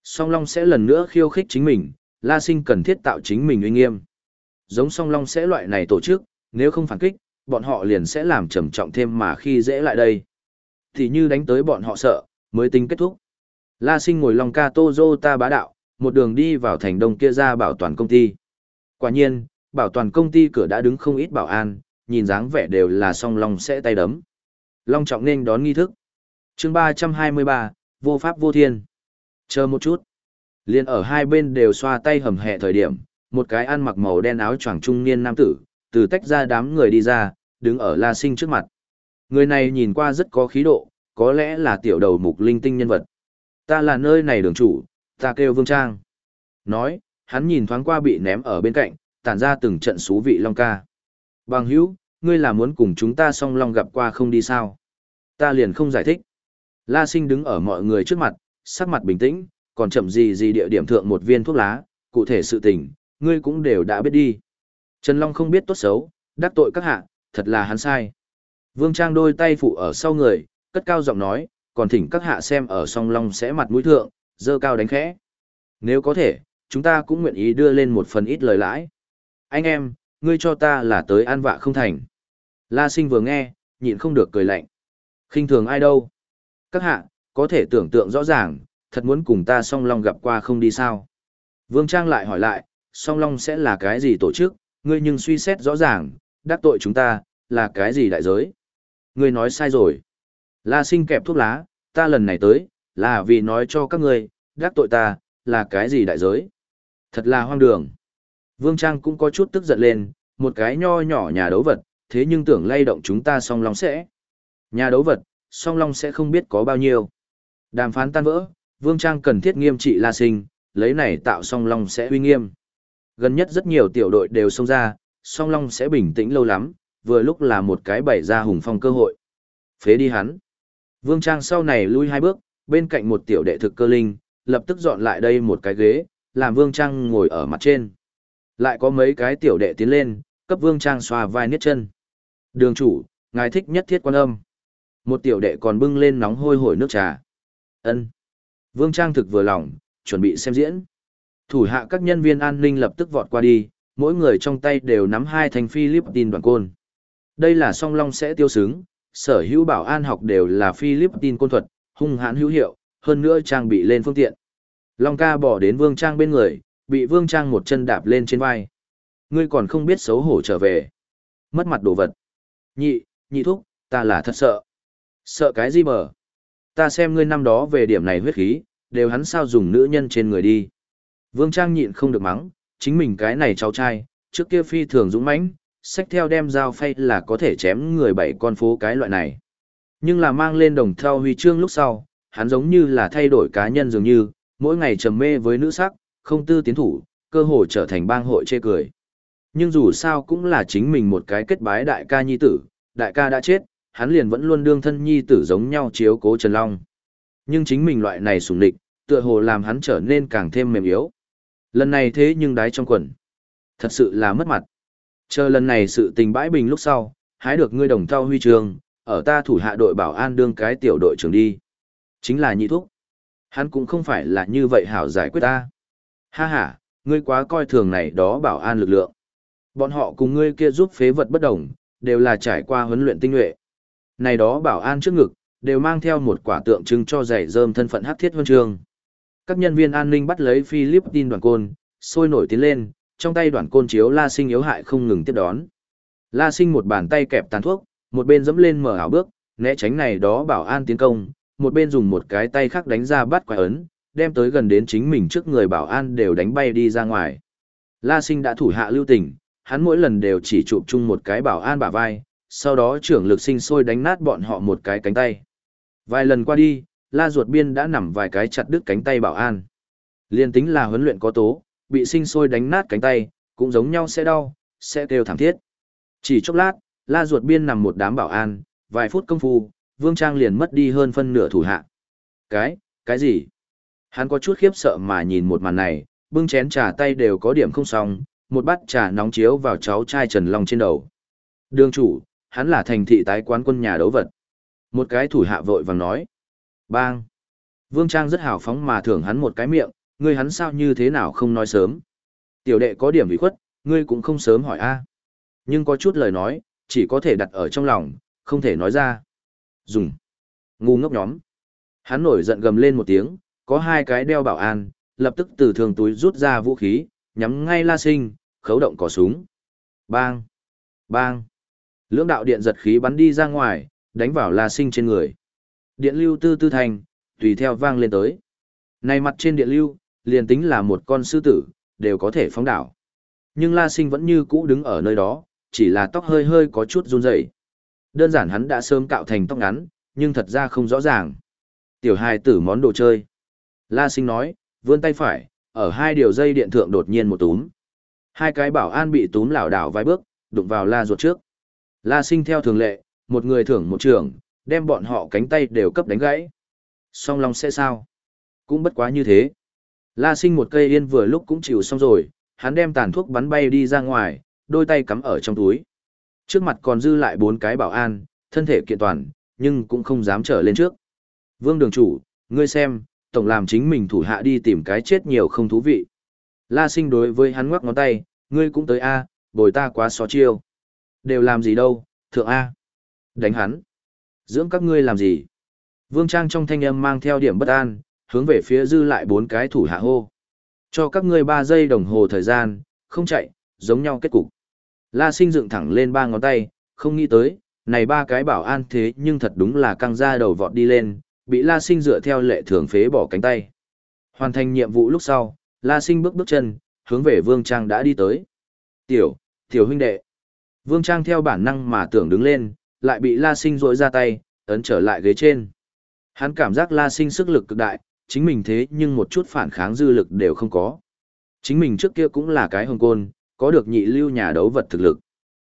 Song Long sẽ lần nữa khiêu khích chính mình, La sinh cần thiết tạo chính mình uy nghiêm. Giống Song Long sẽ loại này tổ chức, nếu không phản kích, bọn họ liền sẽ làm trầm trọng thêm mà khi dễ lại đây. Thì như đánh tới bọn họ sợ, mới tính kết thúc. La sinh ngồi Long ca tô dô ta bá đạo, một đường đi vào thành đông kia ra bảo toàn công ty. Quả nhiên, bảo toàn công ty cửa đã đứng không ít bảo an, nhìn dáng vẻ đều là song long sẽ tay đấm. Long trọng nên đón nghi thức. chương 323, vô pháp vô thiên. Chờ một chút. Liên ở hai bên đều xoa tay hầm hẹ thời điểm, một cái ăn mặc màu đen áo choàng trung niên nam tử, từ tách ra đám người đi ra, đứng ở La Sinh trước mặt. Người này nhìn qua rất có khí độ, có lẽ là tiểu đầu mục linh tinh nhân vật. Ta là nơi này đường chủ, ta kêu Vương Trang. Nói, hắn nhìn thoáng qua bị ném ở bên cạnh, tản ra từng trận xú vị long ca. Bằng hữu, ngươi là muốn cùng chúng ta song long gặp qua không đi sao? Ta liền không giải thích. La sinh đứng ở mọi người trước mặt, sắc mặt bình tĩnh, còn chậm gì gì địa điểm thượng một viên thuốc lá, cụ thể sự tình, ngươi cũng đều đã biết đi. Trần Long không biết tốt xấu, đắc tội các hạ, thật là hắn sai. Vương Trang đôi tay phụ ở sau người, cất cao giọng nói, còn thỉnh các hạ xem ở song long sẽ mặt mũi thượng, dơ cao đánh khẽ. Nếu có thể, chúng ta cũng nguyện ý đưa lên một phần ít lời lãi. Anh em, ngươi cho ta là tới an vạ không thành. La sinh vừa nghe, nhịn không được cười lạnh. khinh thường ai đâu. Các hạ, có thể tưởng tượng rõ ràng, thật muốn cùng ta song long gặp qua không đi sao. Vương Trang lại hỏi lại, song long sẽ là cái gì tổ chức, ngươi nhưng suy xét rõ ràng, đắc tội chúng ta, là cái gì đại giới. Ngươi nói sai rồi. La sinh kẹp thuốc lá, ta lần này tới, là vì nói cho các ngươi, đắc tội ta, là cái gì đại giới. Thật là hoang đường. Vương Trang cũng có chút tức giận lên, một cái nho nhỏ nhà đấu vật, thế nhưng tưởng lay động chúng ta song long sẽ. Nhà đấu vật, song long sẽ không biết có bao nhiêu. Đàm phán tan vỡ, Vương Trang cần thiết nghiêm trị La Sinh, lấy này tạo song long sẽ uy nghiêm. Gần nhất rất nhiều tiểu đội đều xông ra, song long sẽ bình tĩnh lâu lắm, vừa lúc là một cái bày ra hùng phong cơ hội. Phế đi hắn. Vương Trang sau này lui hai bước, bên cạnh một tiểu đệ thực cơ linh, lập tức dọn lại đây một cái ghế, làm Vương Trang ngồi ở mặt trên. Lại có mấy cái tiểu đệ tiến lên, cấp Vương Trang xoa vai niết chân. Đường chủ, ngài thích nhất thiết quan âm. Một tiểu đệ còn bưng lên nóng hôi hổi nước trà ân Vương Trang thực vừa lòng, chuẩn bị xem diễn. Thủ hạ các nhân viên an ninh lập tức vọt qua đi, mỗi người trong tay đều nắm hai thành Philippines đoàn côn. Đây là song long sẽ tiêu sướng, sở hữu bảo an học đều là Philippines côn thuật, hung hãn hữu hiệu, hơn nữa trang bị lên phương tiện. Long ca bỏ đến Vương Trang bên người, bị Vương Trang một chân đạp lên trên vai. Ngươi còn không biết xấu hổ trở về. Mất mặt đồ vật. Nhị, nhị thúc, ta là thật sợ. Sợ cái gì bờ? Ta xem ngươi năm đó về điểm này huyết khí, đều hắn sao dùng nữ nhân trên người đi. Vương Trang nhịn không được mắng, chính mình cái này cháu trai, trước kia phi thường dũng mãnh, sách theo đem dao phay là có thể chém người bảy con phố cái loại này. Nhưng là mang lên đồng theo huy chương lúc sau, hắn giống như là thay đổi cá nhân dường như, mỗi ngày trầm mê với nữ sắc, không tư tiến thủ, cơ hồ trở thành bang hội chê cười. Nhưng dù sao cũng là chính mình một cái kết bái đại ca nhi tử, đại ca đã chết, hắn liền vẫn luôn đương thân nhi tử giống nhau chiếu cố Trần Long. Nhưng chính mình loại này sủng địch, tựa hồ làm hắn trở nên càng thêm mềm yếu. Lần này thế nhưng đái trong quần. Thật sự là mất mặt. Chờ lần này sự tình bãi bình lúc sau, hái được ngươi đồng thao huy trường, ở ta thủ hạ đội bảo an đương cái tiểu đội trưởng đi. Chính là nhị thúc. Hắn cũng không phải là như vậy hảo giải quyết ta. Ha ha, ngươi quá coi thường này đó bảo an lực lượng. Bọn họ cùng ngươi kia giúp phế vật bất đồng, đều là trải qua huấn luyện tinh nhuệ. Này đó bảo an trước ngực, đều mang theo một quả tượng trưng cho giày rơm thân phận hắc thiết huân trường. Các nhân viên an ninh bắt lấy Philippines đoàn côn, sôi nổi tiến lên, trong tay đoàn côn chiếu La Sinh yếu hại không ngừng tiếp đón. La Sinh một bàn tay kẹp tàn thuốc, một bên dẫm lên mở ảo bước, né tránh này đó bảo an tiến công, một bên dùng một cái tay khác đánh ra bắt quái ấn, đem tới gần đến chính mình trước người bảo an đều đánh bay đi ra ngoài. La Sinh đã thủ hạ lưu tình, hắn mỗi lần đều chỉ chụp chung một cái bảo an bả vai, sau đó trưởng lực sinh sôi đánh nát bọn họ một cái cánh tay. Vài lần qua đi, la ruột biên đã nằm vài cái chặt đứt cánh tay bảo an. Liên tính là huấn luyện có tố, bị sinh sôi đánh nát cánh tay, cũng giống nhau sẽ đau, sẽ kêu thảm thiết. Chỉ chốc lát, la ruột biên nằm một đám bảo an, vài phút công phu, Vương Trang liền mất đi hơn phân nửa thủ hạ. Cái, cái gì? Hắn có chút khiếp sợ mà nhìn một màn này, bưng chén trà tay đều có điểm không xong, một bát trà nóng chiếu vào cháu trai Trần Long trên đầu. Đường chủ, hắn là thành thị tái quán quân nhà đấu vật. Một cái thủ hạ vội vàng nói. Bang! Vương Trang rất hào phóng mà thưởng hắn một cái miệng, ngươi hắn sao như thế nào không nói sớm. Tiểu đệ có điểm bị khuất, ngươi cũng không sớm hỏi a. Nhưng có chút lời nói, chỉ có thể đặt ở trong lòng, không thể nói ra. Dùng. Ngu ngốc nhóm. Hắn nổi giận gầm lên một tiếng, có hai cái đeo bảo an, lập tức từ thường túi rút ra vũ khí, nhắm ngay La Sinh, khấu động cò súng. Bang! Bang! Lưỡng đạo điện giật khí bắn đi ra ngoài, đánh vào La Sinh trên người. Điện lưu tư tư thành, tùy theo vang lên tới. Này mặt trên điện lưu, liền tính là một con sư tử, đều có thể phóng đảo. Nhưng La Sinh vẫn như cũ đứng ở nơi đó, chỉ là tóc hơi hơi có chút run rẩy. Đơn giản hắn đã sớm cạo thành tóc ngắn, nhưng thật ra không rõ ràng. Tiểu hài tử món đồ chơi. La Sinh nói, vươn tay phải, ở hai điều dây điện thượng đột nhiên một túm. Hai cái bảo an bị túm lảo đảo vài bước, đụng vào La ruột trước. La Sinh theo thường lệ, một người thưởng một trường, đem bọn họ cánh tay đều cấp đánh gãy. Song Long sẽ sao? Cũng bất quá như thế. La Sinh một cây yên vừa lúc cũng chịu xong rồi, hắn đem tàn thuốc bắn bay đi ra ngoài, đôi tay cắm ở trong túi. Trước mặt còn dư lại bốn cái bảo an, thân thể kiện toàn, nhưng cũng không dám trở lên trước. Vương đường chủ, ngươi xem, tổng làm chính mình thủ hạ đi tìm cái chết nhiều không thú vị. La sinh đối với hắn ngoắc ngón tay, ngươi cũng tới A, bồi ta quá xó chiêu. Đều làm gì đâu, thượng A. Đánh hắn. Dưỡng các ngươi làm gì? Vương Trang trong thanh âm mang theo điểm bất an, hướng về phía dư lại bốn cái thủ hạ hô. Cho các ngươi ba giây đồng hồ thời gian, không chạy, giống nhau kết cục. La sinh dựng thẳng lên ba ngón tay, không nghĩ tới, này ba cái bảo an thế nhưng thật đúng là căng ra đầu vọt đi lên, bị La sinh dựa theo lệ thường phế bỏ cánh tay. Hoàn thành nhiệm vụ lúc sau, La sinh bước bước chân, hướng về Vương Trang đã đi tới. Tiểu, tiểu huynh đệ. Vương Trang theo bản năng mà tưởng đứng lên, lại bị La sinh rỗi ra tay, ấn trở lại ghế trên. Hắn cảm giác La sinh sức lực cực đại, chính mình thế nhưng một chút phản kháng dư lực đều không có. Chính mình trước kia cũng là cái hồng côn, có được nhị lưu nhà đấu vật thực lực.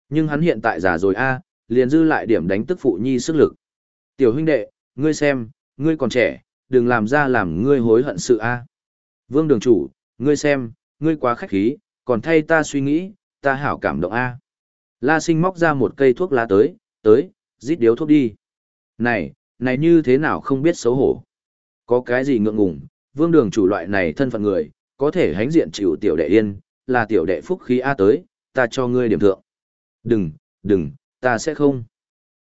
Nhưng hắn hiện tại già rồi a, liền dư lại điểm đánh tức phụ nhi sức lực. Tiểu huynh đệ, ngươi xem, ngươi còn trẻ, đừng làm ra làm ngươi hối hận sự a. Vương đường chủ, ngươi xem, ngươi quá khách khí, còn thay ta suy nghĩ, ta hảo cảm động a. La sinh móc ra một cây thuốc lá tới, tới, rít điếu thuốc đi. Này, này như thế nào không biết xấu hổ. Có cái gì ngượng ngùng, vương đường chủ loại này thân phận người, có thể hánh diện chịu tiểu đệ yên, là tiểu đệ phúc khí A tới, ta cho ngươi điểm thượng. Đừng, đừng, ta sẽ không.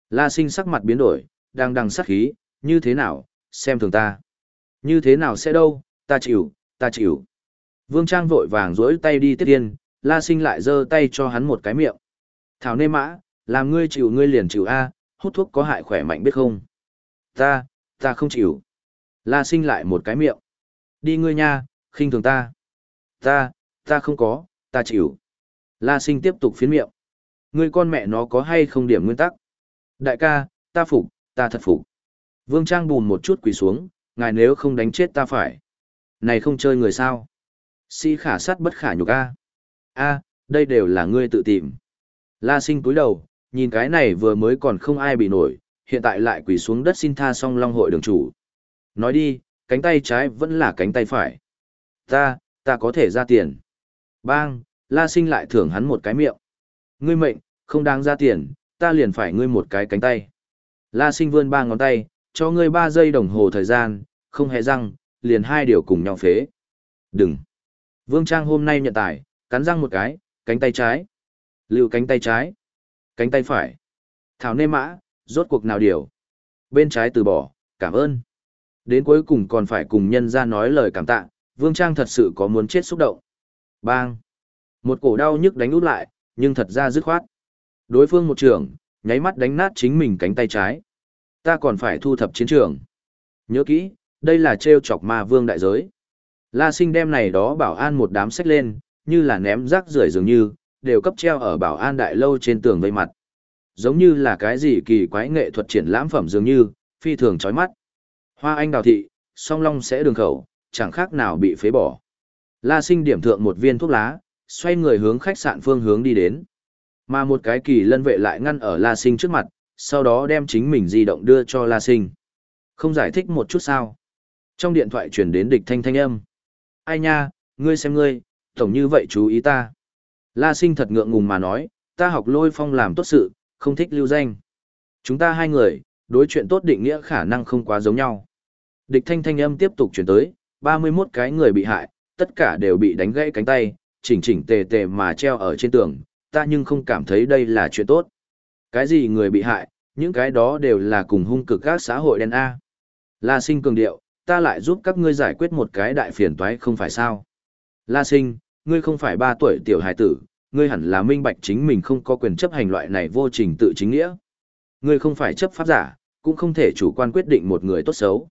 La sinh sắc mặt biến đổi, đang đằng sát khí, như thế nào, xem thường ta. Như thế nào sẽ đâu, ta chịu, ta chịu. Vương Trang vội vàng dối tay đi tiết tiên, la sinh lại giơ tay cho hắn một cái miệng. Thảo nê mã, làm ngươi chịu ngươi liền chịu A, hút thuốc có hại khỏe mạnh biết không? Ta, ta không chịu. La sinh lại một cái miệng. Đi ngươi nha, khinh thường ta. Ta, ta không có, ta chịu. La sinh tiếp tục phiến miệng. Ngươi con mẹ nó có hay không điểm nguyên tắc? Đại ca, ta phục, ta thật phục. Vương Trang bùn một chút quỳ xuống, ngài nếu không đánh chết ta phải. Này không chơi người sao? Si khả sát bất khả nhục a. A, đây đều là ngươi tự tìm. La sinh cúi đầu, nhìn cái này vừa mới còn không ai bị nổi, hiện tại lại quỳ xuống đất xin tha song long hội đường chủ. Nói đi, cánh tay trái vẫn là cánh tay phải. Ta, ta có thể ra tiền. Bang, la sinh lại thưởng hắn một cái miệng. Ngươi mệnh, không đáng ra tiền, ta liền phải ngươi một cái cánh tay. La sinh vươn ba ngón tay, cho ngươi ba giây đồng hồ thời gian, không hề răng, liền hai điều cùng nhau phế. Đừng. Vương Trang hôm nay nhận tài, cắn răng một cái, cánh tay trái. Lưu cánh tay trái. Cánh tay phải. Thảo nê mã, rốt cuộc nào điều. Bên trái từ bỏ, cảm ơn. Đến cuối cùng còn phải cùng nhân ra nói lời cảm tạ, Vương Trang thật sự có muốn chết xúc động. Bang! Một cổ đau nhức đánh út lại, nhưng thật ra dứt khoát. Đối phương một trường, nháy mắt đánh nát chính mình cánh tay trái. Ta còn phải thu thập chiến trường. Nhớ kỹ, đây là treo chọc ma vương đại giới. La sinh đem này đó bảo an một đám sách lên, như là ném rác rưởi dường như, đều cấp treo ở bảo an đại lâu trên tường vây mặt. Giống như là cái gì kỳ quái nghệ thuật triển lãm phẩm dường như, phi thường chói mắt. Hoa anh đào thị, song long sẽ đường khẩu, chẳng khác nào bị phế bỏ. La sinh điểm thượng một viên thuốc lá, xoay người hướng khách sạn phương hướng đi đến. Mà một cái kỳ lân vệ lại ngăn ở La sinh trước mặt, sau đó đem chính mình di động đưa cho La sinh. Không giải thích một chút sao. Trong điện thoại truyền đến địch thanh thanh âm. Ai nha, ngươi xem ngươi, tổng như vậy chú ý ta. La sinh thật ngượng ngùng mà nói, ta học lôi phong làm tốt sự, không thích lưu danh. Chúng ta hai người, đối chuyện tốt định nghĩa khả năng không quá giống nhau. Địch thanh thanh âm tiếp tục chuyển tới, 31 cái người bị hại, tất cả đều bị đánh gãy cánh tay, chỉnh chỉnh tề tề mà treo ở trên tường, ta nhưng không cảm thấy đây là chuyện tốt. Cái gì người bị hại, những cái đó đều là cùng hung cực các xã hội đen A. La sinh cường điệu, ta lại giúp các ngươi giải quyết một cái đại phiền toái không phải sao. La sinh, ngươi không phải ba tuổi tiểu hài tử, ngươi hẳn là minh bạch chính mình không có quyền chấp hành loại này vô trình tự chính nghĩa. Ngươi không phải chấp pháp giả, cũng không thể chủ quan quyết định một người tốt xấu.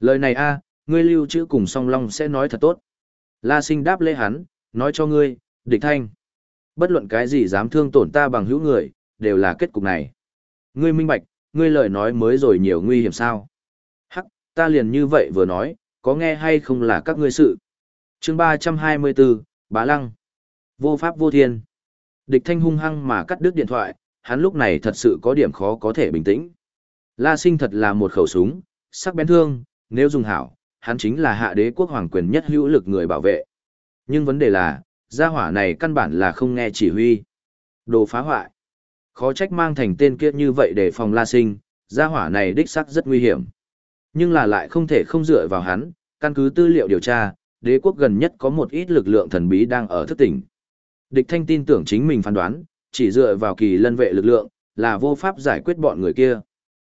Lời này a, ngươi lưu trữ cùng song long sẽ nói thật tốt. La sinh đáp lễ hắn, nói cho ngươi, địch thanh. Bất luận cái gì dám thương tổn ta bằng hữu người, đều là kết cục này. Ngươi minh bạch, ngươi lời nói mới rồi nhiều nguy hiểm sao. Hắc, ta liền như vậy vừa nói, có nghe hay không là các ngươi sự. chương 324, Bá Lăng. Vô pháp vô thiên. Địch thanh hung hăng mà cắt đứt điện thoại, hắn lúc này thật sự có điểm khó có thể bình tĩnh. La sinh thật là một khẩu súng, sắc bén thương, nếu dùng hảo, hắn chính là hạ đế quốc hoàng quyền nhất hữu lực người bảo vệ. Nhưng vấn đề là, gia hỏa này căn bản là không nghe chỉ huy. Đồ phá hoại. Khó trách mang thành tên kia như vậy để phòng la sinh, gia hỏa này đích sắc rất nguy hiểm. Nhưng là lại không thể không dựa vào hắn, căn cứ tư liệu điều tra, đế quốc gần nhất có một ít lực lượng thần bí đang ở thức tỉnh. Địch thanh tin tưởng chính mình phán đoán, chỉ dựa vào kỳ lân vệ lực lượng, là vô pháp giải quyết bọn người kia.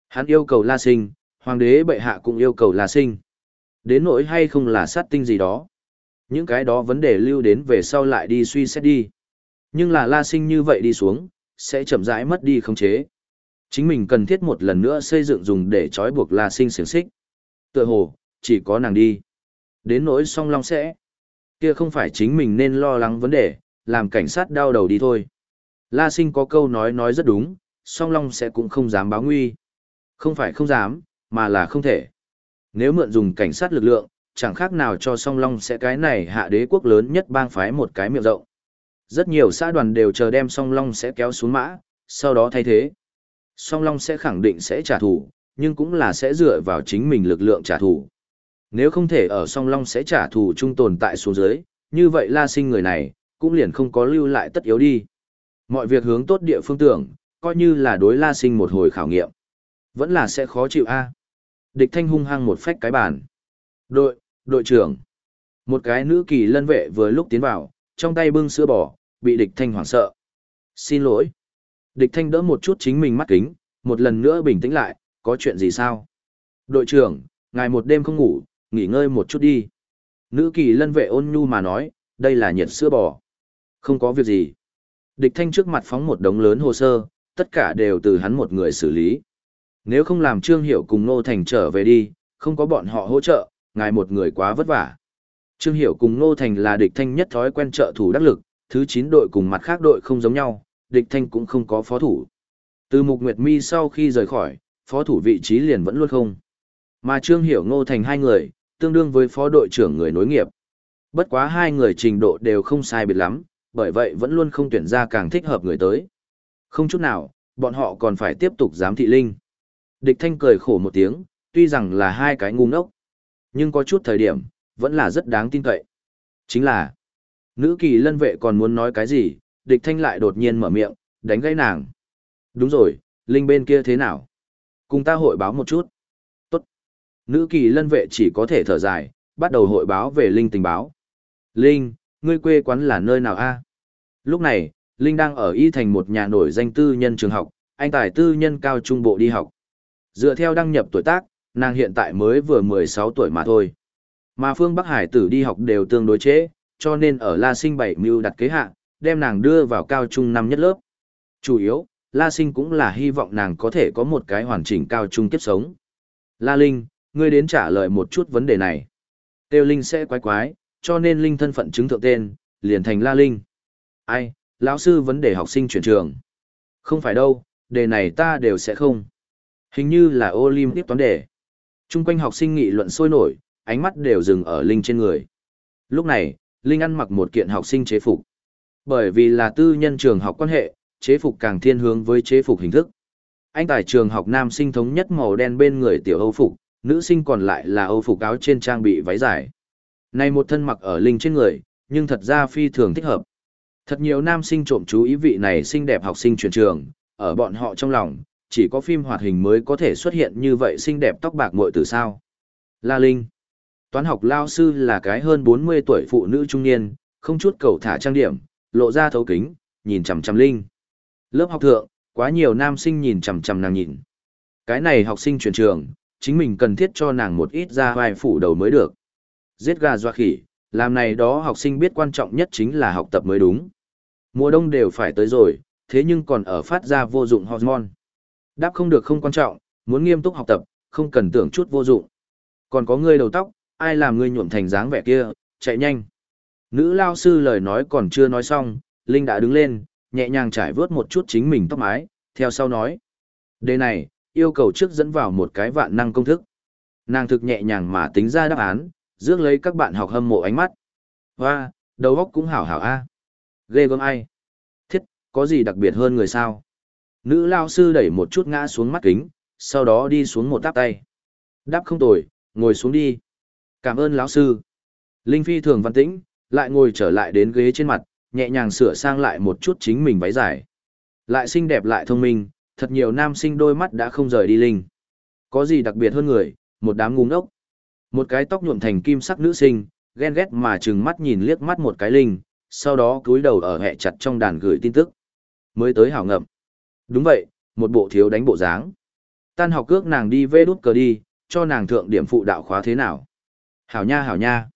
Hắn yêu cầu La Sinh, hoàng đế bệ hạ cũng yêu cầu La Sinh. Đến nỗi hay không là sát tinh gì đó. Những cái đó vấn đề lưu đến về sau lại đi suy xét đi. Nhưng là La Sinh như vậy đi xuống, sẽ chậm rãi mất đi khống chế. Chính mình cần thiết một lần nữa xây dựng dùng để trói buộc La Sinh xiềng xích. Tựa hồ, chỉ có nàng đi. Đến nỗi song long sẽ. Kia không phải chính mình nên lo lắng vấn đề, làm cảnh sát đau đầu đi thôi. La sinh có câu nói nói rất đúng, song long sẽ cũng không dám báo nguy. Không phải không dám, mà là không thể. Nếu mượn dùng cảnh sát lực lượng, chẳng khác nào cho song long sẽ cái này hạ đế quốc lớn nhất bang phái một cái miệng rộng. Rất nhiều xã đoàn đều chờ đem song long sẽ kéo xuống mã, sau đó thay thế. Song long sẽ khẳng định sẽ trả thù, nhưng cũng là sẽ dựa vào chính mình lực lượng trả thù. Nếu không thể ở song long sẽ trả thù trung tồn tại xuống dưới, như vậy la sinh người này, cũng liền không có lưu lại tất yếu đi. Mọi việc hướng tốt địa phương tưởng, coi như là đối la sinh một hồi khảo nghiệm. Vẫn là sẽ khó chịu a. Địch thanh hung hăng một phách cái bàn. Đội, đội trưởng. Một cái nữ kỳ lân vệ vừa lúc tiến vào, trong tay bưng sữa bò, bị địch thanh hoảng sợ. Xin lỗi. Địch thanh đỡ một chút chính mình mắt kính, một lần nữa bình tĩnh lại, có chuyện gì sao? Đội trưởng, ngài một đêm không ngủ, nghỉ ngơi một chút đi. Nữ kỳ lân vệ ôn nhu mà nói, đây là nhiệt sữa bò. Không có việc gì. Địch thanh trước mặt phóng một đống lớn hồ sơ, tất cả đều từ hắn một người xử lý. Nếu không làm Trương Hiểu cùng Nô Thành trở về đi, không có bọn họ hỗ trợ, ngài một người quá vất vả. Trương Hiểu cùng Nô Thành là địch thanh nhất thói quen trợ thủ đắc lực, thứ 9 đội cùng mặt khác đội không giống nhau, địch thanh cũng không có phó thủ. Từ Mục Nguyệt Mi sau khi rời khỏi, phó thủ vị trí liền vẫn luôn không. Mà Trương Hiểu Ngô Thành hai người, tương đương với phó đội trưởng người nối nghiệp. Bất quá hai người trình độ đều không sai biệt lắm, bởi vậy vẫn luôn không tuyển ra càng thích hợp người tới. Không chút nào, bọn họ còn phải tiếp tục giám thị linh. Địch thanh cười khổ một tiếng, tuy rằng là hai cái ngu ngốc, nhưng có chút thời điểm, vẫn là rất đáng tin cậy. Chính là, nữ kỳ lân vệ còn muốn nói cái gì, địch thanh lại đột nhiên mở miệng, đánh gãy nàng. Đúng rồi, linh bên kia thế nào? Cùng ta hội báo một chút. Nữ kỳ lân vệ chỉ có thể thở dài, bắt đầu hội báo về linh tình báo. Linh, ngươi quê quán là nơi nào a? Lúc này, Linh đang ở y thành một nhà nổi danh tư nhân trường học, anh tài tư nhân cao trung bộ đi học. Dựa theo đăng nhập tuổi tác, nàng hiện tại mới vừa 16 tuổi mà thôi. Mà Phương Bắc Hải tử đi học đều tương đối chế, cho nên ở La Sinh bảy mưu đặt kế hạ, đem nàng đưa vào cao trung năm nhất lớp. Chủ yếu, La Sinh cũng là hy vọng nàng có thể có một cái hoàn chỉnh cao trung kiếp sống. La Linh, ngươi đến trả lời một chút vấn đề này. Tiêu Linh sẽ quái quái, cho nên Linh thân phận chứng thượng tên, liền thành La Linh. Ai, lão sư vấn đề học sinh chuyển trường. Không phải đâu, đề này ta đều sẽ không. Hình như là Olympic toán đề. Trung quanh học sinh nghị luận sôi nổi, ánh mắt đều dừng ở Linh trên người. Lúc này, Linh ăn mặc một kiện học sinh chế phục. Bởi vì là tư nhân trường học quan hệ, chế phục càng thiên hướng với chế phục hình thức. Anh tại trường học nam sinh thống nhất màu đen bên người tiểu hâu phục, nữ sinh còn lại là Âu phục áo trên trang bị váy dài. Này một thân mặc ở Linh trên người, nhưng thật ra phi thường thích hợp. Thật nhiều nam sinh trộm chú ý vị này xinh đẹp học sinh chuyển trường, ở bọn họ trong lòng, chỉ có phim hoạt hình mới có thể xuất hiện như vậy xinh đẹp tóc bạc muội từ sao. La Linh Toán học lao sư là cái hơn 40 tuổi phụ nữ trung niên, không chút cầu thả trang điểm, lộ ra thấu kính, nhìn chằm chằm Linh. Lớp học thượng, quá nhiều nam sinh nhìn chằm chằm nàng nhìn. Cái này học sinh chuyển trường, chính mình cần thiết cho nàng một ít ra vai phủ đầu mới được. Giết gà doa khỉ, làm này đó học sinh biết quan trọng nhất chính là học tập mới đúng. Mùa đông đều phải tới rồi, thế nhưng còn ở phát ra vô dụng hormone. Đáp không được không quan trọng, muốn nghiêm túc học tập, không cần tưởng chút vô dụng. Còn có ngươi đầu tóc, ai làm ngươi nhuộm thành dáng vẻ kia, chạy nhanh. Nữ lao sư lời nói còn chưa nói xong, Linh đã đứng lên, nhẹ nhàng trải vớt một chút chính mình tóc mái, theo sau nói. Đề này, yêu cầu trước dẫn vào một cái vạn năng công thức. Nàng thực nhẹ nhàng mà tính ra đáp án, rước lấy các bạn học hâm mộ ánh mắt. Hoa, đầu óc cũng hảo hảo a. Ghê gớm ai? Thiết, có gì đặc biệt hơn người sao? Nữ lao sư đẩy một chút ngã xuống mắt kính, sau đó đi xuống một táp tay. Đáp không tồi, ngồi xuống đi. Cảm ơn lão sư. Linh Phi thường văn tĩnh, lại ngồi trở lại đến ghế trên mặt, nhẹ nhàng sửa sang lại một chút chính mình váy dài. Lại xinh đẹp lại thông minh, thật nhiều nam sinh đôi mắt đã không rời đi Linh. Có gì đặc biệt hơn người, một đám ngu ngốc. Một cái tóc nhuộm thành kim sắc nữ sinh, ghen ghét mà trừng mắt nhìn liếc mắt một cái Linh, sau đó cúi đầu ở hẹ chặt trong đàn gửi tin tức. Mới tới hảo ngậm. Đúng vậy, một bộ thiếu đánh bộ dáng. Tan học cước nàng đi vê đút cờ đi, cho nàng thượng điểm phụ đạo khóa thế nào. Hảo nha hảo nha.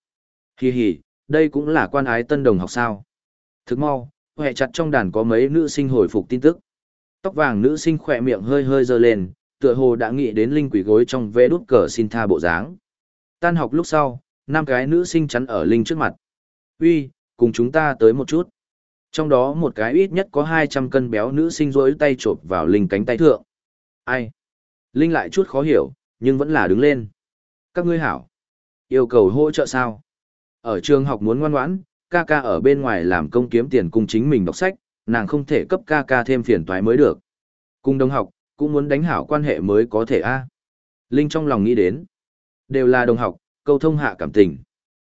Hi hi, đây cũng là quan ái tân đồng học sao. Thức mau, hẹ chặt trong đàn có mấy nữ sinh hồi phục tin tức. Tóc vàng nữ sinh khỏe miệng hơi hơi dơ lên, tựa hồ đã nghĩ đến linh quỷ gối trong vé đút cờ xin tha bộ dáng. Tan học lúc sau, năm cái nữ sinh chắn ở linh trước mặt. Uy, cùng chúng ta tới một chút. Trong đó một cái ít nhất có 200 cân béo nữ sinh rỗi tay chộp vào linh cánh tay thượng. Ai? Linh lại chút khó hiểu, nhưng vẫn là đứng lên. Các ngươi hảo. Yêu cầu hỗ trợ sao? Ở trường học muốn ngoan ngoãn, ca ca ở bên ngoài làm công kiếm tiền cùng chính mình đọc sách, nàng không thể cấp ca ca thêm phiền toái mới được. Cùng đồng học, cũng muốn đánh hảo quan hệ mới có thể a. Linh trong lòng nghĩ đến. Đều là đồng học, câu thông hạ cảm tình.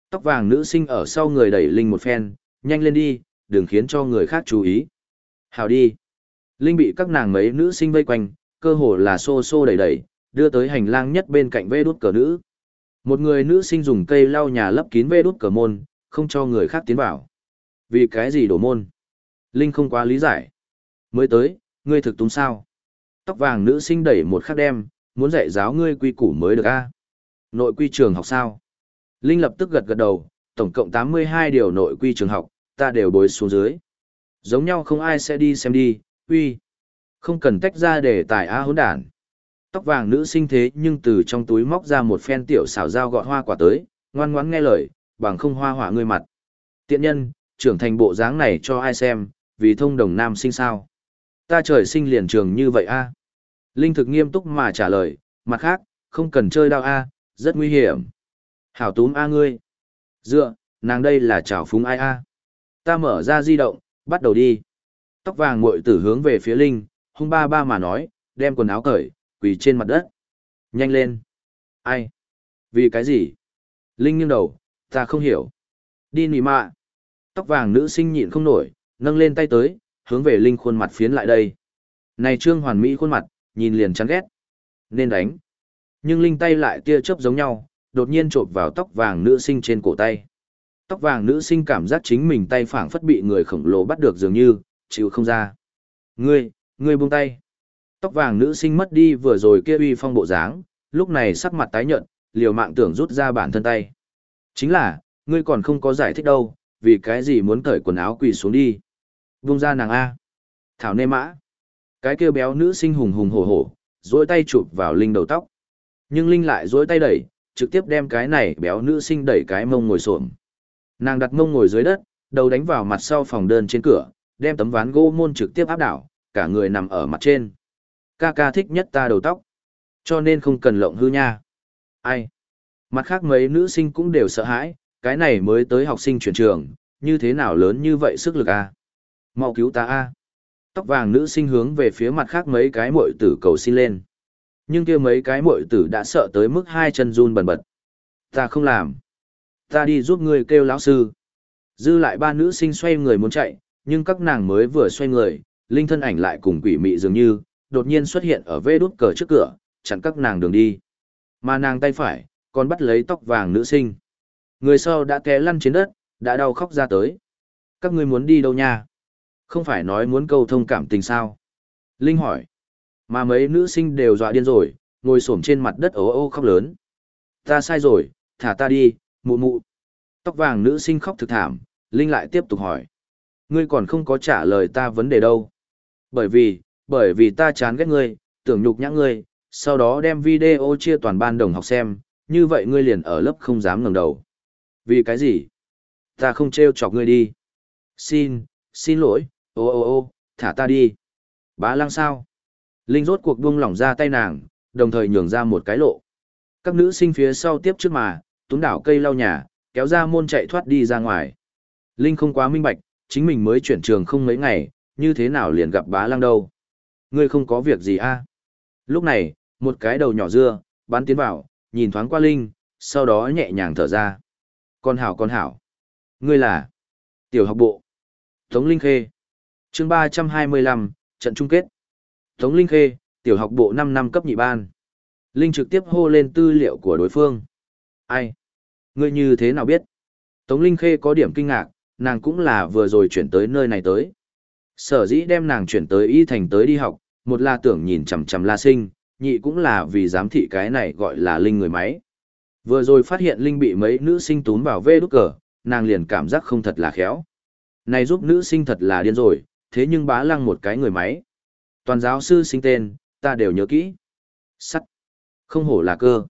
Tóc vàng nữ sinh ở sau người đẩy Linh một phen, nhanh lên đi, đừng khiến cho người khác chú ý. Hảo đi. Linh bị các nàng mấy nữ sinh vây quanh, cơ hồ là xô xô đẩy đẩy, đưa tới hành lang nhất bên cạnh vê đút cờ nữ. Một người nữ sinh dùng cây lau nhà lấp kín vê đút cờ môn, không cho người khác tiến vào. Vì cái gì đổ môn? Linh không quá lý giải. Mới tới, ngươi thực túng sao? Tóc vàng nữ sinh đẩy một khắc đem, muốn dạy giáo ngươi quy củ mới được a Nội quy trường học sao? Linh lập tức gật gật đầu, tổng cộng 82 điều nội quy trường học, ta đều bối xuống dưới. Giống nhau không ai sẽ đi xem đi, uy. Không cần tách ra để tài A hỗn đản. Tóc vàng nữ sinh thế nhưng từ trong túi móc ra một phen tiểu xảo dao gọt hoa quả tới, ngoan ngoãn nghe lời, bằng không hoa hỏa ngươi mặt. Tiện nhân, trưởng thành bộ dáng này cho ai xem, vì thông đồng nam sinh sao. Ta trời sinh liền trường như vậy a Linh thực nghiêm túc mà trả lời, mặt khác, không cần chơi đao a rất nguy hiểm. Hảo túm a ngươi. Dựa, nàng đây là trảo phúng ai a Ta mở ra di động, bắt đầu đi. Tóc vàng muội tử hướng về phía Linh, hung ba ba mà nói, đem quần áo cởi, quỳ trên mặt đất. Nhanh lên. Ai? Vì cái gì? Linh nghiêng đầu, ta không hiểu. Đi nỉ mạ. Tóc vàng nữ sinh nhịn không nổi, nâng lên tay tới, hướng về Linh khuôn mặt phiến lại đây. Này trương hoàn mỹ khuôn mặt, nhìn liền chán ghét. Nên đánh. Nhưng Linh tay lại tia chớp giống nhau, đột nhiên trộn vào tóc vàng nữ sinh trên cổ tay. Tóc vàng nữ sinh cảm giác chính mình tay phảng phất bị người khổng lồ bắt được dường như, chịu không ra. Ngươi, ngươi buông tay. Tóc vàng nữ sinh mất đi vừa rồi kia uy phong bộ dáng, lúc này sắc mặt tái nhợt, liều mạng tưởng rút ra bản thân tay. Chính là, ngươi còn không có giải thích đâu, vì cái gì muốn cởi quần áo quỳ xuống đi. Vung ra nàng A. Thảo nê mã. Cái kia béo nữ sinh hùng hùng hổ hổ, dối tay chụp vào Linh đầu tóc. Nhưng Linh lại dối tay đẩy, trực tiếp đem cái này béo nữ sinh đẩy cái mông ngồi xổm Nàng đặt mông ngồi dưới đất, đầu đánh vào mặt sau phòng đơn trên cửa, đem tấm ván gỗ môn trực tiếp áp đảo, cả người nằm ở mặt trên. Ca ca thích nhất ta đầu tóc. Cho nên không cần lộng hư nha. Ai? Mặt khác mấy nữ sinh cũng đều sợ hãi, cái này mới tới học sinh chuyển trường, như thế nào lớn như vậy sức lực a? Mau cứu ta a! Tóc vàng nữ sinh hướng về phía mặt khác mấy cái muội tử cầu xin lên. Nhưng kia mấy cái muội tử đã sợ tới mức hai chân run bần bật. Ta không làm. Ta đi giúp ngươi kêu lão sư. Dư lại ba nữ sinh xoay người muốn chạy, nhưng các nàng mới vừa xoay người, linh thân ảnh lại cùng quỷ mị dường như, đột nhiên xuất hiện ở vê đút cờ trước cửa, chặn các nàng đường đi. Mà nàng tay phải, còn bắt lấy tóc vàng nữ sinh. Người sau đã té lăn trên đất, đã đau khóc ra tới. Các ngươi muốn đi đâu nha? Không phải nói muốn câu thông cảm tình sao? Linh hỏi. Mà mấy nữ sinh đều dọa điên rồi, ngồi xổm trên mặt đất ố ô khóc lớn. Ta sai rồi, thả ta đi, mụ mụ. Tóc vàng nữ sinh khóc thực thảm, Linh lại tiếp tục hỏi. Ngươi còn không có trả lời ta vấn đề đâu. Bởi vì, bởi vì ta chán ghét ngươi, tưởng nhục nhã ngươi, sau đó đem video chia toàn ban đồng học xem, như vậy ngươi liền ở lớp không dám ngẩng đầu. Vì cái gì? Ta không trêu chọc ngươi đi. Xin, xin lỗi, ô ô ô, thả ta đi. Bá lăng sao? Linh rốt cuộc buông lỏng ra tay nàng, đồng thời nhường ra một cái lộ. Các nữ sinh phía sau tiếp trước mà, túm đảo cây lau nhà, kéo ra môn chạy thoát đi ra ngoài. Linh không quá minh bạch, chính mình mới chuyển trường không mấy ngày, như thế nào liền gặp bá lăng đâu. Ngươi không có việc gì a? À? Lúc này, một cái đầu nhỏ dưa, bắn tiến vào, nhìn thoáng qua Linh, sau đó nhẹ nhàng thở ra. Con hảo con hảo. Ngươi là tiểu học bộ. Tống Linh Khê chương 325, trận chung kết. Tống Linh Khê, tiểu học bộ 5 năm cấp nhị ban. Linh trực tiếp hô lên tư liệu của đối phương. Ai? Ngươi như thế nào biết? Tống Linh Khê có điểm kinh ngạc, nàng cũng là vừa rồi chuyển tới nơi này tới. Sở dĩ đem nàng chuyển tới y thành tới đi học, một là tưởng nhìn chằm chằm la sinh, nhị cũng là vì giám thị cái này gọi là Linh người máy. Vừa rồi phát hiện Linh bị mấy nữ sinh túm vào vê đúc cờ, nàng liền cảm giác không thật là khéo. Này giúp nữ sinh thật là điên rồi, thế nhưng bá lăng một cái người máy. Toàn giáo sư sinh tên, ta đều nhớ kỹ. Sắt. Không hổ là cơ.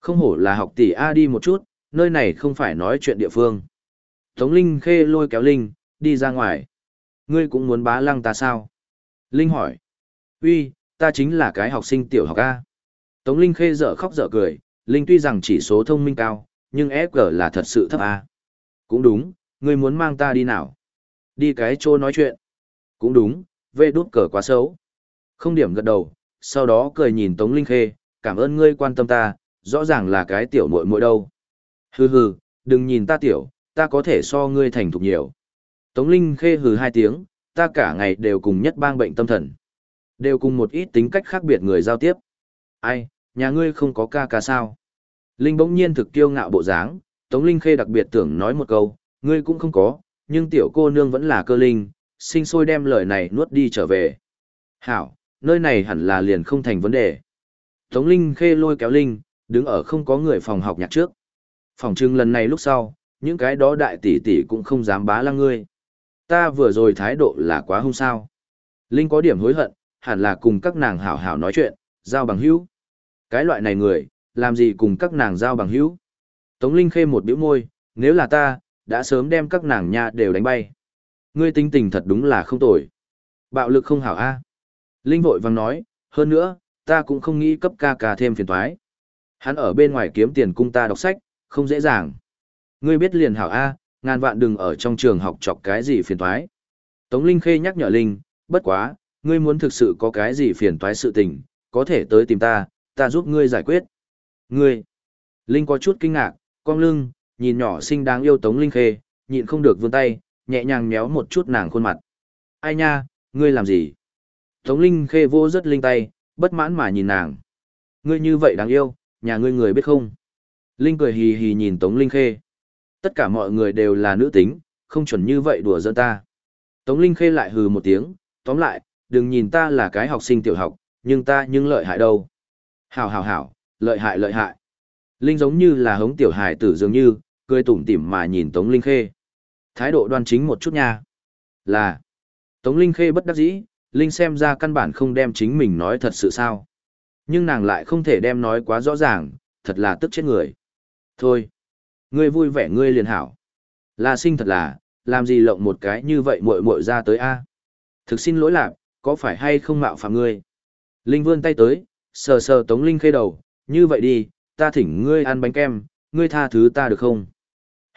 Không hổ là học tỷ A đi một chút, nơi này không phải nói chuyện địa phương. Tống Linh khê lôi kéo Linh, đi ra ngoài. Ngươi cũng muốn bá lăng ta sao? Linh hỏi. Uy, ta chính là cái học sinh tiểu học A. Tống Linh khê dở khóc dở cười, Linh tuy rằng chỉ số thông minh cao, nhưng FG là thật sự thấp A. Cũng đúng, ngươi muốn mang ta đi nào? Đi cái chỗ nói chuyện. Cũng đúng, vê đút cờ quá xấu. Không điểm gật đầu, sau đó cười nhìn Tống Linh Khê, cảm ơn ngươi quan tâm ta, rõ ràng là cái tiểu muội muội đâu. Hừ hừ, đừng nhìn ta tiểu, ta có thể so ngươi thành thục nhiều. Tống Linh Khê hừ hai tiếng, ta cả ngày đều cùng nhất bang bệnh tâm thần. Đều cùng một ít tính cách khác biệt người giao tiếp. Ai, nhà ngươi không có ca ca sao? Linh bỗng nhiên thực kiêu ngạo bộ dáng, Tống Linh Khê đặc biệt tưởng nói một câu, ngươi cũng không có, nhưng tiểu cô nương vẫn là cơ linh, sinh sôi đem lời này nuốt đi trở về. Hảo, nơi này hẳn là liền không thành vấn đề. Tống Linh Khê lôi kéo Linh, đứng ở không có người phòng học nhạc trước. Phòng trưng lần này lúc sau, những cái đó đại tỷ tỷ cũng không dám bá lăng ngươi. Ta vừa rồi thái độ là quá hung sao. Linh có điểm hối hận, hẳn là cùng các nàng hảo hảo nói chuyện, giao bằng hữu. Cái loại này người, làm gì cùng các nàng giao bằng hữu. Tống Linh khê một biểu môi, nếu là ta, đã sớm đem các nàng nha đều đánh bay. Ngươi tính tình thật đúng là không tồi. Bạo lực không hảo a. Linh vội vàng nói, hơn nữa, ta cũng không nghĩ cấp ca ca thêm phiền toái. Hắn ở bên ngoài kiếm tiền cung ta đọc sách, không dễ dàng. Ngươi biết liền hảo A, ngàn vạn đừng ở trong trường học chọc cái gì phiền toái. Tống Linh Khê nhắc nhở Linh, bất quá, ngươi muốn thực sự có cái gì phiền toái sự tình, có thể tới tìm ta, ta giúp ngươi giải quyết. Ngươi. Linh có chút kinh ngạc, cong lưng, nhìn nhỏ xinh đáng yêu Tống Linh Khê, nhịn không được vươn tay, nhẹ nhàng méo một chút nàng khuôn mặt. Ai nha, ngươi làm gì? Tống Linh Khê vô rất linh tay, bất mãn mà nhìn nàng. Ngươi như vậy đáng yêu, nhà ngươi người biết không? Linh cười hì hì nhìn Tống Linh Khê. Tất cả mọi người đều là nữ tính, không chuẩn như vậy đùa giỡn ta. Tống Linh Khê lại hừ một tiếng, tóm lại, đừng nhìn ta là cái học sinh tiểu học, nhưng ta nhưng lợi hại đâu. Hảo hảo hảo, lợi hại lợi hại. Linh giống như là hống tiểu hài tử dường như, cười tủm tỉm mà nhìn Tống Linh Khê. Thái độ đoan chính một chút nha. Là. Tống Linh Khê bất đắc dĩ, Linh xem ra căn bản không đem chính mình nói thật sự sao. Nhưng nàng lại không thể đem nói quá rõ ràng, thật là tức chết người. Thôi. Ngươi vui vẻ ngươi liền hảo. Là sinh thật là, làm gì lộng một cái như vậy muội muội ra tới a? Thực xin lỗi lạc, có phải hay không mạo phạm ngươi? Linh vươn tay tới, sờ sờ Tống Linh khê đầu, như vậy đi, ta thỉnh ngươi ăn bánh kem, ngươi tha thứ ta được không?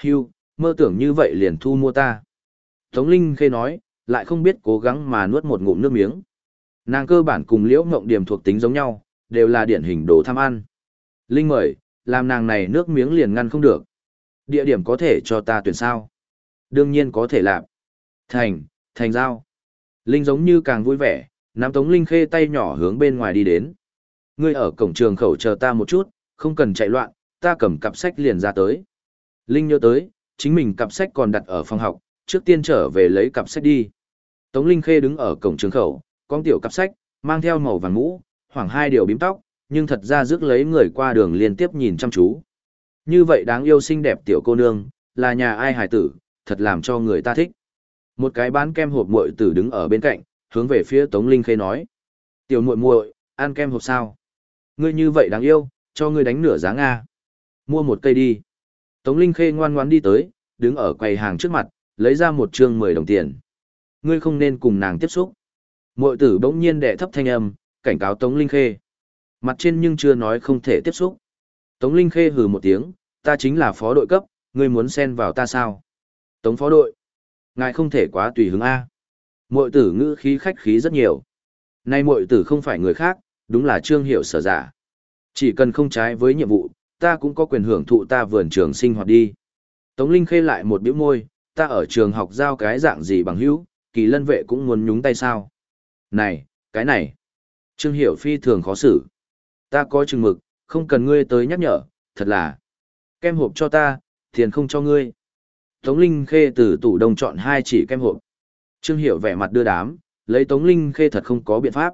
Hưu, mơ tưởng như vậy liền thu mua ta. Tống Linh Khê nói, lại không biết cố gắng mà nuốt một ngụm nước miếng. Nàng cơ bản cùng liễu ngộng điểm thuộc tính giống nhau, đều là điển hình đồ tham ăn. Linh mời, làm nàng này nước miếng liền ngăn không được. Địa điểm có thể cho ta tuyển sao? Đương nhiên có thể làm. Thành, thành giao. Linh giống như càng vui vẻ, nắm Tống Linh Khê tay nhỏ hướng bên ngoài đi đến. Ngươi ở cổng trường khẩu chờ ta một chút, không cần chạy loạn, ta cầm cặp sách liền ra tới. Linh nhớ tới, chính mình cặp sách còn đặt ở phòng học, trước tiên trở về lấy cặp sách đi. Tống Linh Khê đứng ở cổng trường khẩu, con tiểu cặp sách, mang theo màu vàng mũ, khoảng hai điều bím tóc, nhưng thật ra rước lấy người qua đường liên tiếp nhìn chăm chú. Như vậy đáng yêu xinh đẹp tiểu cô nương, là nhà ai hài tử, thật làm cho người ta thích. Một cái bán kem hộp muội tử đứng ở bên cạnh, hướng về phía Tống Linh Khê nói. Tiểu muội muội, ăn kem hộp sao? Ngươi như vậy đáng yêu, cho ngươi đánh nửa giá Nga. Mua một cây đi. Tống Linh Khê ngoan ngoãn đi tới, đứng ở quầy hàng trước mặt, lấy ra một trương 10 đồng tiền. Ngươi không nên cùng nàng tiếp xúc. Muội tử bỗng nhiên đệ thấp thanh âm, cảnh cáo Tống Linh Khê. Mặt trên nhưng chưa nói không thể tiếp xúc. Tống Linh Khê hừ một tiếng, ta chính là phó đội cấp, ngươi muốn xen vào ta sao? Tống phó đội. Ngài không thể quá tùy hứng A. Muội tử ngữ khí khách khí rất nhiều. Nay muội tử không phải người khác, đúng là trương hiệu sở giả. Chỉ cần không trái với nhiệm vụ, ta cũng có quyền hưởng thụ ta vườn trường sinh hoạt đi. Tống Linh khê lại một biểu môi, ta ở trường học giao cái dạng gì bằng hữu, kỳ lân vệ cũng muốn nhúng tay sao. Này, cái này. Trương Hiểu phi thường khó xử. Ta có chừng mực, không cần ngươi tới nhắc nhở, thật là. Kem hộp cho ta, tiền không cho ngươi. Tống Linh Khê từ tủ đông chọn hai chỉ kem hộp. Trương Hiểu vẻ mặt đưa đám, lấy Tống Linh Khê thật không có biện pháp.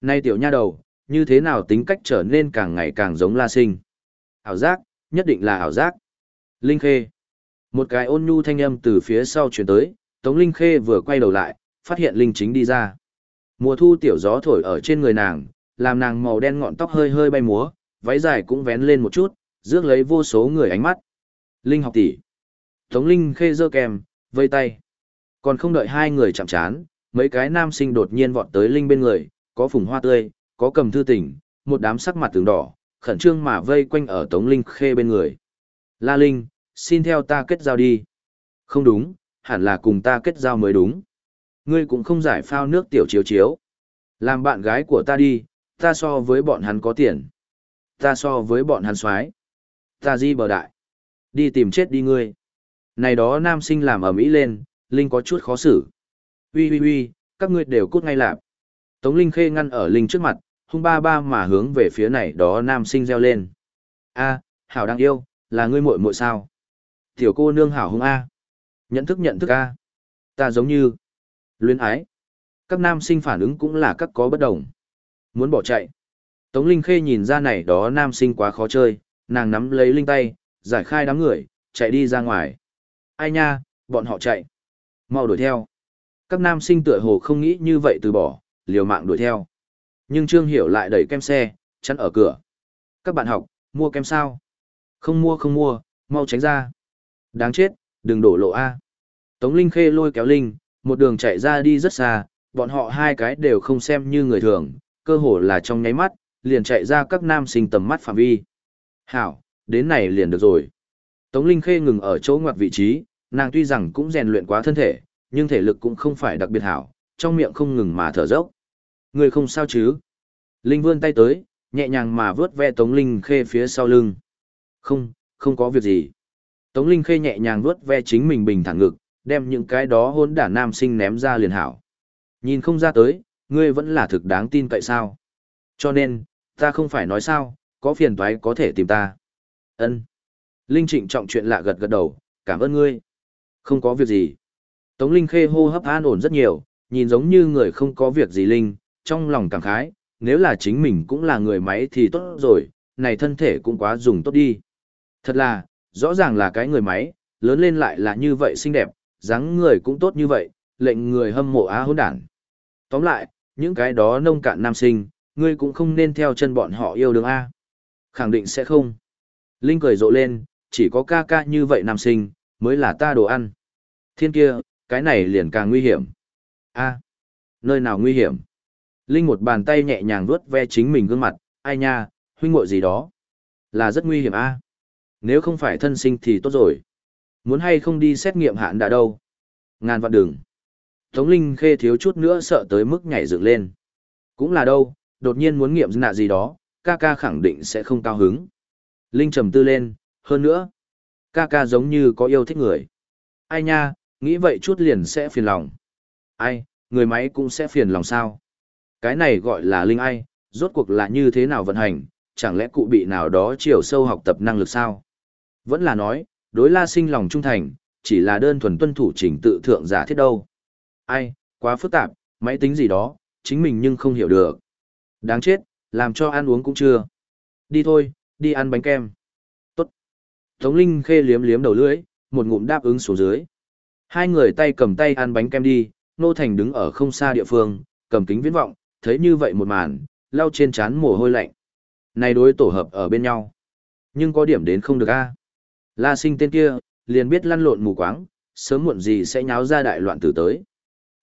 Nay tiểu nha đầu, như thế nào tính cách trở nên càng ngày càng giống La Sinh. Ảo giác, nhất định là ảo giác. Linh Khê. Một cái ôn nhu thanh âm từ phía sau truyền tới, Tống Linh Khê vừa quay đầu lại, phát hiện Linh chính đi ra. Mùa thu tiểu gió thổi ở trên người nàng, làm nàng màu đen ngọn tóc hơi hơi bay múa, váy dài cũng vén lên một chút, rước lấy vô số người ánh mắt. Linh học tỷ. Tống Linh Khê giơ kèm, vây tay. Còn không đợi hai người chạm chán, mấy cái nam sinh đột nhiên vọt tới Linh bên người, có phùng hoa tươi, có cầm thư tình, một đám sắc mặt tường đỏ, khẩn trương mà vây quanh ở Tống Linh Khê bên người. La Linh, xin theo ta kết giao đi. Không đúng, hẳn là cùng ta kết giao mới đúng. Ngươi cũng không giải phao nước tiểu chiếu chiếu. Làm bạn gái của ta đi, ta so với bọn hắn có tiền. Ta so với bọn hắn xoái. Ta di bờ đại. Đi tìm chết đi ngươi. Này đó nam sinh làm ở Mỹ lên, Linh có chút khó xử. Ui ui ui, các ngươi đều cút ngay lạp. Tống Linh khê ngăn ở Linh trước mặt, hung ba ba mà hướng về phía này đó nam sinh reo lên. A, hảo đang yêu, là ngươi muội muội sao? Tiểu cô nương hảo hung A. Nhận thức nhận thức A. Ta giống như luyến ái. Các nam sinh phản ứng cũng là các có bất đồng. Muốn bỏ chạy. Tống Linh Khê nhìn ra này đó nam sinh quá khó chơi, nàng nắm lấy Linh tay, giải khai đám người, chạy đi ra ngoài. Ai nha, bọn họ chạy. Mau đuổi theo. Các nam sinh tựa hồ không nghĩ như vậy từ bỏ, liều mạng đuổi theo. Nhưng Trương Hiểu lại đẩy kem xe, chắn ở cửa. Các bạn học, mua kem sao? Không mua không mua, mau tránh ra. Đáng chết, đừng đổ lộ A. Tống Linh Khê lôi kéo Linh, một đường chạy ra đi rất xa, bọn họ hai cái đều không xem như người thường, cơ hồ là trong nháy mắt, liền chạy ra các nam sinh tầm mắt phạm vi. Hảo, đến này liền được rồi. Tống Linh Khê ngừng ở chỗ ngoặt vị trí, nàng tuy rằng cũng rèn luyện quá thân thể, nhưng thể lực cũng không phải đặc biệt hảo, trong miệng không ngừng mà thở dốc. Người không sao chứ? Linh vươn tay tới, nhẹ nhàng mà vướt ve Tống Linh Khê phía sau lưng. Không, không có việc gì. Tống Linh Khê nhẹ nhàng vướt ve chính mình bình thẳng ngực, đem những cái đó hôn đả nam sinh ném ra liền hảo. Nhìn không ra tới, ngươi vẫn là thực đáng tin tại sao. Cho nên, ta không phải nói sao, có phiền toái có thể tìm ta. Ân. Linh trịnh trọng chuyện lạ gật gật đầu, cảm ơn ngươi. Không có việc gì. Tống Linh khê hô hấp an ổn rất nhiều, nhìn giống như người không có việc gì Linh, trong lòng cảm khái, nếu là chính mình cũng là người máy thì tốt rồi, này thân thể cũng quá dùng tốt đi. Thật là, rõ ràng là cái người máy, lớn lên lại là như vậy xinh đẹp, dáng người cũng tốt như vậy, lệnh người hâm mộ á hôn đản. Tóm lại, những cái đó nông cạn nam sinh, ngươi cũng không nên theo chân bọn họ yêu đương A. Khẳng định sẽ không. Linh cười rộ lên, chỉ có ca ca như vậy nam sinh, mới là ta đồ ăn. Thiên kia, cái này liền càng nguy hiểm. A. Nơi nào nguy hiểm? Linh một bàn tay nhẹ nhàng vuốt ve chính mình gương mặt, ai nha, huynh muội gì đó. Là rất nguy hiểm a. Nếu không phải thân sinh thì tốt rồi. Muốn hay không đi xét nghiệm hạn đã đâu. Ngàn vạn đường. Tống Linh Khê thiếu chút nữa sợ tới mức nhảy dựng lên. Cũng là đâu, đột nhiên muốn nghiệm nạ gì đó, ca ca khẳng định sẽ không cao hứng. Linh trầm tư lên, hơn nữa. Ca ca giống như có yêu thích người. Ai nha, nghĩ vậy chút liền sẽ phiền lòng. Ai, người máy cũng sẽ phiền lòng sao? Cái này gọi là linh ai, rốt cuộc là như thế nào vận hành, chẳng lẽ cụ bị nào đó chiều sâu học tập năng lực sao? Vẫn là nói, đối la sinh lòng trung thành, chỉ là đơn thuần tuân thủ trình tự thượng giả thiết đâu. Ai, quá phức tạp, máy tính gì đó, chính mình nhưng không hiểu được. Đáng chết, làm cho ăn uống cũng chưa. Đi thôi, đi ăn bánh kem. Tốt. Tống Linh khê liếm liếm đầu lưỡi, một ngụm đáp ứng xuống dưới. Hai người tay cầm tay ăn bánh kem đi, Nô Thành đứng ở không xa địa phương, cầm kính viễn vọng, thấy như vậy một màn, lau trên trán mồ hôi lạnh. Này đối tổ hợp ở bên nhau. Nhưng có điểm đến không được a. La sinh tên kia, liền biết lăn lộn mù quáng, sớm muộn gì sẽ nháo ra đại loạn tử tới.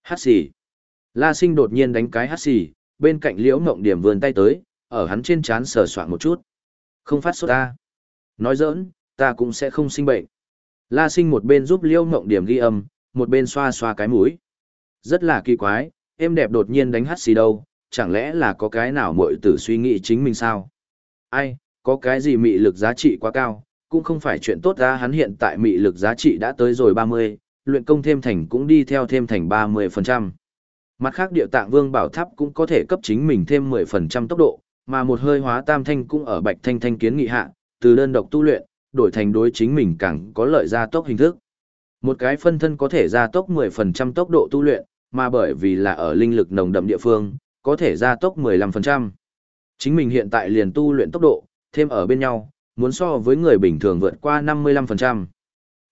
Hát xì. La sinh đột nhiên đánh cái hát xì, bên cạnh liễu mộng điểm vươn tay tới, ở hắn trên trán sờ soạn một chút. Không phát sốt ta. Nói giỡn, ta cũng sẽ không sinh bệnh. La sinh một bên giúp liễu mộng điểm ghi âm, một bên xoa xoa cái mũi. Rất là kỳ quái, em đẹp đột nhiên đánh hát xì đâu, chẳng lẽ là có cái nào mội tử suy nghĩ chính mình sao? Ai, có cái gì mị lực giá trị quá cao, cũng không phải chuyện tốt ra hắn hiện tại mị lực giá trị đã tới rồi 30, luyện công thêm thành cũng đi theo thêm thành 30%. Mặt khác địa tạng vương bảo tháp cũng có thể cấp chính mình thêm 10% tốc độ, mà một hơi hóa tam thanh cũng ở bạch thanh thanh kiến nghị hạ, từ đơn độc tu luyện, đổi thành đối chính mình càng có lợi gia tốc hình thức. Một cái phân thân có thể gia tốc 10% tốc độ tu luyện, mà bởi vì là ở linh lực nồng đậm địa phương, có thể gia tốc 15%. Chính mình hiện tại liền tu luyện tốc độ, thêm ở bên nhau, muốn so với người bình thường vượt qua 55%.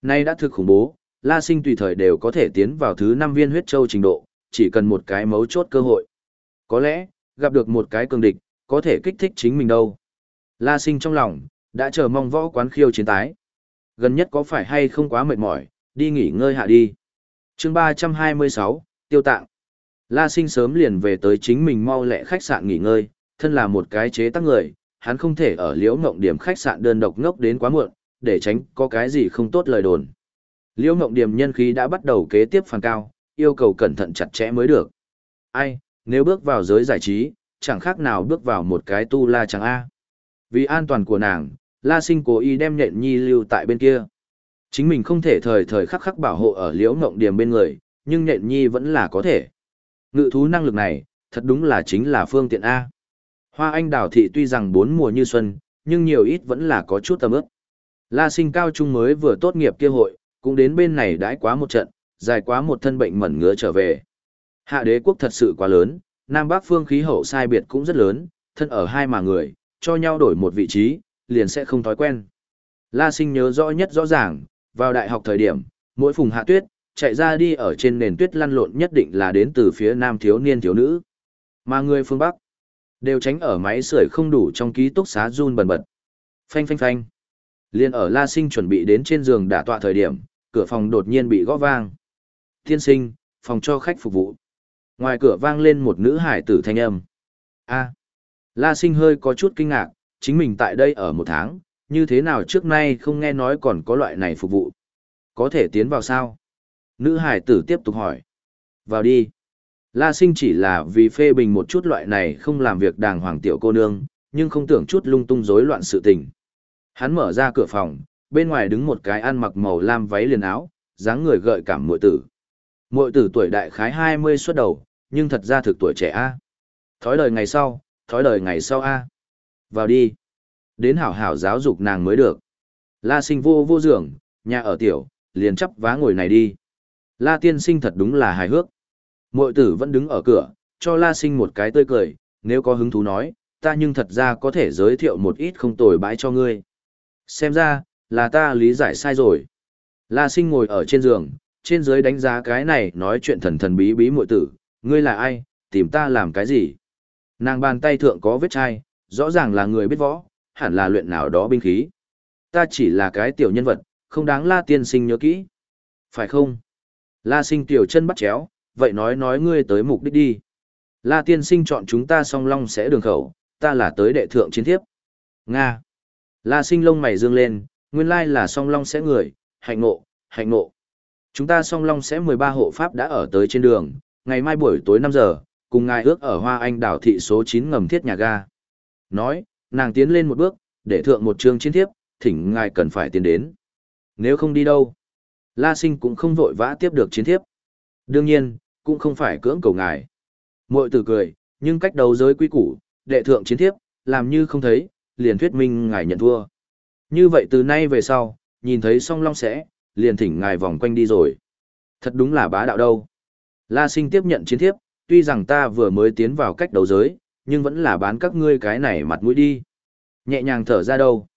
Nay đã thực khủng bố, La Sinh tùy thời đều có thể tiến vào thứ 5 viên huyết châu trình độ, chỉ cần một cái mấu chốt cơ hội. Có lẽ, gặp được một cái cường địch, có thể kích thích chính mình đâu. La Sinh trong lòng, đã chờ mong võ quán khiêu chiến tái. Gần nhất có phải hay không quá mệt mỏi, đi nghỉ ngơi hạ đi. chương 326, Tiêu Tạng. La Sinh sớm liền về tới chính mình mau lẹ khách sạn nghỉ ngơi, thân là một cái chế tác người, hắn không thể ở liễu ngộng điểm khách sạn đơn độc ngốc đến quá muộn, để tránh có cái gì không tốt lời đồn. Liễu ngộng điểm nhân khí đã bắt đầu kế tiếp phản cao, yêu cầu cẩn thận chặt chẽ mới được. Ai, nếu bước vào giới giải trí, chẳng khác nào bước vào một cái tu la chẳng A. Vì an toàn của nàng, La Sinh cố ý đem nhện nhi lưu tại bên kia. Chính mình không thể thời thời khắc khắc bảo hộ ở liễu ngộng điểm bên người, nhưng nhện nhi vẫn là có thể. Ngự thú năng lực này, thật đúng là chính là phương tiện A. Hoa anh đào thị tuy rằng bốn mùa như xuân, nhưng nhiều ít vẫn là có chút tầm ướp. La sinh cao trung mới vừa tốt nghiệp kia hội, cũng đến bên này đãi quá một trận, dài quá một thân bệnh mẩn ngứa trở về. Hạ đế quốc thật sự quá lớn, Nam Bắc phương khí hậu sai biệt cũng rất lớn, thân ở hai mà người, cho nhau đổi một vị trí, liền sẽ không thói quen. La sinh nhớ rõ nhất rõ ràng, vào đại học thời điểm, mỗi phùng hạ tuyết, chạy ra đi ở trên nền tuyết lăn lộn nhất định là đến từ phía nam thiếu niên thiếu nữ. Mà người phương Bắc, đều tránh ở máy sưởi không đủ trong ký túc xá run bần bật. Phanh phanh phanh. Liên ở La Sinh chuẩn bị đến trên giường đả tọa thời điểm, cửa phòng đột nhiên bị gõ vang. Tiên sinh, phòng cho khách phục vụ. Ngoài cửa vang lên một nữ hải tử thanh âm. A. La Sinh hơi có chút kinh ngạc, chính mình tại đây ở một tháng, như thế nào trước nay không nghe nói còn có loại này phục vụ. Có thể tiến vào sao? Nữ hải tử tiếp tục hỏi. Vào đi. La sinh chỉ là vì phê bình một chút loại này không làm việc đàng hoàng tiểu cô nương, nhưng không tưởng chút lung tung rối loạn sự tình. Hắn mở ra cửa phòng, bên ngoài đứng một cái ăn mặc màu lam váy liền áo, dáng người gợi cảm muội tử. Muội tử tuổi đại khái 20 xuất đầu, nhưng thật ra thực tuổi trẻ a. Thói đời ngày sau, thói đời ngày sau a. Vào đi. Đến hảo hảo giáo dục nàng mới được. La sinh vô vô giường, nhà ở tiểu, liền chấp vá ngồi này đi. La tiên sinh thật đúng là hài hước. Mội tử vẫn đứng ở cửa, cho La sinh một cái tươi cười, nếu có hứng thú nói, ta nhưng thật ra có thể giới thiệu một ít không tồi bãi cho ngươi. Xem ra, là ta lý giải sai rồi. La sinh ngồi ở trên giường, trên dưới đánh giá cái này nói chuyện thần thần bí bí mội tử, ngươi là ai, tìm ta làm cái gì. Nàng bàn tay thượng có vết chai, rõ ràng là người biết võ, hẳn là luyện nào đó binh khí. Ta chỉ là cái tiểu nhân vật, không đáng la tiên sinh nhớ kỹ. Phải không? La sinh tiểu chân bắt chéo, vậy nói nói ngươi tới mục đích đi. La tiên sinh chọn chúng ta song long sẽ đường khẩu, ta là tới đệ thượng chiến thiếp. Nga. La sinh lông mày dương lên, nguyên lai là song long sẽ người, hạnh ngộ, hạnh ngộ. Chúng ta song long sẽ 13 hộ pháp đã ở tới trên đường, ngày mai buổi tối 5 giờ, cùng ngài ước ở Hoa Anh đảo thị số 9 ngầm thiết nhà ga. Nói, nàng tiến lên một bước, để thượng một chương chiến thiếp, thỉnh ngài cần phải tiến đến. Nếu không đi đâu, La Sinh cũng không vội vã tiếp được chiến thiếp. Đương nhiên, cũng không phải cưỡng cầu ngài. Mội tử cười, nhưng cách đầu giới quy củ, đệ thượng chiến thiếp, làm như không thấy, liền thuyết minh ngài nhận thua. Như vậy từ nay về sau, nhìn thấy song long sẽ, liền thỉnh ngài vòng quanh đi rồi. Thật đúng là bá đạo đâu. La sinh tiếp nhận chiến thiếp, tuy rằng ta vừa mới tiến vào cách đấu giới, nhưng vẫn là bán các ngươi cái này mặt mũi đi. Nhẹ nhàng thở ra đâu.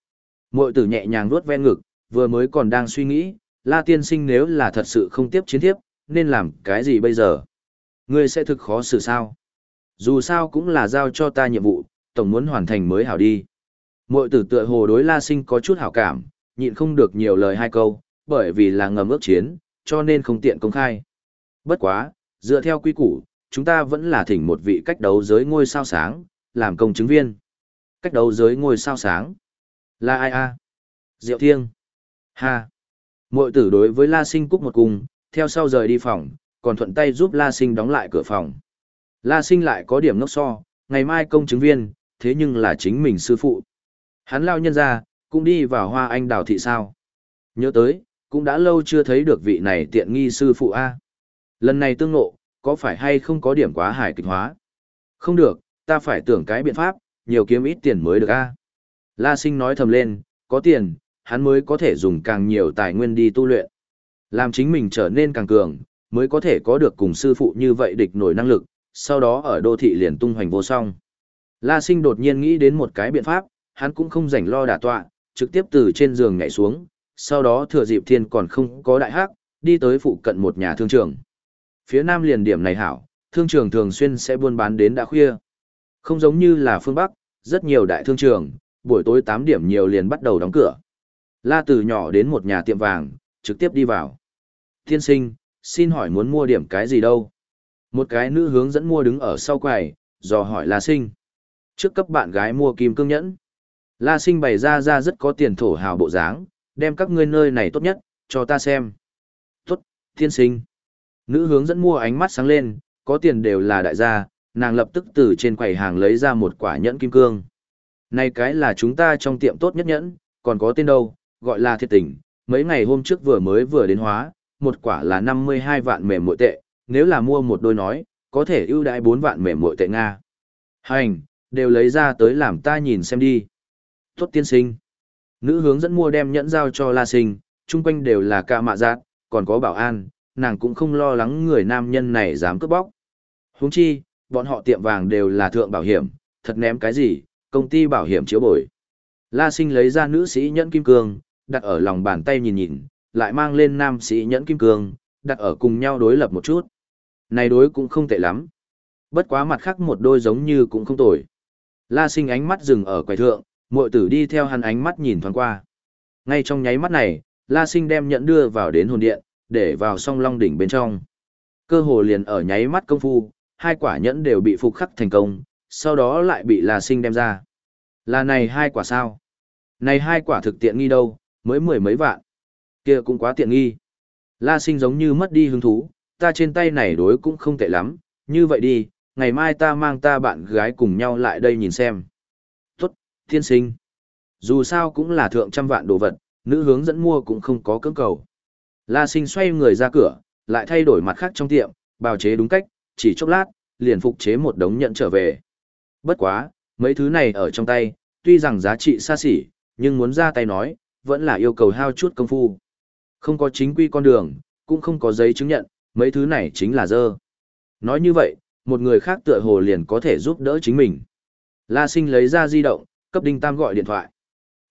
Mội tử nhẹ nhàng vuốt ven ngực, vừa mới còn đang suy nghĩ, la tiên sinh nếu là thật sự không tiếp chiến thiếp, nên làm cái gì bây giờ? Ngươi sẽ thực khó xử sao? Dù sao cũng là giao cho ta nhiệm vụ, tổng muốn hoàn thành mới hảo đi. Mội tử tựa hồ đối la sinh có chút hảo cảm, nhịn không được nhiều lời hai câu, bởi vì là ngầm ước chiến, cho nên không tiện công khai. Bất quá, dựa theo quy củ, chúng ta vẫn là thỉnh một vị cách đấu giới ngôi sao sáng, làm công chứng viên. Cách đấu giới ngôi sao sáng. Là ai a? Diệu Thiêng. Ha. Mội tử đối với La Sinh cúc một cung, theo sau rời đi phòng, còn thuận tay giúp La Sinh đóng lại cửa phòng. La Sinh lại có điểm ngốc so, ngày mai công chứng viên, thế nhưng là chính mình sư phụ. Hắn lao nhân ra, cũng đi vào hoa anh đào thị sao. Nhớ tới, cũng đã lâu chưa thấy được vị này tiện nghi sư phụ A. Lần này tương ngộ, có phải hay không có điểm quá hài kịch hóa? Không được, ta phải tưởng cái biện pháp, nhiều kiếm ít tiền mới được A. La sinh nói thầm lên, có tiền, hắn mới có thể dùng càng nhiều tài nguyên đi tu luyện. Làm chính mình trở nên càng cường, mới có thể có được cùng sư phụ như vậy địch nổi năng lực, sau đó ở đô thị liền tung hoành vô song. La sinh đột nhiên nghĩ đến một cái biện pháp, hắn cũng không rảnh lo đả tọa, trực tiếp từ trên giường nhảy xuống, sau đó thừa dịp thiên còn không có đại hắc, đi tới phụ cận một nhà thương trường. Phía nam liền điểm này hảo, thương trường thường xuyên sẽ buôn bán đến đã khuya. Không giống như là phương Bắc, rất nhiều đại thương trường, buổi tối 8 điểm nhiều liền bắt đầu đóng cửa. La từ nhỏ đến một nhà tiệm vàng, trực tiếp đi vào. Tiên sinh, xin hỏi muốn mua điểm cái gì đâu? Một cái nữ hướng dẫn mua đứng ở sau quầy, dò hỏi La sinh. Trước cấp bạn gái mua kim cương nhẫn. La sinh bày ra ra rất có tiền thổ hào bộ dáng, đem các ngươi nơi này tốt nhất, cho ta xem. Tốt, tiên sinh. Nữ hướng dẫn mua ánh mắt sáng lên, có tiền đều là đại gia, nàng lập tức từ trên quầy hàng lấy ra một quả nhẫn kim cương. Này cái là chúng ta trong tiệm tốt nhất nhẫn, còn có tên đâu, gọi là thiệt tình, mấy ngày hôm trước vừa mới vừa đến hóa, một quả là 52 vạn mềm mội tệ, nếu là mua một đôi nói, có thể ưu đãi 4 vạn mềm mội tệ Nga. Hành, đều lấy ra tới làm ta nhìn xem đi. Tốt tiên sinh. Nữ hướng dẫn mua đem nhẫn giao cho La Sinh, chung quanh đều là ca mạ giác, còn có bảo an, nàng cũng không lo lắng người nam nhân này dám cướp bóc. Huống chi, bọn họ tiệm vàng đều là thượng bảo hiểm, thật ném cái gì, công ty bảo hiểm chiếu bồi. La Sinh lấy ra nữ sĩ nhẫn kim cương, đặt ở lòng bàn tay nhìn nhìn, lại mang lên nam sĩ nhẫn kim cương, đặt ở cùng nhau đối lập một chút. Này đối cũng không tệ lắm. Bất quá mặt khác một đôi giống như cũng không tồi. La Sinh ánh mắt dừng ở quầy thượng, Mội tử đi theo hắn ánh mắt nhìn thoáng qua. Ngay trong nháy mắt này, La Sinh đem nhẫn đưa vào đến hồn điện, để vào song long đỉnh bên trong. Cơ hồ liền ở nháy mắt công phu, hai quả nhẫn đều bị phục khắc thành công, sau đó lại bị La Sinh đem ra. Là này hai quả sao? Này hai quả thực tiện nghi đâu, mới mười mấy vạn. kia cũng quá tiện nghi. La Sinh giống như mất đi hứng thú, ta trên tay này đối cũng không tệ lắm, như vậy đi, ngày mai ta mang ta bạn gái cùng nhau lại đây nhìn xem tiên sinh. Dù sao cũng là thượng trăm vạn đồ vật, nữ hướng dẫn mua cũng không có cưỡng cầu. La sinh xoay người ra cửa, lại thay đổi mặt khác trong tiệm, bào chế đúng cách, chỉ chốc lát, liền phục chế một đống nhận trở về. Bất quá, mấy thứ này ở trong tay, tuy rằng giá trị xa xỉ, nhưng muốn ra tay nói, vẫn là yêu cầu hao chút công phu. Không có chính quy con đường, cũng không có giấy chứng nhận, mấy thứ này chính là dơ. Nói như vậy, một người khác tựa hồ liền có thể giúp đỡ chính mình. La sinh lấy ra di động, cấp Đinh Tam gọi điện thoại.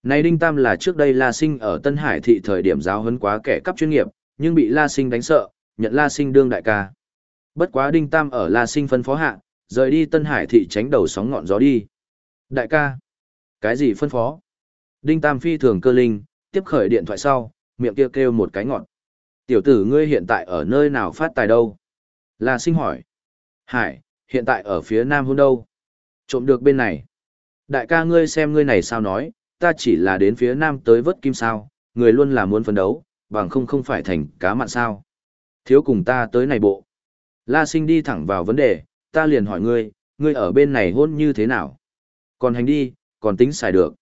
Này Đinh Tam là trước đây La Sinh ở Tân Hải thị thời điểm giáo huấn quá kẻ cấp chuyên nghiệp, nhưng bị La Sinh đánh sợ, nhận La Sinh đương đại ca. Bất quá Đinh Tam ở La Sinh phân phó hạ, rời đi Tân Hải thị tránh đầu sóng ngọn gió đi. Đại ca, cái gì phân phó? Đinh Tam phi thường cơ linh, tiếp khởi điện thoại sau, miệng kia kêu, kêu một cái ngọn. Tiểu tử ngươi hiện tại ở nơi nào phát tài đâu? La Sinh hỏi. Hải, hiện tại ở phía nam hôn đâu? Trộm được bên này. Đại ca ngươi xem ngươi này sao nói, ta chỉ là đến phía nam tới vớt kim sao, người luôn là muốn phấn đấu, bằng không không phải thành cá mặn sao. Thiếu cùng ta tới này bộ. La sinh đi thẳng vào vấn đề, ta liền hỏi ngươi, ngươi ở bên này hôn như thế nào? Còn hành đi, còn tính xài được.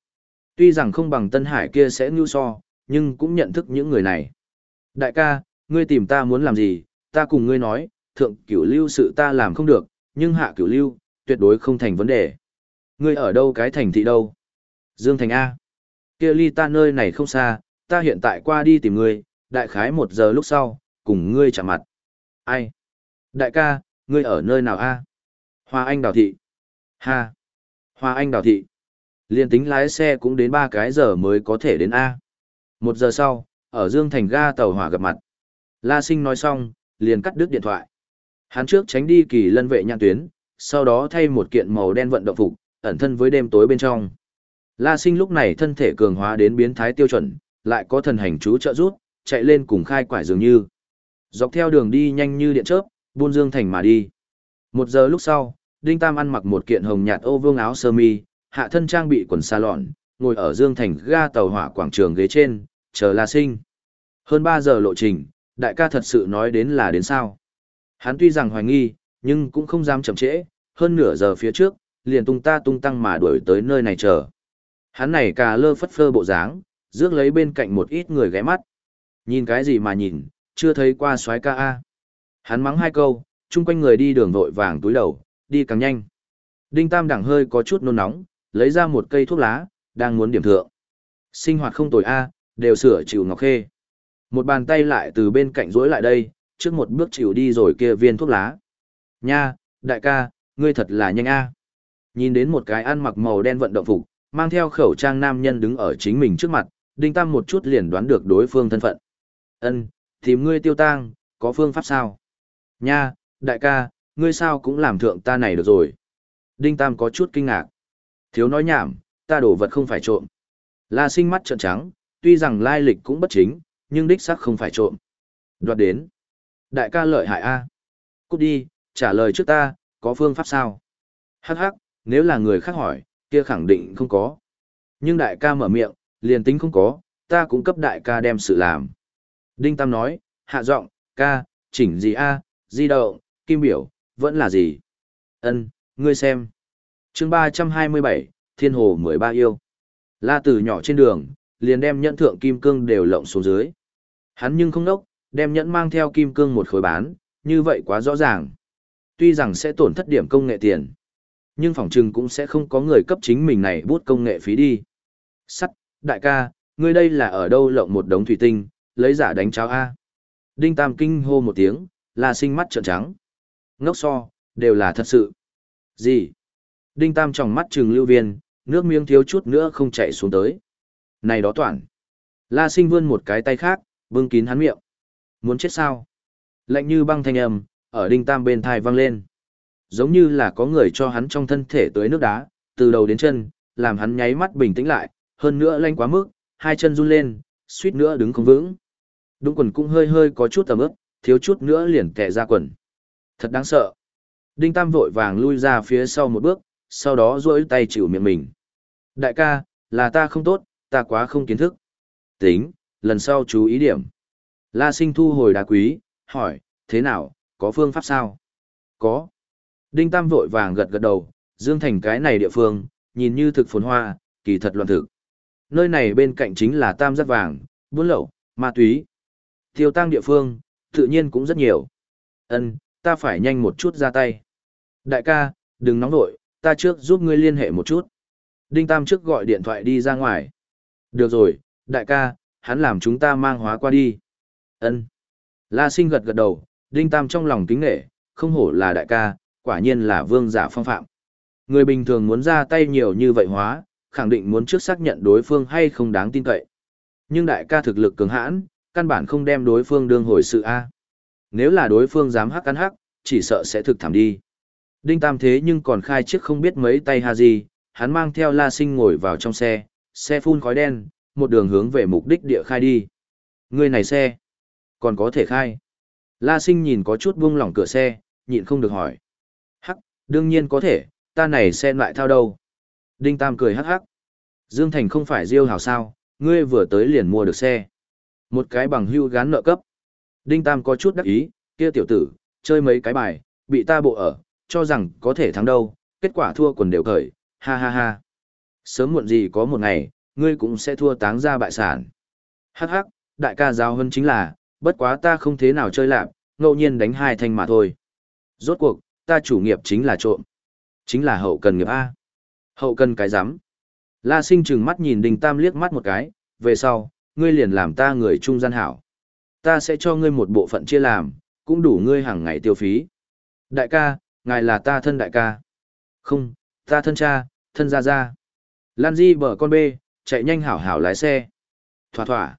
Tuy rằng không bằng Tân Hải kia sẽ ngưu so, nhưng cũng nhận thức những người này. Đại ca, ngươi tìm ta muốn làm gì, ta cùng ngươi nói, thượng cửu lưu sự ta làm không được, nhưng hạ cửu lưu, tuyệt đối không thành vấn đề. Ngươi ở đâu cái thành thị đâu? Dương Thành A. Kia ly ta nơi này không xa, ta hiện tại qua đi tìm ngươi, đại khái một giờ lúc sau, cùng ngươi chạm mặt. Ai? Đại ca, ngươi ở nơi nào A? Hoa Anh Đào Thị. Ha. Hoa Anh Đào Thị. Liên tính lái xe cũng đến ba cái giờ mới có thể đến A. Một giờ sau, ở Dương Thành ga tàu hỏa gặp mặt. La Sinh nói xong, liền cắt đứt điện thoại. Hắn trước tránh đi kỳ lân vệ nhãn tuyến, sau đó thay một kiện màu đen vận động phục, ẩn thân với đêm tối bên trong. La Sinh lúc này thân thể cường hóa đến biến thái tiêu chuẩn, lại có thần hành chú trợ rút, chạy lên cùng khai quải dường như. Dọc theo đường đi nhanh như điện chớp, buôn Dương Thành mà đi. Một giờ lúc sau, Đinh Tam ăn mặc một kiện hồng nhạt ô vương áo sơ mi, hạ thân trang bị quần xa lọn, ngồi ở Dương Thành ga tàu hỏa quảng trường ghế trên, chờ La Sinh. Hơn 3 giờ lộ trình, đại ca thật sự nói đến là đến sao. Hắn tuy rằng hoài nghi, nhưng cũng không dám chậm trễ, hơn nửa giờ phía trước, liền tung ta tung tăng mà đuổi tới nơi này chờ. Hắn này cà lơ phất phơ bộ dáng, rước lấy bên cạnh một ít người ghé mắt. Nhìn cái gì mà nhìn, chưa thấy qua soái ca A. Hắn mắng hai câu, chung quanh người đi đường vội vàng túi đầu, đi càng nhanh. Đinh Tam đẳng hơi có chút nôn nóng, lấy ra một cây thuốc lá, đang muốn điểm thượng. Sinh hoạt không tồi A, đều sửa chịu ngọc khê. Một bàn tay lại từ bên cạnh rối lại đây, trước một bước chịu đi rồi kia viên thuốc lá. Nha, đại ca, ngươi thật là nhanh A. Nhìn đến một cái ăn mặc màu đen vận động phục, mang theo khẩu trang nam nhân đứng ở chính mình trước mặt, Đinh Tam một chút liền đoán được đối phương thân phận. Ân, tìm ngươi tiêu tang, có phương pháp sao? Nha, đại ca, ngươi sao cũng làm thượng ta này được rồi. Đinh Tam có chút kinh ngạc. Thiếu nói nhảm, ta đổ vật không phải trộm. La sinh mắt trợn trắng, tuy rằng lai lịch cũng bất chính, nhưng đích xác không phải trộm. Đoạt đến. Đại ca lợi hại A. Cút đi, trả lời trước ta, có phương pháp sao? Hắc hắc, nếu là người khác hỏi, kia khẳng định không có. Nhưng đại ca mở miệng, liền tính không có, ta cũng cấp đại ca đem sự làm. Đinh Tam nói, hạ giọng, ca, chỉnh gì a, di động, kim biểu, vẫn là gì? Ân, ngươi xem chương 327, Thiên Hồ 13 yêu. La Tử nhỏ trên đường, liền đem nhẫn thượng kim cương đều lộng xuống dưới. Hắn nhưng không nốc, đem nhẫn mang theo kim cương một khối bán, như vậy quá rõ ràng. Tuy rằng sẽ tổn thất điểm công nghệ tiền, nhưng phòng trừng cũng sẽ không có người cấp chính mình này bút công nghệ phí đi. Sắt, đại ca, ngươi đây là ở đâu lộng một đống thủy tinh, lấy giả đánh cháo A. Đinh Tam kinh hô một tiếng, là sinh mắt trợn trắng. Ngốc so, đều là thật sự. Gì? Đinh Tam trong mắt trừng lưu viên, nước miếng thiếu chút nữa không chạy xuống tới. Này đó toàn. La sinh vươn một cái tay khác, bưng kín hắn miệng. Muốn chết sao? Lạnh như băng thanh âm, ở đinh tam bên thai vang lên. Giống như là có người cho hắn trong thân thể tới nước đá, từ đầu đến chân, làm hắn nháy mắt bình tĩnh lại, hơn nữa lanh quá mức, hai chân run lên, suýt nữa đứng không vững. Đúng quần cũng hơi hơi có chút tầm ướp, thiếu chút nữa liền tệ ra quần. Thật đáng sợ. Đinh Tam vội vàng lui ra phía sau một bước, sau đó duỗi tay chịu miệng mình. Đại ca, là ta không tốt, ta quá không kiến thức. Tính, lần sau chú ý điểm. La sinh thu hồi đá quý, hỏi, thế nào, có phương pháp sao? Có. Đinh Tam vội vàng gật gật đầu, Dương Thành cái này địa phương, nhìn như thực phồn hoa, kỳ thật loạn thực. Nơi này bên cạnh chính là Tam Giác Vàng, buôn lậu, ma túy. Tiêu tăng địa phương, tự nhiên cũng rất nhiều. Ân, ta phải nhanh một chút ra tay. Đại ca, đừng nóng vội, ta trước giúp ngươi liên hệ một chút. Đinh Tam trước gọi điện thoại đi ra ngoài. Được rồi, đại ca, hắn làm chúng ta mang hóa qua đi. Ân. La sinh gật gật đầu, Đinh Tam trong lòng kính nghệ, không hổ là đại ca, quả nhiên là vương giả phong phạm. Người bình thường muốn ra tay nhiều như vậy hóa, khẳng định muốn trước xác nhận đối phương hay không đáng tin cậy. Nhưng đại ca thực lực cường hãn, căn bản không đem đối phương đương hồi sự A. Nếu là đối phương dám hắc cắn hắc, chỉ sợ sẽ thực thảm đi. Đinh Tam thế nhưng còn khai chiếc không biết mấy tay ha gì, hắn mang theo La Sinh ngồi vào trong xe, xe phun khói đen, một đường hướng về mục đích địa khai đi. Người này xe, còn có thể khai. La Sinh nhìn có chút buông lỏng cửa xe, nhịn không được hỏi. Hắc, đương nhiên có thể, ta này xe lại thao đâu. Đinh Tam cười hắc hắc. Dương Thành không phải diêu hảo sao, ngươi vừa tới liền mua được xe. Một cái bằng hưu gán nợ cấp. Đinh Tam có chút đắc ý, kia tiểu tử, chơi mấy cái bài, bị ta bộ ở, cho rằng có thể thắng đâu, kết quả thua quần đều cởi, ha ha ha. Sớm muộn gì có một ngày, ngươi cũng sẽ thua táng ra bại sản. Hắc hắc, đại ca giáo hơn chính là, bất quá ta không thế nào chơi lạc, ngẫu nhiên đánh hai thanh mà thôi. Rốt cuộc, ta chủ nghiệp chính là trộm. Chính là hậu cần nghiệp A. Hậu cần cái rắm La sinh trừng mắt nhìn Đình Tam liếc mắt một cái, về sau, ngươi liền làm ta người trung gian hảo. Ta sẽ cho ngươi một bộ phận chia làm, cũng đủ ngươi hàng ngày tiêu phí. Đại ca, ngài là ta thân đại ca. Không, ta thân cha, thân gia gia. Lan Di bờ con bê, chạy nhanh hảo hảo lái xe. Thỏa thỏa.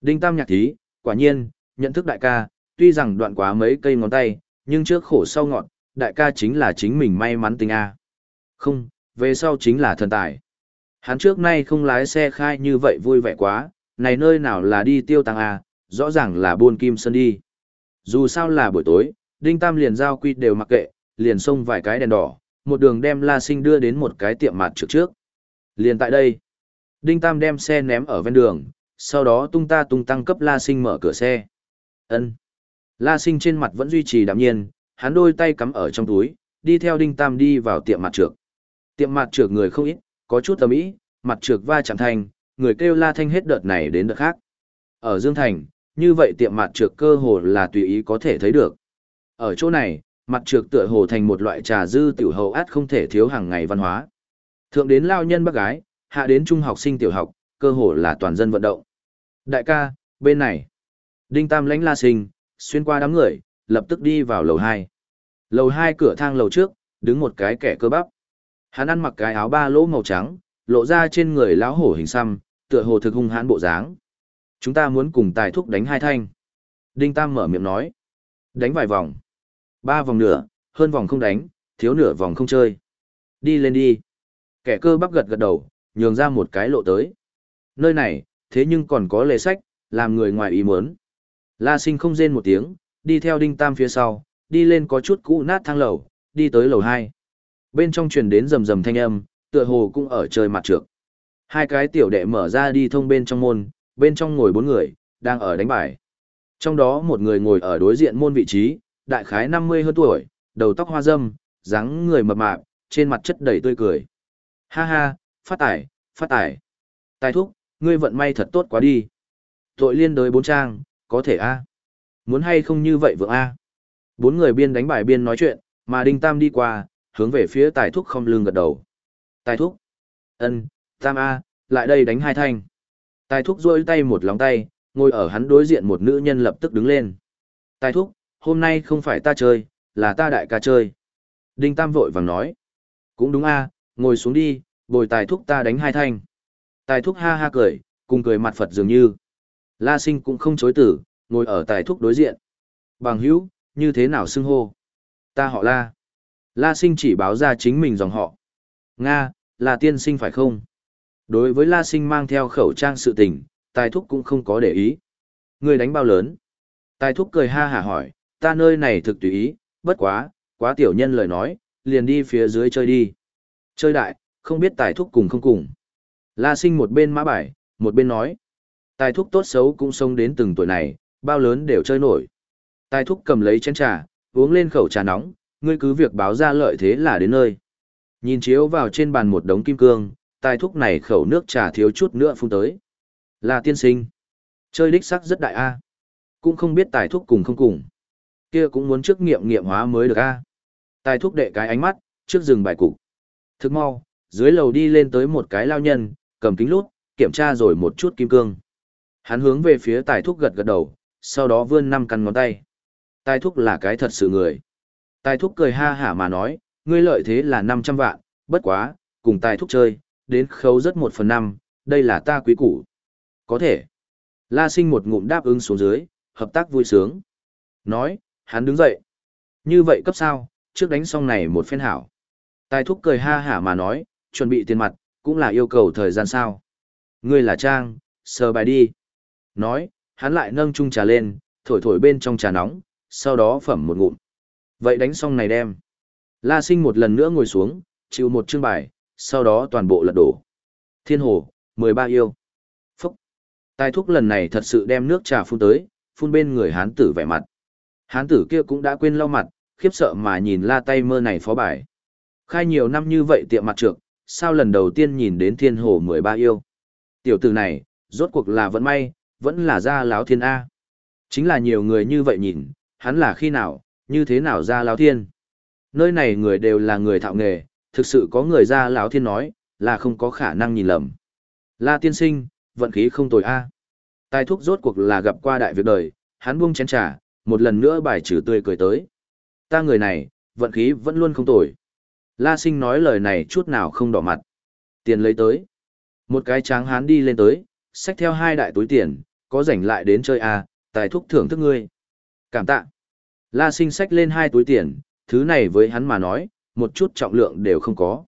Đinh Tam nhạc thí, quả nhiên, nhận thức đại ca, tuy rằng đoạn quá mấy cây ngón tay, nhưng trước khổ sau ngọn, đại ca chính là chính mình may mắn tình A. Không, về sau chính là thần tài. Hắn trước nay không lái xe khai như vậy vui vẻ quá, này nơi nào là đi tiêu tăng A, rõ ràng là buôn kim sơn đi. Dù sao là buổi tối, Đinh Tam liền giao quy đều mặc kệ, liền xông vài cái đèn đỏ, một đường đem La Sinh đưa đến một cái tiệm mặt trước trước. Liền tại đây, Đinh Tam đem xe ném ở ven đường, sau đó tung ta tung tăng cấp La Sinh mở cửa xe. Ân. La Sinh trên mặt vẫn duy trì đạm nhiên, hắn đôi tay cắm ở trong túi, đi theo Đinh Tam đi vào tiệm mặt trược. Tiệm mặt trược người không ít, có chút tầm ý, mặt trược va chạm thành, người kêu La Thanh hết đợt này đến đợt khác. Ở Dương Thành, như vậy tiệm mặt trược cơ hồ là tùy ý có thể thấy được. Ở chỗ này, mặt trược tựa hồ thành một loại trà dư tiểu hậu át không thể thiếu hàng ngày văn hóa. Thượng đến lao nhân bác gái, hạ đến trung học sinh tiểu học, cơ hồ là toàn dân vận động. Đại ca, bên này. Đinh Tam lãnh la sinh, xuyên qua đám người, lập tức đi vào lầu 2. Lầu 2 cửa thang lầu trước, đứng một cái kẻ cơ bắp. Hắn ăn mặc cái áo ba lỗ màu trắng, lộ ra trên người lão hổ hình xăm, tựa hồ thực hung hãn bộ dáng. Chúng ta muốn cùng tài thúc đánh hai thanh. Đinh Tam mở miệng nói. Đánh vài vòng. Ba vòng nửa, hơn vòng không đánh, thiếu nửa vòng không chơi. Đi lên đi. Kẻ cơ bắp gật gật đầu, nhường ra một cái lộ tới. Nơi này, thế nhưng còn có lề sách, làm người ngoài ý muốn. La sinh không rên một tiếng, đi theo đinh tam phía sau, đi lên có chút cũ nát thang lầu, đi tới lầu 2. Bên trong truyền đến rầm rầm thanh âm, tựa hồ cũng ở trời mặt trược. Hai cái tiểu đệ mở ra đi thông bên trong môn, bên trong ngồi bốn người, đang ở đánh bài. Trong đó một người ngồi ở đối diện môn vị trí, đại khái 50 hơn tuổi, đầu tóc hoa râm, dáng người mập mạp, trên mặt chất đầy tươi cười. Ha ha, phát tải, phát tải. Tài thúc, ngươi vận may thật tốt quá đi. Tội liên đới bốn trang, có thể a Muốn hay không như vậy vượng a Bốn người biên đánh bài biên nói chuyện, mà Đinh Tam đi qua, hướng về phía tài thúc không lưng gật đầu. Tài thúc. ân Tam A, lại đây đánh hai thanh. Tài thúc rôi tay một lòng tay, ngồi ở hắn đối diện một nữ nhân lập tức đứng lên. Tài thúc, hôm nay không phải ta chơi, là ta đại ca chơi. Đinh Tam vội vàng nói. Cũng đúng a ngồi xuống đi, bồi tài thúc ta đánh hai thanh. Tài thúc ha ha cười, cùng cười mặt Phật dường như. La sinh cũng không chối tử, ngồi ở tài thúc đối diện. Bằng hữu, như thế nào xưng hô? Ta họ La. La sinh chỉ báo ra chính mình dòng họ. Nga, là tiên sinh phải không? Đối với La sinh mang theo khẩu trang sự tình, tài thúc cũng không có để ý. Người đánh bao lớn? Tài thúc cười ha hả hỏi, ta nơi này thực tùy ý, bất quá, quá tiểu nhân lời nói, liền đi phía dưới chơi đi. Chơi đại, không biết tài thúc cùng không cùng. La sinh một bên mã bài, một bên nói. Tài thúc tốt xấu cũng sống đến từng tuổi này, bao lớn đều chơi nổi. Tài thúc cầm lấy chén trà, uống lên khẩu trà nóng, ngươi cứ việc báo ra lợi thế là đến nơi. Nhìn chiếu vào trên bàn một đống kim cương, tài thúc này khẩu nước trà thiếu chút nữa phun tới. Là tiên sinh. Chơi đích sắc rất đại a. Cũng không biết tài thúc cùng không cùng. Kia cũng muốn trước nghiệm nghiệm hóa mới được a. Tài thúc đệ cái ánh mắt, trước rừng bài cục. Thức mau, dưới lầu đi lên tới một cái lao nhân, cầm kính lút, kiểm tra rồi một chút kim cương. Hắn hướng về phía tài thúc gật gật đầu, sau đó vươn năm căn ngón tay. Tài thúc là cái thật sự người. Tài thúc cười ha hả mà nói, ngươi lợi thế là 500 vạn, bất quá, cùng tài thúc chơi, đến khấu rất một phần năm, đây là ta quý củ. Có thể. La sinh một ngụm đáp ứng xuống dưới, hợp tác vui sướng. Nói, hắn đứng dậy. Như vậy cấp sao, trước đánh xong này một phen hảo. Tài thúc cười ha hả mà nói, chuẩn bị tiền mặt, cũng là yêu cầu thời gian sao. Ngươi là Trang, sờ bài đi. Nói, hắn lại nâng chung trà lên, thổi thổi bên trong trà nóng, sau đó phẩm một ngụm. Vậy đánh xong này đem. La sinh một lần nữa ngồi xuống, chịu một chương bài, sau đó toàn bộ lật đổ. Thiên hồ, 13 yêu. Phúc. Tài thúc lần này thật sự đem nước trà phun tới, phun bên người hán tử vẻ mặt. Hán tử kia cũng đã quên lau mặt, khiếp sợ mà nhìn la tay mơ này phó bài. Khai nhiều năm như vậy tiệm mặt trược, sao lần đầu tiên nhìn đến thiên hồ 13 yêu. Tiểu tử này, rốt cuộc là vẫn may, vẫn là ra láo thiên A. Chính là nhiều người như vậy nhìn, hắn là khi nào, như thế nào ra láo thiên. Nơi này người đều là người thạo nghề, thực sự có người ra láo thiên nói, là không có khả năng nhìn lầm. La tiên sinh, vận khí không tồi A. Tài thúc rốt cuộc là gặp qua đại việc đời, hắn buông chén trà, một lần nữa bài trừ tươi cười tới. Ta người này, vận khí vẫn luôn không tồi. La sinh nói lời này chút nào không đỏ mặt. Tiền lấy tới. Một cái tráng hán đi lên tới, xách theo hai đại túi tiền, có rảnh lại đến chơi à, tài thúc thưởng thức ngươi. Cảm tạ. La sinh xách lên hai túi tiền, thứ này với hắn mà nói, một chút trọng lượng đều không có.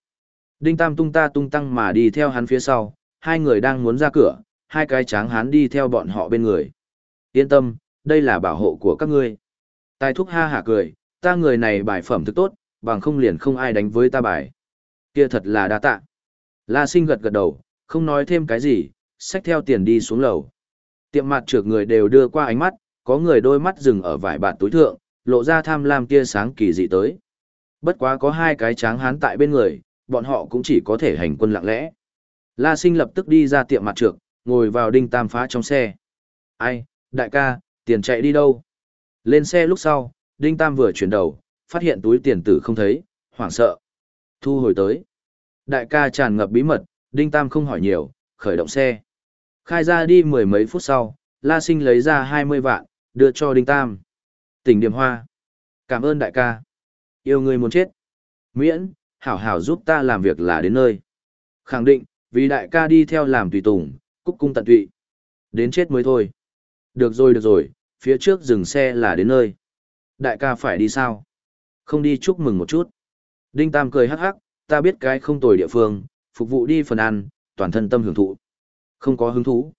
Đinh Tam tung ta tung tăng mà đi theo hắn phía sau, hai người đang muốn ra cửa, hai cái tráng hán đi theo bọn họ bên người. Yên tâm, đây là bảo hộ của các ngươi. Tài thúc ha hả cười, ta người này bài phẩm thức tốt, bằng không liền không ai đánh với ta bài. Kia thật là đa tạ. La sinh gật gật đầu, không nói thêm cái gì, xách theo tiền đi xuống lầu. Tiệm mặt trược người đều đưa qua ánh mắt, có người đôi mắt dừng ở vải bạt túi thượng, lộ ra tham lam tia sáng kỳ dị tới. Bất quá có hai cái tráng hán tại bên người, bọn họ cũng chỉ có thể hành quân lặng lẽ. La sinh lập tức đi ra tiệm mặt trược, ngồi vào đinh tam phá trong xe. Ai, đại ca, tiền chạy đi đâu? Lên xe lúc sau, đinh tam vừa chuyển đầu, phát hiện túi tiền tử không thấy, hoảng sợ. Thu hồi tới. Đại ca tràn ngập bí mật, đinh tam không hỏi nhiều, khởi động xe. Khai ra đi mười mấy phút sau, La Sinh lấy ra 20 vạn, đưa cho Đinh Tam. Tỉnh Điểm Hoa. Cảm ơn đại ca. Yêu người muốn chết. Miễn, hảo hảo giúp ta làm việc là đến nơi. Khẳng định, vì đại ca đi theo làm tùy tùng, cúc cung tận tụy. Đến chết mới thôi. Được rồi được rồi, phía trước dừng xe là đến nơi. Đại ca phải đi sao? Không đi chúc mừng một chút. Đinh Tam cười hắc hắc, ta biết cái không tồi địa phương, phục vụ đi phần ăn, toàn thân tâm hưởng thụ. Không có hứng thú.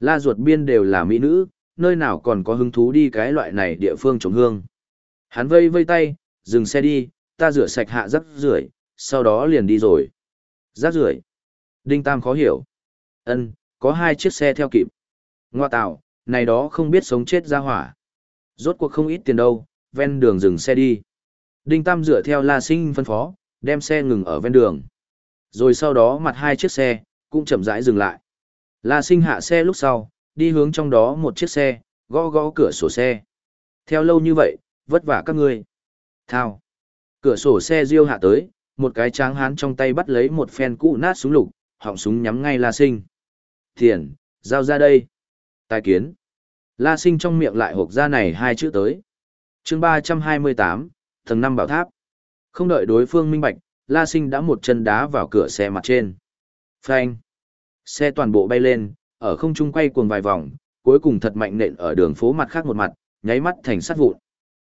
La ruột biên đều là mỹ nữ, nơi nào còn có hứng thú đi cái loại này địa phương trống hương. Hắn vây vây tay, dừng xe đi, ta rửa sạch hạ rắc rưởi, sau đó liền đi rồi. Rác rưởi. Đinh Tam khó hiểu. Ân, có hai chiếc xe theo kịp. Ngoa tạo, này đó không biết sống chết ra hỏa. Rốt cuộc không ít tiền đâu, ven đường dừng xe đi. Đinh Tam dựa theo La Sinh phân phó, đem xe ngừng ở ven đường. Rồi sau đó mặt hai chiếc xe, cũng chậm rãi dừng lại. La sinh hạ xe lúc sau, đi hướng trong đó một chiếc xe, gõ gõ cửa sổ xe. Theo lâu như vậy, vất vả các ngươi. Thao. Cửa sổ xe riêu hạ tới, một cái tráng hán trong tay bắt lấy một phen cũ nát súng lục, họng súng nhắm ngay La sinh. Thiền, giao ra đây. Tài kiến. La sinh trong miệng lại hộp ra này hai chữ tới. chương 328, tầng 5 bảo tháp. Không đợi đối phương minh bạch, La sinh đã một chân đá vào cửa xe mặt trên. Phanh. Xe toàn bộ bay lên, ở không trung quay cuồng vài vòng, cuối cùng thật mạnh nện ở đường phố mặt khác một mặt, nháy mắt thành sát vụn.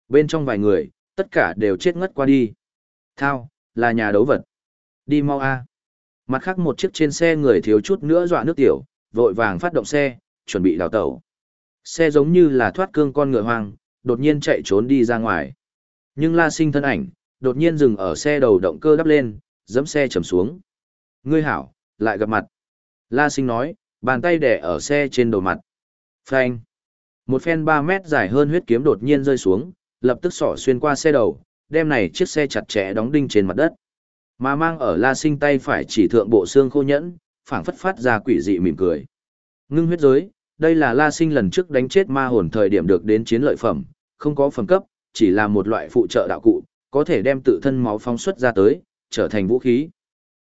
Bên trong vài người, tất cả đều chết ngất qua đi. Thao, là nhà đấu vật. Đi mau a. Mặt khác một chiếc trên xe người thiếu chút nữa dọa nước tiểu, vội vàng phát động xe, chuẩn bị đào tẩu. Xe giống như là thoát cương con ngựa hoang, đột nhiên chạy trốn đi ra ngoài. Nhưng La Sinh thân ảnh, đột nhiên dừng ở xe đầu động cơ đắp lên, giẫm xe chầm xuống. Ngươi hảo, lại gặp mặt. La sinh nói, bàn tay đẻ ở xe trên đầu mặt. Phanh. Một phen 3 mét dài hơn huyết kiếm đột nhiên rơi xuống, lập tức sỏ xuyên qua xe đầu, đem này chiếc xe chặt chẽ đóng đinh trên mặt đất. Mà mang ở la sinh tay phải chỉ thượng bộ xương khô nhẫn, phảng phất phát ra quỷ dị mỉm cười. Ngưng huyết giới, đây là la sinh lần trước đánh chết ma hồn thời điểm được đến chiến lợi phẩm, không có phẩm cấp, chỉ là một loại phụ trợ đạo cụ, có thể đem tự thân máu phóng xuất ra tới, trở thành vũ khí.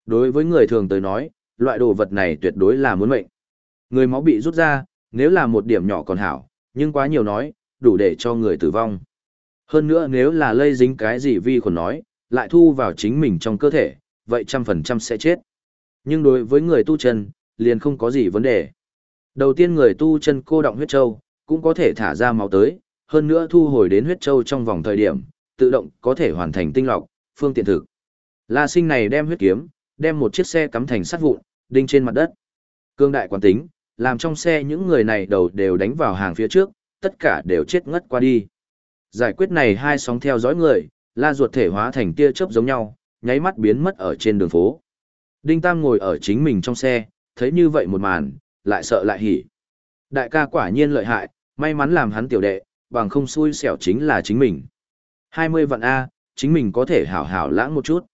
Đối với người thường tới nói, loại đồ vật này tuyệt đối là muốn mệnh. Người máu bị rút ra, nếu là một điểm nhỏ còn hảo, nhưng quá nhiều nói, đủ để cho người tử vong. Hơn nữa nếu là lây dính cái gì vi khuẩn nói, lại thu vào chính mình trong cơ thể, vậy trăm phần trăm sẽ chết. Nhưng đối với người tu chân, liền không có gì vấn đề. Đầu tiên người tu chân cô động huyết châu, cũng có thể thả ra máu tới, hơn nữa thu hồi đến huyết châu trong vòng thời điểm, tự động có thể hoàn thành tinh lọc, phương tiện thực. La sinh này đem huyết kiếm, đem một chiếc xe cắm thành sắt vụn, đinh trên mặt đất. Cương đại quán tính, làm trong xe những người này đầu đều đánh vào hàng phía trước, tất cả đều chết ngất qua đi. Giải quyết này hai sóng theo dõi người, la ruột thể hóa thành tia chớp giống nhau, nháy mắt biến mất ở trên đường phố. Đinh Tam ngồi ở chính mình trong xe, thấy như vậy một màn, lại sợ lại hỉ. Đại ca quả nhiên lợi hại, may mắn làm hắn tiểu đệ, bằng không xui xẻo chính là chính mình. 20 vạn A, chính mình có thể hảo hảo lãng một chút.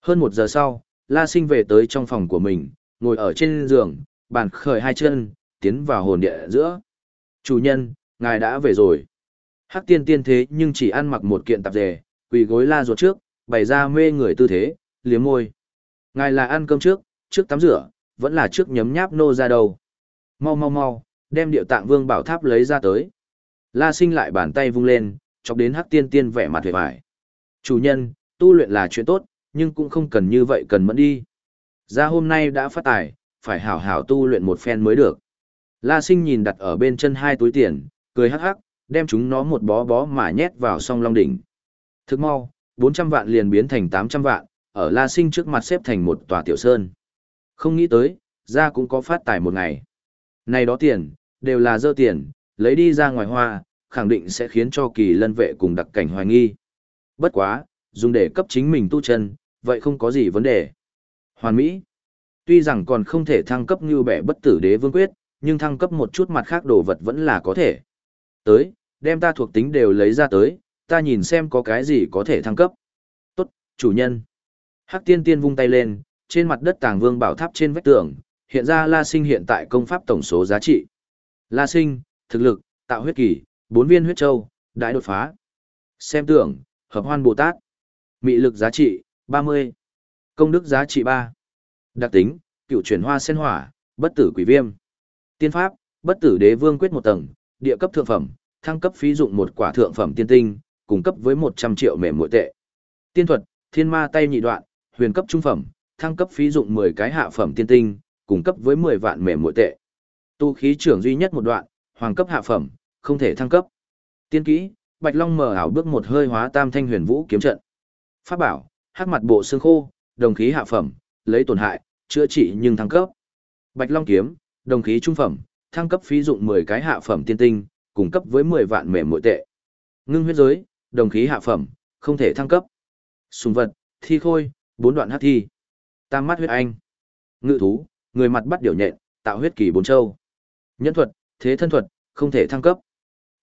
Hơn một giờ sau, La Sinh về tới trong phòng của mình, ngồi ở trên giường, bàn khởi hai chân, tiến vào hồn địa giữa. Chủ nhân, ngài đã về rồi. Hắc tiên tiên thế nhưng chỉ ăn mặc một kiện tạp dề, quỳ gối la ruột trước, bày ra mê người tư thế, liếm môi. Ngài là ăn cơm trước, trước tắm rửa, vẫn là trước nhấm nháp nô ra đầu. Mau mau mau, đem điệu tạng vương bảo tháp lấy ra tới. La sinh lại bàn tay vung lên, chọc đến hắc tiên tiên vẻ mặt vẻ vải. Chủ nhân, tu luyện là chuyện tốt, nhưng cũng không cần như vậy cần mẫn đi. Ra hôm nay đã phát tài, phải hảo hảo tu luyện một phen mới được. La sinh nhìn đặt ở bên chân hai túi tiền, cười hắc hắc, đem chúng nó một bó bó mà nhét vào song long đỉnh. Thức mau, 400 vạn liền biến thành 800 vạn, ở La sinh trước mặt xếp thành một tòa tiểu sơn. Không nghĩ tới, ra cũng có phát tài một ngày. Này đó tiền, đều là dơ tiền, lấy đi ra ngoài hoa, khẳng định sẽ khiến cho kỳ lân vệ cùng đặc cảnh hoài nghi. Bất quá, dùng để cấp chính mình tu chân, vậy không có gì vấn đề. Hoàn Mỹ. Tuy rằng còn không thể thăng cấp như bẻ bất tử đế vương quyết, nhưng thăng cấp một chút mặt khác đồ vật vẫn là có thể. Tới, đem ta thuộc tính đều lấy ra tới, ta nhìn xem có cái gì có thể thăng cấp. Tốt, chủ nhân. Hắc tiên tiên vung tay lên, trên mặt đất tàng vương bảo tháp trên vách tường, hiện ra La Sinh hiện tại công pháp tổng số giá trị. La Sinh, thực lực, tạo huyết kỳ, bốn viên huyết châu, đại đột phá. Xem tưởng, hợp hoan Bồ Tát. Mị lực giá trị, 30. Công đức giá trị 3. Đặc tính, cựu chuyển hoa sen hỏa, bất tử quỷ viêm. Tiên pháp, bất tử đế vương quyết một tầng, địa cấp thượng phẩm, thăng cấp phí dụng một quả thượng phẩm tiên tinh, cung cấp với 100 triệu mềm mỗi tệ. Tiên thuật, thiên ma tay nhị đoạn, huyền cấp trung phẩm, thăng cấp phí dụng 10 cái hạ phẩm tiên tinh, cung cấp với 10 vạn mềm muội tệ. Tu khí trưởng duy nhất một đoạn, hoàng cấp hạ phẩm, không thể thăng cấp. Tiên kỹ, Bạch Long mở ảo bước một hơi hóa tam thanh huyền vũ kiếm trận. Pháp bảo, hắc mặt bộ xương khô, đồng khí hạ phẩm, lấy tổn hại, chữa trị nhưng thăng cấp. Bạch Long kiếm, đồng khí trung phẩm, thăng cấp phí dụng 10 cái hạ phẩm tiên tinh, cung cấp với 10 vạn mềm muội tệ. Ngưng huyết giới, đồng khí hạ phẩm, không thể thăng cấp. Sùng vật, thi khôi, bốn đoạn hắc thi. Tam mắt huyết anh. Ngự thú, người mặt bắt điều nhện, tạo huyết kỳ bốn châu. Nhân thuật, thế thân thuật, không thể thăng cấp.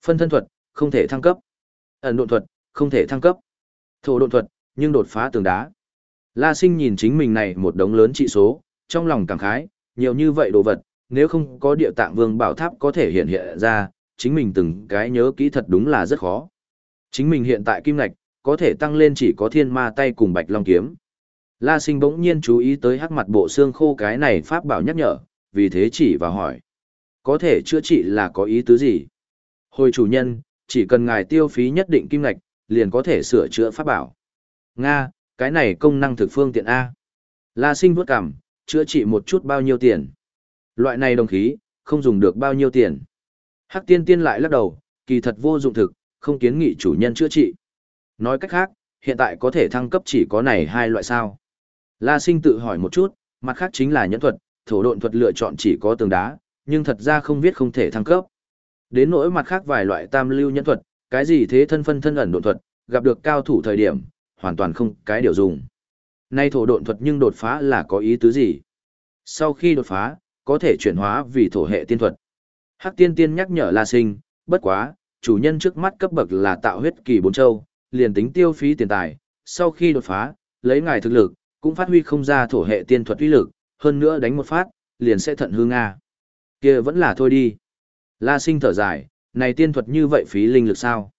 Phân thân thuật, không thể thăng cấp. Ẩn độn thuật, không thể thăng cấp. Thổ độn thuật, nhưng đột phá tường đá. La Sinh nhìn chính mình này một đống lớn trị số, trong lòng cảm khái, nhiều như vậy đồ vật, nếu không có địa tạng vương bảo tháp có thể hiện hiện ra, chính mình từng cái nhớ kỹ thật đúng là rất khó. Chính mình hiện tại kim ngạch, có thể tăng lên chỉ có thiên ma tay cùng bạch long kiếm. La sinh bỗng nhiên chú ý tới hắc mặt bộ xương khô cái này pháp bảo nhắc nhở, vì thế chỉ và hỏi. Có thể chữa trị là có ý tứ gì? Hồi chủ nhân, chỉ cần ngài tiêu phí nhất định kim ngạch, liền có thể sửa chữa pháp bảo. Nga, cái này công năng thực phương tiện A. La sinh vuốt cằm, chữa trị một chút bao nhiêu tiền. Loại này đồng khí, không dùng được bao nhiêu tiền. Hắc tiên tiên lại lắc đầu, kỳ thật vô dụng thực, không kiến nghị chủ nhân chữa trị. Nói cách khác, hiện tại có thể thăng cấp chỉ có này hai loại sao. La sinh tự hỏi một chút, mặt khác chính là nhẫn thuật, thổ độn thuật lựa chọn chỉ có tường đá, nhưng thật ra không biết không thể thăng cấp. Đến nỗi mặt khác vài loại tam lưu nhẫn thuật, cái gì thế thân phân thân ẩn độn thuật, gặp được cao thủ thời điểm, hoàn toàn không cái điều dùng. Nay thổ độn thuật nhưng đột phá là có ý tứ gì? Sau khi đột phá, có thể chuyển hóa vì thổ hệ tiên thuật. Hắc tiên tiên nhắc nhở La Sinh, bất quá, chủ nhân trước mắt cấp bậc là tạo huyết kỳ bốn châu, liền tính tiêu phí tiền tài, sau khi đột phá, lấy ngài thực lực, cũng phát huy không ra thổ hệ tiên thuật uy lực, hơn nữa đánh một phát, liền sẽ thận hư Nga. kia vẫn là thôi đi. La sinh thở dài, này tiên thuật như vậy phí linh lực sao?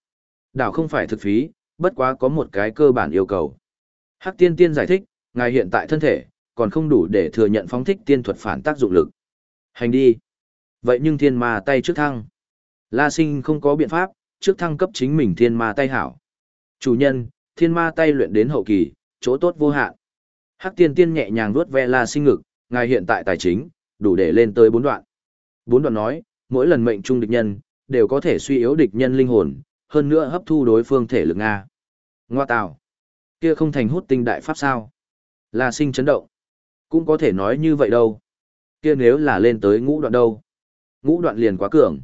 Đảo không phải thực phí, bất quá có một cái cơ bản yêu cầu. Hắc tiên tiên giải thích, ngài hiện tại thân thể, còn không đủ để thừa nhận phóng thích tiên thuật phản tác dụng lực. Hành đi. Vậy nhưng thiên ma tay trước thăng. La sinh không có biện pháp, trước thăng cấp chính mình thiên ma tay hảo. Chủ nhân, thiên ma tay luyện đến hậu kỳ, chỗ tốt vô hạn. Hắc tiên tiên nhẹ nhàng vuốt ve la sinh ngực, ngài hiện tại tài chính, đủ để lên tới bốn đoạn. Bốn đoạn nói, mỗi lần mệnh trung địch nhân, đều có thể suy yếu địch nhân linh hồn, hơn nữa hấp thu đối phương thể lực Nga. Ngoa tạo. Kia không thành hút tinh đại pháp sao? La sinh chấn động. Cũng có thể nói như vậy đâu. Kia nếu là lên tới ngũ đoạn đâu? Ngũ đoạn liền quá cường.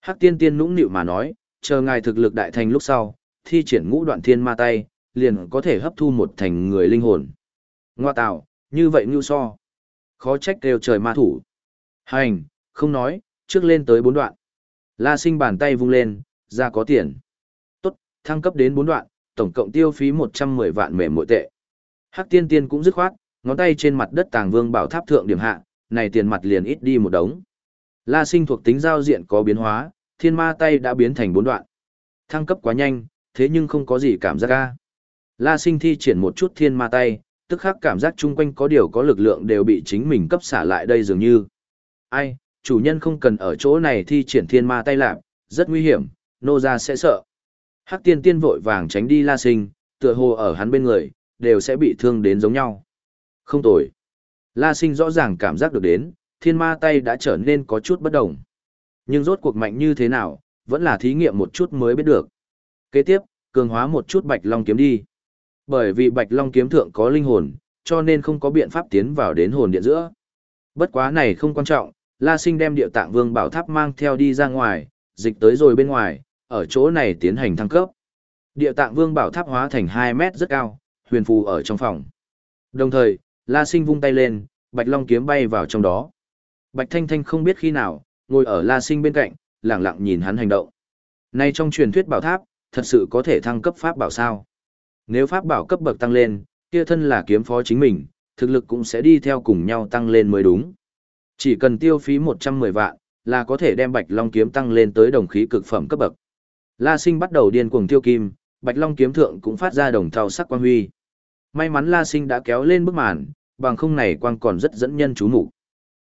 Hắc tiên tiên nũng nịu mà nói, chờ ngài thực lực đại thành lúc sau, thi triển ngũ đoạn thiên ma tay, liền có thể hấp thu một thành người linh hồn. Ngoa tạo, như vậy ngưu so. Khó trách đều trời ma thủ. Hành, không nói, trước lên tới bốn đoạn. La sinh bàn tay vung lên, ra có tiền. Tốt, thăng cấp đến bốn đoạn, tổng cộng tiêu phí 110 vạn mềm mỗi tệ. Hắc tiên tiên cũng dứt khoát, ngón tay trên mặt đất tàng vương bảo tháp thượng điểm hạ, này tiền mặt liền ít đi một đống. La sinh thuộc tính giao diện có biến hóa, thiên ma tay đã biến thành bốn đoạn. Thăng cấp quá nhanh, thế nhưng không có gì cảm giác ca. La sinh thi triển một chút thiên ma tay, tức khắc cảm giác chung quanh có điều có lực lượng đều bị chính mình cấp xả lại đây dường như. Ai, chủ nhân không cần ở chỗ này thi triển thiên ma tay lạc, rất nguy hiểm, nô ra sẽ sợ. Hắc tiên tiên vội vàng tránh đi la sinh, tựa hồ ở hắn bên người, đều sẽ bị thương đến giống nhau. Không tồi. La sinh rõ ràng cảm giác được đến, thiên ma tay đã trở nên có chút bất đồng. Nhưng rốt cuộc mạnh như thế nào, vẫn là thí nghiệm một chút mới biết được. Kế tiếp, cường hóa một chút bạch long kiếm đi. Bởi vì bạch long kiếm thượng có linh hồn, cho nên không có biện pháp tiến vào đến hồn điện giữa. Bất quá này không quan trọng, La Sinh đem địa tạng vương bảo tháp mang theo đi ra ngoài, dịch tới rồi bên ngoài, ở chỗ này tiến hành thăng cấp. Địa tạng vương bảo tháp hóa thành 2 mét rất cao, huyền phù ở trong phòng. Đồng thời, La Sinh vung tay lên, bạch long kiếm bay vào trong đó. Bạch Thanh Thanh không biết khi nào, ngồi ở La Sinh bên cạnh, lặng lặng nhìn hắn hành động. Nay trong truyền thuyết bảo tháp, thật sự có thể thăng cấp pháp bảo sao? Nếu pháp bảo cấp bậc tăng lên, kia thân là kiếm phó chính mình, thực lực cũng sẽ đi theo cùng nhau tăng lên mới đúng. Chỉ cần tiêu phí 110 vạn, là có thể đem Bạch Long kiếm tăng lên tới đồng khí cực phẩm cấp bậc. La Sinh bắt đầu điên cuồng tiêu kim, Bạch Long kiếm thượng cũng phát ra đồng thau sắc quang huy. May mắn La Sinh đã kéo lên bức màn, bằng không này quang còn rất dẫn nhân chú mục.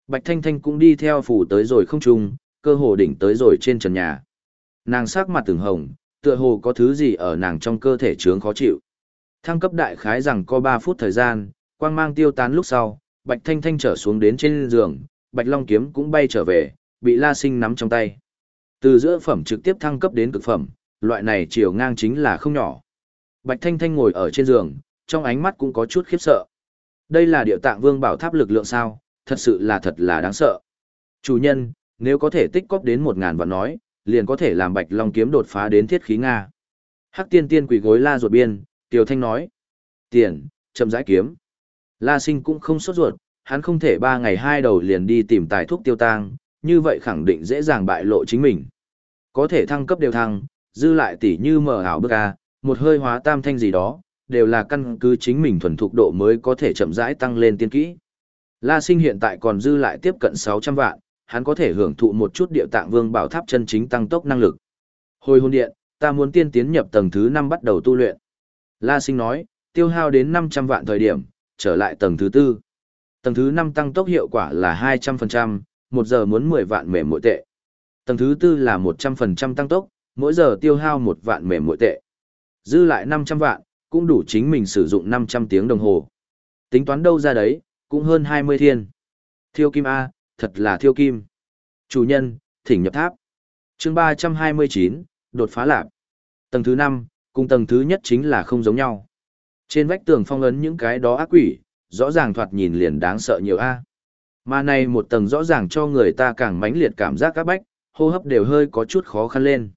Bạch Thanh Thanh cũng đi theo phủ tới rồi không trung, cơ hồ đỉnh tới rồi trên trần nhà. Nàng sắc mặt từng hồng, tựa hồ có thứ gì ở nàng trong cơ thể chướng khó chịu. Thăng cấp đại khái rằng có 3 phút thời gian, quang mang tiêu tán lúc sau, Bạch Thanh Thanh trở xuống đến trên giường, Bạch Long kiếm cũng bay trở về, bị La Sinh nắm trong tay. Từ giữa phẩm trực tiếp thăng cấp đến cực phẩm, loại này chiều ngang chính là không nhỏ. Bạch Thanh Thanh ngồi ở trên giường, trong ánh mắt cũng có chút khiếp sợ. Đây là điệu tạng vương bảo tháp lực lượng sao, thật sự là thật là đáng sợ. Chủ nhân, nếu có thể tích cóp đến một ngàn vạn nói, liền có thể làm Bạch Long kiếm đột phá đến thiết khí Nga. Hắc tiên tiên quỷ gối la ruột biên, Tiểu Thanh nói. Tiền, chậm rãi kiếm. La sinh cũng không sốt ruột, hắn không thể ba ngày hai đầu liền đi tìm tài thuốc tiêu tang, như vậy khẳng định dễ dàng bại lộ chính mình. Có thể thăng cấp đều thăng, dư lại tỷ như mở ảo bức A, một hơi hóa tam thanh gì đó, đều là căn cứ chính mình thuần thục độ mới có thể chậm rãi tăng lên tiên kỹ. La sinh hiện tại còn dư lại tiếp cận 600 vạn, hắn có thể hưởng thụ một chút địa tạng vương bảo tháp chân chính tăng tốc năng lực. Hồi hôn điện, ta muốn tiên tiến nhập tầng thứ 5 bắt đầu tu luyện. La sinh nói, tiêu hao đến 500 vạn thời điểm, trở lại tầng thứ 4. Tầng thứ 5 tăng tốc hiệu quả là 200%, một giờ muốn 10 vạn mềm mỗi tệ. Tầng thứ 4 là 100% tăng tốc, mỗi giờ tiêu hao 1 vạn mềm mỗi tệ. Dư lại 500 vạn, cũng đủ chính mình sử dụng 500 tiếng đồng hồ. Tính toán đâu ra đấy, cũng hơn 20 thiên. Thiêu kim A, thật là thiêu kim. Chủ nhân, thỉnh nhập tháp. chương 329, đột phá lạc. Tầng thứ 5, cùng tầng thứ nhất chính là không giống nhau. Trên vách tường phong ấn những cái đó ác quỷ, rõ ràng thoạt nhìn liền đáng sợ nhiều A. Mà này một tầng rõ ràng cho người ta càng mãnh liệt cảm giác các bách, hô hấp đều hơi có chút khó khăn lên.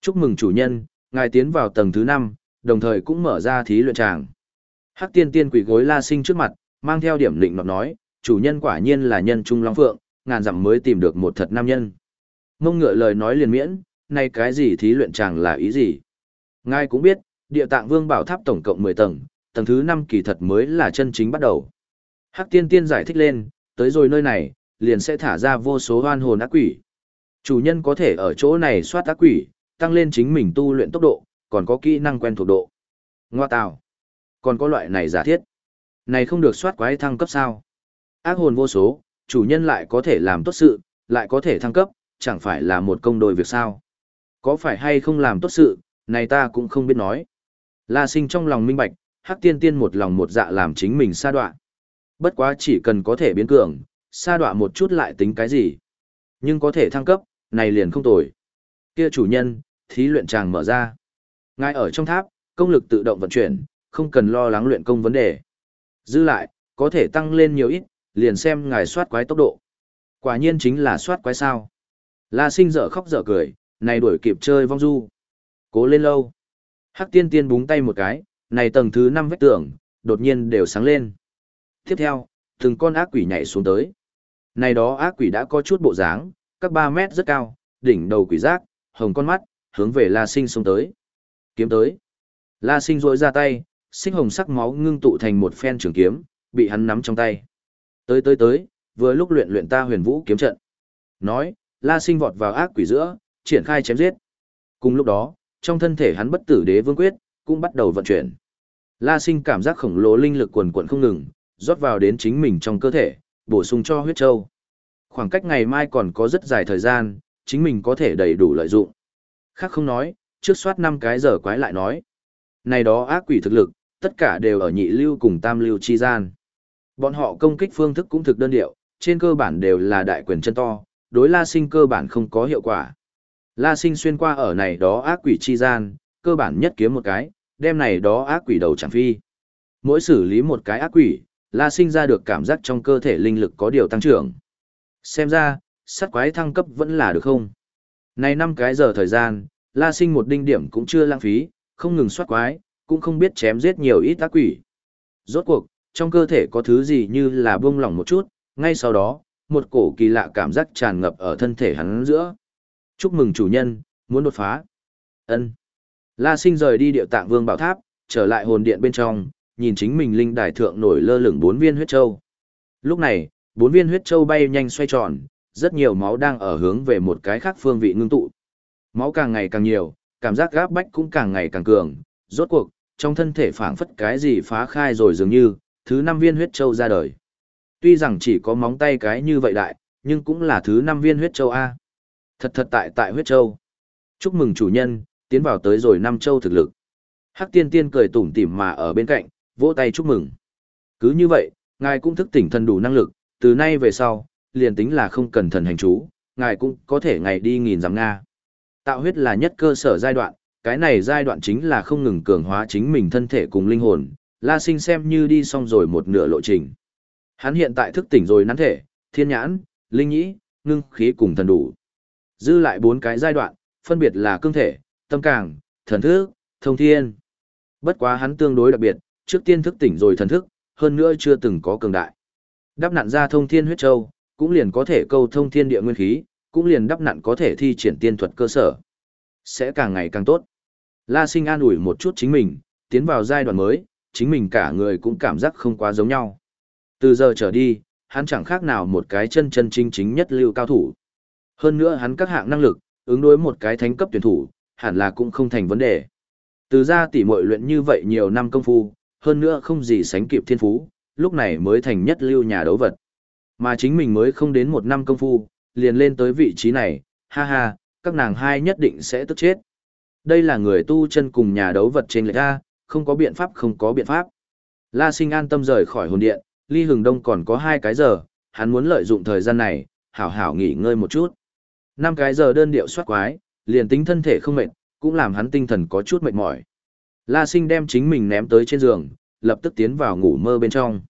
Chúc mừng chủ nhân, ngài tiến vào tầng thứ 5, đồng thời cũng mở ra thí luyện tràng. Hắc tiên tiên quỷ gối la sinh trước mặt, mang theo điểm lịnh nọt nói, chủ nhân quả nhiên là nhân trung long phượng, ngàn dặm mới tìm được một thật nam nhân. Mông ngựa lời nói liền miễn, nay cái gì thí luyện tràng là ý gì? Ngài cũng biết, địa tạng vương bảo tháp tổng cộng 10 tầng, tầng thứ 5 kỳ thật mới là chân chính bắt đầu. Hắc tiên tiên giải thích lên, tới rồi nơi này, liền sẽ thả ra vô số hoan hồn ác quỷ. Chủ nhân có thể ở chỗ này soát ác quỷ, tăng lên chính mình tu luyện tốc độ, còn có kỹ năng quen thuộc độ. Ngoa tào. Còn có loại này giả thiết. Này không được soát quái thăng cấp sao? Ác hồn vô số, chủ nhân lại có thể làm tốt sự, lại có thể thăng cấp, chẳng phải là một công đôi việc sao? Có phải hay không làm tốt sự, này ta cũng không biết nói. La sinh trong lòng minh bạch, hắc tiên tiên một lòng một dạ làm chính mình sa đoạn. Bất quá chỉ cần có thể biến cường, sa đoạn một chút lại tính cái gì. Nhưng có thể thăng cấp, này liền không tồi. Kia chủ nhân, thí luyện tràng mở ra. Ngay ở trong tháp, công lực tự động vận chuyển, không cần lo lắng luyện công vấn đề. Dư lại, có thể tăng lên nhiều ít, liền xem ngài soát quái tốc độ. Quả nhiên chính là soát quái sao. La sinh dở khóc dở cười, này đuổi kịp chơi vong du. Cố lên lâu. Hắc tiên tiên búng tay một cái, này tầng thứ 5 vách tường, đột nhiên đều sáng lên. Tiếp theo, từng con ác quỷ nhảy xuống tới. Này đó ác quỷ đã có chút bộ dáng, các 3 mét rất cao, đỉnh đầu quỷ giác, hồng con mắt, hướng về La Sinh xuống tới. Kiếm tới. La Sinh rỗi ra tay, sinh hồng sắc máu ngưng tụ thành một phen trường kiếm, bị hắn nắm trong tay. Tới tới tới, vừa lúc luyện luyện ta huyền vũ kiếm trận. Nói, La Sinh vọt vào ác quỷ giữa, triển khai chém giết. Cùng lúc đó, trong thân thể hắn bất tử đế vương quyết, cũng bắt đầu vận chuyển. La Sinh cảm giác khổng lồ linh lực quần quần không ngừng, rót vào đến chính mình trong cơ thể, bổ sung cho huyết châu. Khoảng cách ngày mai còn có rất dài thời gian, chính mình có thể đầy đủ lợi dụng. Khác không nói, trước soát 5 cái giờ quái lại nói. Này đó ác quỷ thực lực, tất cả đều ở nhị lưu cùng tam lưu chi gian. Bọn họ công kích phương thức cũng thực đơn điệu, trên cơ bản đều là đại quyền chân to, đối La Sinh cơ bản không có hiệu quả. La Sinh xuyên qua ở này đó ác quỷ chi gian, cơ bản nhất kiếm một cái, đem này đó ác quỷ đầu chẳng phi. Mỗi xử lý một cái ác quỷ, La Sinh ra được cảm giác trong cơ thể linh lực có điều tăng trưởng. Xem ra, sát quái thăng cấp vẫn là được không? Này năm cái giờ thời gian, La Sinh một đinh điểm cũng chưa lãng phí, không ngừng soát quái, cũng không biết chém giết nhiều ít ác quỷ. Rốt cuộc, trong cơ thể có thứ gì như là buông lỏng một chút, ngay sau đó, một cổ kỳ lạ cảm giác tràn ngập ở thân thể hắn giữa. Chúc mừng chủ nhân, muốn đột phá. Ân. La Sinh rời đi địa tạng vương bảo tháp, trở lại hồn điện bên trong, nhìn chính mình linh đài thượng nổi lơ lửng bốn viên huyết châu. Lúc này, bốn viên huyết châu bay nhanh xoay tròn, rất nhiều máu đang ở hướng về một cái khác phương vị ngưng tụ. Máu càng ngày càng nhiều, cảm giác gáp bách cũng càng ngày càng cường, rốt cuộc, trong thân thể phảng phất cái gì phá khai rồi dường như, thứ năm viên huyết châu ra đời. Tuy rằng chỉ có móng tay cái như vậy đại, nhưng cũng là thứ năm viên huyết châu A. Thật thật tại tại huyết châu. Chúc mừng chủ nhân, tiến vào tới rồi năm châu thực lực. Hắc tiên tiên cười tủm tỉm mà ở bên cạnh, vỗ tay chúc mừng. Cứ như vậy, ngài cũng thức tỉnh thần đủ năng lực, từ nay về sau, liền tính là không cần thần hành chú, ngài cũng có thể ngày đi nghìn dặm Nga. Tạo huyết là nhất cơ sở giai đoạn, cái này giai đoạn chính là không ngừng cường hóa chính mình thân thể cùng linh hồn, La Sinh xem như đi xong rồi một nửa lộ trình. Hắn hiện tại thức tỉnh rồi nắn thể, thiên nhãn, linh nhĩ, ngưng khí cùng thần đủ. Dư lại bốn cái giai đoạn, phân biệt là cương thể, tâm càng, thần thức, thông thiên. Bất quá hắn tương đối đặc biệt, trước tiên thức tỉnh rồi thần thức, hơn nữa chưa từng có cường đại. Đắp nặn ra thông thiên huyết châu, cũng liền có thể câu thông thiên địa nguyên khí, cũng liền đắp nặn có thể thi triển tiên thuật cơ sở. Sẽ càng ngày càng tốt. La sinh an ủi một chút chính mình, tiến vào giai đoạn mới, chính mình cả người cũng cảm giác không quá giống nhau. Từ giờ trở đi, hắn chẳng khác nào một cái chân chân chính chính nhất lưu cao thủ. Hơn nữa hắn các hạng năng lực, ứng đối một cái thánh cấp tuyển thủ, hẳn là cũng không thành vấn đề. Từ ra tỉ muội luyện như vậy nhiều năm công phu, hơn nữa không gì sánh kịp thiên phú, lúc này mới thành nhất lưu nhà đấu vật. Mà chính mình mới không đến một năm công phu, liền lên tới vị trí này, ha ha, các nàng hai nhất định sẽ tức chết. Đây là người tu chân cùng nhà đấu vật trên lệch ra, không có biện pháp không có biện pháp. La sinh an tâm rời khỏi hồn điện, ly hừng đông còn có hai cái giờ, hắn muốn lợi dụng thời gian này, hảo hảo nghỉ ngơi một chút. Năm cái giờ đơn điệu soát quái, liền tính thân thể không mệt, cũng làm hắn tinh thần có chút mệt mỏi. La sinh đem chính mình ném tới trên giường, lập tức tiến vào ngủ mơ bên trong.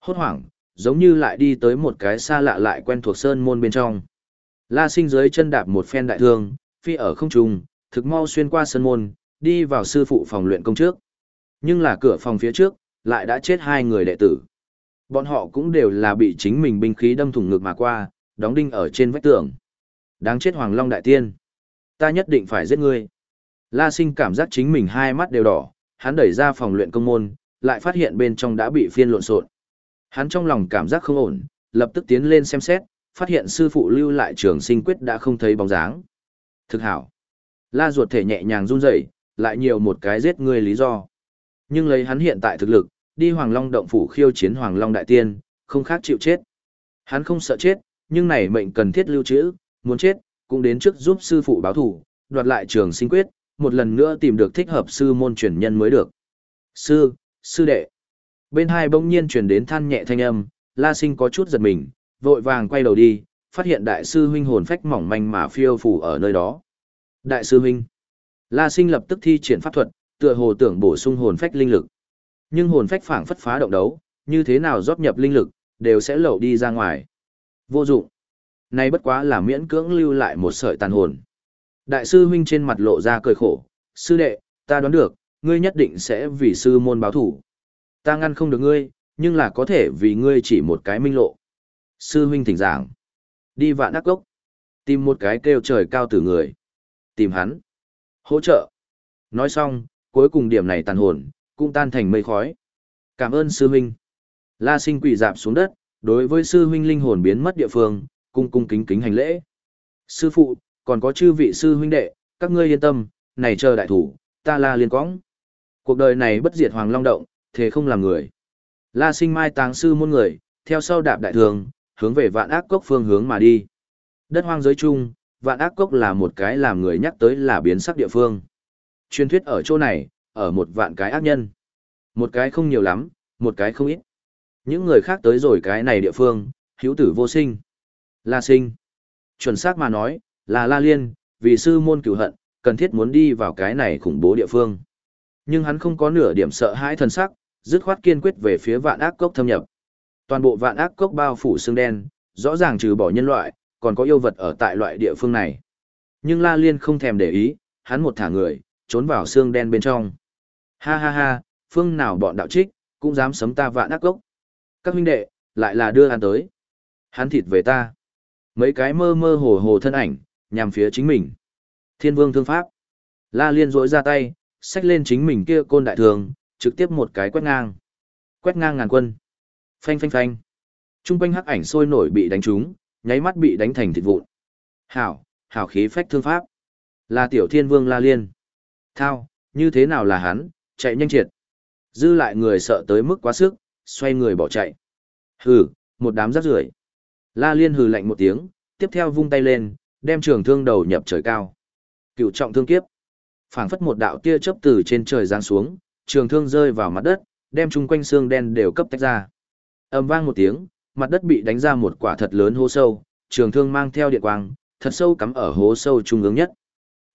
Hốt hoảng, giống như lại đi tới một cái xa lạ lại quen thuộc sơn môn bên trong. La sinh dưới chân đạp một phen đại thương, phi ở không trung, thực mau xuyên qua sơn môn, đi vào sư phụ phòng luyện công trước. Nhưng là cửa phòng phía trước, lại đã chết hai người đệ tử. Bọn họ cũng đều là bị chính mình binh khí đâm thủng ngực mà qua, đóng đinh ở trên vách tường. Đáng chết Hoàng Long Đại Tiên. Ta nhất định phải giết ngươi. La sinh cảm giác chính mình hai mắt đều đỏ, hắn đẩy ra phòng luyện công môn, lại phát hiện bên trong đã bị phiên lộn xộn. Hắn trong lòng cảm giác không ổn, lập tức tiến lên xem xét, phát hiện sư phụ lưu lại trường sinh quyết đã không thấy bóng dáng. Thực hảo. La ruột thể nhẹ nhàng run rẩy, lại nhiều một cái giết ngươi lý do. Nhưng lấy hắn hiện tại thực lực, đi Hoàng Long động phủ khiêu chiến Hoàng Long đại tiên, không khác chịu chết. Hắn không sợ chết, nhưng này mệnh cần thiết lưu trữ, muốn chết, cũng đến trước giúp sư phụ báo thủ, đoạt lại trường sinh quyết, một lần nữa tìm được thích hợp sư môn truyền nhân mới được. Sư, sư đệ. Bên hai bỗng nhiên truyền đến than nhẹ thanh âm, La Sinh có chút giật mình, vội vàng quay đầu đi, phát hiện đại sư huynh hồn phách mỏng manh mà phiêu phù ở nơi đó. Đại sư huynh. La Sinh lập tức thi triển pháp thuật, tựa hồ tưởng bổ sung hồn phách linh lực. Nhưng hồn phách phảng phất phá động đấu, như thế nào rót nhập linh lực, đều sẽ lậu đi ra ngoài. Vô dụng nay bất quá là miễn cưỡng lưu lại một sợi tàn hồn. Đại sư huynh trên mặt lộ ra cười khổ, sư đệ, ta đoán được, ngươi nhất định sẽ vì sư môn báo thủ. Ta ngăn không được ngươi, nhưng là có thể vì ngươi chỉ một cái minh lộ. Sư huynh thỉnh giảng. Đi vạn ác gốc. Tìm một cái kêu trời cao tử người. Tìm hắn. Hỗ trợ. Nói xong, cuối cùng điểm này tàn hồn, cũng tan thành mây khói. Cảm ơn sư huynh. La sinh quỳ dạp xuống đất, đối với sư huynh linh hồn biến mất địa phương, cung cung kính kính hành lễ. Sư phụ, còn có chư vị sư huynh đệ, các ngươi yên tâm, này chờ đại thủ, ta la liên quõng. Cuộc đời này bất diệt hoàng long động, thế không làm người. La sinh mai táng sư môn người, theo sau đạp đại thường, hướng về vạn ác cốc phương hướng mà đi. Đất hoang giới chung, vạn ác cốc là một cái làm người nhắc tới là biến sắc địa phương. Truyền thuyết ở chỗ này, ở một vạn cái ác nhân. Một cái không nhiều lắm, một cái không ít. Những người khác tới rồi cái này địa phương, hữu tử vô sinh. La sinh. Chuẩn xác mà nói, là La Liên, vì sư môn cửu hận, cần thiết muốn đi vào cái này khủng bố địa phương. Nhưng hắn không có nửa điểm sợ hãi thần sắc, dứt khoát kiên quyết về phía vạn ác cốc thâm nhập. Toàn bộ vạn ác cốc bao phủ xương đen, rõ ràng trừ bỏ nhân loại, còn có yêu vật ở tại loại địa phương này. Nhưng La Liên không thèm để ý, hắn một thả người, trốn vào xương đen bên trong. Ha ha ha, phương nào bọn đạo trích, cũng dám sấm ta vạn ác cốc. Các huynh đệ, lại là đưa hắn tới. Hắn thịt về ta. Mấy cái mơ mơ hồ hồ thân ảnh, nhằm phía chính mình. Thiên vương thương pháp. La Liên rỗi ra tay, xách lên chính mình kia côn đại thường, trực tiếp một cái quét ngang. Quét ngang ngàn quân. Phanh phanh phanh. Trung quanh hắc ảnh sôi nổi bị đánh trúng, nháy mắt bị đánh thành thịt vụn. Hảo, hảo khí phách thương pháp. Là tiểu thiên vương La Liên. Thao, như thế nào là hắn, chạy nhanh triệt. Dư lại người sợ tới mức quá sức, xoay người bỏ chạy. Hừ, một đám rác rưởi. La Liên hừ lạnh một tiếng, tiếp theo vung tay lên, đem trường thương đầu nhập trời cao. Cựu trọng thương kiếp. phảng phất một đạo tia chớp từ trên trời giáng xuống, trường thương rơi vào mặt đất, đem chung quanh xương đen đều cấp tách ra. Ầm vang một tiếng, mặt đất bị đánh ra một quả thật lớn hố sâu, trường thương mang theo điện quang, thật sâu cắm ở hố sâu trung ương nhất.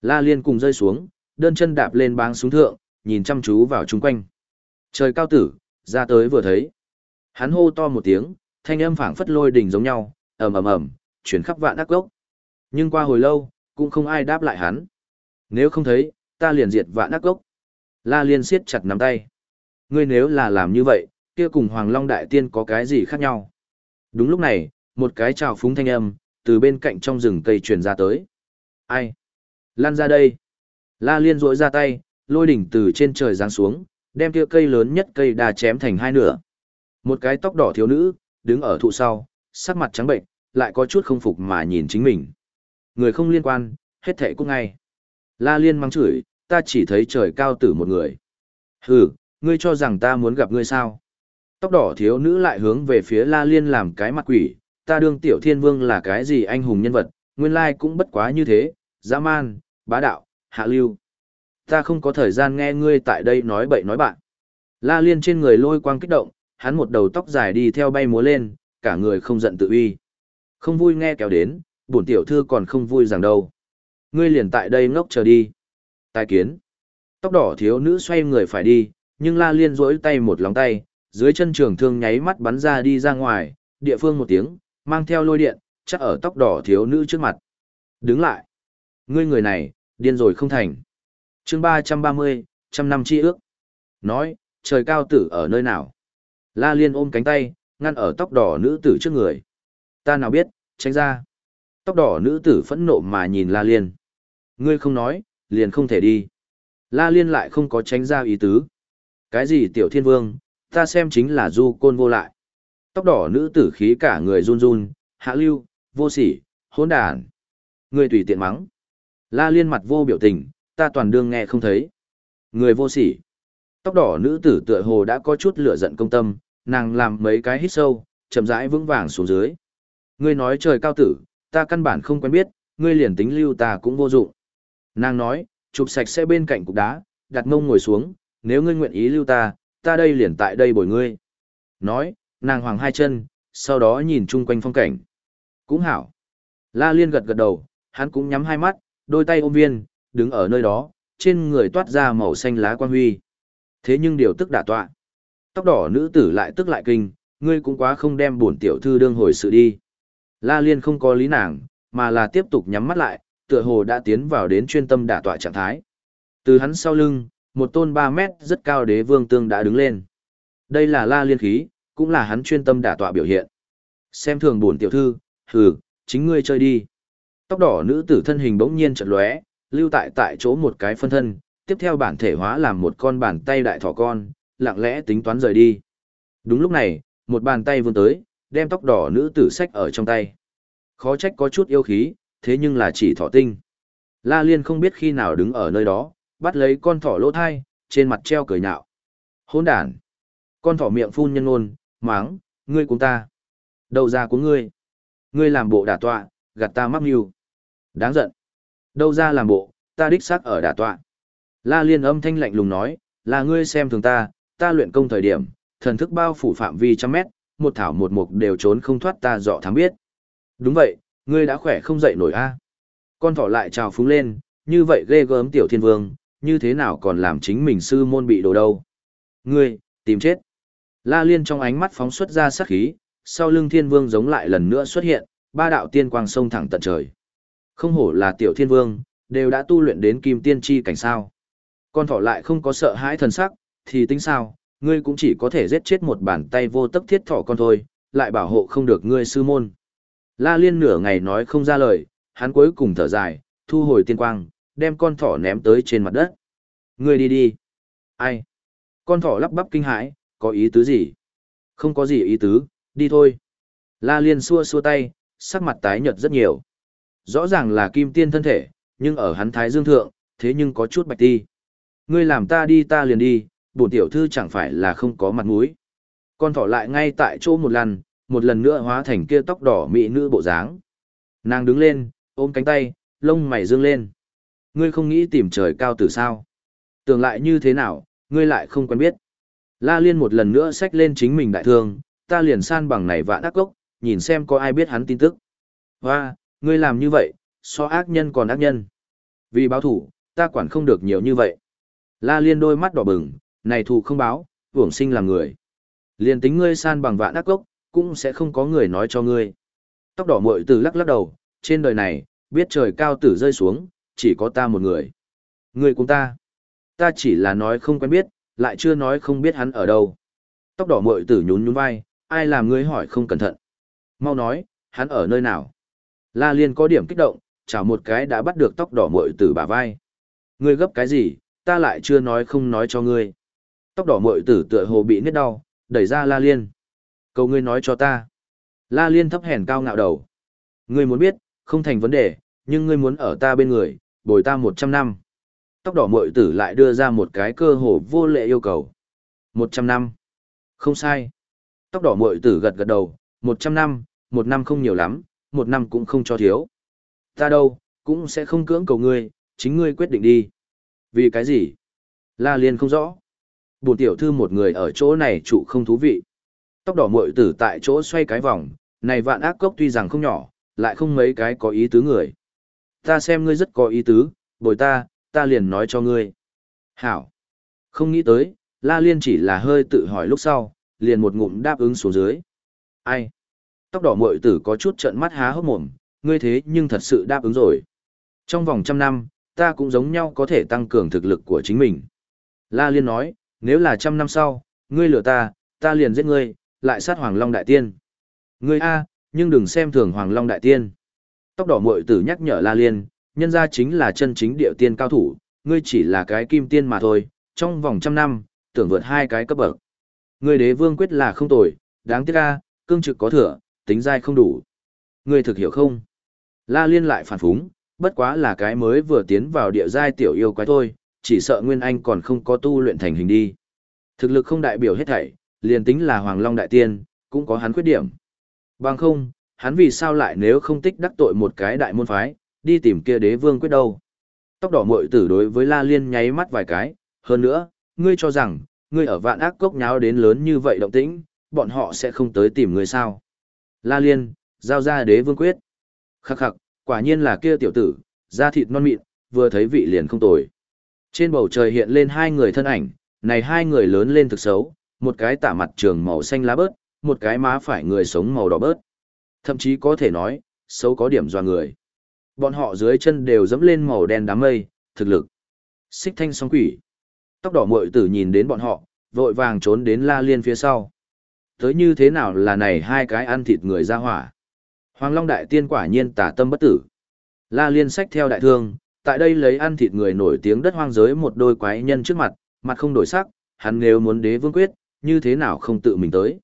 La Liên cùng rơi xuống, đơn chân đạp lên báng xuống thượng, nhìn chăm chú vào chung quanh. Trời cao tử, ra tới vừa thấy. Hắn hô to một tiếng, thanh âm phảng phất lôi đỉnh giống nhau, ầm ầm ầm, chuyển khắp vạn ác gốc. Nhưng qua hồi lâu, cũng không ai đáp lại hắn. Nếu không thấy, ta liền diệt vạn ác gốc. La Liên siết chặt nắm tay. Ngươi nếu là làm như vậy, kia cùng Hoàng Long Đại Tiên có cái gì khác nhau? Đúng lúc này, một cái trào phúng thanh âm, từ bên cạnh trong rừng cây truyền ra tới. Ai? Lan ra đây. La Liên rỗi ra tay, lôi đỉnh từ trên trời giáng xuống, đem kia cây lớn nhất cây đà chém thành hai nửa. Một cái tóc đỏ thiếu nữ, đứng ở thụ sau, sắc mặt trắng bệnh, lại có chút không phục mà nhìn chính mình. Người không liên quan, hết thệ cũng ngay. La Liên mắng chửi, ta chỉ thấy trời cao tử một người. Hừ, ngươi cho rằng ta muốn gặp ngươi sao? Tóc đỏ thiếu nữ lại hướng về phía La Liên làm cái mặt quỷ, ta đương tiểu thiên vương là cái gì anh hùng nhân vật, nguyên lai cũng bất quá như thế, dã man, bá đạo, hạ lưu. Ta không có thời gian nghe ngươi tại đây nói bậy nói bạn. La Liên trên người lôi quang kích động, hắn một đầu tóc dài đi theo bay múa lên, cả người không giận tự uy. Không vui nghe kéo đến, bổn tiểu thư còn không vui rằng đâu. Ngươi liền tại đây ngốc chờ đi. Tài kiến. Tóc đỏ thiếu nữ xoay người phải đi, nhưng La Liên rỗi tay một lòng tay, dưới chân trường thương nháy mắt bắn ra đi ra ngoài, địa phương một tiếng, mang theo lôi điện, chắc ở tóc đỏ thiếu nữ trước mặt. Đứng lại. Ngươi người này, điên rồi không thành. chương ba trăm ba mươi, trăm năm chi ước. Nói, trời cao tử ở nơi nào? La Liên ôm cánh tay, ngăn ở tóc đỏ nữ tử trước người. Ta nào biết, tránh ra. Tóc đỏ nữ tử phẫn nộ mà nhìn La Liên. Ngươi không nói, liền không thể đi. La Liên lại không có tránh ra ý tứ. Cái gì tiểu thiên vương, ta xem chính là du côn vô lại. Tóc đỏ nữ tử khí cả người run run, hạ lưu, vô sỉ, hỗn đàn. Ngươi tùy tiện mắng. La Liên mặt vô biểu tình, ta toàn đương nghe không thấy. Người vô sỉ. Tóc đỏ nữ tử tựa hồ đã có chút lửa giận công tâm, nàng làm mấy cái hít sâu, chậm rãi vững vàng xuống dưới. Ngươi nói trời cao tử, ta căn bản không quen biết, ngươi liền tính lưu ta cũng vô dụng. Nàng nói, chụp sạch sẽ bên cạnh cục đá, đặt mông ngồi xuống, nếu ngươi nguyện ý lưu ta, ta đây liền tại đây bồi ngươi. Nói, nàng hoàng hai chân, sau đó nhìn chung quanh phong cảnh. Cũng hảo. La Liên gật gật đầu, hắn cũng nhắm hai mắt, đôi tay ôm viên, đứng ở nơi đó, trên người toát ra màu xanh lá quan huy. Thế nhưng điều tức đả tọa. Tóc đỏ nữ tử lại tức lại kinh, ngươi cũng quá không đem bổn tiểu thư đương hồi sự đi. La Liên không có lý nàng, mà là tiếp tục nhắm mắt lại, tựa hồ đã tiến vào đến chuyên tâm đả tọa trạng thái. Từ hắn sau lưng, một tôn 3 mét rất cao đế vương tương đã đứng lên. Đây là La Liên khí, cũng là hắn chuyên tâm đả tọa biểu hiện. Xem thường bổn tiểu thư, hừ, chính ngươi chơi đi. Tóc đỏ nữ tử thân hình bỗng nhiên chợt lóe, lưu tại tại chỗ một cái phân thân, tiếp theo bản thể hóa làm một con bàn tay đại thỏ con, lặng lẽ tính toán rời đi. Đúng lúc này, một bàn tay vươn tới, đem tóc đỏ nữ tử sách ở trong tay. Khó trách có chút yêu khí, thế nhưng là chỉ thỏ tinh. La Liên không biết khi nào đứng ở nơi đó, bắt lấy con thỏ lỗ thai, trên mặt treo cười nhạo. Hỗn đàn, Con thỏ miệng phun nhân ôn, máng, ngươi cùng ta. Đầu ra của ngươi. Ngươi làm bộ đả tọa, gạt ta mắc mưu. Đáng giận. Đâu ra làm bộ, ta đích xác ở đả tọa. La Liên âm thanh lạnh lùng nói, là ngươi xem thường ta, ta luyện công thời điểm, thần thức bao phủ phạm vi trăm mét, một thảo một mục đều trốn không thoát ta dọ thám biết. Đúng vậy, ngươi đã khỏe không dậy nổi a. Con thỏ lại trào phúng lên, như vậy ghê gớm tiểu thiên vương, như thế nào còn làm chính mình sư môn bị đổ đâu. Ngươi, tìm chết. La Liên trong ánh mắt phóng xuất ra sát khí, sau lưng thiên vương giống lại lần nữa xuất hiện, ba đạo tiên quang sông thẳng tận trời. Không hổ là tiểu thiên vương, đều đã tu luyện đến kim tiên chi cảnh sao. Con thỏ lại không có sợ hãi thần sắc, thì tính sao, ngươi cũng chỉ có thể giết chết một bàn tay vô tấc thiết thỏ con thôi, lại bảo hộ không được ngươi sư môn. La Liên nửa ngày nói không ra lời, hắn cuối cùng thở dài, thu hồi tiên quang, đem con thỏ ném tới trên mặt đất. Ngươi đi đi. Ai? Con thỏ lắp bắp kinh hãi, có ý tứ gì? Không có gì ý tứ, đi thôi. La Liên xua xua tay, sắc mặt tái nhợt rất nhiều. Rõ ràng là kim tiên thân thể, nhưng ở hắn thái dương thượng, thế nhưng có chút bạch ti. Ngươi làm ta đi ta liền đi, bổn tiểu thư chẳng phải là không có mặt mũi. Con thỏ lại ngay tại chỗ một lần, một lần nữa hóa thành kia tóc đỏ mỹ nữ bộ dáng. Nàng đứng lên, ôm cánh tay, lông mày dương lên. Ngươi không nghĩ tìm trời cao từ sao? Tưởng lại như thế nào, ngươi lại không quen biết. La Liên một lần nữa xách lên chính mình đại thương, ta liền san bằng này vạn ác gốc, nhìn xem có ai biết hắn tin tức. Hoa, ngươi làm như vậy, so ác nhân còn ác nhân. Vì báo thủ, ta quản không được nhiều như vậy. La Liên đôi mắt đỏ bừng, này thù không báo, hưởng sinh làm người. liền tính ngươi san bằng vạn ác gốc cũng sẽ không có người nói cho ngươi. Tóc đỏ muội tử lắc lắc đầu, trên đời này, biết trời cao tử rơi xuống, chỉ có ta một người. Ngươi cùng ta. Ta chỉ là nói không quen biết, lại chưa nói không biết hắn ở đâu. Tóc đỏ muội tử nhún nhún vai, ai làm ngươi hỏi không cẩn thận. Mau nói, hắn ở nơi nào? La Liên có điểm kích động, chào một cái đã bắt được tóc đỏ muội tử bả vai. Ngươi gấp cái gì, ta lại chưa nói không nói cho ngươi. Tóc đỏ muội tử tựa hồ bị nết đau, đẩy ra La Liên. Cầu ngươi nói cho ta. La Liên thấp hèn cao ngạo đầu. Ngươi muốn biết, không thành vấn đề, nhưng ngươi muốn ở ta bên người, bồi ta một trăm năm. Tóc đỏ muội tử lại đưa ra một cái cơ hồ vô lệ yêu cầu. Một trăm năm. Không sai. Tóc đỏ muội tử gật gật đầu, một trăm năm, một năm không nhiều lắm, một năm cũng không cho thiếu. Ta đâu, cũng sẽ không cưỡng cầu ngươi, chính ngươi quyết định đi. Vì cái gì? La Liên không rõ. Bổn tiểu thư một người ở chỗ này trụ không thú vị. Tóc đỏ muội tử tại chỗ xoay cái vòng, này vạn ác cốc tuy rằng không nhỏ, lại không mấy cái có ý tứ người. Ta xem ngươi rất có ý tứ, bồi ta, ta liền nói cho ngươi. Hảo. Không nghĩ tới, La Liên chỉ là hơi tự hỏi lúc sau, liền một ngụm đáp ứng xuống dưới. Ai? Tóc đỏ muội tử có chút trợn mắt há hốc mồm, ngươi thế nhưng thật sự đáp ứng rồi. Trong vòng trăm năm, ta cũng giống nhau có thể tăng cường thực lực của chính mình. La Liên nói, nếu là trăm năm sau, ngươi lừa ta, ta liền giết ngươi, lại sát Hoàng Long Đại Tiên. Ngươi A, nhưng đừng xem thường Hoàng Long Đại Tiên. Tóc đỏ muội tử nhắc nhở La Liên, nhân ra chính là chân chính địa tiên cao thủ, ngươi chỉ là cái kim tiên mà thôi, trong vòng trăm năm, tưởng vượt hai cái cấp bậc. Ngươi đế vương quyết là không tồi, đáng tiếc A, cương trực có thừa, tính dai không đủ. Ngươi thực hiểu không? La Liên lại phản phúng, bất quá là cái mới vừa tiến vào địa giai tiểu yêu quái thôi, chỉ sợ Nguyên Anh còn không có tu luyện thành hình đi. Thực lực không đại biểu hết thảy, liền tính là Hoàng Long Đại Tiên, cũng có hắn khuyết điểm. Bằng không, hắn vì sao lại nếu không tích đắc tội một cái đại môn phái, đi tìm kia đế vương quyết đâu. Tóc đỏ mội tử đối với La Liên nháy mắt vài cái, hơn nữa, ngươi cho rằng, ngươi ở vạn ác cốc nháo đến lớn như vậy động tĩnh, bọn họ sẽ không tới tìm ngươi sao. La Liên, giao ra đế vương quyết. Khắc khắc, quả nhiên là kia tiểu tử, da thịt non mịn, vừa thấy vị liền không tồi. Trên bầu trời hiện lên hai người thân ảnh, này hai người lớn lên thực xấu, một cái tả mặt trường màu xanh lá bớt, một cái má phải người sống màu đỏ bớt. Thậm chí có thể nói, xấu có điểm doa người. Bọn họ dưới chân đều dẫm lên màu đen đám mây, thực lực. Xích thanh sóng quỷ. Tóc đỏ muội tử nhìn đến bọn họ, vội vàng trốn đến la liên phía sau. Tới như thế nào là này hai cái ăn thịt người ra hỏa. Hoàng Long Đại Tiên quả nhiên tả tâm bất tử. La Liên sách theo đại thương, tại đây lấy ăn thịt người nổi tiếng đất hoang giới một đôi quái nhân trước mặt, mặt không đổi sắc, hắn nếu muốn đế vương quyết, như thế nào không tự mình tới.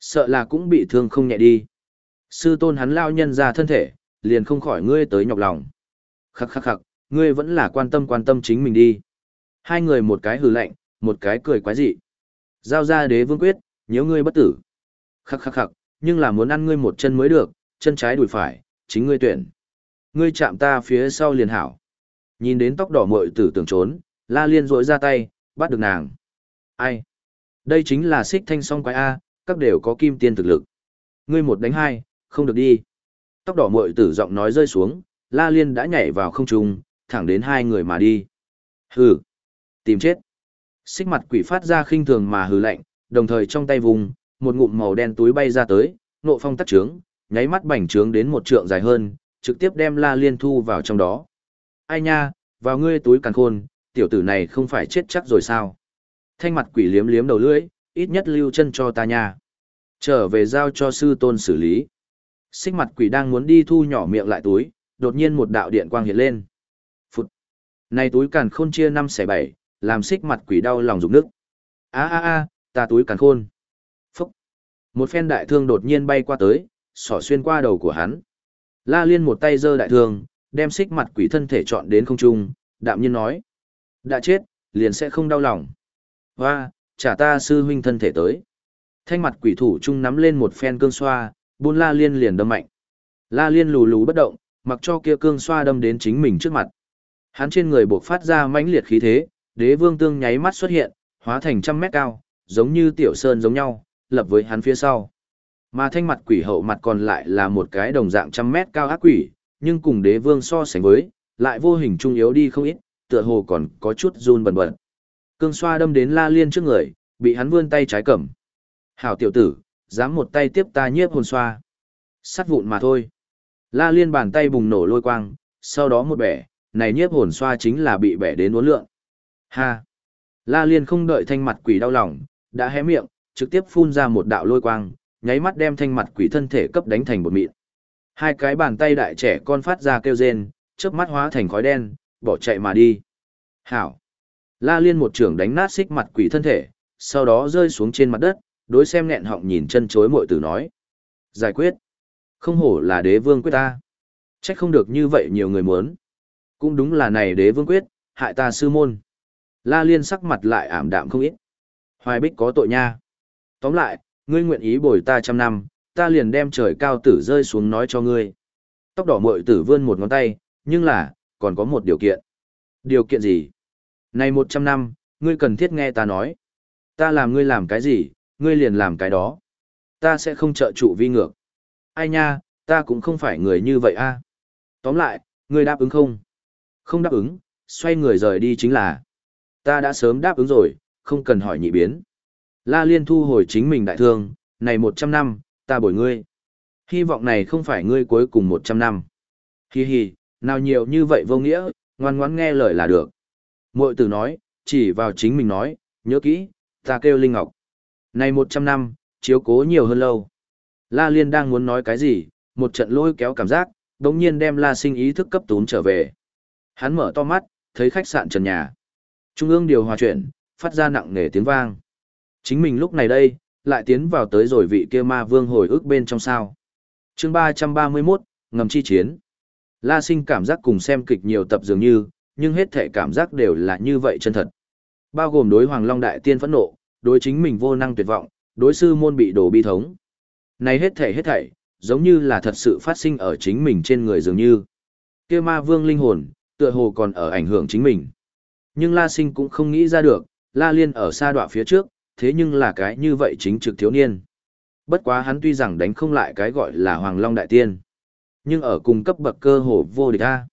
Sợ là cũng bị thương không nhẹ đi. Sư tôn hắn lao nhân ra thân thể, liền không khỏi ngươi tới nhọc lòng. Khắc khắc khắc, ngươi vẫn là quan tâm quan tâm chính mình đi. Hai người một cái hừ lạnh, một cái cười quái dị. Giao ra đế vương quyết, nhớ ngươi bất tử. Khắc khắc khắc, nhưng là muốn ăn ngươi một chân mới được, chân trái đùi phải, chính ngươi tuyển. Ngươi chạm ta phía sau liền hảo. Nhìn đến tóc đỏ mội tử tưởng trốn, la liên rỗi ra tay, bắt được nàng. Ai? Đây chính là xích thanh song quái A, các đều có kim tiên thực lực. Ngươi một đánh hai, không được đi. Tóc đỏ mội tử giọng nói rơi xuống, la liên đã nhảy vào không trung, thẳng đến hai người mà đi. Hừ. Tìm chết. Xích mặt quỷ phát ra khinh thường mà hừ lạnh, đồng thời trong tay vùng, một ngụm màu đen túi bay ra tới, nộ phong tắt trướng, nháy mắt bành trướng đến một trượng dài hơn, trực tiếp đem la liên thu vào trong đó. Ai nha, vào ngươi túi càn khôn, tiểu tử này không phải chết chắc rồi sao? Thanh mặt quỷ liếm liếm đầu lưỡi, ít nhất lưu chân cho ta nha. Trở về giao cho sư tôn xử lý. Xích mặt quỷ đang muốn đi thu nhỏ miệng lại túi, đột nhiên một đạo điện quang hiện lên. Phụt. Này túi càn khôn chia năm xẻ bảy, làm xích mặt quỷ đau lòng rụng nước. A a a, ta túi càn khôn. Phúc. Một phen đại thương đột nhiên bay qua tới, xỏ xuyên qua đầu của hắn. La Liên một tay giơ đại thương, đem xích mặt quỷ thân thể chọn đến không trung, đạm nhiên nói. Đã chết, liền sẽ không đau lòng. Hoa, trả ta sư huynh thân thể tới. Thanh mặt quỷ thủ trung nắm lên một phen cương xoa, buôn La Liên liền đâm mạnh. La Liên lù lù bất động, mặc cho kia cương xoa đâm đến chính mình trước mặt. Hắn trên người buộc phát ra mãnh liệt khí thế, đế vương tương nháy mắt xuất hiện, hóa thành trăm mét cao, giống như tiểu sơn giống nhau, lập với hắn phía sau. Mà thanh mặt quỷ hậu mặt còn lại là một cái đồng dạng trăm mét cao ác quỷ, nhưng cùng đế vương so sánh với, lại vô hình trung yếu đi không ít, tựa hồ còn có chút run bần bật. Cương xoa đâm đến la liên trước người, bị hắn vươn tay trái cầm. Hảo tiểu tử, dám một tay tiếp ta nhiếp hồn xoa. Sắt vụn mà thôi. La liên bàn tay bùng nổ lôi quang, sau đó một bẻ, này nhiếp hồn xoa chính là bị bẻ đến uốn lượng. Ha! La liên không đợi thanh mặt quỷ đau lòng, đã hé miệng, trực tiếp phun ra một đạo lôi quang, nháy mắt đem thanh mặt quỷ thân thể cấp đánh thành một mịn. Hai cái bàn tay đại trẻ con phát ra kêu rên, chớp mắt hóa thành khói đen, bỏ chạy mà đi. Hảo! La liên một trường đánh nát xích mặt quỷ thân thể, sau đó rơi xuống trên mặt đất, đối xem nghẹn họng nhìn chân chối mội tử nói. Giải quyết. Không hổ là đế vương quyết ta. Trách không được như vậy nhiều người muốn. Cũng đúng là này đế vương quyết, hại ta sư môn. La liên sắc mặt lại ảm đạm không ít. Hoài bích có tội nha. Tóm lại, ngươi nguyện ý bồi ta trăm năm, ta liền đem trời cao tử rơi xuống nói cho ngươi. Tóc đỏ mội tử vươn một ngón tay, nhưng là, còn có một điều kiện. Điều kiện gì? Này một trăm năm, ngươi cần thiết nghe ta nói. Ta làm ngươi làm cái gì, ngươi liền làm cái đó. Ta sẽ không trợ trụ vi ngược. Ai nha, ta cũng không phải người như vậy a. Tóm lại, ngươi đáp ứng không? Không đáp ứng, xoay người rời đi chính là. Ta đã sớm đáp ứng rồi, không cần hỏi nhị biến. La Liên thu hồi chính mình đại thương, này một trăm năm, ta bồi ngươi. Hy vọng này không phải ngươi cuối cùng một trăm năm. Hi hi, nào nhiều như vậy vô nghĩa, ngoan ngoãn nghe lời là được. Mội tử nói, chỉ vào chính mình nói, nhớ kỹ, ta kêu Linh Ngọc. Này một trăm năm, chiếu cố nhiều hơn lâu. La Liên đang muốn nói cái gì, một trận lôi kéo cảm giác, đống nhiên đem La Sinh ý thức cấp tún trở về. Hắn mở to mắt, thấy khách sạn trần nhà. Trung ương điều hòa chuyển, phát ra nặng nề tiếng vang. Chính mình lúc này đây, lại tiến vào tới rồi vị kia ma vương hồi ức bên trong sao. chương ba trăm ba mươi 331, ngầm chi chiến. La sinh cảm giác cùng xem kịch nhiều tập dường như, nhưng hết thể cảm giác đều là như vậy chân thật. Bao gồm đối Hoàng Long Đại Tiên phẫn nộ, đối chính mình vô năng tuyệt vọng, đối sư môn bị đổ bi thống. Này hết thể hết thảy, giống như là thật sự phát sinh ở chính mình trên người dường như. kia ma vương linh hồn, tựa hồ còn ở ảnh hưởng chính mình. Nhưng La Sinh cũng không nghĩ ra được, La Liên ở xa đoạn phía trước, thế nhưng là cái như vậy chính trực thiếu niên. Bất quá hắn tuy rằng đánh không lại cái gọi là Hoàng Long Đại Tiên, nhưng ở cùng cấp bậc cơ hồ vô địch A.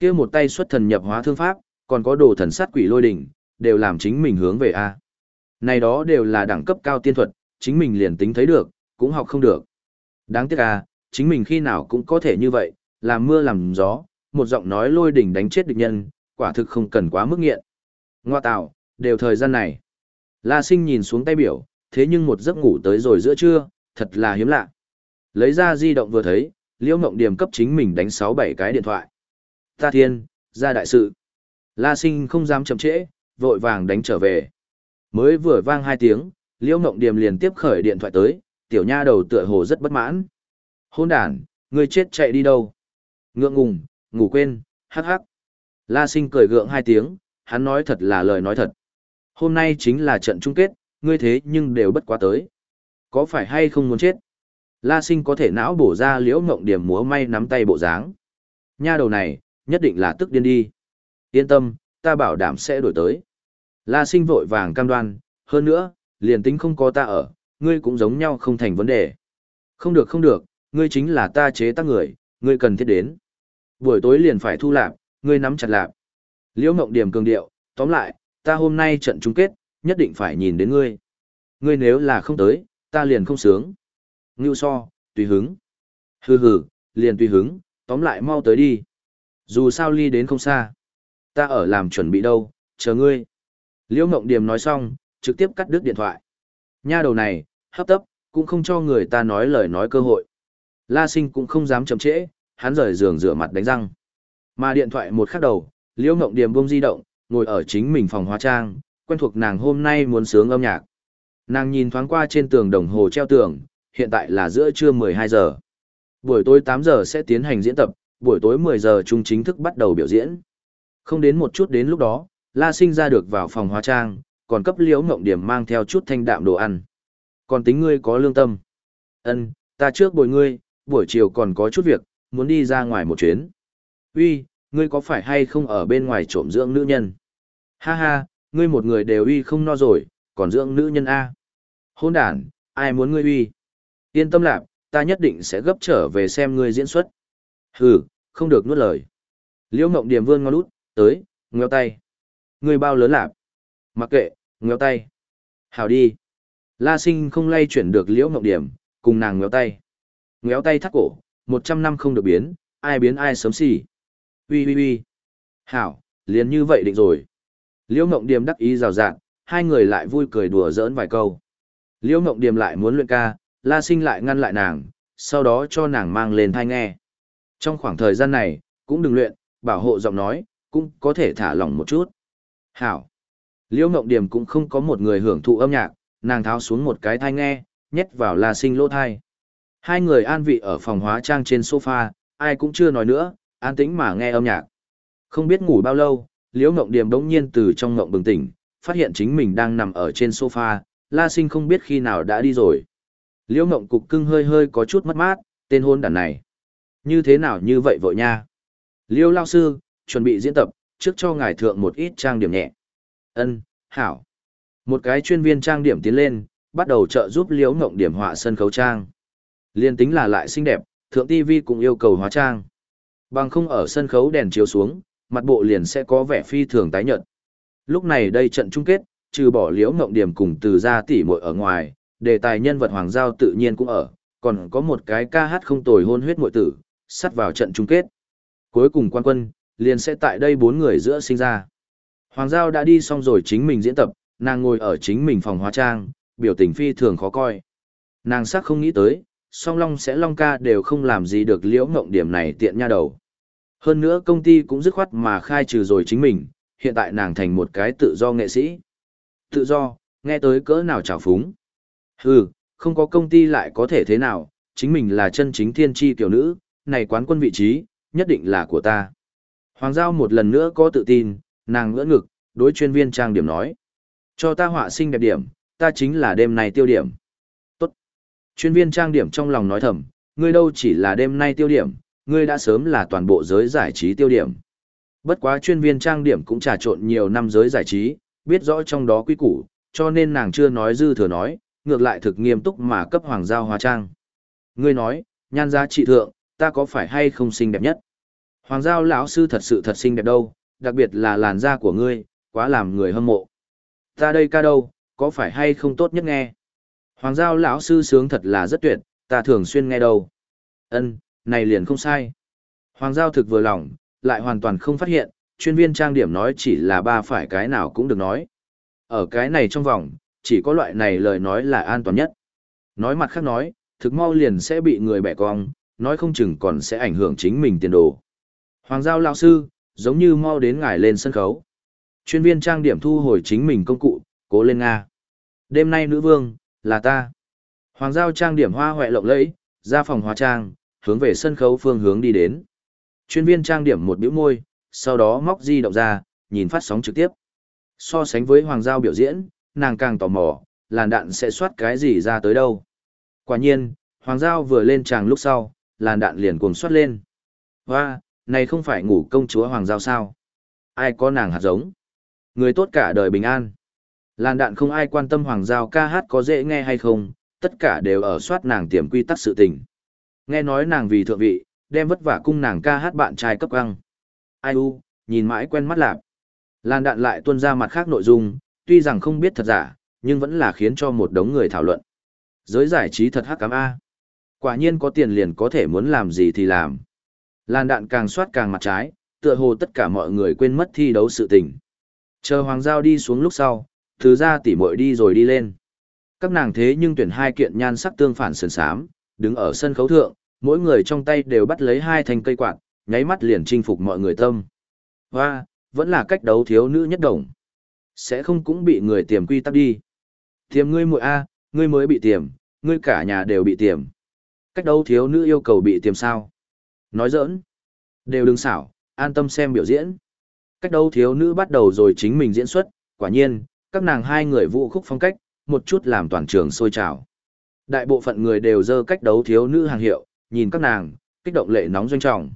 kia một tay xuất thần nhập hóa thương pháp, còn có đồ thần sát quỷ lôi đỉnh, đều làm chính mình hướng về A. Này đó đều là đẳng cấp cao tiên thuật, chính mình liền tính thấy được, cũng học không được. Đáng tiếc A, chính mình khi nào cũng có thể như vậy, làm mưa làm gió, một giọng nói lôi đỉnh đánh chết địch nhân, quả thực không cần quá mức nghiện. Ngoa tạo, đều thời gian này. La sinh nhìn xuống tay biểu, thế nhưng một giấc ngủ tới rồi giữa trưa, thật là hiếm lạ. Lấy ra di động vừa thấy, Liễu Ngộng Điểm cấp chính mình đánh 6-7 cái điện thoại. Ta thiên, ra đại sự. La sinh không dám chậm trễ, vội vàng đánh trở về. Mới vừa vang hai tiếng, Liễu Ngộng Điểm liền tiếp khởi điện thoại tới, tiểu nha đầu tựa hồ rất bất mãn. Hôn đàn, người chết chạy đi đâu? Ngượng ngùng, ngủ quên, hắc hắc. La sinh cười gượng hai tiếng, hắn nói thật là lời nói thật. Hôm nay chính là trận chung kết, ngươi thế nhưng đều bất quá tới. Có phải hay không muốn chết? La sinh có thể não bổ ra liễu mộng điểm múa may nắm tay bộ dáng. Nha đầu này, nhất định là tức điên đi. Yên tâm, ta bảo đảm sẽ đổi tới. La sinh vội vàng cam đoan, hơn nữa, liền tính không có ta ở, ngươi cũng giống nhau không thành vấn đề. Không được không được, ngươi chính là ta chế tác người, ngươi cần thiết đến. Buổi tối liền phải thu lạp, ngươi nắm chặt lạp. Liễu mộng điểm cường điệu, tóm lại, ta hôm nay trận chung kết, nhất định phải nhìn đến ngươi. Ngươi nếu là không tới, ta liền không sướng. Ngưu so, tùy hứng. Hừ hừ, liền tùy hứng, tóm lại mau tới đi. Dù sao ly đến không xa. Ta ở làm chuẩn bị đâu, chờ ngươi. Liễu Ngộng Điềm nói xong, trực tiếp cắt đứt điện thoại. Nha đầu này, hấp tấp, cũng không cho người ta nói lời nói cơ hội. La sinh cũng không dám chậm trễ, hắn rời giường rửa mặt đánh răng. Mà điện thoại một khắc đầu, Liễu Ngộng Điềm buông di động, ngồi ở chính mình phòng hóa trang, quen thuộc nàng hôm nay muốn sướng âm nhạc. Nàng nhìn thoáng qua trên tường đồng hồ treo tường, hiện tại là giữa trưa 12 giờ. Buổi tối 8 giờ sẽ tiến hành diễn tập, buổi tối 10 giờ chúng chính thức bắt đầu biểu diễn. Không đến một chút đến lúc đó, La Sinh ra được vào phòng hóa trang, còn cấp liễu ngộng điểm mang theo chút thanh đạm đồ ăn. Còn tính ngươi có lương tâm. Ân, ta trước bồi ngươi, buổi chiều còn có chút việc, muốn đi ra ngoài một chuyến. Uy, ngươi có phải hay không ở bên ngoài trộm dưỡng nữ nhân? Ha ha, ngươi một người đều uy không no rồi, còn dưỡng nữ nhân A. Hôn đàn, ai muốn ngươi uy? Yên tâm lạc, ta nhất định sẽ gấp trở về xem ngươi diễn xuất. Hừ, không được nuốt lời. Liễu Ngộng Điềm vươn ngon út, tới, ngéo tay. Ngươi bao lớn lạc? Mặc kệ, ngéo tay. Hảo đi. La sinh không lay chuyển được Liễu Ngộng Điềm, cùng nàng ngéo tay. Ngéo tay thắt cổ, một trăm năm không được biến, ai biến ai sớm xì. Ui ui ui. Hảo, liền như vậy định rồi. Liễu Ngộng Điềm đắc ý rào rạng, hai người lại vui cười đùa giỡn vài câu. Liễu Ngộng Điềm lại muốn luyện ca, La Sinh lại ngăn lại nàng, sau đó cho nàng mang lên thai nghe. Trong khoảng thời gian này, cũng đừng luyện, bảo hộ giọng nói, cũng có thể thả lỏng một chút. Hảo. Liễu Ngộng Điềm cũng không có một người hưởng thụ âm nhạc, nàng tháo xuống một cái thai nghe, nhét vào La Sinh lỗ thai. Hai người an vị ở phòng hóa trang trên sofa, ai cũng chưa nói nữa, an tĩnh mà nghe âm nhạc. Không biết ngủ bao lâu, Liễu Ngộng Điềm đống nhiên từ trong ngộng bừng tỉnh, phát hiện chính mình đang nằm ở trên sofa, La Sinh không biết khi nào đã đi rồi. Liễu Ngộng cục cưng hơi hơi có chút mất mát, tên hôn đàn này. Như thế nào như vậy vội nha? Liêu lao sư, chuẩn bị diễn tập, trước cho ngài thượng một ít trang điểm nhẹ. Ân, hảo. Một cái chuyên viên trang điểm tiến lên, bắt đầu trợ giúp Liễu Ngộng điểm họa sân khấu trang. Liên tính là lại xinh đẹp, thượng TV cũng yêu cầu hóa trang. Bằng không ở sân khấu đèn chiếu xuống, mặt bộ liền sẽ có vẻ phi thường tái nhợt. Lúc này đây trận chung kết, trừ bỏ Liễu Ngộng điểm cùng từ gia tỷ muội ở ngoài, đề tài nhân vật hoàng giao tự nhiên cũng ở, còn có một cái ca hát không tồi hôn huyết muội tử, sắt vào trận chung kết. Cuối cùng quan quân, liền sẽ tại đây bốn người giữa sinh ra. Hoàng giao đã đi xong rồi chính mình diễn tập, nàng ngồi ở chính mình phòng hóa trang, biểu tình phi thường khó coi. Nàng sắc không nghĩ tới, song long sẽ long ca đều không làm gì được liễu ngộng điểm này tiện nha đầu. Hơn nữa công ty cũng dứt khoát mà khai trừ rồi chính mình, hiện tại nàng thành một cái tự do nghệ sĩ. Tự do, nghe tới cỡ nào trào phúng. Hừ, không có công ty lại có thể thế nào, chính mình là chân chính thiên tri tiểu nữ, này quán quân vị trí, nhất định là của ta. Hoàng Giao một lần nữa có tự tin, nàng ngỡ ngực, đối chuyên viên trang điểm nói. Cho ta họa sinh đẹp điểm, ta chính là đêm này tiêu điểm. Tốt. Chuyên viên trang điểm trong lòng nói thầm, ngươi đâu chỉ là đêm nay tiêu điểm, ngươi đã sớm là toàn bộ giới giải trí tiêu điểm. Bất quá chuyên viên trang điểm cũng trà trộn nhiều năm giới giải trí, biết rõ trong đó quy củ, cho nên nàng chưa nói dư thừa nói, ngược lại thực nghiêm túc mà cấp hoàng giao hóa trang. Ngươi nói, nhan giá trị thượng, ta có phải hay không xinh đẹp nhất? Hoàng giao lão sư thật sự thật xinh đẹp đâu, đặc biệt là làn da của ngươi, quá làm người hâm mộ. Ta đây ca đâu, có phải hay không tốt nhất nghe? Hoàng giao lão sư sướng thật là rất tuyệt, ta thường xuyên nghe đâu. Ân, này liền không sai. Hoàng giao thực vừa lòng, lại hoàn toàn không phát hiện, chuyên viên trang điểm nói chỉ là ba phải cái nào cũng được nói. Ở cái này trong vòng, chỉ có loại này lời nói là an toàn nhất. Nói mặt khác nói, thực mau liền sẽ bị người bẻ cong, nói không chừng còn sẽ ảnh hưởng chính mình tiền đồ. Hoàng giao lão sư, giống như mau đến ngài lên sân khấu. Chuyên viên trang điểm thu hồi chính mình công cụ, cố lên Nga. Đêm nay nữ vương, là ta. Hoàng giao trang điểm hoa hoẹ lộng lẫy, ra phòng hóa trang, hướng về sân khấu phương hướng đi đến. Chuyên viên trang điểm một biểu môi, sau đó móc di động ra, nhìn phát sóng trực tiếp. So sánh với Hoàng giao biểu diễn, nàng càng tò mò, làn đạn sẽ soát cái gì ra tới đâu. Quả nhiên, Hoàng giao vừa lên tràng lúc sau, làn đạn liền cuồng soát lên. Hoa, này không phải ngủ công chúa Hoàng giao sao? Ai có nàng hạt giống? Người tốt cả đời bình an. Làn đạn không ai quan tâm Hoàng giao ca hát có dễ nghe hay không, tất cả đều ở soát nàng tiềm quy tắc sự tình. Nghe nói nàng vì thượng vị, đem vất vả cung nàng ca hát bạn trai cấp găng. Ai u, nhìn mãi quen mắt lạp. Lan đạn lại tuôn ra mặt khác nội dung, tuy rằng không biết thật giả, nhưng vẫn là khiến cho một đống người thảo luận. Giới giải trí thật hắc cám A. Quả nhiên có tiền liền có thể muốn làm gì thì làm. Lan đạn càng soát càng mặt trái, tựa hồ tất cả mọi người quên mất thi đấu sự tình. Chờ Hoàng Giao đi xuống lúc sau, thứ ra tỉ muội đi rồi đi lên. Các nàng thế nhưng tuyển hai kiện nhan sắc tương phản sườn sám, đứng ở sân khấu thượng, mỗi người trong tay đều bắt lấy hai thanh cây quạt, nháy mắt liền chinh phục mọi người tâm. Hoa, vẫn là cách đấu thiếu nữ nhất đồng. Sẽ không cũng bị người tiềm quy tắc đi. Tiềm ngươi muội A, ngươi mới bị tiềm, ngươi cả nhà đều bị tiềm. Cách đấu thiếu nữ yêu cầu bị tiềm sao? Nói giỡn. Đều đừng xảo, an tâm xem biểu diễn. Cách đấu thiếu nữ bắt đầu rồi chính mình diễn xuất, quả nhiên, các nàng hai người vũ khúc phong cách, một chút làm toàn trường sôi trào. Đại bộ phận người đều dơ cách đấu thiếu nữ hàng hiệu, nhìn các nàng, kích động lệ nóng doanh trọng.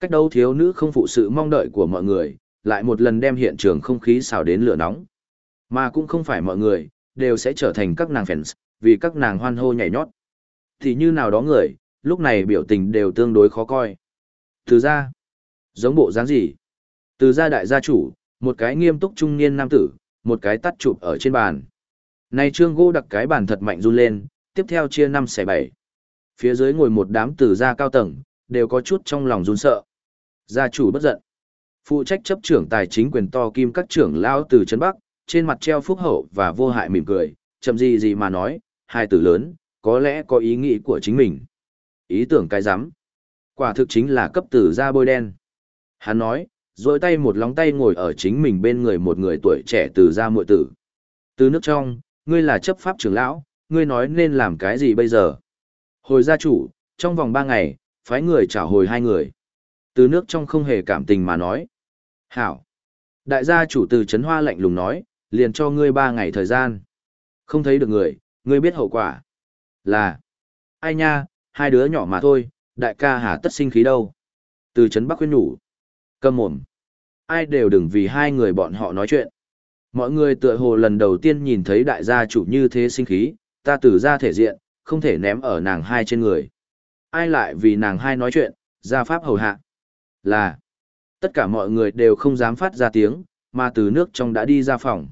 Cách đấu thiếu nữ không phụ sự mong đợi của mọi người, lại một lần đem hiện trường không khí xào đến lửa nóng. Mà cũng không phải mọi người, đều sẽ trở thành các nàng fans, vì các nàng hoan hô nhảy nhót. Thì như nào đó người, lúc này biểu tình đều tương đối khó coi. Từ ra, giống bộ dáng gì? Từ ra đại gia chủ, một cái nghiêm túc trung niên nam tử, một cái tắt chụp ở trên bàn. Này trương gỗ đặt cái bàn thật mạnh run lên, tiếp theo chia năm xẻ bảy. Phía dưới ngồi một đám từ gia cao tầng, đều có chút trong lòng run sợ. Gia chủ bất giận. Phụ trách chấp trưởng tài chính quyền to kim các trưởng lao từ Trấn Bắc, trên mặt treo phúc hậu và vô hại mỉm cười, chậm gì gì mà nói, hai từ lớn, có lẽ có ý nghĩ của chính mình. Ý tưởng cái rắm Quả thực chính là cấp tử gia bôi đen. Hắn nói, rồi tay một lóng tay ngồi ở chính mình bên người một người tuổi trẻ từ gia muội tử. Từ nước trong, ngươi là chấp pháp trưởng lão, ngươi nói nên làm cái gì bây giờ? Hồi gia chủ, trong vòng ba ngày, phái người trả hồi hai người. Từ nước trong không hề cảm tình mà nói. Hảo. Đại gia chủ từ Trấn Hoa lạnh lùng nói, liền cho ngươi ba ngày thời gian. Không thấy được người, ngươi biết hậu quả. Là. Ai nha, hai đứa nhỏ mà thôi, đại ca hả tất sinh khí đâu. Từ Trấn Bắc khuyên nhủ. Cầm mồm. Ai đều đừng vì hai người bọn họ nói chuyện. Mọi người tựa hồ lần đầu tiên nhìn thấy đại gia chủ như thế sinh khí, ta từ ra thể diện, không thể ném ở nàng hai trên người. Ai lại vì nàng hai nói chuyện, ra pháp hầu hạ. Là, tất cả mọi người đều không dám phát ra tiếng, mà từ nước trong đã đi ra phòng.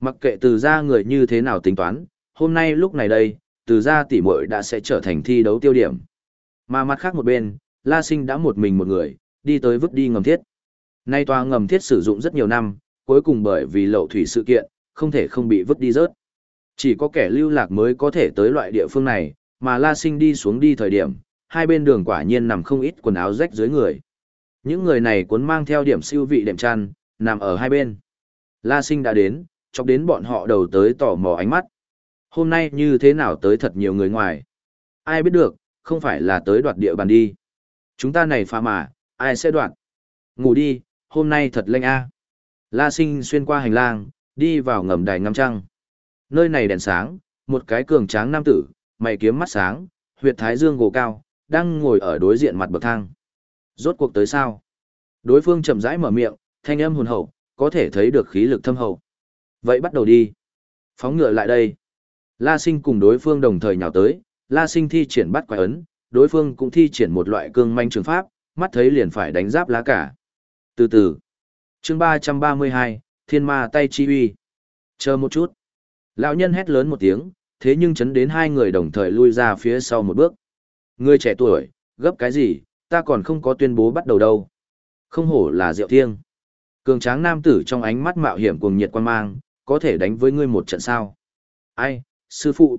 Mặc kệ từ ra người như thế nào tính toán, hôm nay lúc này đây, từ ra tỷ muội đã sẽ trở thành thi đấu tiêu điểm. Mà mặt khác một bên, La Sinh đã một mình một người, đi tới vứt đi ngầm thiết. Nay tòa ngầm thiết sử dụng rất nhiều năm, cuối cùng bởi vì lậu thủy sự kiện, không thể không bị vứt đi rớt. Chỉ có kẻ lưu lạc mới có thể tới loại địa phương này, mà La Sinh đi xuống đi thời điểm, hai bên đường quả nhiên nằm không ít quần áo rách dưới người. Những người này cuốn mang theo điểm siêu vị đệm chăn, nằm ở hai bên. La Sinh đã đến, chọc đến bọn họ đầu tới tò mò ánh mắt. Hôm nay như thế nào tới thật nhiều người ngoài? Ai biết được, không phải là tới đoạt địa bàn đi. Chúng ta này phá mà, ai sẽ đoạt? Ngủ đi, hôm nay thật lanh a. La Sinh xuyên qua hành lang, đi vào ngầm đài ngắm trăng. Nơi này đèn sáng, một cái cường tráng nam tử, mày kiếm mắt sáng, huyệt thái dương gồ cao, đang ngồi ở đối diện mặt bậc thang. Rốt cuộc tới sao? Đối phương chậm rãi mở miệng, thanh âm hồn hậu, có thể thấy được khí lực thâm hậu. Vậy bắt đầu đi. Phóng ngựa lại đây. La sinh cùng đối phương đồng thời nhào tới, La sinh thi triển bắt quái ấn, đối phương cũng thi triển một loại cương manh trường pháp, mắt thấy liền phải đánh giáp lá cả. Từ từ. chương 332, Thiên ma tay chi uy. Chờ một chút. Lão nhân hét lớn một tiếng, thế nhưng chấn đến hai người đồng thời lui ra phía sau một bước. Người trẻ tuổi, gấp cái gì, ta còn không có tuyên bố bắt đầu đâu. Không hổ là diệu thiêng. Cường tráng nam tử trong ánh mắt mạo hiểm cùng nhiệt quan mang, có thể đánh với ngươi một trận sao. Ai, sư phụ.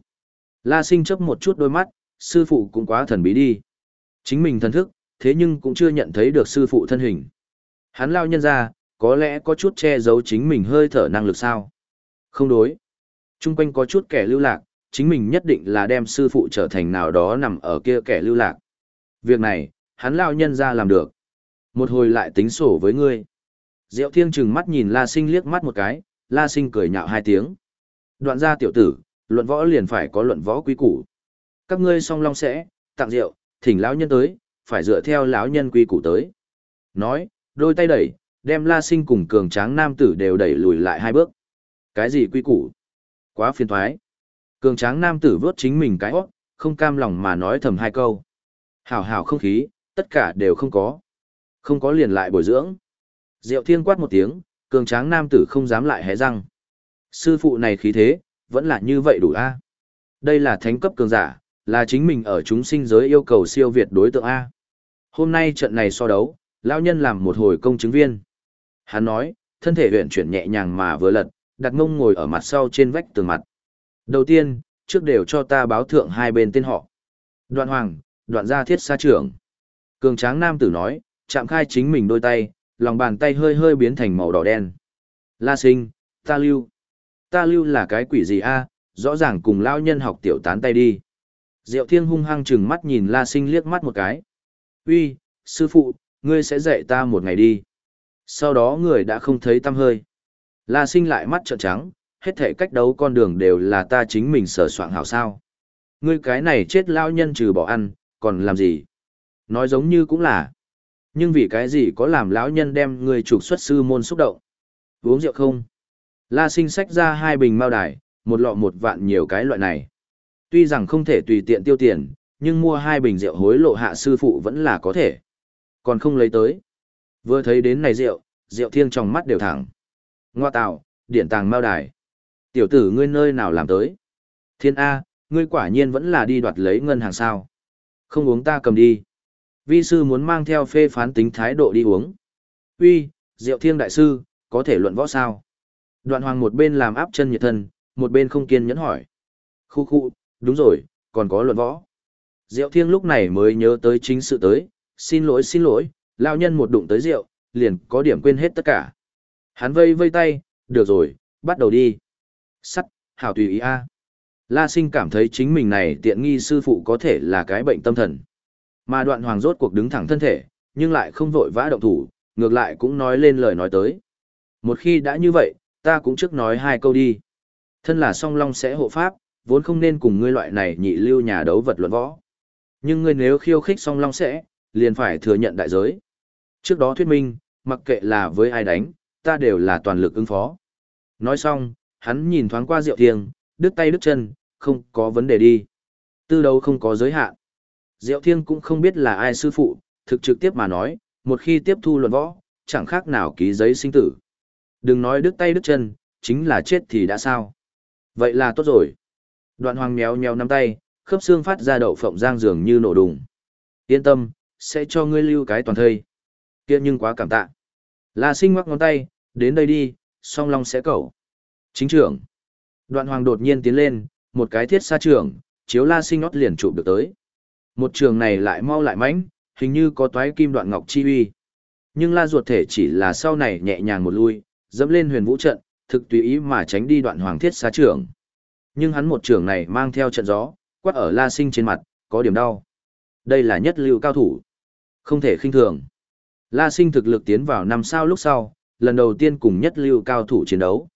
La sinh chấp một chút đôi mắt, sư phụ cũng quá thần bí đi. Chính mình thần thức, thế nhưng cũng chưa nhận thấy được sư phụ thân hình. Hắn lao nhân ra, có lẽ có chút che giấu chính mình hơi thở năng lực sao. Không đối. Trung quanh có chút kẻ lưu lạc, chính mình nhất định là đem sư phụ trở thành nào đó nằm ở kia kẻ lưu lạc. Việc này, hắn lao nhân ra làm được. Một hồi lại tính sổ với ngươi. Diệu thiên trừng mắt nhìn La Sinh liếc mắt một cái, La Sinh cười nhạo hai tiếng. Đoạn ra tiểu tử, luận võ liền phải có luận võ quý củ. Các ngươi song long sẽ, tặng rượu, thỉnh lão nhân tới, phải dựa theo lão nhân quy củ tới. Nói, đôi tay đẩy, đem La Sinh cùng cường tráng nam tử đều đẩy lùi lại hai bước. Cái gì quy củ? Quá phiền thoái. Cường tráng nam tử vớt chính mình cái hót, không cam lòng mà nói thầm hai câu. Hảo hảo không khí, tất cả đều không có. Không có liền lại bồi dưỡng. Diệu thiên quát một tiếng, cường tráng nam tử không dám lại hé răng. Sư phụ này khí thế, vẫn là như vậy đủ a. Đây là thánh cấp cường giả, là chính mình ở chúng sinh giới yêu cầu siêu việt đối tượng A. Hôm nay trận này so đấu, lão nhân làm một hồi công chứng viên. Hắn nói, thân thể huyện chuyển nhẹ nhàng mà vừa lật, đặt ngông ngồi ở mặt sau trên vách tường mặt. Đầu tiên, trước đều cho ta báo thượng hai bên tên họ. Đoạn hoàng, đoạn gia thiết xa trưởng. Cường tráng nam tử nói, chạm khai chính mình đôi tay, lòng bàn tay hơi hơi biến thành màu đỏ đen. La sinh, ta lưu. Ta lưu là cái quỷ gì a? rõ ràng cùng lao nhân học tiểu tán tay đi. Diệu Thiên hung hăng chừng mắt nhìn La Sinh liếc mắt một cái. Uy, sư phụ, ngươi sẽ dạy ta một ngày đi. Sau đó người đã không thấy tâm hơi. La Sinh lại mắt trợn trắng, hết thể cách đấu con đường đều là ta chính mình sở soạn hảo sao. Ngươi cái này chết lao nhân trừ bỏ ăn, còn làm gì? Nói giống như cũng là. Nhưng vì cái gì có làm lão nhân đem ngươi trục xuất sư môn xúc động? Uống rượu không? La sinh sách ra hai bình mao đài, một lọ một vạn nhiều cái loại này. Tuy rằng không thể tùy tiện tiêu tiền, nhưng mua hai bình rượu hối lộ hạ sư phụ vẫn là có thể. Còn không lấy tới. Vừa thấy đến này rượu, rượu thiêng trong mắt đều thẳng. Ngoa tạo, điện tàng mao đài. Tiểu tử ngươi nơi nào làm tới? Thiên A, ngươi quả nhiên vẫn là đi đoạt lấy ngân hàng sao. Không uống ta cầm đi. Vi sư muốn mang theo phê phán tính thái độ đi uống. Uy, Diệu Thiên đại sư, có thể luận võ sao? Đoạn Hoàng một bên làm áp chân nhiệt thân, một bên không kiên nhẫn hỏi. Khu khu, đúng rồi, còn có luận võ. Diệu Thiên lúc này mới nhớ tới chính sự tới, xin lỗi xin lỗi, lao nhân một đụng tới rượu, liền có điểm quên hết tất cả. Hắn vây vây tay, được rồi, bắt đầu đi. Sắt, hảo tùy ý a. La sinh cảm thấy chính mình này tiện nghi sư phụ có thể là cái bệnh tâm thần. Mà đoạn hoàng rốt cuộc đứng thẳng thân thể, nhưng lại không vội vã động thủ, ngược lại cũng nói lên lời nói tới. Một khi đã như vậy, ta cũng trước nói hai câu đi. Thân là song long sẽ hộ pháp, vốn không nên cùng ngươi loại này nhị lưu nhà đấu vật luận võ. Nhưng ngươi nếu khiêu khích song long sẽ, liền phải thừa nhận đại giới. Trước đó thuyết minh, mặc kệ là với ai đánh, ta đều là toàn lực ứng phó. Nói xong, hắn nhìn thoáng qua Diệu Thiêng, đứt tay đứt chân, không có vấn đề đi. Tư đấu không có giới hạn. Diệu Thiêng cũng không biết là ai sư phụ, thực trực tiếp mà nói, một khi tiếp thu luận võ, chẳng khác nào ký giấy sinh tử. Đừng nói đứt tay đứt chân, chính là chết thì đã sao. Vậy là tốt rồi. Đoạn hoàng méo méo nắm tay, khớp xương phát ra đậu phộng giang dường như nổ đùng. Yên tâm, sẽ cho ngươi lưu cái toàn thây. Kia nhưng quá cảm tạ. La sinh ngoắc ngón tay, đến đây đi, song long sẽ cẩu. Chính trưởng. Đoạn hoàng đột nhiên tiến lên, một cái thiết xa trưởng, chiếu la sinh ngót liền chụp được tới. Một trường này lại mau lại mãnh, hình như có toái kim đoạn ngọc chi uy. Nhưng la ruột thể chỉ là sau này nhẹ nhàng một lui, dẫm lên huyền vũ trận, thực tùy ý mà tránh đi đoạn hoàng thiết xa trưởng. Nhưng hắn một trường này mang theo trận gió, quát ở la sinh trên mặt, có điểm đau. Đây là nhất lưu cao thủ. Không thể khinh thường. La sinh thực lực tiến vào năm sao lúc sau, lần đầu tiên cùng nhất lưu cao thủ chiến đấu.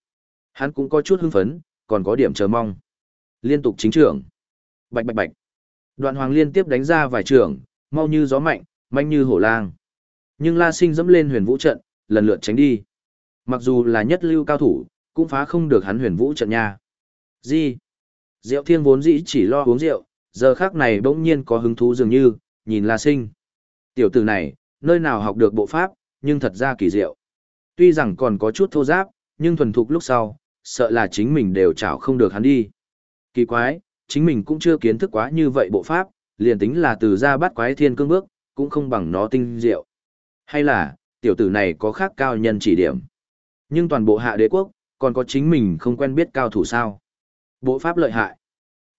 Hắn cũng có chút hưng phấn, còn có điểm chờ mong. Liên tục chính trưởng. Bạch bạch bạch. Đoạn hoàng liên tiếp đánh ra vài trường, mau như gió mạnh, manh như hổ lang. Nhưng La Sinh dẫm lên huyền vũ trận, lần lượt tránh đi. Mặc dù là nhất lưu cao thủ, cũng phá không được hắn huyền vũ trận nha. Gì? Diệu thiên vốn dĩ chỉ lo uống rượu, giờ khác này bỗng nhiên có hứng thú dường như, nhìn La Sinh. Tiểu tử này, nơi nào học được bộ pháp, nhưng thật ra kỳ diệu. Tuy rằng còn có chút thô giáp, nhưng thuần thục lúc sau, sợ là chính mình đều chảo không được hắn đi. Kỳ quái, chính mình cũng chưa kiến thức quá như vậy bộ pháp, liền tính là từ ra bắt quái thiên cương bước, cũng không bằng nó tinh diệu. Hay là, tiểu tử này có khác cao nhân chỉ điểm. Nhưng toàn bộ hạ đế quốc, còn có chính mình không quen biết cao thủ sao. Bộ pháp lợi hại.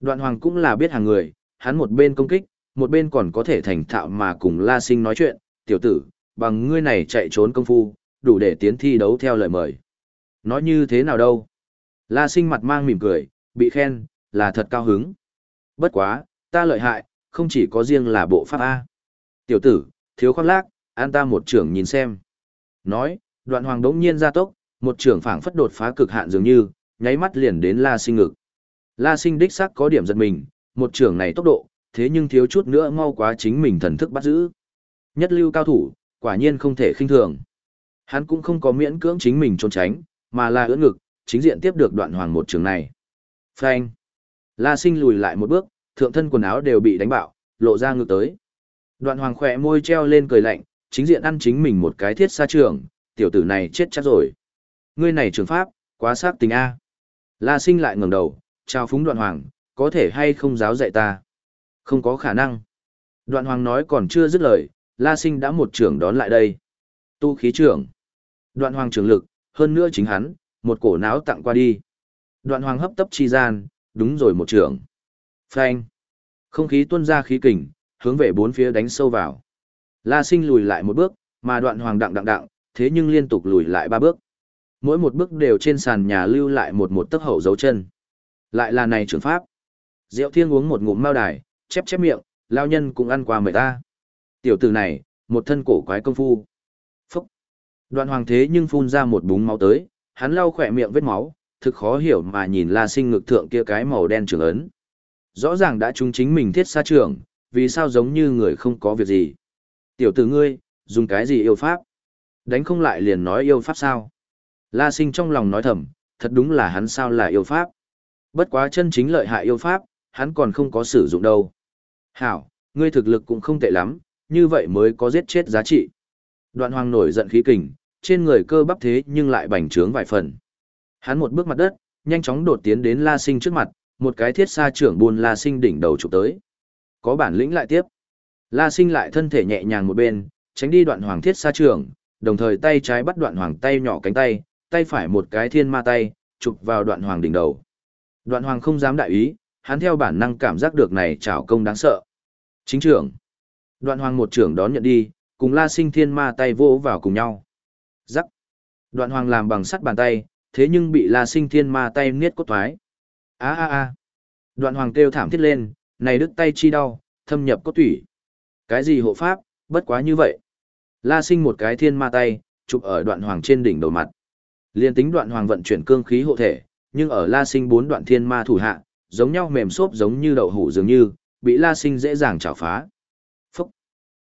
Đoạn hoàng cũng là biết hàng người, hắn một bên công kích, một bên còn có thể thành thạo mà cùng La Sinh nói chuyện, tiểu tử, bằng ngươi này chạy trốn công phu, đủ để tiến thi đấu theo lời mời. Nói như thế nào đâu? La Sinh mặt mang mỉm cười, bị khen, là thật cao hứng. Bất quá, ta lợi hại, không chỉ có riêng là bộ pháp A. Tiểu tử, thiếu khoác lác, an ta một trưởng nhìn xem. Nói, đoạn hoàng đống nhiên ra tốc, một trưởng phảng phất đột phá cực hạn dường như, nháy mắt liền đến La Sinh ngực. La Sinh đích xác có điểm giật mình, một trưởng này tốc độ, thế nhưng thiếu chút nữa mau quá chính mình thần thức bắt giữ. Nhất lưu cao thủ, quả nhiên không thể khinh thường. Hắn cũng không có miễn cưỡng chính mình trốn tránh, mà là ưỡn ngực, chính diện tiếp được đoạn hoàng một trường này. Phanh. La Sinh lùi lại một bước, thượng thân quần áo đều bị đánh bạo, lộ ra ngực tới. Đoạn hoàng khỏe môi treo lên cười lạnh, chính diện ăn chính mình một cái thiết xa trường, tiểu tử này chết chắc rồi. Ngươi này trường pháp, quá sát tình A. La sinh lại ngẩng đầu, chào phúng đoạn hoàng, có thể hay không giáo dạy ta? Không có khả năng. Đoạn hoàng nói còn chưa dứt lời, La sinh đã một trưởng đón lại đây. Tu khí trưởng. Đoạn hoàng trường lực, hơn nữa chính hắn, một cổ náo tặng qua đi. Đoạn hoàng hấp tấp chi gian, đúng rồi một trưởng. Phanh. Không khí tuôn ra khí kình, hướng về bốn phía đánh sâu vào. La sinh lùi lại một bước, mà đoạn hoàng đặng đặng đặng, thế nhưng liên tục lùi lại ba bước. Mỗi một bước đều trên sàn nhà lưu lại một một tấc hậu dấu chân. Lại là này trưởng pháp. Diệu thiên uống một ngụm mao đài, chép chép miệng, lao nhân cũng ăn qua mời ta. Tiểu tử này, một thân cổ quái công phu. Đoạn hoàng thế nhưng phun ra một búng máu tới, hắn lau khỏe miệng vết máu, thực khó hiểu mà nhìn la sinh ngực thượng kia cái màu đen trường ấn. Rõ ràng đã trúng chính mình thiết xa trường, vì sao giống như người không có việc gì. Tiểu tử ngươi, dùng cái gì yêu pháp? Đánh không lại liền nói yêu pháp sao? La sinh trong lòng nói thầm, thật đúng là hắn sao là yêu pháp. Bất quá chân chính lợi hại yêu pháp, hắn còn không có sử dụng đâu. Hảo, ngươi thực lực cũng không tệ lắm, như vậy mới có giết chết giá trị. Đoạn hoàng nổi giận khí kình, trên người cơ bắp thế nhưng lại bành trướng vài phần. Hắn một bước mặt đất, nhanh chóng đột tiến đến La Sinh trước mặt, một cái thiết xa trưởng buôn La Sinh đỉnh đầu chụp tới. Có bản lĩnh lại tiếp. La Sinh lại thân thể nhẹ nhàng một bên, tránh đi đoạn hoàng thiết xa trưởng, đồng thời tay trái bắt đoạn hoàng tay nhỏ cánh tay, tay phải một cái thiên ma tay, chụp vào đoạn hoàng đỉnh đầu. Đoạn hoàng không dám đại ý, hắn theo bản năng cảm giác được này trảo công đáng sợ. Chính trưởng. Đoạn hoàng một trưởng đón nhận đi, cùng la sinh thiên ma tay vỗ vào cùng nhau. Giắc. Đoạn hoàng làm bằng sắt bàn tay, thế nhưng bị la sinh thiên ma tay niết cốt thoái. á á á, Đoạn hoàng kêu thảm thiết lên, này đứt tay chi đau, thâm nhập cốt tủy. Cái gì hộ pháp, bất quá như vậy. La sinh một cái thiên ma tay, chụp ở đoạn hoàng trên đỉnh đầu mặt. Liên tính đoạn hoàng vận chuyển cương khí hộ thể, nhưng ở la sinh bốn đoạn thiên ma thủ hạ, giống nhau mềm xốp giống như đậu hủ dường như, bị la sinh dễ dàng chảo phá. Phúc!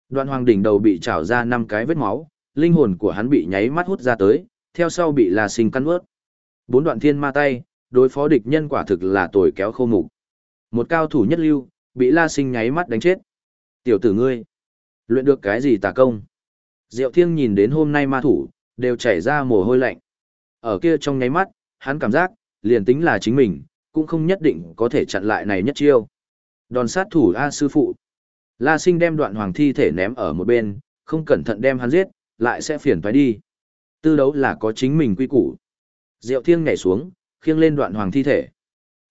Đoạn hoàng đỉnh đầu bị chảo ra năm cái vết máu, linh hồn của hắn bị nháy mắt hút ra tới, theo sau bị la sinh cắn ướt. Bốn đoạn thiên ma tay, đối phó địch nhân quả thực là tồi kéo khô mục. Một cao thủ nhất lưu, bị la sinh nháy mắt đánh chết. Tiểu tử ngươi, luyện được cái gì tà công? Diệu Thiêng nhìn đến hôm nay ma thủ, đều chảy ra mồ hôi lạnh. Ở kia trong nháy mắt, hắn cảm giác, liền tính là chính mình, cũng không nhất định có thể chặn lại này nhất chiêu. Đòn sát thủ A sư phụ. La sinh đem đoạn hoàng thi thể ném ở một bên, không cẩn thận đem hắn giết, lại sẽ phiền phải đi. Tư đấu là có chính mình quy củ. Diệu Thiêng nhảy xuống, khiêng lên đoạn hoàng thi thể.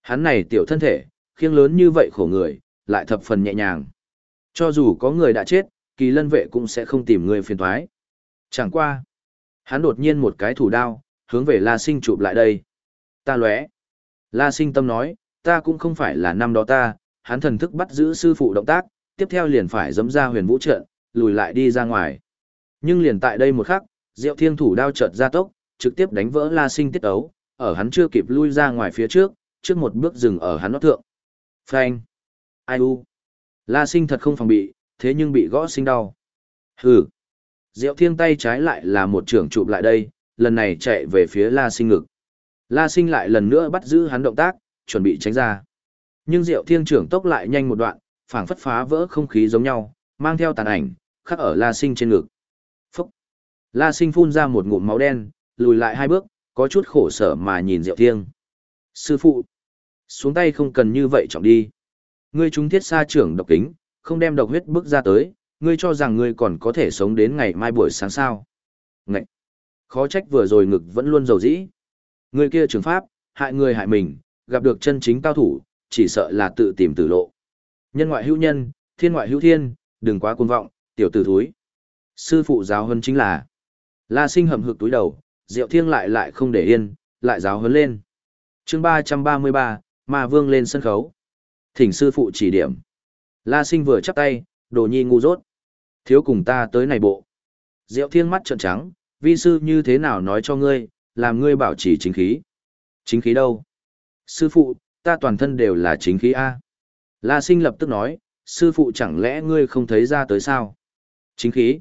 Hắn này tiểu thân thể, khiêng lớn như vậy khổ người, lại thập phần nhẹ nhàng. Cho dù có người đã chết, kỳ lân vệ cũng sẽ không tìm người phiền thoái. Chẳng qua. Hắn đột nhiên một cái thủ đao, hướng về La Sinh chụp lại đây. Ta lóe. La Sinh tâm nói, ta cũng không phải là năm đó ta, hắn thần thức bắt giữ sư phụ động tác, tiếp theo liền phải dấm ra huyền vũ trận, lùi lại đi ra ngoài. Nhưng liền tại đây một khắc, Diệu Thiên thủ đao chợt ra tốc, trực tiếp đánh vỡ La Sinh tiết ấu, ở hắn chưa kịp lui ra ngoài phía trước, trước một bước dừng ở hắn nót thượng. Phanh. Ai u. La Sinh thật không phòng bị, thế nhưng bị gõ sinh đau. Hừ. Diệu Thiên tay trái lại là một trưởng chụp lại đây, lần này chạy về phía La Sinh ngực. La Sinh lại lần nữa bắt giữ hắn động tác, chuẩn bị tránh ra. Nhưng Diệu Thiên trưởng tốc lại nhanh một đoạn, phảng phất phá vỡ không khí giống nhau, mang theo tàn ảnh, khắc ở La Sinh trên ngực. La Sinh phun ra một ngụm máu đen, lùi lại hai bước, có chút khổ sở mà nhìn Diệu Thiên. Sư phụ! Xuống tay không cần như vậy trọng đi. Ngươi chúng thiết xa trưởng độc kính, không đem độc huyết bước ra tới, ngươi cho rằng ngươi còn có thể sống đến ngày mai buổi sáng sao. Ngậy! Khó trách vừa rồi ngực vẫn luôn dầu dĩ. Ngươi kia trường pháp, hại người hại mình, gặp được chân chính cao thủ, chỉ sợ là tự tìm tử lộ. Nhân ngoại hữu nhân, thiên ngoại hữu thiên, đừng quá cuồng vọng, tiểu tử thúi. Sư phụ giáo hơn chính là La Sinh hầm hực túi đầu, Diệu Thiêng lại lại không để yên, lại giáo huấn lên. Chương 333, Ma Vương lên sân khấu. Thỉnh sư phụ chỉ điểm. La Sinh vừa chắp tay, đồ nhi ngu dốt. Thiếu cùng ta tới này bộ. Diệu Thiêng mắt trợn trắng, vi sư như thế nào nói cho ngươi, làm ngươi bảo trì chính khí. Chính khí đâu? Sư phụ, ta toàn thân đều là chính khí A. La sinh lập tức nói, sư phụ chẳng lẽ ngươi không thấy ra tới sao? Chính khí.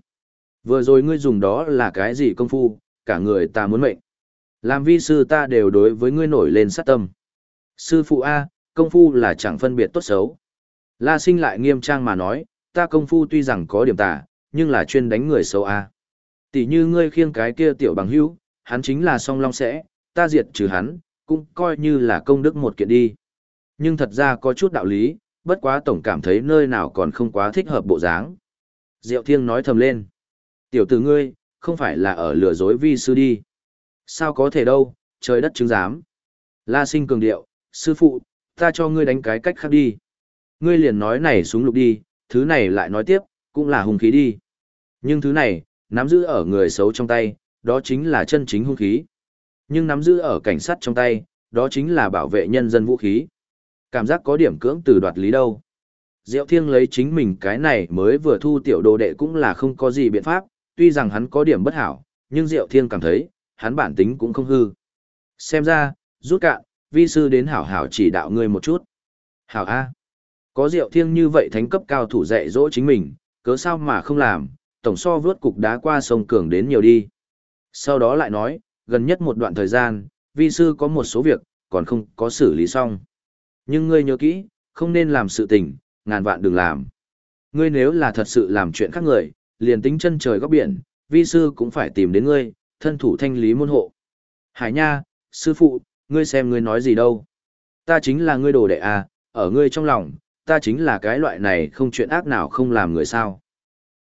Vừa rồi ngươi dùng đó là cái gì công phu, cả người ta muốn mệnh. Làm vi sư ta đều đối với ngươi nổi lên sát tâm. Sư phụ A, công phu là chẳng phân biệt tốt xấu. La sinh lại nghiêm trang mà nói, ta công phu tuy rằng có điểm tà, nhưng là chuyên đánh người xấu A. Tỷ như ngươi khiêng cái kia tiểu bằng hữu, hắn chính là song long sẽ, ta diệt trừ hắn, cũng coi như là công đức một kiện đi. Nhưng thật ra có chút đạo lý, bất quá tổng cảm thấy nơi nào còn không quá thích hợp bộ dáng. Diệu Thiêng nói thầm lên. Tiểu tử ngươi, không phải là ở lừa dối vi sư đi. Sao có thể đâu, trời đất chứng giám. La sinh cường điệu, sư phụ, ta cho ngươi đánh cái cách khác đi. Ngươi liền nói này xuống lục đi, thứ này lại nói tiếp, cũng là hung khí đi. Nhưng thứ này, nắm giữ ở người xấu trong tay, đó chính là chân chính hung khí. Nhưng nắm giữ ở cảnh sát trong tay, đó chính là bảo vệ nhân dân vũ khí. Cảm giác có điểm cưỡng từ đoạt lý đâu. Diệu Thiêng lấy chính mình cái này mới vừa thu tiểu đồ đệ cũng là không có gì biện pháp, tuy rằng hắn có điểm bất hảo, nhưng Diệu Thiên cảm thấy, hắn bản tính cũng không hư. Xem ra, rút cạn, vi sư đến hảo hảo chỉ đạo ngươi một chút. Hảo A. Có Diệu Thiên như vậy thánh cấp cao thủ dạy dỗ chính mình, cớ sao mà không làm, tổng so vớt cục đá qua sông cường đến nhiều đi. Sau đó lại nói, gần nhất một đoạn thời gian, vi sư có một số việc, còn không có xử lý xong. Nhưng ngươi nhớ kỹ, không nên làm sự tình, ngàn vạn đừng làm. Ngươi nếu là thật sự làm chuyện khác người, liền tính chân trời góc biển, vi sư cũng phải tìm đến ngươi, thân thủ thanh lý môn hộ. Hải nha, sư phụ, ngươi xem ngươi nói gì đâu. Ta chính là ngươi đồ đệ à, ở ngươi trong lòng, ta chính là cái loại này không chuyện ác nào không làm người sao.